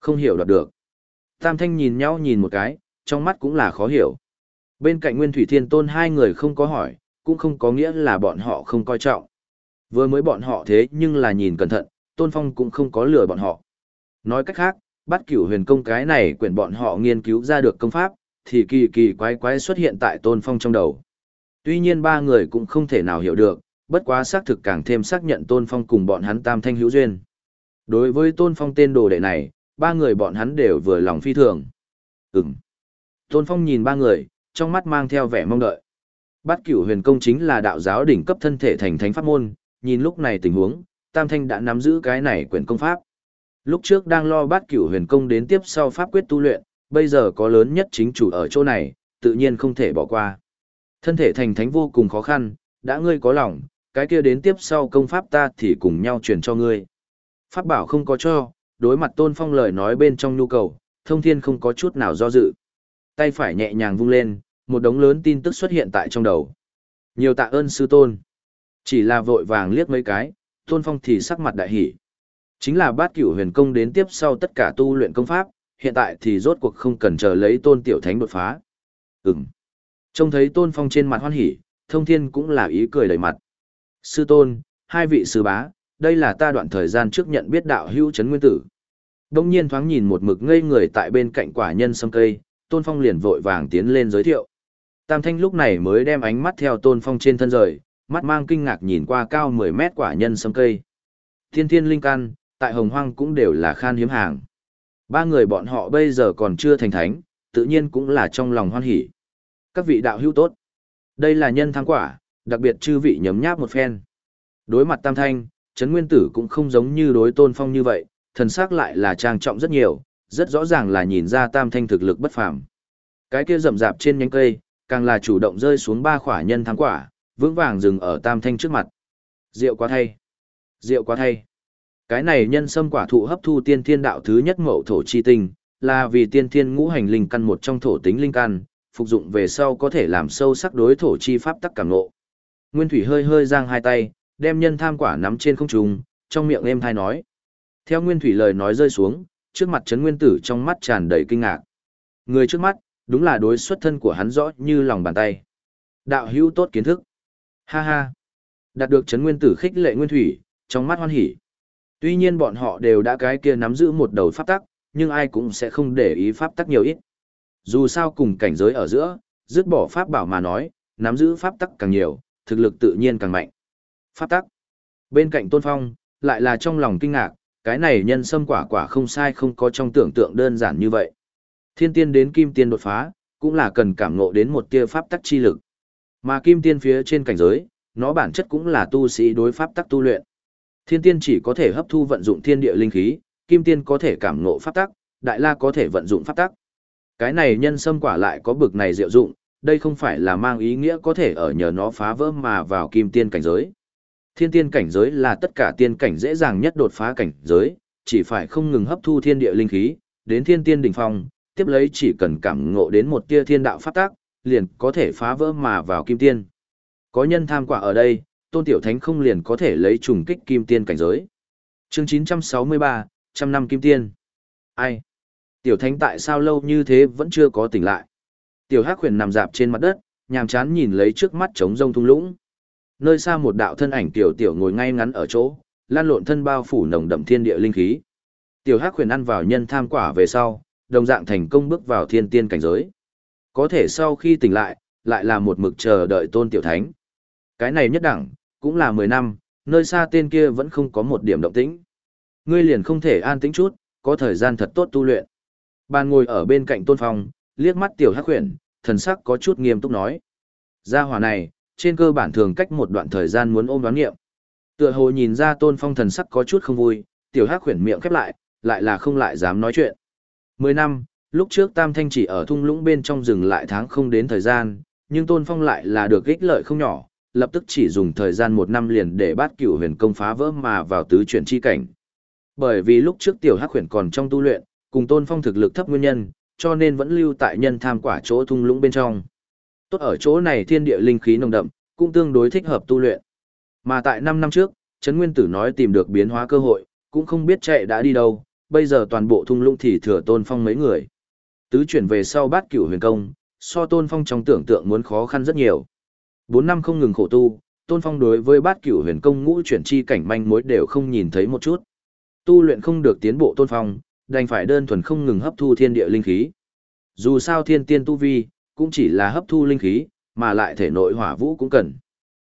Không hiểu đoạt được. Tam Thanh nhìn nhau nhìn một cái, trong mắt cũng là khó hiểu. Bên cạnh Nguyên Thủy Thiên Tôn hai người không có hỏi, cũng không có nghĩa là bọn họ không coi trọng. Vừa mới bọn họ thế nhưng là nhìn cẩn thận, Tôn Phong cũng không có lừa bọn họ. Nói cách khác, bắt cửu huyền công cái này quyển bọn họ nghiên cứu ra được công pháp, thì kỳ kỳ quái quái xuất hiện tại Tôn Phong trong đầu. Tuy nhiên ba người cũng không thể nào hiểu được, bất quá xác thực càng thêm xác nhận Tôn Phong cùng bọn hắn tam thanh hữu duyên. Đối với Tôn Phong tên đồ đệ này, ba người bọn hắn đều vừa lòng phi thường. Ừm. Tôn Phong nhìn ba người, trong mắt mang theo vẻ mong đợi. Bát cửu huyền công chính là đạo giáo đỉnh cấp thân thể thành thánh pháp môn, nhìn lúc này tình huống, Tam Thanh đã nắm giữ cái này quyển công pháp. Lúc trước đang lo bát cửu huyền công đến tiếp sau pháp quyết tu luyện, bây giờ có lớn nhất chính chủ ở chỗ này, tự nhiên không thể bỏ qua. Thân thể thành thánh vô cùng khó khăn, đã ngươi có lòng, cái kia đến tiếp sau công pháp ta thì cùng nhau truyền cho ngươi. Pháp bảo không có cho, đối mặt tôn phong lời nói bên trong nhu cầu, thông thiên không có chút nào do dự. Tay phải nhẹ nhàng vung lên, một đống lớn tin tức xuất hiện tại trong đầu. Nhiều tạ ơn sư tôn. Chỉ là vội vàng liếc mấy cái, tôn phong thì sắc mặt đại hỉ. Chính là bát cửu huyền công đến tiếp sau tất cả tu luyện công pháp, hiện tại thì rốt cuộc không cần chờ lấy tôn tiểu thánh đột phá. Ừm. Trông thấy tôn phong trên mặt hoan hỉ, thông thiên cũng là ý cười đầy mặt. Sư tôn, hai vị sư bá, đây là ta đoạn thời gian trước nhận biết đạo hữu chấn nguyên tử. Đông nhiên thoáng nhìn một mực ngây người tại bên cạnh quả nhân sâm cây, tôn phong liền vội vàng tiến lên giới thiệu. Tam thanh lúc này mới đem ánh mắt theo tôn phong trên thân rời, mắt mang kinh ngạc nhìn qua cao 10 mét quả nhân sâm cây. Thiên thiên linh căn, tại hồng hoang cũng đều là khan hiếm hàng. Ba người bọn họ bây giờ còn chưa thành thánh, tự nhiên cũng là trong lòng hoan hỉ. Các vị đạo hữu tốt. Đây là nhân thắng quả, đặc biệt chư vị nhấm nháp một phen. Đối mặt tam thanh, Trấn Nguyên Tử cũng không giống như đối tôn phong như vậy, thần sắc lại là trang trọng rất nhiều, rất rõ ràng là nhìn ra tam thanh thực lực bất phàm. Cái kia rậm rạp trên nhánh cây, càng là chủ động rơi xuống ba khỏa nhân thắng quả, vững vàng dừng ở tam thanh trước mặt. Rượu quá thay. Rượu quá thay. Cái này nhân sâm quả thụ hấp thu tiên thiên đạo thứ nhất mậu thổ chi tinh, là vì tiên thiên ngũ hành linh căn một trong thổ tính linh căn, phục dụng về sau có thể làm sâu sắc đối thổ chi pháp tắc cảm ngộ. Nguyên Thủy hơi hơi giang hai tay, đem nhân tham quả nắm trên không trung, trong miệng êm thai nói. Theo Nguyên Thủy lời nói rơi xuống, trước mặt Trấn Nguyên Tử trong mắt tràn đầy kinh ngạc. Người trước mắt, đúng là đối xuất thân của hắn rõ như lòng bàn tay. Đạo hữu tốt kiến thức. Ha ha. Đạt được Trấn Nguyên Tử khích lệ Nguyên Thủy, trong mắt hoan hỉ. Tuy nhiên bọn họ đều đã cái kia nắm giữ một đầu pháp tắc, nhưng ai cũng sẽ không để ý pháp tắc nhiều ít. Dù sao cùng cảnh giới ở giữa, dứt bỏ pháp bảo mà nói, nắm giữ pháp tắc càng nhiều, thực lực tự nhiên càng mạnh. Pháp tắc. Bên cạnh Tôn Phong, lại là trong lòng kinh ngạc, cái này nhân sâm quả quả không sai không có trong tưởng tượng đơn giản như vậy. Thiên tiên đến kim tiên đột phá, cũng là cần cảm ngộ đến một tia pháp tắc chi lực. Mà kim tiên phía trên cảnh giới, nó bản chất cũng là tu sĩ đối pháp tắc tu luyện. Thiên tiên chỉ có thể hấp thu vận dụng thiên địa linh khí, kim tiên có thể cảm ngộ pháp tắc, đại la có thể vận dụng pháp tắc. Cái này nhân sâm quả lại có bực này diệu dụng, đây không phải là mang ý nghĩa có thể ở nhờ nó phá vỡ mà vào kim tiên cảnh giới. Thiên tiên cảnh giới là tất cả tiên cảnh dễ dàng nhất đột phá cảnh giới, chỉ phải không ngừng hấp thu thiên địa linh khí, đến thiên tiên đỉnh phong, tiếp lấy chỉ cần cảm ngộ đến một tia thiên đạo pháp tác, liền có thể phá vỡ mà vào kim tiên. Có nhân tham quả ở đây, tôn tiểu thánh không liền có thể lấy trùng kích kim tiên cảnh giới. Chương 963, trăm năm kim tiên. Ai? Tiểu thánh tại sao lâu như thế vẫn chưa có tỉnh lại? Tiểu hắc huyền nằm dạp trên mặt đất, nhàm chán nhìn lấy trước mắt trống rông thung lũng. Nơi xa một đạo thân ảnh tiểu tiểu ngồi ngay ngắn ở chỗ, lan lộn thân bao phủ nồng đậm thiên địa linh khí. Tiểu hắc huyền ăn vào nhân tham quả về sau, đồng dạng thành công bước vào thiên tiên cảnh giới. Có thể sau khi tỉnh lại, lại là một mực chờ đợi tôn tiểu thánh. Cái này nhất đẳng, cũng là 10 năm, nơi xa tên kia vẫn không có một điểm động tĩnh. Ngươi liền không thể an tĩnh chút, có thời gian thật tốt tu luyện. Bàn ngồi ở bên cạnh tôn phong, liếc mắt tiểu hắc khuyển, thần sắc có chút nghiêm túc nói. Gia hỏa này, trên cơ bản thường cách một đoạn thời gian muốn ôm đoán nghiệm. Tựa hồ nhìn ra tôn phong thần sắc có chút không vui, tiểu hắc khuyển miệng khép lại, lại là không lại dám nói chuyện. Mười năm, lúc trước Tam Thanh chỉ ở thung lũng bên trong rừng lại tháng không đến thời gian, nhưng tôn phong lại là được ích lợi không nhỏ, lập tức chỉ dùng thời gian một năm liền để bát cửu huyền công phá vỡ mà vào tứ chuyển chi cảnh. Bởi vì lúc trước tiểu hắc khuyển còn trong tu luyện, cùng tôn phong thực lực thấp nguyên nhân, cho nên vẫn lưu tại nhân tham quả chỗ thung lũng bên trong. Tốt ở chỗ này thiên địa linh khí nồng đậm, cũng tương đối thích hợp tu luyện. Mà tại 5 năm trước, Trấn Nguyên Tử nói tìm được biến hóa cơ hội, cũng không biết chạy đã đi đâu, bây giờ toàn bộ thung lũng thì thừa tôn phong mấy người. Tứ chuyển về sau bát cửu huyền công, so tôn phong trong tưởng tượng muốn khó khăn rất nhiều. 4 năm không ngừng khổ tu, tôn phong đối với bát cửu huyền công ngũ chuyển chi cảnh manh mối đều không nhìn thấy một chút. Tu luyện không được tiến bộ tôn phong, đành phải đơn thuần không ngừng hấp thu thiên địa linh khí. Dù sao thiên tiên tu vi, cũng chỉ là hấp thu linh khí, mà lại thể nội hỏa vũ cũng cần.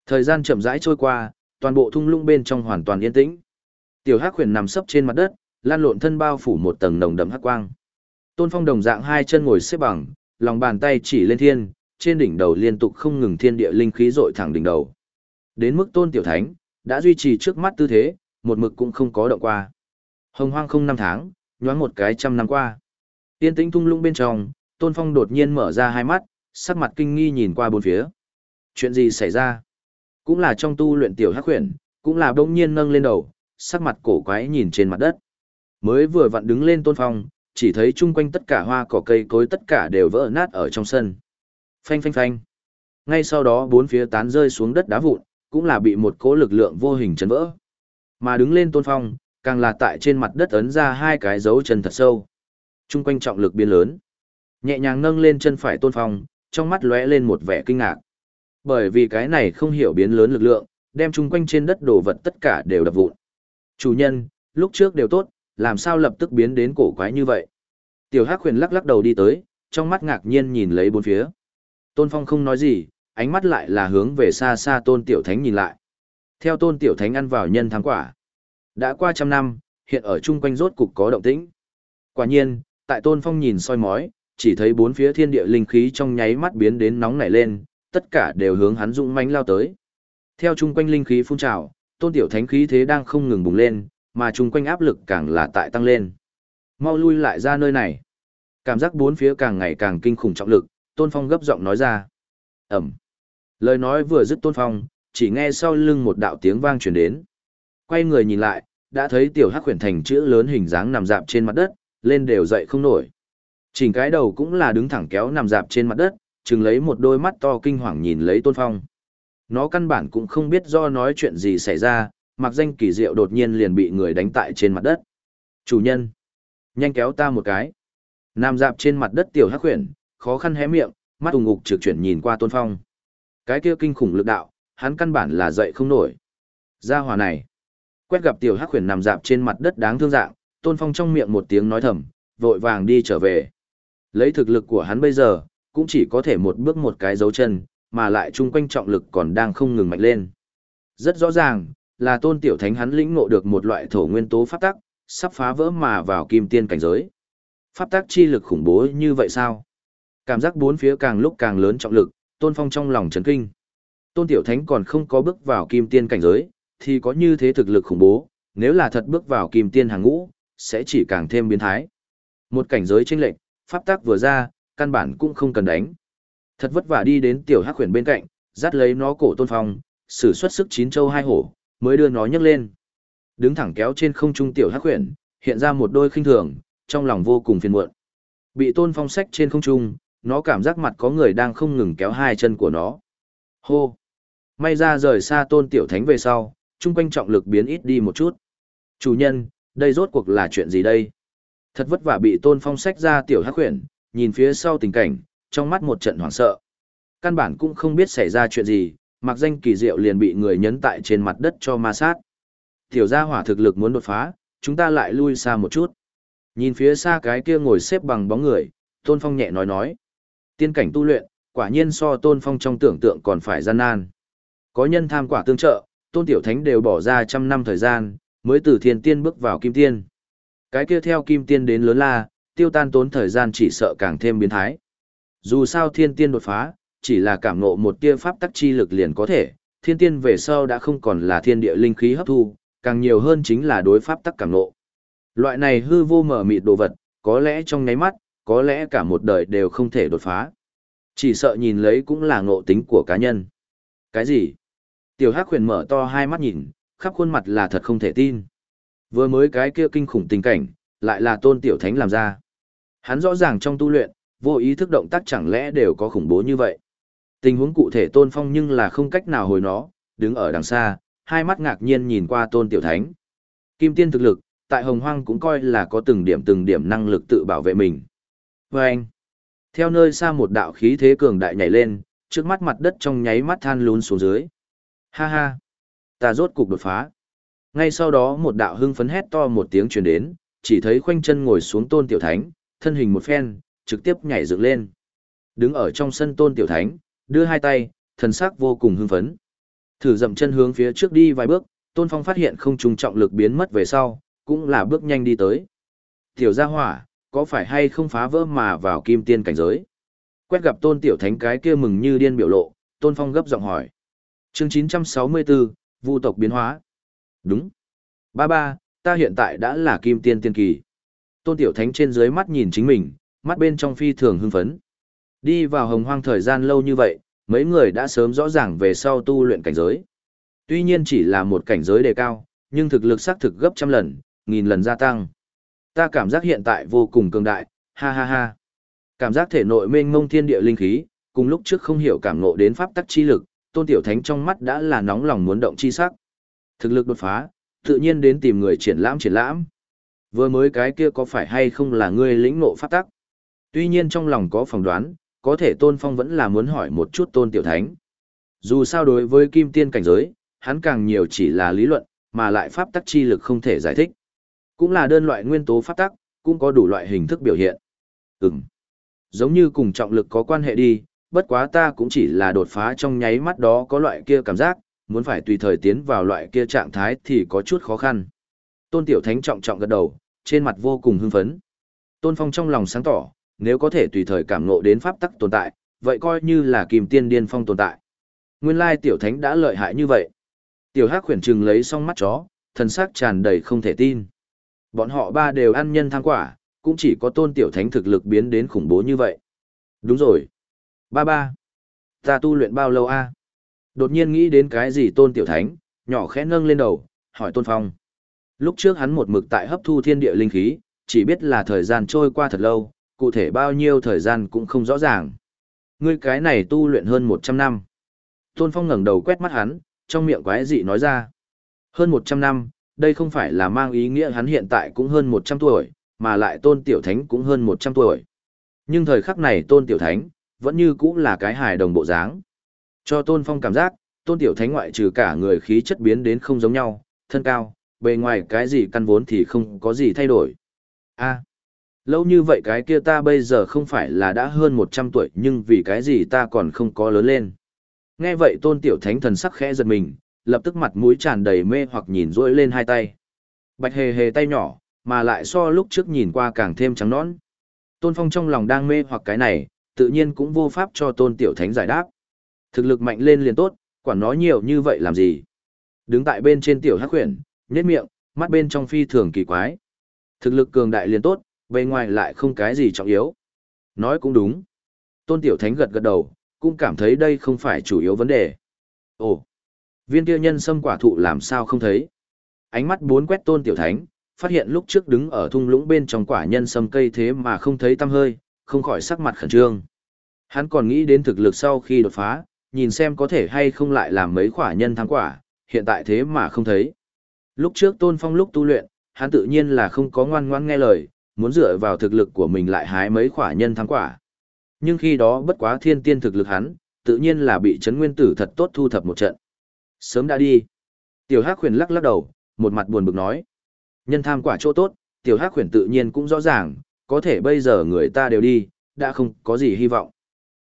Thời gian chậm rãi trôi qua, toàn bộ thung lũng bên trong hoàn toàn yên tĩnh. Tiểu Hắc Huyền nằm sấp trên mặt đất, lan lộn thân bao phủ một tầng nồng đậm hắc quang. Tôn Phong đồng dạng hai chân ngồi xếp bằng, lòng bàn tay chỉ lên thiên, trên đỉnh đầu liên tục không ngừng thiên địa linh khí dội thẳng đỉnh đầu. Đến mức Tôn Tiểu Thánh đã duy trì trước mắt tư thế, một mực cũng không có động qua. Hồng Hoang không năm tháng, nhoáng một cái trăm năm qua. Yên tĩnh thung lũng bên trong, Tôn Phong đột nhiên mở ra hai mắt, sắc mặt kinh nghi nhìn qua bốn phía. Chuyện gì xảy ra? Cũng là trong tu luyện tiểu hắc huyền, cũng là đông nhiên nâng lên đầu, sắc mặt cổ quái nhìn trên mặt đất. Mới vừa vặn đứng lên Tôn Phong, chỉ thấy chung quanh tất cả hoa cỏ cây cối tất cả đều vỡ nát ở trong sân. Phanh phanh phanh. Ngay sau đó bốn phía tán rơi xuống đất đá vụn, cũng là bị một cỗ lực lượng vô hình chấn vỡ. Mà đứng lên Tôn Phong, càng là tại trên mặt đất ấn ra hai cái dấu chân thật sâu. Trung quanh trọng lực biến lớn. Nhẹ nhàng nâng lên chân phải tôn phong, trong mắt lóe lên một vẻ kinh ngạc. Bởi vì cái này không hiểu biến lớn lực lượng, đem chung quanh trên đất đồ vật tất cả đều đập vụn. Chủ nhân, lúc trước đều tốt, làm sao lập tức biến đến cổ quái như vậy? Tiểu Hắc Huyền lắc lắc đầu đi tới, trong mắt ngạc nhiên nhìn lấy bốn phía. Tôn Phong không nói gì, ánh mắt lại là hướng về xa xa Tôn Tiểu Thánh nhìn lại. Theo Tôn Tiểu Thánh ăn vào nhân thắng quả. Đã qua trăm năm, hiện ở chung quanh rốt cục có động tĩnh. Quả nhiên, tại Tôn Phong nhìn soi mói, chỉ thấy bốn phía thiên địa linh khí trong nháy mắt biến đến nóng nảy lên, tất cả đều hướng hắn dũng mãnh lao tới. Theo chung quanh linh khí phun trào, Tôn Tiểu Thánh khí thế đang không ngừng bùng lên, mà chung quanh áp lực càng là tại tăng lên. Mau lui lại ra nơi này. Cảm giác bốn phía càng ngày càng kinh khủng trọng lực, Tôn Phong gấp giọng nói ra. Ẩm. Lời nói vừa dứt Tôn Phong, chỉ nghe sau lưng một đạo tiếng vang truyền đến. Quay người nhìn lại, đã thấy tiểu hắc khuyển thành chữ lớn hình dáng nằm dạp trên mặt đất, lên đều dậy không nổi. Chỉnh cái đầu cũng là đứng thẳng kéo nằm dạp trên mặt đất, chừng lấy một đôi mắt to kinh hoàng nhìn lấy Tôn Phong. Nó căn bản cũng không biết do nói chuyện gì xảy ra, mặc danh kỳ diệu đột nhiên liền bị người đánh tại trên mặt đất. Chủ nhân, nhanh kéo ta một cái. Nằm dạp trên mặt đất tiểu hắc khuyển, khó khăn hé miệng, mắt ủng ngục trực chuyển nhìn qua Tôn Phong. Cái kia kinh khủng lực đạo, hắn căn bản là dậy không nổi. Gia hỏa này, quét gặp tiểu hắc huyền nằm dạp trên mặt đất đáng thương dạng, Tôn Phong trong miệng một tiếng nói thầm, vội vàng đi trở về. Lấy thực lực của hắn bây giờ, cũng chỉ có thể một bước một cái dấu chân, mà lại chung quanh trọng lực còn đang không ngừng mạnh lên. Rất rõ ràng, là tôn tiểu thánh hắn lĩnh ngộ được một loại thổ nguyên tố pháp tắc, sắp phá vỡ mà vào kim tiên cảnh giới. Pháp tắc chi lực khủng bố như vậy sao? Cảm giác bốn phía càng lúc càng lớn trọng lực, tôn phong trong lòng chấn kinh. Tôn tiểu thánh còn không có bước vào kim tiên cảnh giới, thì có như thế thực lực khủng bố, nếu là thật bước vào kim tiên hàng ngũ, sẽ chỉ càng thêm biến thái. Một cảnh giới chênh lệch, pháp tắc vừa ra, căn bản cũng không cần đánh. Thật vất vả đi đến tiểu hắc huyền bên cạnh, dắt lấy nó cổ tôn phong, sử xuất sức chín châu hai hổ, mới đưa nó nhấc lên. Đứng thẳng kéo trên không trung tiểu hắc huyền, hiện ra một đôi khinh thường, trong lòng vô cùng phiền muộn. Bị tôn phong sách trên không trung, nó cảm giác mặt có người đang không ngừng kéo hai chân của nó. Hô! May ra rời xa tôn tiểu thánh về sau, trung quanh trọng lực biến ít đi một chút. Chủ nhân, đây rốt cuộc là chuyện gì đây? Thật vất vả bị tôn phong sách ra tiểu hắc huyền, nhìn phía sau tình cảnh, trong mắt một trận hoảng sợ. Căn bản cũng không biết xảy ra chuyện gì, mặc danh kỳ diệu liền bị người nhấn tại trên mặt đất cho ma sát. Tiểu gia hỏa thực lực muốn đột phá, chúng ta lại lui xa một chút. Nhìn phía xa cái kia ngồi xếp bằng bóng người, Tôn Phong nhẹ nói nói. Tiên cảnh tu luyện, quả nhiên so Tôn Phong trong tưởng tượng còn phải gian nan. Có nhân tham quả tương trợ, Tôn Tiểu Thánh đều bỏ ra trăm năm thời gian, mới từ thiên tiên bước vào kim tiên. Cái kia theo kim tiên đến lớn la, tiêu tan tốn thời gian chỉ sợ càng thêm biến thái. Dù sao thiên tiên đột phá, chỉ là cảm ngộ một tia pháp tắc chi lực liền có thể, thiên tiên về sau đã không còn là thiên địa linh khí hấp thu, càng nhiều hơn chính là đối pháp tắc cảm ngộ. Loại này hư vô mở mịt đồ vật, có lẽ trong nháy mắt, có lẽ cả một đời đều không thể đột phá. Chỉ sợ nhìn lấy cũng là ngộ tính của cá nhân. Cái gì? Tiểu Hắc huyền mở to hai mắt nhìn, khắp khuôn mặt là thật không thể tin. Vừa mới cái kia kinh khủng tình cảnh, lại là tôn tiểu thánh làm ra. Hắn rõ ràng trong tu luyện, vô ý thức động tác chẳng lẽ đều có khủng bố như vậy. Tình huống cụ thể tôn phong nhưng là không cách nào hồi nó, đứng ở đằng xa, hai mắt ngạc nhiên nhìn qua tôn tiểu thánh. Kim tiên thực lực, tại hồng hoang cũng coi là có từng điểm từng điểm năng lực tự bảo vệ mình. Và anh, theo nơi xa một đạo khí thế cường đại nhảy lên, trước mắt mặt đất trong nháy mắt than lún xuống dưới. Ha ha, ta rốt cục đột phá. Ngay sau đó một đạo hưng phấn hét to một tiếng truyền đến, chỉ thấy khoanh chân ngồi xuống tôn tiểu thánh, thân hình một phen, trực tiếp nhảy dựng lên. Đứng ở trong sân tôn tiểu thánh, đưa hai tay, thần sắc vô cùng hưng phấn. Thử dậm chân hướng phía trước đi vài bước, tôn phong phát hiện không trùng trọng lực biến mất về sau, cũng là bước nhanh đi tới. Tiểu gia hỏa, có phải hay không phá vỡ mà vào kim tiên cảnh giới? Quét gặp tôn tiểu thánh cái kia mừng như điên biểu lộ, tôn phong gấp giọng hỏi. Chương 964, Vu tộc biến hóa. Đúng. Ba ba, ta hiện tại đã là kim tiên tiên kỳ. Tôn Tiểu Thánh trên dưới mắt nhìn chính mình, mắt bên trong phi thường hưng phấn. Đi vào hồng hoang thời gian lâu như vậy, mấy người đã sớm rõ ràng về sau tu luyện cảnh giới. Tuy nhiên chỉ là một cảnh giới đề cao, nhưng thực lực xác thực gấp trăm lần, nghìn lần gia tăng. Ta cảm giác hiện tại vô cùng cường đại, ha ha ha. Cảm giác thể nội mênh mông thiên địa linh khí, cùng lúc trước không hiểu cảm ngộ đến pháp tắc chi lực, Tôn Tiểu Thánh trong mắt đã là nóng lòng muốn động chi sắc. Thực lực đột phá, tự nhiên đến tìm người triển lãm triển lãm. Vừa mới cái kia có phải hay không là ngươi lĩnh ngộ pháp tắc? Tuy nhiên trong lòng có phỏng đoán, có thể Tôn Phong vẫn là muốn hỏi một chút Tôn Tiểu Thánh. Dù sao đối với kim tiên cảnh giới, hắn càng nhiều chỉ là lý luận, mà lại pháp tắc chi lực không thể giải thích. Cũng là đơn loại nguyên tố pháp tắc, cũng có đủ loại hình thức biểu hiện. Ừm. Giống như cùng trọng lực có quan hệ đi, bất quá ta cũng chỉ là đột phá trong nháy mắt đó có loại kia cảm giác, muốn phải tùy thời tiến vào loại kia trạng thái thì có chút khó khăn. Tôn Tiểu Thánh trọng trọng gật đầu, trên mặt vô cùng hưng phấn. Tôn Phong trong lòng sáng tỏ, nếu có thể tùy thời cảm ngộ đến pháp tắc tồn tại, vậy coi như là kìm tiên điên phong tồn tại. Nguyên lai tiểu thánh đã lợi hại như vậy. Tiểu Hắc khuyển trừng lấy xong mắt chó, thần sắc tràn đầy không thể tin. Bọn họ ba đều ăn nhân thang quả, cũng chỉ có tôn tiểu thánh thực lực biến đến khủng bố như vậy. Đúng rồi. Ba ba. Ta tu luyện bao lâu a? Đột nhiên nghĩ đến cái gì tôn tiểu thánh, nhỏ khẽ nâng lên đầu, hỏi tôn phong. Lúc trước hắn một mực tại hấp thu thiên địa linh khí, chỉ biết là thời gian trôi qua thật lâu, cụ thể bao nhiêu thời gian cũng không rõ ràng. Ngươi cái này tu luyện hơn 100 năm. Tôn Phong ngẩng đầu quét mắt hắn, trong miệng quái dị nói ra. Hơn 100 năm, đây không phải là mang ý nghĩa hắn hiện tại cũng hơn 100 tuổi, mà lại Tôn Tiểu Thánh cũng hơn 100 tuổi. Nhưng thời khắc này Tôn Tiểu Thánh, vẫn như cũng là cái hài đồng bộ dáng. Cho Tôn Phong cảm giác, Tôn Tiểu Thánh ngoại trừ cả người khí chất biến đến không giống nhau, thân cao, bề ngoài cái gì căn vốn thì không có gì thay đổi. a lâu như vậy cái kia ta bây giờ không phải là đã hơn 100 tuổi nhưng vì cái gì ta còn không có lớn lên. Nghe vậy Tôn Tiểu Thánh thần sắc khẽ giật mình, lập tức mặt mũi tràn đầy mê hoặc nhìn rỗi lên hai tay. Bạch hề hề tay nhỏ, mà lại so lúc trước nhìn qua càng thêm trắng nõn. Tôn Phong trong lòng đang mê hoặc cái này, tự nhiên cũng vô pháp cho Tôn Tiểu Thánh giải đáp. Thực lực mạnh lên liền tốt, quản nói nhiều như vậy làm gì. Đứng tại bên trên Tiểu Hắc khuyển, nhếch miệng, mắt bên trong phi thường kỳ quái. Thực lực cường đại liền tốt, bề ngoài lại không cái gì trọng yếu. Nói cũng đúng. Tôn Tiểu Thánh gật gật đầu, cũng cảm thấy đây không phải chủ yếu vấn đề. Ồ, viên kia nhân sâm quả thụ làm sao không thấy? Ánh mắt bốn quét Tôn Tiểu Thánh, phát hiện lúc trước đứng ở thung lũng bên trong quả nhân sâm cây thế mà không thấy tăm hơi, không khỏi sắc mặt khẩn trương. Hắn còn nghĩ đến thực lực sau khi đột phá, nhìn xem có thể hay không lại làm mấy quả nhân thắng quả, hiện tại thế mà không thấy. Lúc trước Tôn Phong lúc tu luyện, hắn tự nhiên là không có ngoan ngoãn nghe lời, muốn dựa vào thực lực của mình lại hái mấy quả nhân thắng quả. Nhưng khi đó bất quá thiên tiên thực lực hắn, tự nhiên là bị chấn nguyên tử thật tốt thu thập một trận. Sớm đã đi. Tiểu Hắc Huyền lắc lắc đầu, một mặt buồn bực nói. Nhân tham quả chỗ tốt, Tiểu Hắc Huyền tự nhiên cũng rõ ràng, có thể bây giờ người ta đều đi, đã không có gì hy vọng.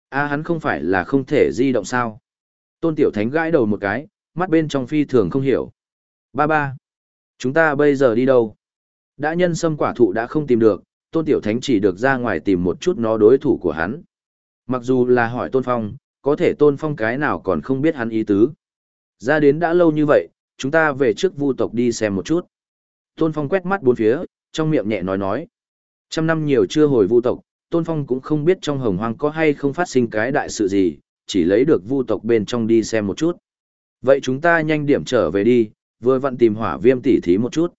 a hắn không phải là không thể di động sao. Tôn Tiểu Thánh gãi đầu một cái, mắt bên trong phi thường không hiểu. Ba ba. Chúng ta bây giờ đi đâu? Đã nhân sâm quả thụ đã không tìm được, Tôn Tiểu Thánh chỉ được ra ngoài tìm một chút nó đối thủ của hắn. Mặc dù là hỏi Tôn Phong, có thể Tôn Phong cái nào còn không biết hắn ý tứ. Ra đến đã lâu như vậy, chúng ta về trước vu tộc đi xem một chút. Tôn Phong quét mắt bốn phía, trong miệng nhẹ nói nói. Trăm năm nhiều chưa hồi vu tộc, Tôn Phong cũng không biết trong hồng hoang có hay không phát sinh cái đại sự gì, chỉ lấy được vu tộc bên trong đi xem một chút. Vậy chúng ta nhanh điểm trở về đi, vừa vặn tìm hỏa viêm tỉ thí một chút.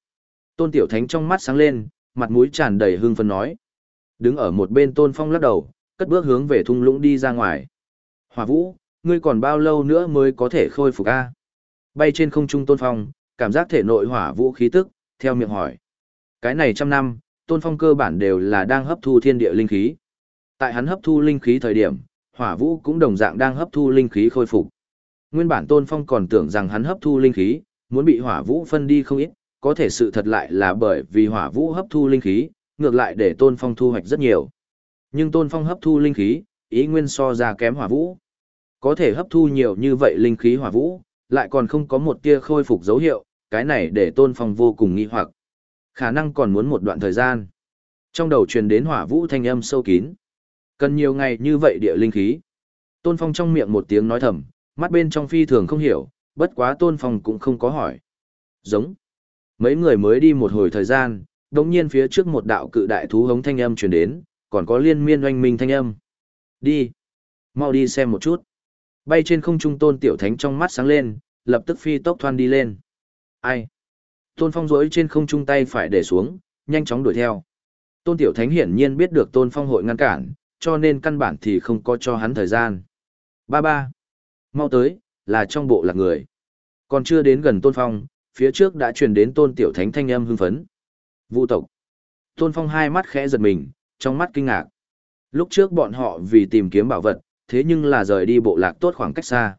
Tôn Tiểu Thánh trong mắt sáng lên, mặt mũi tràn đầy hưng phấn nói. Đứng ở một bên Tôn Phong lắc đầu, cất bước hướng về thung lũng đi ra ngoài. Hỏa Vũ, ngươi còn bao lâu nữa mới có thể khôi phục a? Bay trên không trung Tôn Phong, cảm giác thể nội hỏa vũ khí tức, theo miệng hỏi. Cái này trăm năm, Tôn Phong cơ bản đều là đang hấp thu thiên địa linh khí. Tại hắn hấp thu linh khí thời điểm, hỏa vũ cũng đồng dạng đang hấp thu linh khí khôi phục. Nguyên bản Tôn Phong còn tưởng rằng hắn hấp thu linh khí, muốn bị hỏa vũ phân đi không ít, có thể sự thật lại là bởi vì hỏa vũ hấp thu linh khí, ngược lại để Tôn Phong thu hoạch rất nhiều. Nhưng Tôn Phong hấp thu linh khí, ý nguyên so ra kém hỏa vũ. Có thể hấp thu nhiều như vậy linh khí hỏa vũ, lại còn không có một tia khôi phục dấu hiệu, cái này để Tôn Phong vô cùng nghi hoặc. Khả năng còn muốn một đoạn thời gian. Trong đầu truyền đến hỏa vũ thanh âm sâu kín. Cần nhiều ngày như vậy địa linh khí. Tôn Phong trong miệng một tiếng nói thầm, mắt bên trong phi thường không hiểu, bất quá Tôn Phong cũng không có hỏi. Giống. Mấy người mới đi một hồi thời gian, đồng nhiên phía trước một đạo cự đại thú hống thanh âm truyền đến, còn có liên miên oanh minh thanh âm. Đi. Mau đi xem một chút. Bay trên không trung tôn tiểu thánh trong mắt sáng lên, lập tức phi tốc thoan đi lên. Ai? Tôn phong rỗi trên không trung tay phải để xuống, nhanh chóng đuổi theo. Tôn tiểu thánh hiển nhiên biết được tôn phong hội ngăn cản, cho nên căn bản thì không có cho hắn thời gian. Ba ba. Mau tới, là trong bộ lạc người. Còn chưa đến gần tôn phong, phía trước đã truyền đến tôn tiểu thánh thanh âm hưng phấn. Vũ tộc. Tôn phong hai mắt khẽ giật mình, trong mắt kinh ngạc. Lúc trước bọn họ vì tìm kiếm bảo vật, thế nhưng là rời đi bộ lạc tốt khoảng cách xa.